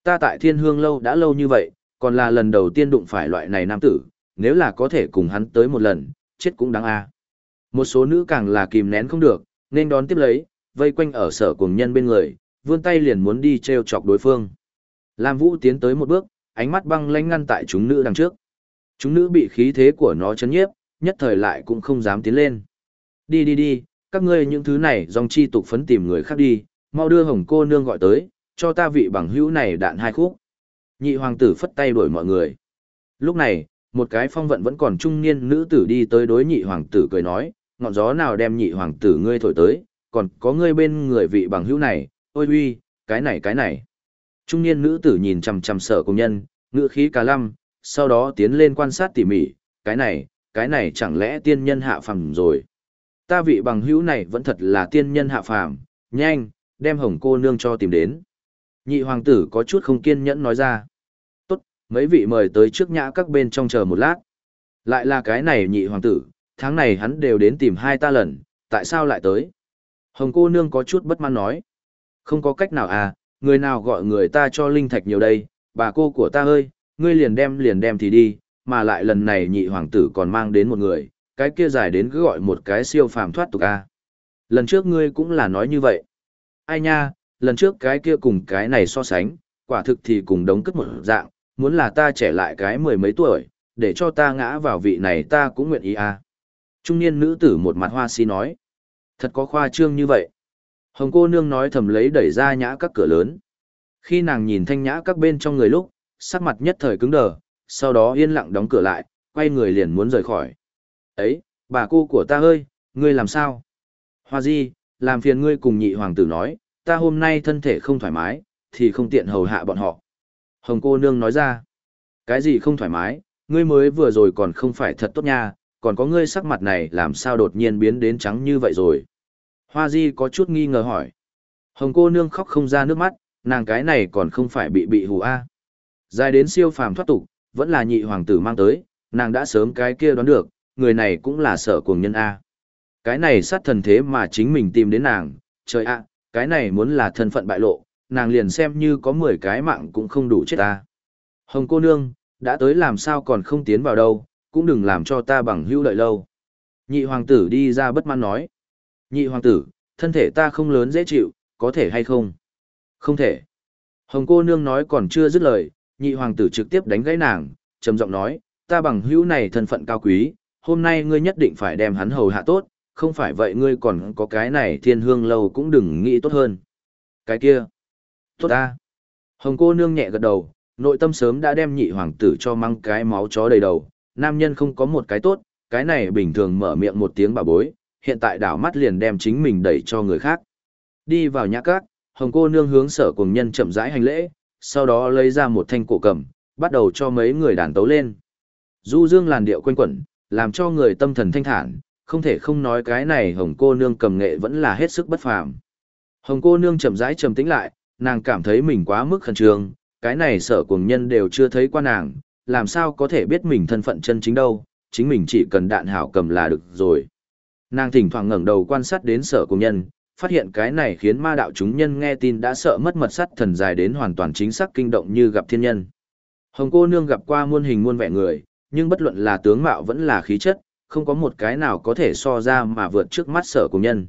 Ta tại thiên hương lâu đã lâu như vậy, còn là lần đầu tiên đụng phải loại này nam tử, nếu là có thể cùng hắn tới một lần, chết cũng đáng A. Một số nữ càng là kìm nén không được, nên đón tiếp lấy, vây quanh ở sở cuồng nhân bên người, vươn tay liền muốn đi treo chọc đối phương. Lam Vũ tiến tới một bước, ánh mắt băng lãnh ngăn tại chúng nữ đằng trước. Chúng nữ bị khí thế của nó chấn nhiếp, nhất thời lại cũng không dám tiến lên. Đi đi đi, các ngươi những thứ này dòng chi tục phấn tìm người khác đi, mau đưa hồng cô nương gọi tới, cho ta vị bằng hữu này đạn hai khúc. Nhị hoàng tử phất tay đuổi mọi người. Lúc này, một cái phong vận vẫn còn trung niên nữ tử đi tới đối nhị hoàng tử cười nói, ngọn gió nào đem nhị hoàng tử ngươi thổi tới, còn có ngươi bên người vị bằng hữu này, ôi uy, cái này cái này. Trung niên nữ tử nhìn chằm chằm sở công nhân, ngựa khí cà lăm, sau đó tiến lên quan sát tỉ mỉ, cái này, cái này chẳng lẽ tiên nhân hạ phẳng rồi. Ta vị bằng hữu này vẫn thật là tiên nhân hạ phàm, nhanh, đem hồng cô nương cho tìm đến. Nhị hoàng tử có chút không kiên nhẫn nói ra. Tốt, mấy vị mời tới trước nhã các bên trong chờ một lát. Lại là cái này nhị hoàng tử, tháng này hắn đều đến tìm hai ta lần, tại sao lại tới? Hồng cô nương có chút bất mãn nói. Không có cách nào à, người nào gọi người ta cho linh thạch nhiều đây, bà cô của ta ơi, ngươi liền đem liền đem thì đi, mà lại lần này nhị hoàng tử còn mang đến một người, cái kia dài đến cứ gọi một cái siêu phàm thoát tục a. Lần trước ngươi cũng là nói như vậy. Ai nha, lần trước cái kia cùng cái này so sánh, quả thực thì cùng đống cất một dạng, muốn là ta trẻ lại cái mười mấy tuổi, để cho ta ngã vào vị này ta cũng nguyện ý a. Trung niên nữ tử một mặt hoa si nói. Thật có khoa trương như vậy. Hồng cô nương nói thầm lấy đẩy ra nhã các cửa lớn. Khi nàng nhìn thanh nhã các bên trong người lúc, sắc mặt nhất thời cứng đờ, sau đó yên lặng đóng cửa lại, quay người liền muốn rời khỏi. Ấy, bà cô của ta ơi, ngươi làm sao? Hoa di, làm phiền ngươi cùng nhị hoàng tử nói, ta hôm nay thân thể không thoải mái, thì không tiện hầu hạ bọn họ. Hồng cô nương nói ra, cái gì không thoải mái, ngươi mới vừa rồi còn không phải thật tốt nha, còn có ngươi sắc mặt này làm sao đột nhiên biến đến trắng như vậy rồi. Hoa di có chút nghi ngờ hỏi. Hồng cô nương khóc không ra nước mắt, nàng cái này còn không phải bị bị hù a. Dài đến siêu phàm thoát tục, vẫn là nhị hoàng tử mang tới, nàng đã sớm cái kia đoán được, người này cũng là sở cuồng nhân A. Cái này sát thần thế mà chính mình tìm đến nàng, trời ạ, cái này muốn là thân phận bại lộ, nàng liền xem như có 10 cái mạng cũng không đủ chết ta. Hồng cô nương, đã tới làm sao còn không tiến vào đâu, cũng đừng làm cho ta bằng hữu lợi lâu. Nhị hoàng tử đi ra bất mãn nói. Nhị hoàng tử, thân thể ta không lớn dễ chịu, có thể hay không? Không thể. Hồng cô nương nói còn chưa dứt lời, nhị hoàng tử trực tiếp đánh gãy nàng, trầm giọng nói, ta bằng hữu này thân phận cao quý, hôm nay ngươi nhất định phải đem hắn hầu hạ tốt, không phải vậy ngươi còn có cái này thiên hương lâu cũng đừng nghĩ tốt hơn. Cái kia, tốt ta. Hồng cô nương nhẹ gật đầu, nội tâm sớm đã đem nhị hoàng tử cho mang cái máu chó đầy đầu, nam nhân không có một cái tốt, cái này bình thường mở miệng một tiếng bà bối, hiện tại đảo mắt liền đem chính mình đẩy cho người khác. Đi vào nhã cát, hồng cô nương hướng sở cùng nhân chậm rãi hành lễ, sau đó lấy ra một thanh cổ cầm, bắt đầu cho mấy người đàn tấu lên. Du dương làn điệu quanh quẩn, làm cho người tâm thần thanh thản, không thể không nói cái này hồng cô nương cầm nghệ vẫn là hết sức bất phàm. Hồng cô nương chậm rãi trầm tĩnh lại, nàng cảm thấy mình quá mức khẩn trương, cái này sở cuồng nhân đều chưa thấy qua nàng, làm sao có thể biết mình thân phận chân chính đâu, chính mình chỉ cần đạn hảo cầm là được rồi. Nàng thỉnh thoảng ngẩng đầu quan sát đến sở cuồng nhân, phát hiện cái này khiến ma đạo chúng nhân nghe tin đã sợ mất mật sắt thần dài đến hoàn toàn chính xác kinh động như gặp thiên nhân. Hồng cô nương gặp qua muôn hình muôn vẻ người, nhưng bất luận là tướng mạo vẫn là khí chất, không có một cái nào có thể so ra mà vượt trước mắt sở cùng nhân.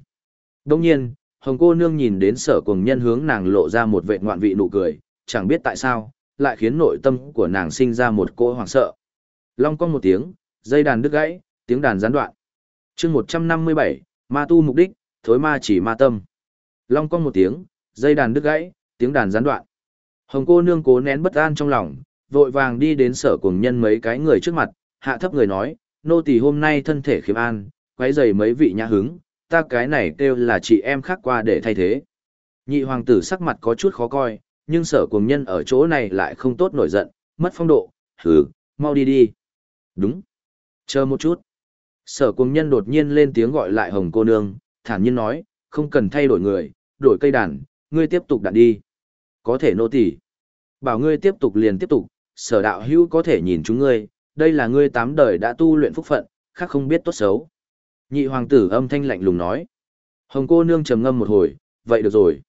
Đồng nhiên, hồng cô nương nhìn đến sở cùng nhân hướng nàng lộ ra một vệ ngoạn vị nụ cười, chẳng biết tại sao, lại khiến nội tâm của nàng sinh ra một cỗ hoảng sợ. Long cong một tiếng, dây đàn đứt gãy, tiếng đàn gián đoạn. chương 157, ma tu mục đích, thối ma chỉ ma tâm. Long cong một tiếng, dây đàn đứt gãy, tiếng đàn gián đoạn. Hồng cô nương cố nén bất an trong lòng, vội vàng đi đến sở cùng nhân mấy cái người trước mặt, hạ thấp người nói, nô tỳ hôm nay thân thể khiêm an, quấy rầy mấy vị nhã hứng, ta cái này kêu là chị em khác qua để thay thế. Nhị hoàng tử sắc mặt có chút khó coi, nhưng sở cùng nhân ở chỗ này lại không tốt nổi giận, mất phong độ, hừ, mau đi đi. Đúng. Chờ một chút. Sở cùng nhân đột nhiên lên tiếng gọi lại hồng cô nương, thản nhiên nói, không cần thay đổi người, đổi cây đàn, ngươi tiếp tục đàn đi. Có thể nô tỳ. Bảo ngươi tiếp tục liền tiếp tục, sở đạo hữu có thể nhìn chúng ngươi, đây là ngươi tám đời đã tu luyện phúc phận, khác không biết tốt xấu. Nhị hoàng tử âm thanh lạnh lùng nói. Hồng cô nương trầm ngâm một hồi, vậy được rồi.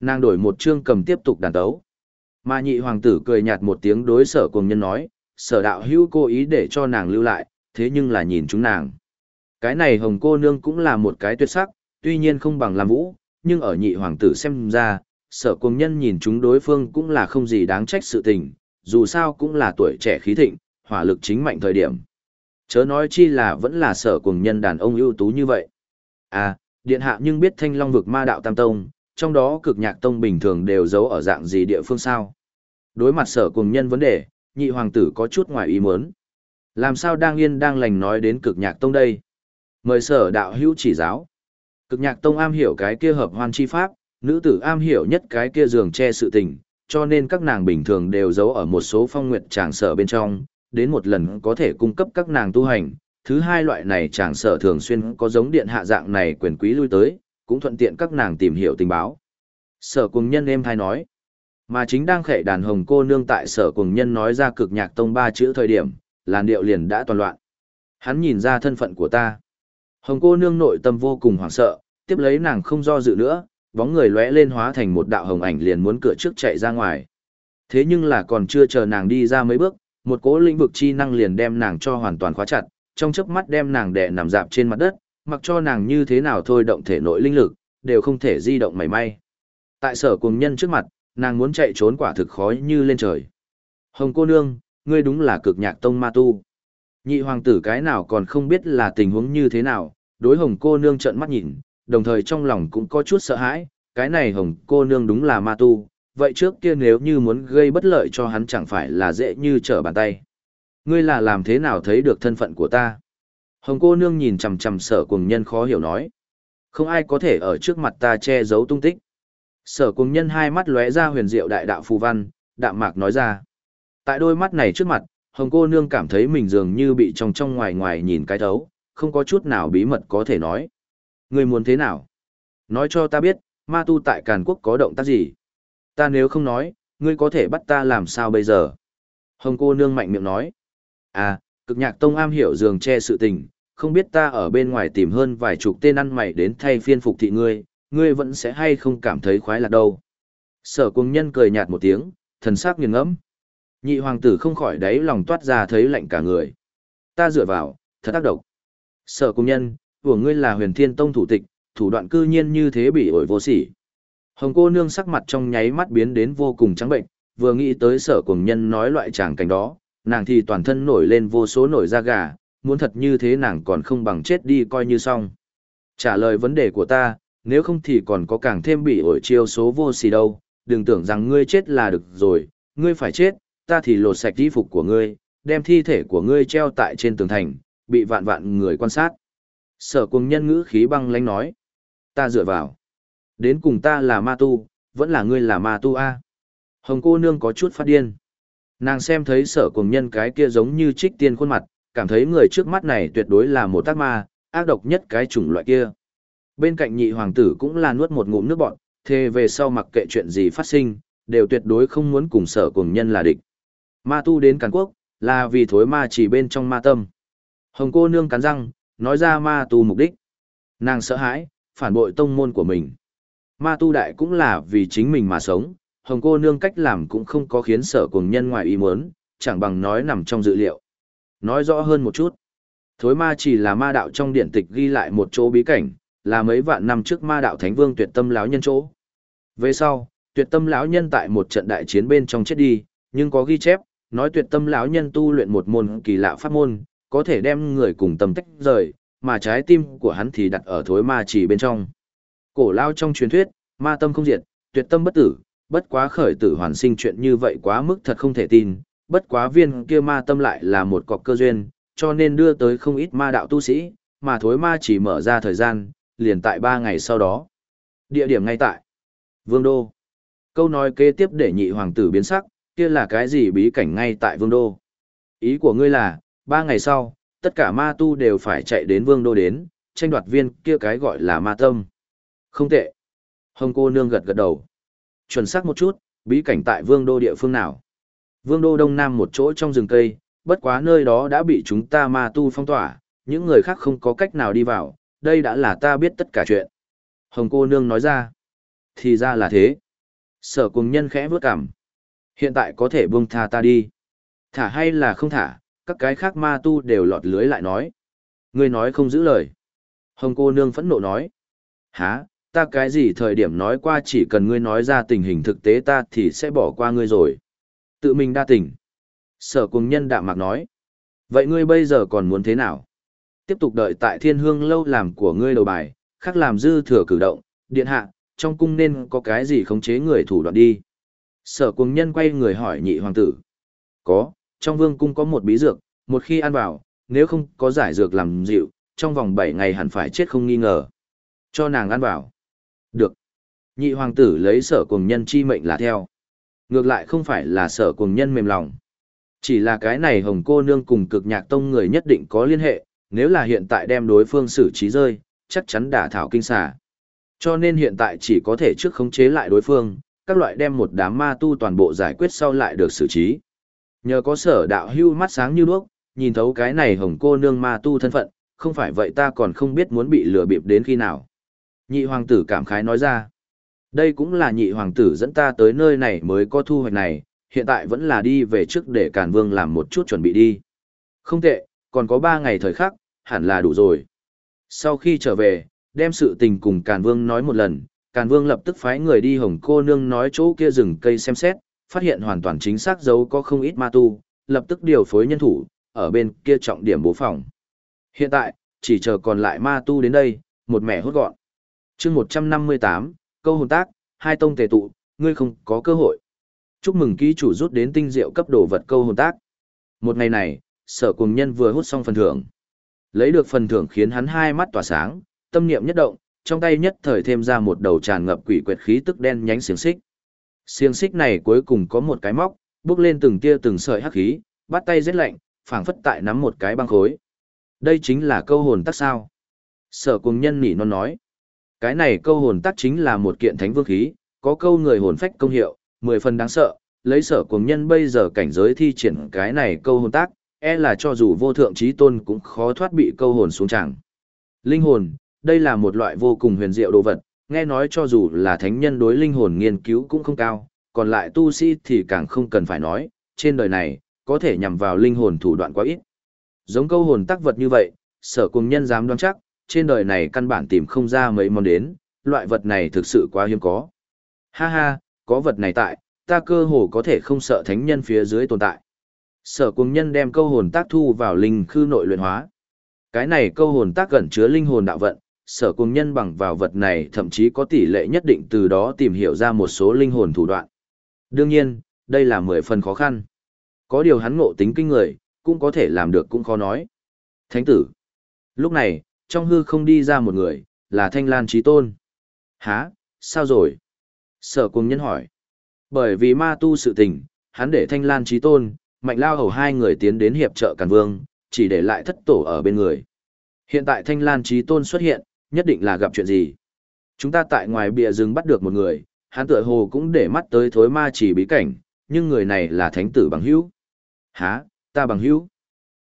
Nàng đổi một chương cầm tiếp tục đàn tấu. Mà nhị hoàng tử cười nhạt một tiếng đối sở cùng nhân nói, sở đạo hữu cố ý để cho nàng lưu lại, thế nhưng là nhìn chúng nàng. Cái này hồng cô nương cũng là một cái tuyệt sắc, tuy nhiên không bằng làm vũ, nhưng ở nhị hoàng tử xem ra, sở cùng nhân nhìn chúng đối phương cũng là không gì đáng trách sự tình, dù sao cũng là tuổi trẻ khí thịnh, hỏa lực chính mạnh thời điểm. Chớ nói chi là vẫn là sở cùng nhân đàn ông ưu tú như vậy. À, điện hạ nhưng biết thanh long vực ma đạo tam tông, trong đó cực nhạc tông bình thường đều giấu ở dạng gì địa phương sao. Đối mặt sở cùng nhân vấn đề, nhị hoàng tử có chút ngoài ý muốn. Làm sao đang yên đang lành nói đến cực nhạc tông đây? Mời sở đạo hữu chỉ giáo. Cực nhạc tông am hiểu cái kia hợp hoan chi pháp, nữ tử am hiểu nhất cái kia giường che sự tình, cho nên các nàng bình thường đều giấu ở một số phong nguyệt tràng sở bên trong, đến một lần có thể cung cấp các nàng tu hành. Thứ hai loại này tràng sở thường xuyên có giống điện hạ dạng này quyền quý lui tới, cũng thuận tiện các nàng tìm hiểu tình báo. Sở cùng nhân em thai nói, mà chính đang khệ đàn hồng cô nương tại sở cùng nhân nói ra cực nhạc tông ba chữ thời điểm, làn điệu liền đã toàn loạn. Hắn nhìn ra thân phận của ta. Hồng cô nương nội tâm vô cùng hoảng sợ, tiếp lấy nàng không do dự nữa, bóng người lóe lên hóa thành một đạo hồng ảnh liền muốn cửa trước chạy ra ngoài. Thế nhưng là còn chưa chờ nàng đi ra mấy bước, một cỗ lĩnh vực chi năng liền đem nàng cho hoàn toàn khóa chặt, trong chớp mắt đem nàng đè nằm dạp trên mặt đất, mặc cho nàng như thế nào thôi động thể nội linh lực, đều không thể di động mảy may. Tại sở cùng nhân trước mặt, nàng muốn chạy trốn quả thực khó như lên trời. Hồng cô nương, ngươi đúng là cực nhạc tông ma tu. Nhị hoàng tử cái nào còn không biết là tình huống như thế nào, đối hồng cô nương trợn mắt nhìn, đồng thời trong lòng cũng có chút sợ hãi, cái này hồng cô nương đúng là ma tu, vậy trước kia nếu như muốn gây bất lợi cho hắn chẳng phải là dễ như trở bàn tay. Ngươi là làm thế nào thấy được thân phận của ta? Hồng cô nương nhìn chằm chằm sở cùng nhân khó hiểu nói. Không ai có thể ở trước mặt ta che giấu tung tích. Sở cùng nhân hai mắt lóe ra huyền diệu đại đạo phù văn, đạm mạc nói ra. Tại đôi mắt này trước mặt, hồng cô nương cảm thấy mình dường như bị trong trong ngoài ngoài nhìn cái thấu, không có chút nào bí mật có thể nói. Ngươi muốn thế nào? Nói cho ta biết, ma tu tại Càn Quốc có động tác gì? Ta nếu không nói, ngươi có thể bắt ta làm sao bây giờ? Hồng cô nương mạnh miệng nói. À, cực nhạc tông am hiểu giường che sự tình, không biết ta ở bên ngoài tìm hơn vài chục tên ăn mày đến thay phiên phục thị ngươi, ngươi vẫn sẽ hay không cảm thấy khoái lạc đâu. Sở cung nhân cười nhạt một tiếng, thần sắc nghiền ngẫm. Nhị hoàng tử không khỏi đáy lòng toát ra thấy lạnh cả người. Ta dựa vào, thật tác độc. Sở cung nhân, của ngươi là huyền thiên tông thủ tịch, thủ đoạn cư nhiên như thế bị ổi vô sỉ. Hồng cô nương sắc mặt trong nháy mắt biến đến vô cùng trắng bệnh, vừa nghĩ tới sở cùng nhân nói loại tràng cảnh đó, nàng thì toàn thân nổi lên vô số nổi da gà, muốn thật như thế nàng còn không bằng chết đi coi như xong. Trả lời vấn đề của ta, nếu không thì còn có càng thêm bị ổi chiêu số vô sỉ đâu, đừng tưởng rằng ngươi chết là được rồi, ngươi phải chết, ta thì lột sạch y phục của ngươi, đem thi thể của ngươi treo tại trên tường thành, bị vạn vạn người quan sát. Sở cùng nhân ngữ khí băng lãnh nói. Ta dựa vào. Đến cùng ta là ma tu, vẫn là ngươi là ma tu a Hồng cô nương có chút phát điên. Nàng xem thấy sở cùng nhân cái kia giống như trích tiên khuôn mặt, cảm thấy người trước mắt này tuyệt đối là một tác ma, ác độc nhất cái chủng loại kia. Bên cạnh nhị hoàng tử cũng là nuốt một ngụm nước bọn, thề về sau mặc kệ chuyện gì phát sinh, đều tuyệt đối không muốn cùng sở cùng nhân là địch. Ma tu đến Càn Quốc, là vì thối ma chỉ bên trong ma tâm. Hồng cô nương cắn răng, nói ra ma tu mục đích. Nàng sợ hãi, phản bội tông môn của mình. Ma tu đại cũng là vì chính mình mà sống, hồng cô nương cách làm cũng không có khiến sở cùng nhân ngoài ý muốn, chẳng bằng nói nằm trong dự liệu. Nói rõ hơn một chút. Thối ma chỉ là ma đạo trong điển tịch ghi lại một chỗ bí cảnh, là mấy vạn năm trước ma đạo thánh vương tuyệt tâm lão nhân chỗ. Về sau, tuyệt tâm lão nhân tại một trận đại chiến bên trong chết đi, nhưng có ghi chép, nói tuyệt tâm lão nhân tu luyện một môn kỳ lạ pháp môn, có thể đem người cùng tâm tách rời, mà trái tim của hắn thì đặt ở thối ma chỉ bên trong. Cổ lao trong truyền thuyết, ma tâm không diệt, tuyệt tâm bất tử, bất quá khởi tử hoàn sinh chuyện như vậy quá mức thật không thể tin, bất quá viên kia ma tâm lại là một cọc cơ duyên, cho nên đưa tới không ít ma đạo tu sĩ, mà thối ma chỉ mở ra thời gian, liền tại ba ngày sau đó. Địa điểm ngay tại Vương Đô. Câu nói kế tiếp để nhị hoàng tử biến sắc, kia là cái gì bí cảnh ngay tại Vương Đô. Ý của ngươi là, ba ngày sau, tất cả ma tu đều phải chạy đến Vương Đô đến, tranh đoạt viên kia cái gọi là ma tâm. Không tệ. Hồng cô nương gật gật đầu. Chuẩn xác một chút, bí cảnh tại Vương Đô địa phương nào? Vương Đô Đông Nam một chỗ trong rừng cây, bất quá nơi đó đã bị chúng ta ma tu phong tỏa, những người khác không có cách nào đi vào, đây đã là ta biết tất cả chuyện. Hồng cô nương nói ra. Thì ra là thế. Sở cùng nhân khẽ vướt cảm. Hiện tại có thể buông tha ta đi. Thả hay là không thả, các cái khác ma tu đều lọt lưới lại nói. Ngươi nói không giữ lời. Hồng cô nương phẫn nộ nói. Hả, ta cái gì thời điểm nói qua chỉ cần ngươi nói ra tình hình thực tế ta thì sẽ bỏ qua ngươi rồi. Tự mình đa tình. Sở cùng nhân đạm mạc nói. Vậy ngươi bây giờ còn muốn thế nào? Tiếp tục đợi tại thiên hương lâu làm của ngươi đầu bài, khác làm dư thừa cử động, điện hạ, trong cung nên có cái gì khống chế người thủ đoạn đi. Sở cùng nhân quay người hỏi nhị hoàng tử. Có, trong vương cung có một bí dược, một khi ăn vào, nếu không có giải dược làm dịu, trong vòng 7 ngày hẳn phải chết không nghi ngờ. Cho nàng ăn vào. Được. Nhị hoàng tử lấy sở cùng nhân chi mệnh là theo. Ngược lại không phải là sở cùng nhân mềm lòng. Chỉ là cái này hồng cô nương cùng cực nhạc tông người nhất định có liên hệ, nếu là hiện tại đem đối phương xử trí rơi, chắc chắn đả thảo kinh xà. Cho nên hiện tại chỉ có thể trước khống chế lại đối phương, các loại đem một đám ma tu toàn bộ giải quyết sau lại được xử trí. Nhờ có sở đạo hưu mắt sáng như đuốc, nhìn thấu cái này hồng cô nương ma tu thân phận, không phải vậy ta còn không biết muốn bị lừa bịp đến khi nào. Nhị hoàng tử cảm khái nói ra. Đây cũng là nhị hoàng tử dẫn ta tới nơi này mới có thu hoạch này, hiện tại vẫn là đi về trước để Càn Vương làm một chút chuẩn bị đi. Không tệ, còn có ba ngày thời khắc, hẳn là đủ rồi. Sau khi trở về, đem sự tình cùng Càn Vương nói một lần, Càn Vương lập tức phái người đi hồng cô nương nói chỗ kia rừng cây xem xét, phát hiện hoàn toàn chính xác dấu có không ít ma tu, lập tức điều phối nhân thủ, ở bên kia trọng điểm bố phòng. Hiện tại, chỉ chờ còn lại ma tu đến đây, một mẻ hốt gọn. chương 158, câu hồn tác, hai tông tề tụ, ngươi không có cơ hội. Chúc mừng ký chủ rút đến tinh diệu cấp đồ vật câu hồn tác. Một ngày này, sở cùng nhân vừa hút xong phần thưởng. Lấy được phần thưởng khiến hắn hai mắt tỏa sáng, tâm niệm nhất động, trong tay nhất thời thêm ra một đầu tràn ngập quỷ quyệt khí tức đen nhánh xiềng xích. Xiềng xích này cuối cùng có một cái móc, bước lên từng tia từng sợi hắc khí, bắt tay rất lạnh, phảng phất tại nắm một cái băng khối. Đây chính là câu hồn tắc sao. Sở cùng nhân nỉ non nói. Cái này câu hồn tắc chính là một kiện thánh vương khí, có câu người hồn phách công hiệu, mười phần đáng sợ, lấy sở cùng nhân bây giờ cảnh giới thi triển cái này câu hồn tác, e là cho dù vô thượng trí tôn cũng khó thoát bị câu hồn xuống chẳng. Linh hồn, đây là một loại vô cùng huyền diệu đồ vật, nghe nói cho dù là thánh nhân đối linh hồn nghiên cứu cũng không cao, còn lại tu sĩ thì càng không cần phải nói, trên đời này, có thể nhằm vào linh hồn thủ đoạn quá ít. Giống câu hồn tác vật như vậy, sở cùng nhân dám đoán chắc, trên đời này căn bản tìm không ra mấy món đến, loại vật này thực sự quá hiếm có. Ha ha, có vật này tại, ta cơ hồ có thể không sợ thánh nhân phía dưới tồn tại. Sở cùng nhân đem câu hồn tác thu vào linh khư nội luyện hóa. Cái này câu hồn tác gần chứa linh hồn đạo vận, sở cùng nhân bằng vào vật này thậm chí có tỷ lệ nhất định từ đó tìm hiểu ra một số linh hồn thủ đoạn. Đương nhiên, đây là mười phần khó khăn. Có điều hắn ngộ tính kinh người, cũng có thể làm được cũng khó nói. Thánh tử. Lúc này, trong hư không đi ra một người, là Thanh Lan Trí Tôn. Hả, sao rồi? Sở cùng nhân hỏi. Bởi vì ma tu sự tình, hắn để Thanh Lan Trí Tôn, Mạnh Lao Hầu hai người tiến đến hiệp trợ Càn Vương, chỉ để lại thất tổ ở bên người. Hiện tại Thanh Lan Trí Tôn xuất hiện, nhất định là gặp chuyện gì. Chúng ta tại ngoài bìa rừng bắt được một người, hắn tựa hồ cũng để mắt tới thối ma chỉ bí cảnh, nhưng người này là thánh tử bằng hữu. Hả, ta bằng hữu?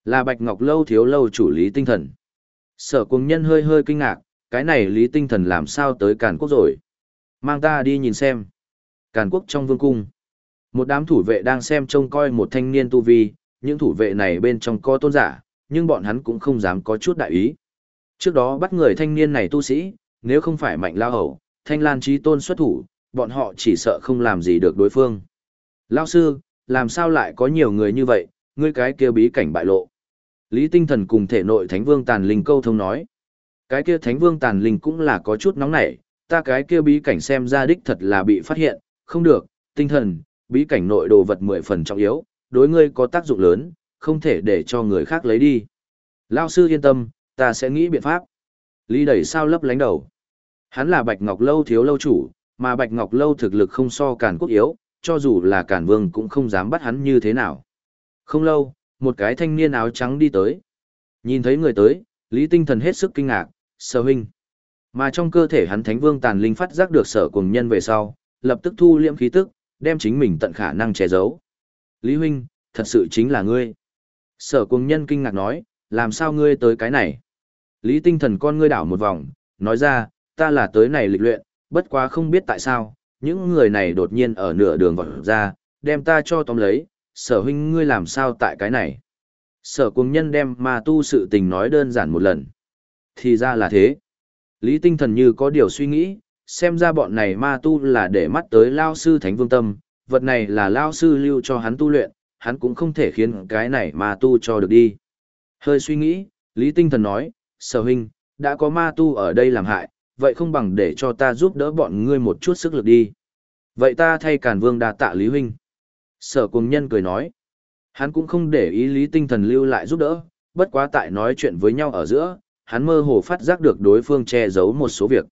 Là Bạch Ngọc Lâu thiếu lâu chủ lý tinh thần. Sở cùng nhân hơi hơi kinh ngạc, cái này lý tinh thần làm sao tới Càn Quốc rồi. Mang ta đi nhìn xem. Càn Quốc trong vương cung. Một đám thủ vệ đang xem trông coi một thanh niên tu vi, những thủ vệ này bên trong có tôn giả, nhưng bọn hắn cũng không dám có chút đại ý. Trước đó bắt người thanh niên này tu sĩ, nếu không phải mạnh lao hầu, thanh lan trí tôn xuất thủ, bọn họ chỉ sợ không làm gì được đối phương. Lao sư, làm sao lại có nhiều người như vậy, ngươi cái kia bí cảnh bại lộ. Lý tinh thần cùng thể nội thánh vương tàn linh câu thông nói. Cái kia thánh vương tàn linh cũng là có chút nóng nảy, ta cái kia bí cảnh xem ra đích thật là bị phát hiện, không được, tinh thần, bí cảnh nội đồ vật mười phần trọng yếu, đối ngươi có tác dụng lớn, không thể để cho người khác lấy đi. Lao sư yên tâm, ta sẽ nghĩ biện pháp. Lý đẩy sao lấp lánh đầu. Hắn là Bạch Ngọc Lâu thiếu lâu chủ, mà Bạch Ngọc Lâu thực lực không so càn quốc yếu, cho dù là càn vương cũng không dám bắt hắn như thế nào. Không lâu, một cái thanh niên áo trắng đi tới. Nhìn thấy người tới, Lý tinh thần hết sức kinh ngạc, sở huynh. Mà trong cơ thể hắn thánh vương tàn linh phát giác được sở cùng nhân về sau, lập tức thu liễm khí tức, đem chính mình tận khả năng che giấu. Lý huynh, thật sự chính là ngươi. Sở cùng nhân kinh ngạc nói, làm sao ngươi tới cái này? Lý tinh thần con ngươi đảo một vòng, nói ra, ta là tới này lịch luyện, bất quá không biết tại sao, những người này đột nhiên ở nửa đường vọt ra, đem ta cho tóm lấy, sở huynh ngươi làm sao tại cái này? Sở cùng nhân đem ma tu sự tình nói đơn giản một lần. Thì ra là thế. Lý tinh thần như có điều suy nghĩ, xem ra bọn này ma tu là để mắt tới lao sư thánh vương tâm, vật này là lao sư lưu cho hắn tu luyện, hắn cũng không thể khiến cái này ma tu cho được đi. Hơi suy nghĩ, Lý tinh thần nói, sở huynh, đã có ma tu ở đây làm hại, vậy không bằng để cho ta giúp đỡ bọn ngươi một chút sức lực đi. Vậy ta thay Càn Vương đa tạ Lý huynh. Sở cùng nhân cười nói, hắn cũng không để ý Lý tinh thần lưu lại giúp đỡ, bất quá tại nói chuyện với nhau ở giữa, hắn mơ hồ phát giác được đối phương che giấu một số việc.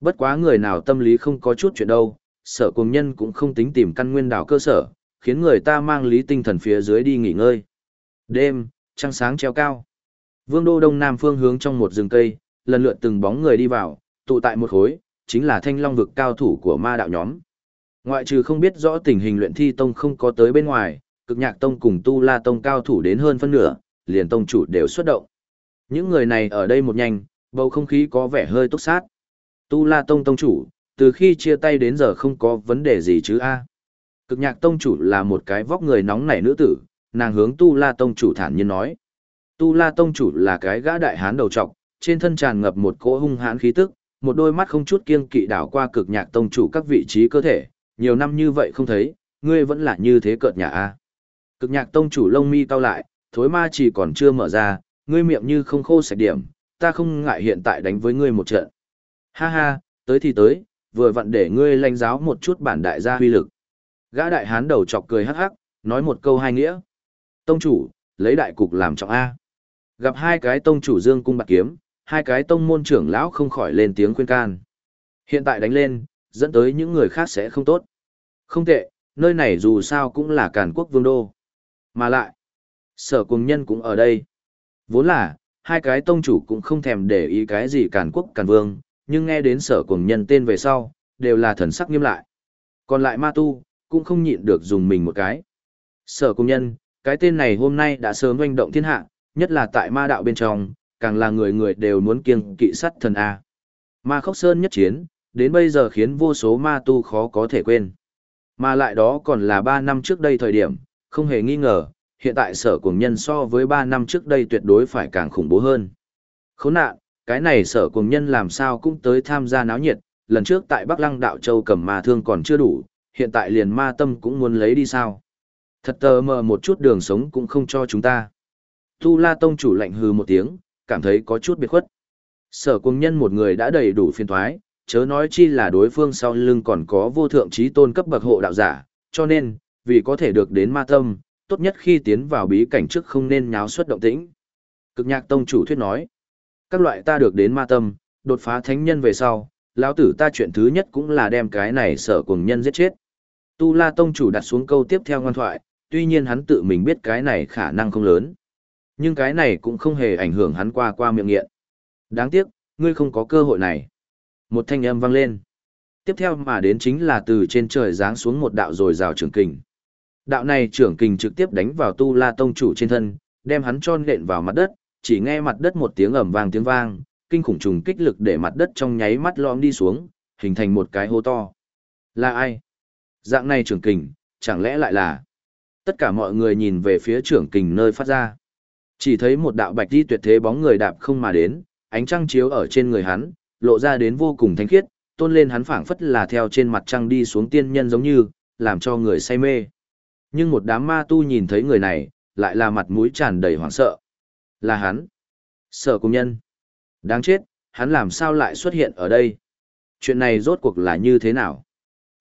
Bất quá người nào tâm lý không có chút chuyện đâu, sở cùng nhân cũng không tính tìm căn nguyên đảo cơ sở, khiến người ta mang lý tinh thần phía dưới đi nghỉ ngơi. Đêm, trăng sáng treo cao. Vương đô đông nam phương hướng trong một rừng cây, lần lượt từng bóng người đi vào, tụ tại một khối, chính là thanh long vực cao thủ của ma đạo nhóm. Ngoại trừ không biết rõ tình hình luyện thi tông không có tới bên ngoài, cực nhạc tông cùng tu la tông cao thủ đến hơn phân nửa, liền tông chủ đều xuất động. Những người này ở đây một nhanh, bầu không khí có vẻ hơi túc sát. Tu La Tông Tông chủ, từ khi chia tay đến giờ không có vấn đề gì chứ a Cực nhạc Tông chủ là một cái vóc người nóng nảy nữ tử, nàng hướng Tu La Tông chủ thản nhiên nói. Tu La Tông chủ là cái gã đại hán đầu trọc, trên thân tràn ngập một cỗ hung hãn khí tức, một đôi mắt không chút kiêng kỵ đảo qua cực nhạc tông chủ các vị trí cơ thể, nhiều năm như vậy không thấy, ngươi vẫn là như thế cợt nhà a. Cực nhạc tông chủ lông mi cau lại, thối ma chỉ còn chưa mở ra, ngươi miệng như không khô sạch điểm, ta không ngại hiện tại đánh với ngươi một trận. Ha ha, tới thì tới, vừa vặn để ngươi lãnh giáo một chút bản đại gia huy lực. Gã đại hán đầu chọc cười hắc hắc, nói một câu hai nghĩa. Tông chủ, lấy đại cục làm trọng A. Gặp hai cái tông chủ dương cung bạc kiếm, hai cái tông môn trưởng lão không khỏi lên tiếng khuyên can. Hiện tại đánh lên, dẫn tới những người khác sẽ không tốt. Không tệ, nơi này dù sao cũng là càn quốc vương đô. Mà lại, sở cùng nhân cũng ở đây. Vốn là, hai cái tông chủ cũng không thèm để ý cái gì càn quốc càn vương, nhưng nghe đến sở cùng nhân tên về sau, đều là thần sắc nghiêm lại. Còn lại ma tu, cũng không nhịn được dùng mình một cái. Sở cùng nhân, cái tên này hôm nay đã sớm doanh động thiên hạ, nhất là tại ma đạo bên trong, càng là người người đều muốn kiêng kỵ sắt thần A. Ma khốc sơn nhất chiến, đến bây giờ khiến vô số ma tu khó có thể quên. Mà lại đó còn là ba năm trước đây thời điểm, không hề nghi ngờ, hiện tại sở cùng nhân so với 3 năm trước đây tuyệt đối phải càng khủng bố hơn. Khốn nạn, cái này sở cùng nhân làm sao cũng tới tham gia náo nhiệt, lần trước tại Bắc Lăng Đạo Châu cầm ma thương còn chưa đủ, hiện tại liền ma tâm cũng muốn lấy đi sao. Thật tờ mờ một chút đường sống cũng không cho chúng ta. Tu La Tông chủ lạnh hừ một tiếng, cảm thấy có chút biệt khuất. Sở Cung nhân một người đã đầy đủ phiền thoái, chớ nói chi là đối phương sau lưng còn có vô thượng trí tôn cấp bậc hộ đạo giả, cho nên, vì có thể được đến ma tâm, tốt nhất khi tiến vào bí cảnh trước không nên nháo xuất động tĩnh. Cực nhạc tông chủ thuyết nói, các loại ta được đến ma tâm, đột phá thánh nhân về sau, lão tử ta chuyện thứ nhất cũng là đem cái này sở cùng nhân giết chết. Tu La tông chủ đặt xuống câu tiếp theo ngoan thoại, tuy nhiên hắn tự mình biết cái này khả năng không lớn. Nhưng cái này cũng không hề ảnh hưởng hắn qua qua miệng nghiện. Đáng tiếc, ngươi không có cơ hội này. Một thanh âm vang lên. Tiếp theo mà đến chính là từ trên trời giáng xuống một đạo rồi rào trưởng kình. Đạo này trưởng kình trực tiếp đánh vào tu la tông chủ trên thân, đem hắn tròn nện vào mặt đất, chỉ nghe mặt đất một tiếng ầm vang tiếng vang, kinh khủng trùng kích lực để mặt đất trong nháy mắt lõm đi xuống, hình thành một cái hố to. Là ai? Dạng này trưởng kình, chẳng lẽ lại là... Tất cả mọi người nhìn về phía trưởng kình nơi phát ra. Chỉ thấy một đạo bạch đi tuyệt thế bóng người đạp không mà đến, ánh trăng chiếu ở trên người hắn, lộ ra đến vô cùng thanh khiết, tôn lên hắn phảng phất là theo trên mặt trăng đi xuống tiên nhân giống như, làm cho người say mê. Nhưng một đám ma tu nhìn thấy người này, lại là mặt mũi tràn đầy hoảng sợ. Là hắn. Sở công nhân. Đáng chết, hắn làm sao lại xuất hiện ở đây? Chuyện này rốt cuộc là như thế nào?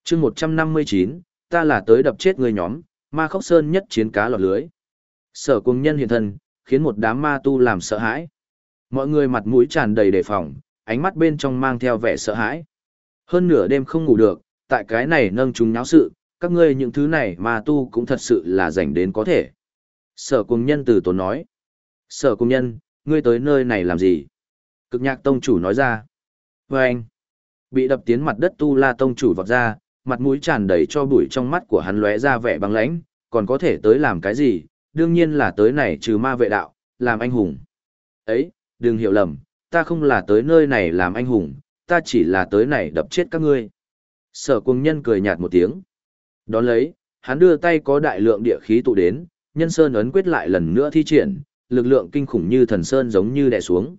chương 159, ta là tới đập chết người nhóm, ma khốc sơn nhất chiến cá lọt lưới. Sở công nhân hiện thân, khiến một đám ma tu làm sợ hãi. Mọi người mặt mũi tràn đầy đề phòng, ánh mắt bên trong mang theo vẻ sợ hãi. Hơn nửa đêm không ngủ được, tại cái này nâng chúng nháo sự, các ngươi những thứ này ma tu cũng thật sự là rảnh đến có thể. Sở cùng nhân từ tốn nói. Sở cùng nhân, ngươi tới nơi này làm gì? Cực nhạc tông chủ nói ra. Và anh, bị đập tiến mặt đất tu la tông chủ vọt ra, mặt mũi tràn đầy cho bụi trong mắt của hắn lóe ra vẻ băng lãnh, còn có thể tới làm cái gì? Đương nhiên là tới này trừ ma vệ đạo, làm anh hùng. Ấy, đừng hiểu lầm, ta không là tới nơi này làm anh hùng, ta chỉ là tới này đập chết các ngươi. Sở cùng nhân cười nhạt một tiếng. Đón lấy, hắn đưa tay có đại lượng địa khí tụ đến, nhân sơn ấn quyết lại lần nữa thi triển, lực lượng kinh khủng như thần sơn giống như đè xuống.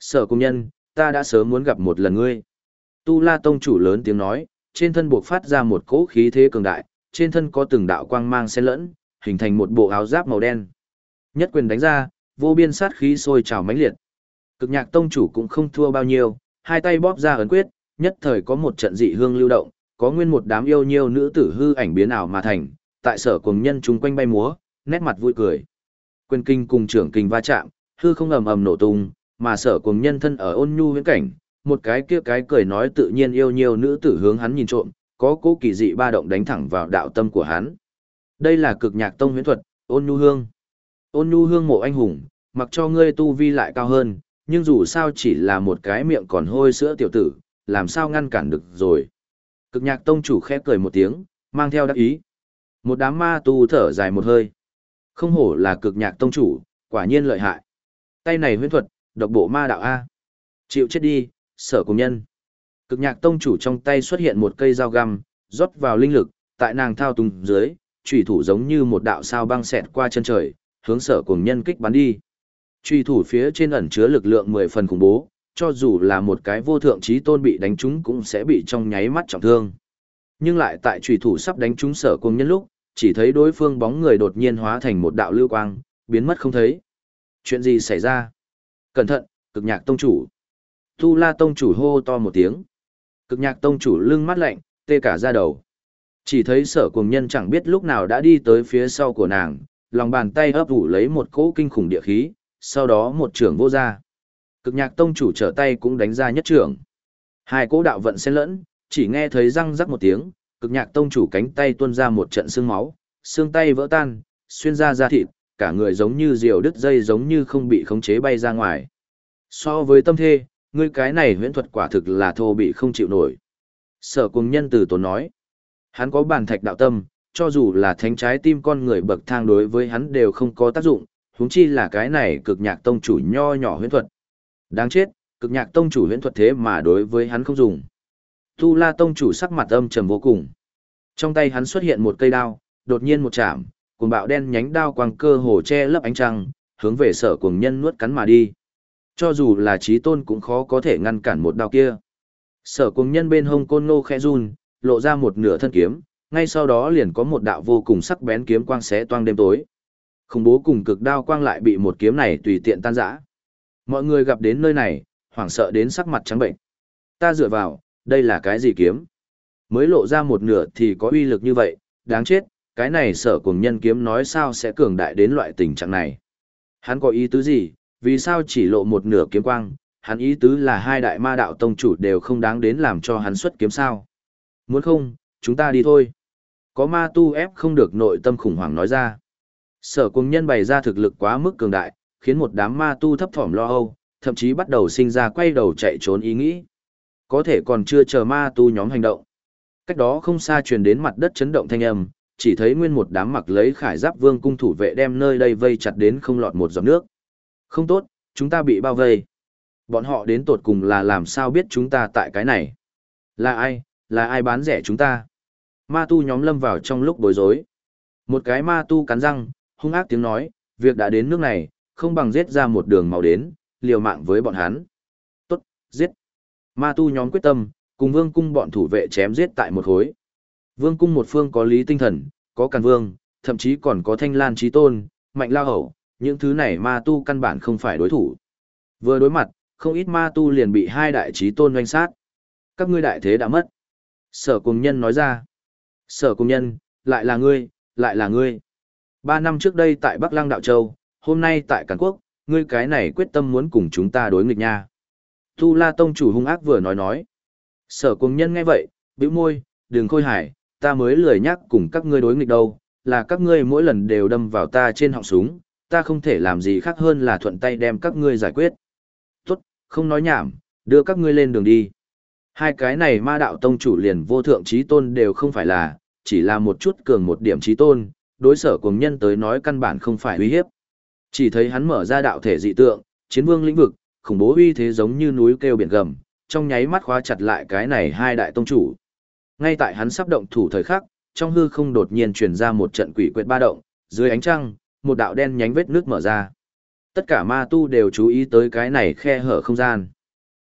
Sở công nhân, ta đã sớm muốn gặp một lần ngươi. Tu La Tông chủ lớn tiếng nói, trên thân buộc phát ra một cỗ khí thế cường đại, trên thân có từng đạo quang mang xen lẫn, hình thành một bộ áo giáp màu đen. Nhất quyền đánh ra, vô biên sát khí sôi trào mãnh liệt. Cực nhạc tông chủ cũng không thua bao nhiêu, hai tay bóp ra ấn quyết, nhất thời có một trận dị hương lưu động, có nguyên một đám yêu nhiêu nữ tử hư ảnh biến ảo mà thành, tại sở cùng nhân chúng quanh bay múa, nét mặt vui cười. Quyền kinh cùng trưởng kinh va chạm, hư không ầm ầm nổ tung, mà sở cùng nhân thân ở ôn nhu huyễn cảnh, một cái kia cái cười nói tự nhiên yêu nhiều nữ tử hướng hắn nhìn trộm, có cố kỳ dị ba động đánh thẳng vào đạo tâm của hắn. Đây là cực nhạc tông huyễn thuật, ôn nhu hương. Ôn nhu hương mộ anh hùng, mặc cho ngươi tu vi lại cao hơn, nhưng dù sao chỉ là một cái miệng còn hôi sữa tiểu tử, làm sao ngăn cản được rồi. Cực nhạc tông chủ khẽ cười một tiếng, mang theo đắc ý. Một đám ma tu thở dài một hơi. Không hổ là cực nhạc tông chủ, quả nhiên lợi hại. Tay này huyễn thuật, độc bộ ma đạo A. Chịu chết đi, sở cùng nhân. Cực nhạc tông chủ trong tay xuất hiện một cây dao găm, rót vào linh lực, tại nàng thao túng dưới, trùy thủ giống như một đạo sao băng xẹt qua chân trời, hướng sở cùng nhân kích bắn đi. Trùy thủ phía trên ẩn chứa lực lượng mười phần khủng bố, cho dù là một cái vô thượng trí tôn bị đánh trúng cũng sẽ bị trong nháy mắt trọng thương. Nhưng lại tại trùy thủ sắp đánh trúng sở cùng nhân lúc, chỉ thấy đối phương bóng người đột nhiên hóa thành một đạo lưu quang, biến mất không thấy. Chuyện gì xảy ra? Cẩn thận, cực nhạc tông chủ. Tu la tông chủ hô to một tiếng. Cực nhạc tông chủ lưng mắt lạnh, tê cả da đầu. Chỉ thấy sở cùng nhân chẳng biết lúc nào đã đi tới phía sau của nàng, lòng bàn tay ấp ủ lấy một cỗ kinh khủng địa khí, sau đó một trưởng vô ra. Cực nhạc tông chủ trở tay cũng đánh ra nhất trưởng. Hai cỗ đạo vận xen lẫn, chỉ nghe thấy răng rắc một tiếng, cực nhạc tông chủ cánh tay tuôn ra một trận xương máu, xương tay vỡ tan, xuyên ra da thịt, cả người giống như diều đứt dây giống như không bị khống chế bay ra ngoài. So với tâm thê, ngươi cái này huyễn thuật quả thực là thô bị không chịu nổi. Sở cùng nhân từ tốn nói, hắn có bản thạch đạo tâm, cho dù là thánh trái tim con người bậc thang đối với hắn đều không có tác dụng, huống chi là cái này cực nhạc tông chủ nho nhỏ huyễn thuật. Đáng chết, cực nhạc tông chủ huyễn thuật thế mà đối với hắn không dùng. Tu La tông chủ sắc mặt âm trầm vô cùng. Trong tay hắn xuất hiện một cây đao, đột nhiên một chạm, cuồng bạo đen nhánh đao quang cơ hồ che lấp ánh trăng, hướng về sở cuồng nhân nuốt cắn mà đi. Cho dù là trí tôn cũng khó có thể ngăn cản một đao kia. Sở cuồng nhân bên hông côn ngô khẽ run, lộ ra một nửa thân kiếm, ngay sau đó liền có một đạo vô cùng sắc bén kiếm quang xé toang đêm tối. Khủng bố cùng cực đao quang lại bị một kiếm này tùy tiện tan rã. Mọi người gặp đến nơi này, hoảng sợ đến sắc mặt trắng bệnh. Ta dựa vào, đây là cái gì kiếm? Mới lộ ra một nửa thì có uy lực như vậy, đáng chết, cái này sở cùng nhân kiếm nói sao sẽ cường đại đến loại tình trạng này. Hắn có ý tứ gì, vì sao chỉ lộ một nửa kiếm quang, hắn ý tứ là hai đại ma đạo tông chủ đều không đáng đến làm cho hắn xuất kiếm sao. Muốn không, chúng ta đi thôi. Có ma tu ép không được nội tâm khủng hoảng nói ra. Sở cùng nhân bày ra thực lực quá mức cường đại, khiến một đám ma tu thấp thỏm lo âu, thậm chí bắt đầu sinh ra quay đầu chạy trốn ý nghĩ. Có thể còn chưa chờ ma tu nhóm hành động. Cách đó không xa truyền đến mặt đất chấn động thanh âm, chỉ thấy nguyên một đám mặc lấy khải giáp vương cung thủ vệ đem nơi đây vây chặt đến không lọt một giọt nước. Không tốt, chúng ta bị bao vây. Bọn họ đến tột cùng là làm sao biết chúng ta tại cái này? Là ai, là ai bán rẻ chúng ta? Ma tu nhóm lâm vào trong lúc bối rối. Một cái ma tu cắn răng, hung ác tiếng nói, việc đã đến nước này, không bằng giết ra một đường màu đến, liều mạng với bọn hắn. Tốt, giết. Ma tu nhóm quyết tâm, cùng vương cung bọn thủ vệ chém giết tại một khối. Vương cung một phương có lý tinh thần, có càn vương, thậm chí còn có thanh lan trí tôn, mạnh lao hậu, những thứ này ma tu căn bản không phải đối thủ. Vừa đối mặt, không ít ma tu liền bị hai đại trí tôn doanh sát. Các ngươi đại thế đã mất. Sở cùng nhân nói ra. Sở cùng nhân, lại là ngươi, lại là ngươi. Ba năm trước đây tại Bắc Lăng Đạo Châu, hôm nay tại Càn Quốc, ngươi cái này quyết tâm muốn cùng chúng ta đối nghịch nha. Tu La Tông chủ hung ác vừa nói nói. Sở cùng nhân nghe vậy, bĩu môi, đừng khôi hải, ta mới lười nhắc cùng các ngươi đối nghịch đâu, là các ngươi mỗi lần đều đâm vào ta trên họng súng, ta không thể làm gì khác hơn là thuận tay đem các ngươi giải quyết. Tốt, không nói nhảm, đưa các ngươi lên đường đi. Hai cái này ma đạo tông chủ liền vô thượng trí tôn đều không phải là, chỉ là một chút cường một điểm trí tôn, đối sở cùng nhân tới nói căn bản không phải uy hiếp. Chỉ thấy hắn mở ra đạo thể dị tượng, chiến vương lĩnh vực, khủng bố uy thế giống như núi kêu biển gầm, trong nháy mắt khóa chặt lại cái này hai đại tông chủ. Ngay tại hắn sắp động thủ thời khắc, trong hư không đột nhiên truyền ra một trận quỷ quyệt ba động, dưới ánh trăng, một đạo đen nhánh vết nước mở ra. Tất cả ma tu đều chú ý tới cái này khe hở không gian.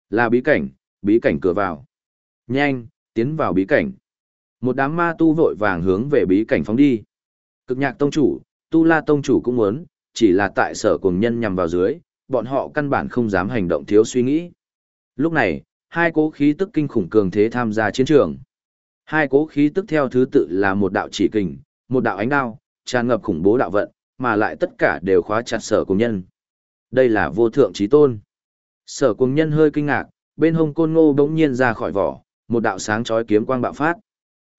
Là bí cảnh, bí cảnh cửa vào. Nhanh, tiến vào bí cảnh. Một đám ma tu vội vàng hướng về bí cảnh phóng đi. Cực nhạc tông chủ, tu la tông chủ cũng muốn, chỉ là tại sở cùng nhân nhằm vào dưới, bọn họ căn bản không dám hành động thiếu suy nghĩ. Lúc này, hai cố khí tức kinh khủng cường thế tham gia chiến trường. Hai cố khí tức theo thứ tự là một đạo chỉ kình, một đạo ánh đao, tràn ngập khủng bố đạo vận, mà lại tất cả đều khóa chặt sở cùng nhân. Đây là vô thượng trí tôn. Sở cùng nhân hơi kinh ngạc, bên hông côn ngô bỗng nhiên ra khỏi vỏ, một đạo sáng chói kiếm quang bạo phát.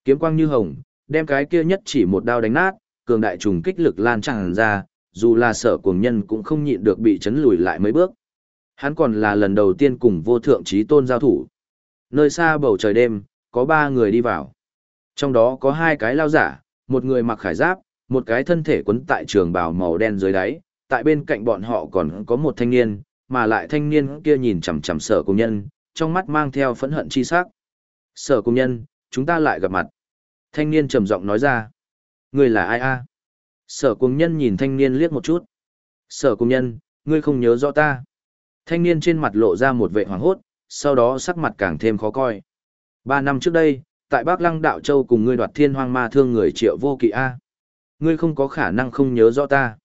Kiếm quang như hồng, đem cái kia nhất chỉ một đao đánh nát, cường đại trùng kích lực lan tràn ra, dù là sở cuồng nhân cũng không nhịn được bị chấn lùi lại mấy bước. Hắn còn là lần đầu tiên cùng vô thượng trí tôn giao thủ. Nơi xa bầu trời đêm, có ba người đi vào. Trong đó có hai cái lao giả, một người mặc khải giáp, một cái thân thể quấn tại trường bào màu đen dưới đáy, tại bên cạnh bọn họ còn có một thanh niên, mà lại thanh niên kia nhìn chằm chằm sở công nhân, trong mắt mang theo phẫn hận chi sắc. Sở công nhân, chúng ta lại gặp mặt. Thanh niên trầm giọng nói ra. Ngươi là ai a? Sở công nhân nhìn thanh niên liếc một chút. Sở công nhân, ngươi không nhớ rõ ta. Thanh niên trên mặt lộ ra một vệ hoảng hốt, sau đó sắc mặt càng thêm khó coi. Ba năm trước đây, tại Bắc Lăng Đạo Châu cùng ngươi đoạt thiên hoang ma thương người triệu vô kỵ A. Ngươi không có khả năng không nhớ rõ ta.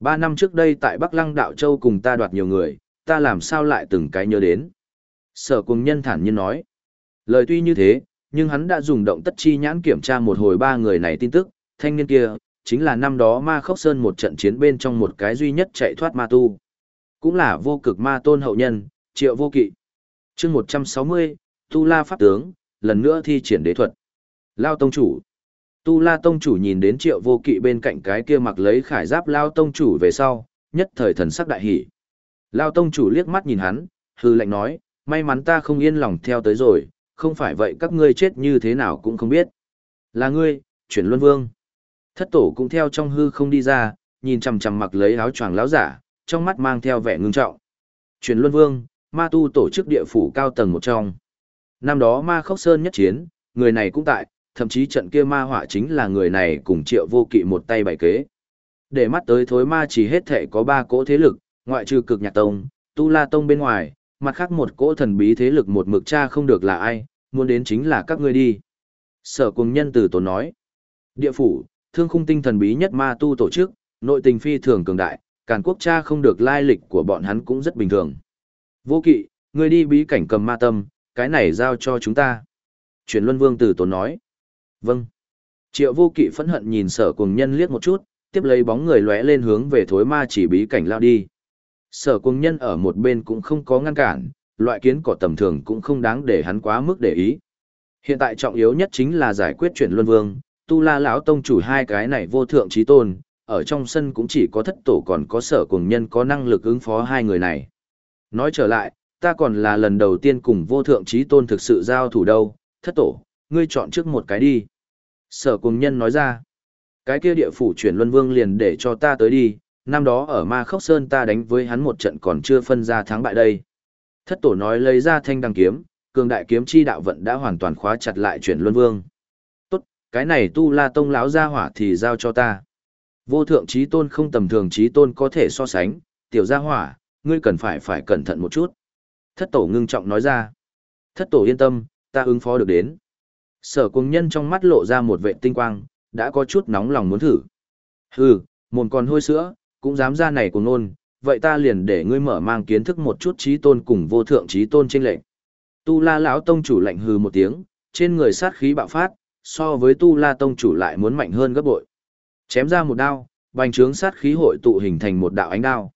Ba năm trước đây tại Bắc Lăng Đạo Châu cùng ta đoạt nhiều người, ta làm sao lại từng cái nhớ đến. Sở cùng nhân thản nhiên nói. Lời tuy như thế, nhưng hắn đã dùng động tất chi nhãn kiểm tra một hồi ba người này tin tức, thanh niên kia, chính là năm đó ma khốc sơn một trận chiến bên trong một cái duy nhất chạy thoát ma tu. Cũng là vô cực ma tôn hậu nhân, triệu vô kỵ. chương 160, Tu La Pháp Tướng, lần nữa thi triển đế thuật. Lao Tông Chủ. Tu La Tông Chủ nhìn đến triệu vô kỵ bên cạnh cái kia mặc lấy khải giáp Lao Tông Chủ về sau, nhất thời thần sắc đại hỷ. Lao Tông Chủ liếc mắt nhìn hắn, hư lệnh nói, may mắn ta không yên lòng theo tới rồi, không phải vậy các ngươi chết như thế nào cũng không biết. Là ngươi, chuyển luân vương. Thất tổ cũng theo trong hư không đi ra, nhìn chằm chằm mặc lấy áo choàng láo giả, trong mắt mang theo vẻ ngưng trọng. Chuyển luân vương, ma tu tổ chức địa phủ cao tầng một trong. Năm đó ma khốc sơn nhất chiến, người này cũng tại, thậm chí trận kia ma họa chính là người này cùng triệu vô kỵ một tay bày kế. Để mắt tới thối ma chỉ hết thể có ba cỗ thế lực, ngoại trừ cực nhạc tông, tu la tông bên ngoài, mặt khác một cỗ thần bí thế lực một mực cha không được là ai, muốn đến chính là các ngươi đi. Sở cùng nhân từ tổ nói. Địa phủ, thương khung tinh thần bí nhất ma tu tổ chức, nội tình phi thường cường đại, càn quốc cha không được lai lịch của bọn hắn cũng rất bình thường. Vô kỵ, ngươi đi bí cảnh cầm ma tâm, cái này giao cho chúng ta. Chuyển Luân Vương tử tốn nói. Vâng. Triệu vô kỵ phẫn hận nhìn sở cuồng nhân liếc một chút, tiếp lấy bóng người lóe lên hướng về thối ma chỉ bí cảnh lao đi. Sở cuồng nhân ở một bên cũng không có ngăn cản, loại kiến cỏ tầm thường cũng không đáng để hắn quá mức để ý. Hiện tại trọng yếu nhất chính là giải quyết chuyển Luân Vương, tu la lão tông chủ hai cái này vô thượng trí tôn, ở trong sân cũng chỉ có thất tổ còn có sở cuồng nhân có năng lực ứng phó hai người này. Nói trở lại, ta còn là lần đầu tiên cùng vô thượng trí tôn thực sự giao thủ đâu, thất tổ, ngươi chọn trước một cái đi. Sở cùng nhân nói ra, cái kia địa phủ chuyển luân vương liền để cho ta tới đi, năm đó ở ma khốc sơn ta đánh với hắn một trận còn chưa phân ra thắng bại đây. Thất tổ nói lấy ra thanh đăng kiếm, cường đại kiếm chi đạo vận đã hoàn toàn khóa chặt lại chuyển luân vương. Tốt, cái này tu la tông lão ra hỏa thì giao cho ta. Vô thượng trí tôn không tầm thường trí tôn có thể so sánh, tiểu gia hỏa, ngươi cần phải phải cẩn thận một chút. Thất tổ ngưng trọng nói ra. Thất tổ yên tâm, ta ứng phó được đến. Sở cùng nhân trong mắt lộ ra một vệ tinh quang, đã có chút nóng lòng muốn thử. Hừ, mồm còn hôi sữa, cũng dám ra này cùng nôn, vậy ta liền để ngươi mở mang kiến thức một chút trí tôn cùng vô thượng trí tôn trên lệnh. Tu La lão tông chủ lạnh hừ một tiếng, trên người sát khí bạo phát, so với Tu La tông chủ lại muốn mạnh hơn gấp bội. Chém ra một đao, bành trướng sát khí hội tụ hình thành một đạo ánh đao.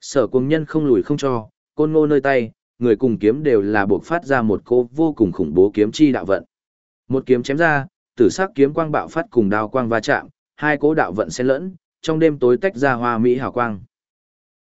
Sở cùng nhân không lùi không cho, côn ngô nơi tay, người cùng kiếm đều là buộc phát ra một cô vô cùng khủng bố kiếm chi đạo vận. Một kiếm chém ra, tử sắc kiếm quang bạo phát cùng đao quang va chạm, hai cố đạo vận xen lẫn, trong đêm tối tách ra hoa mỹ hào quang.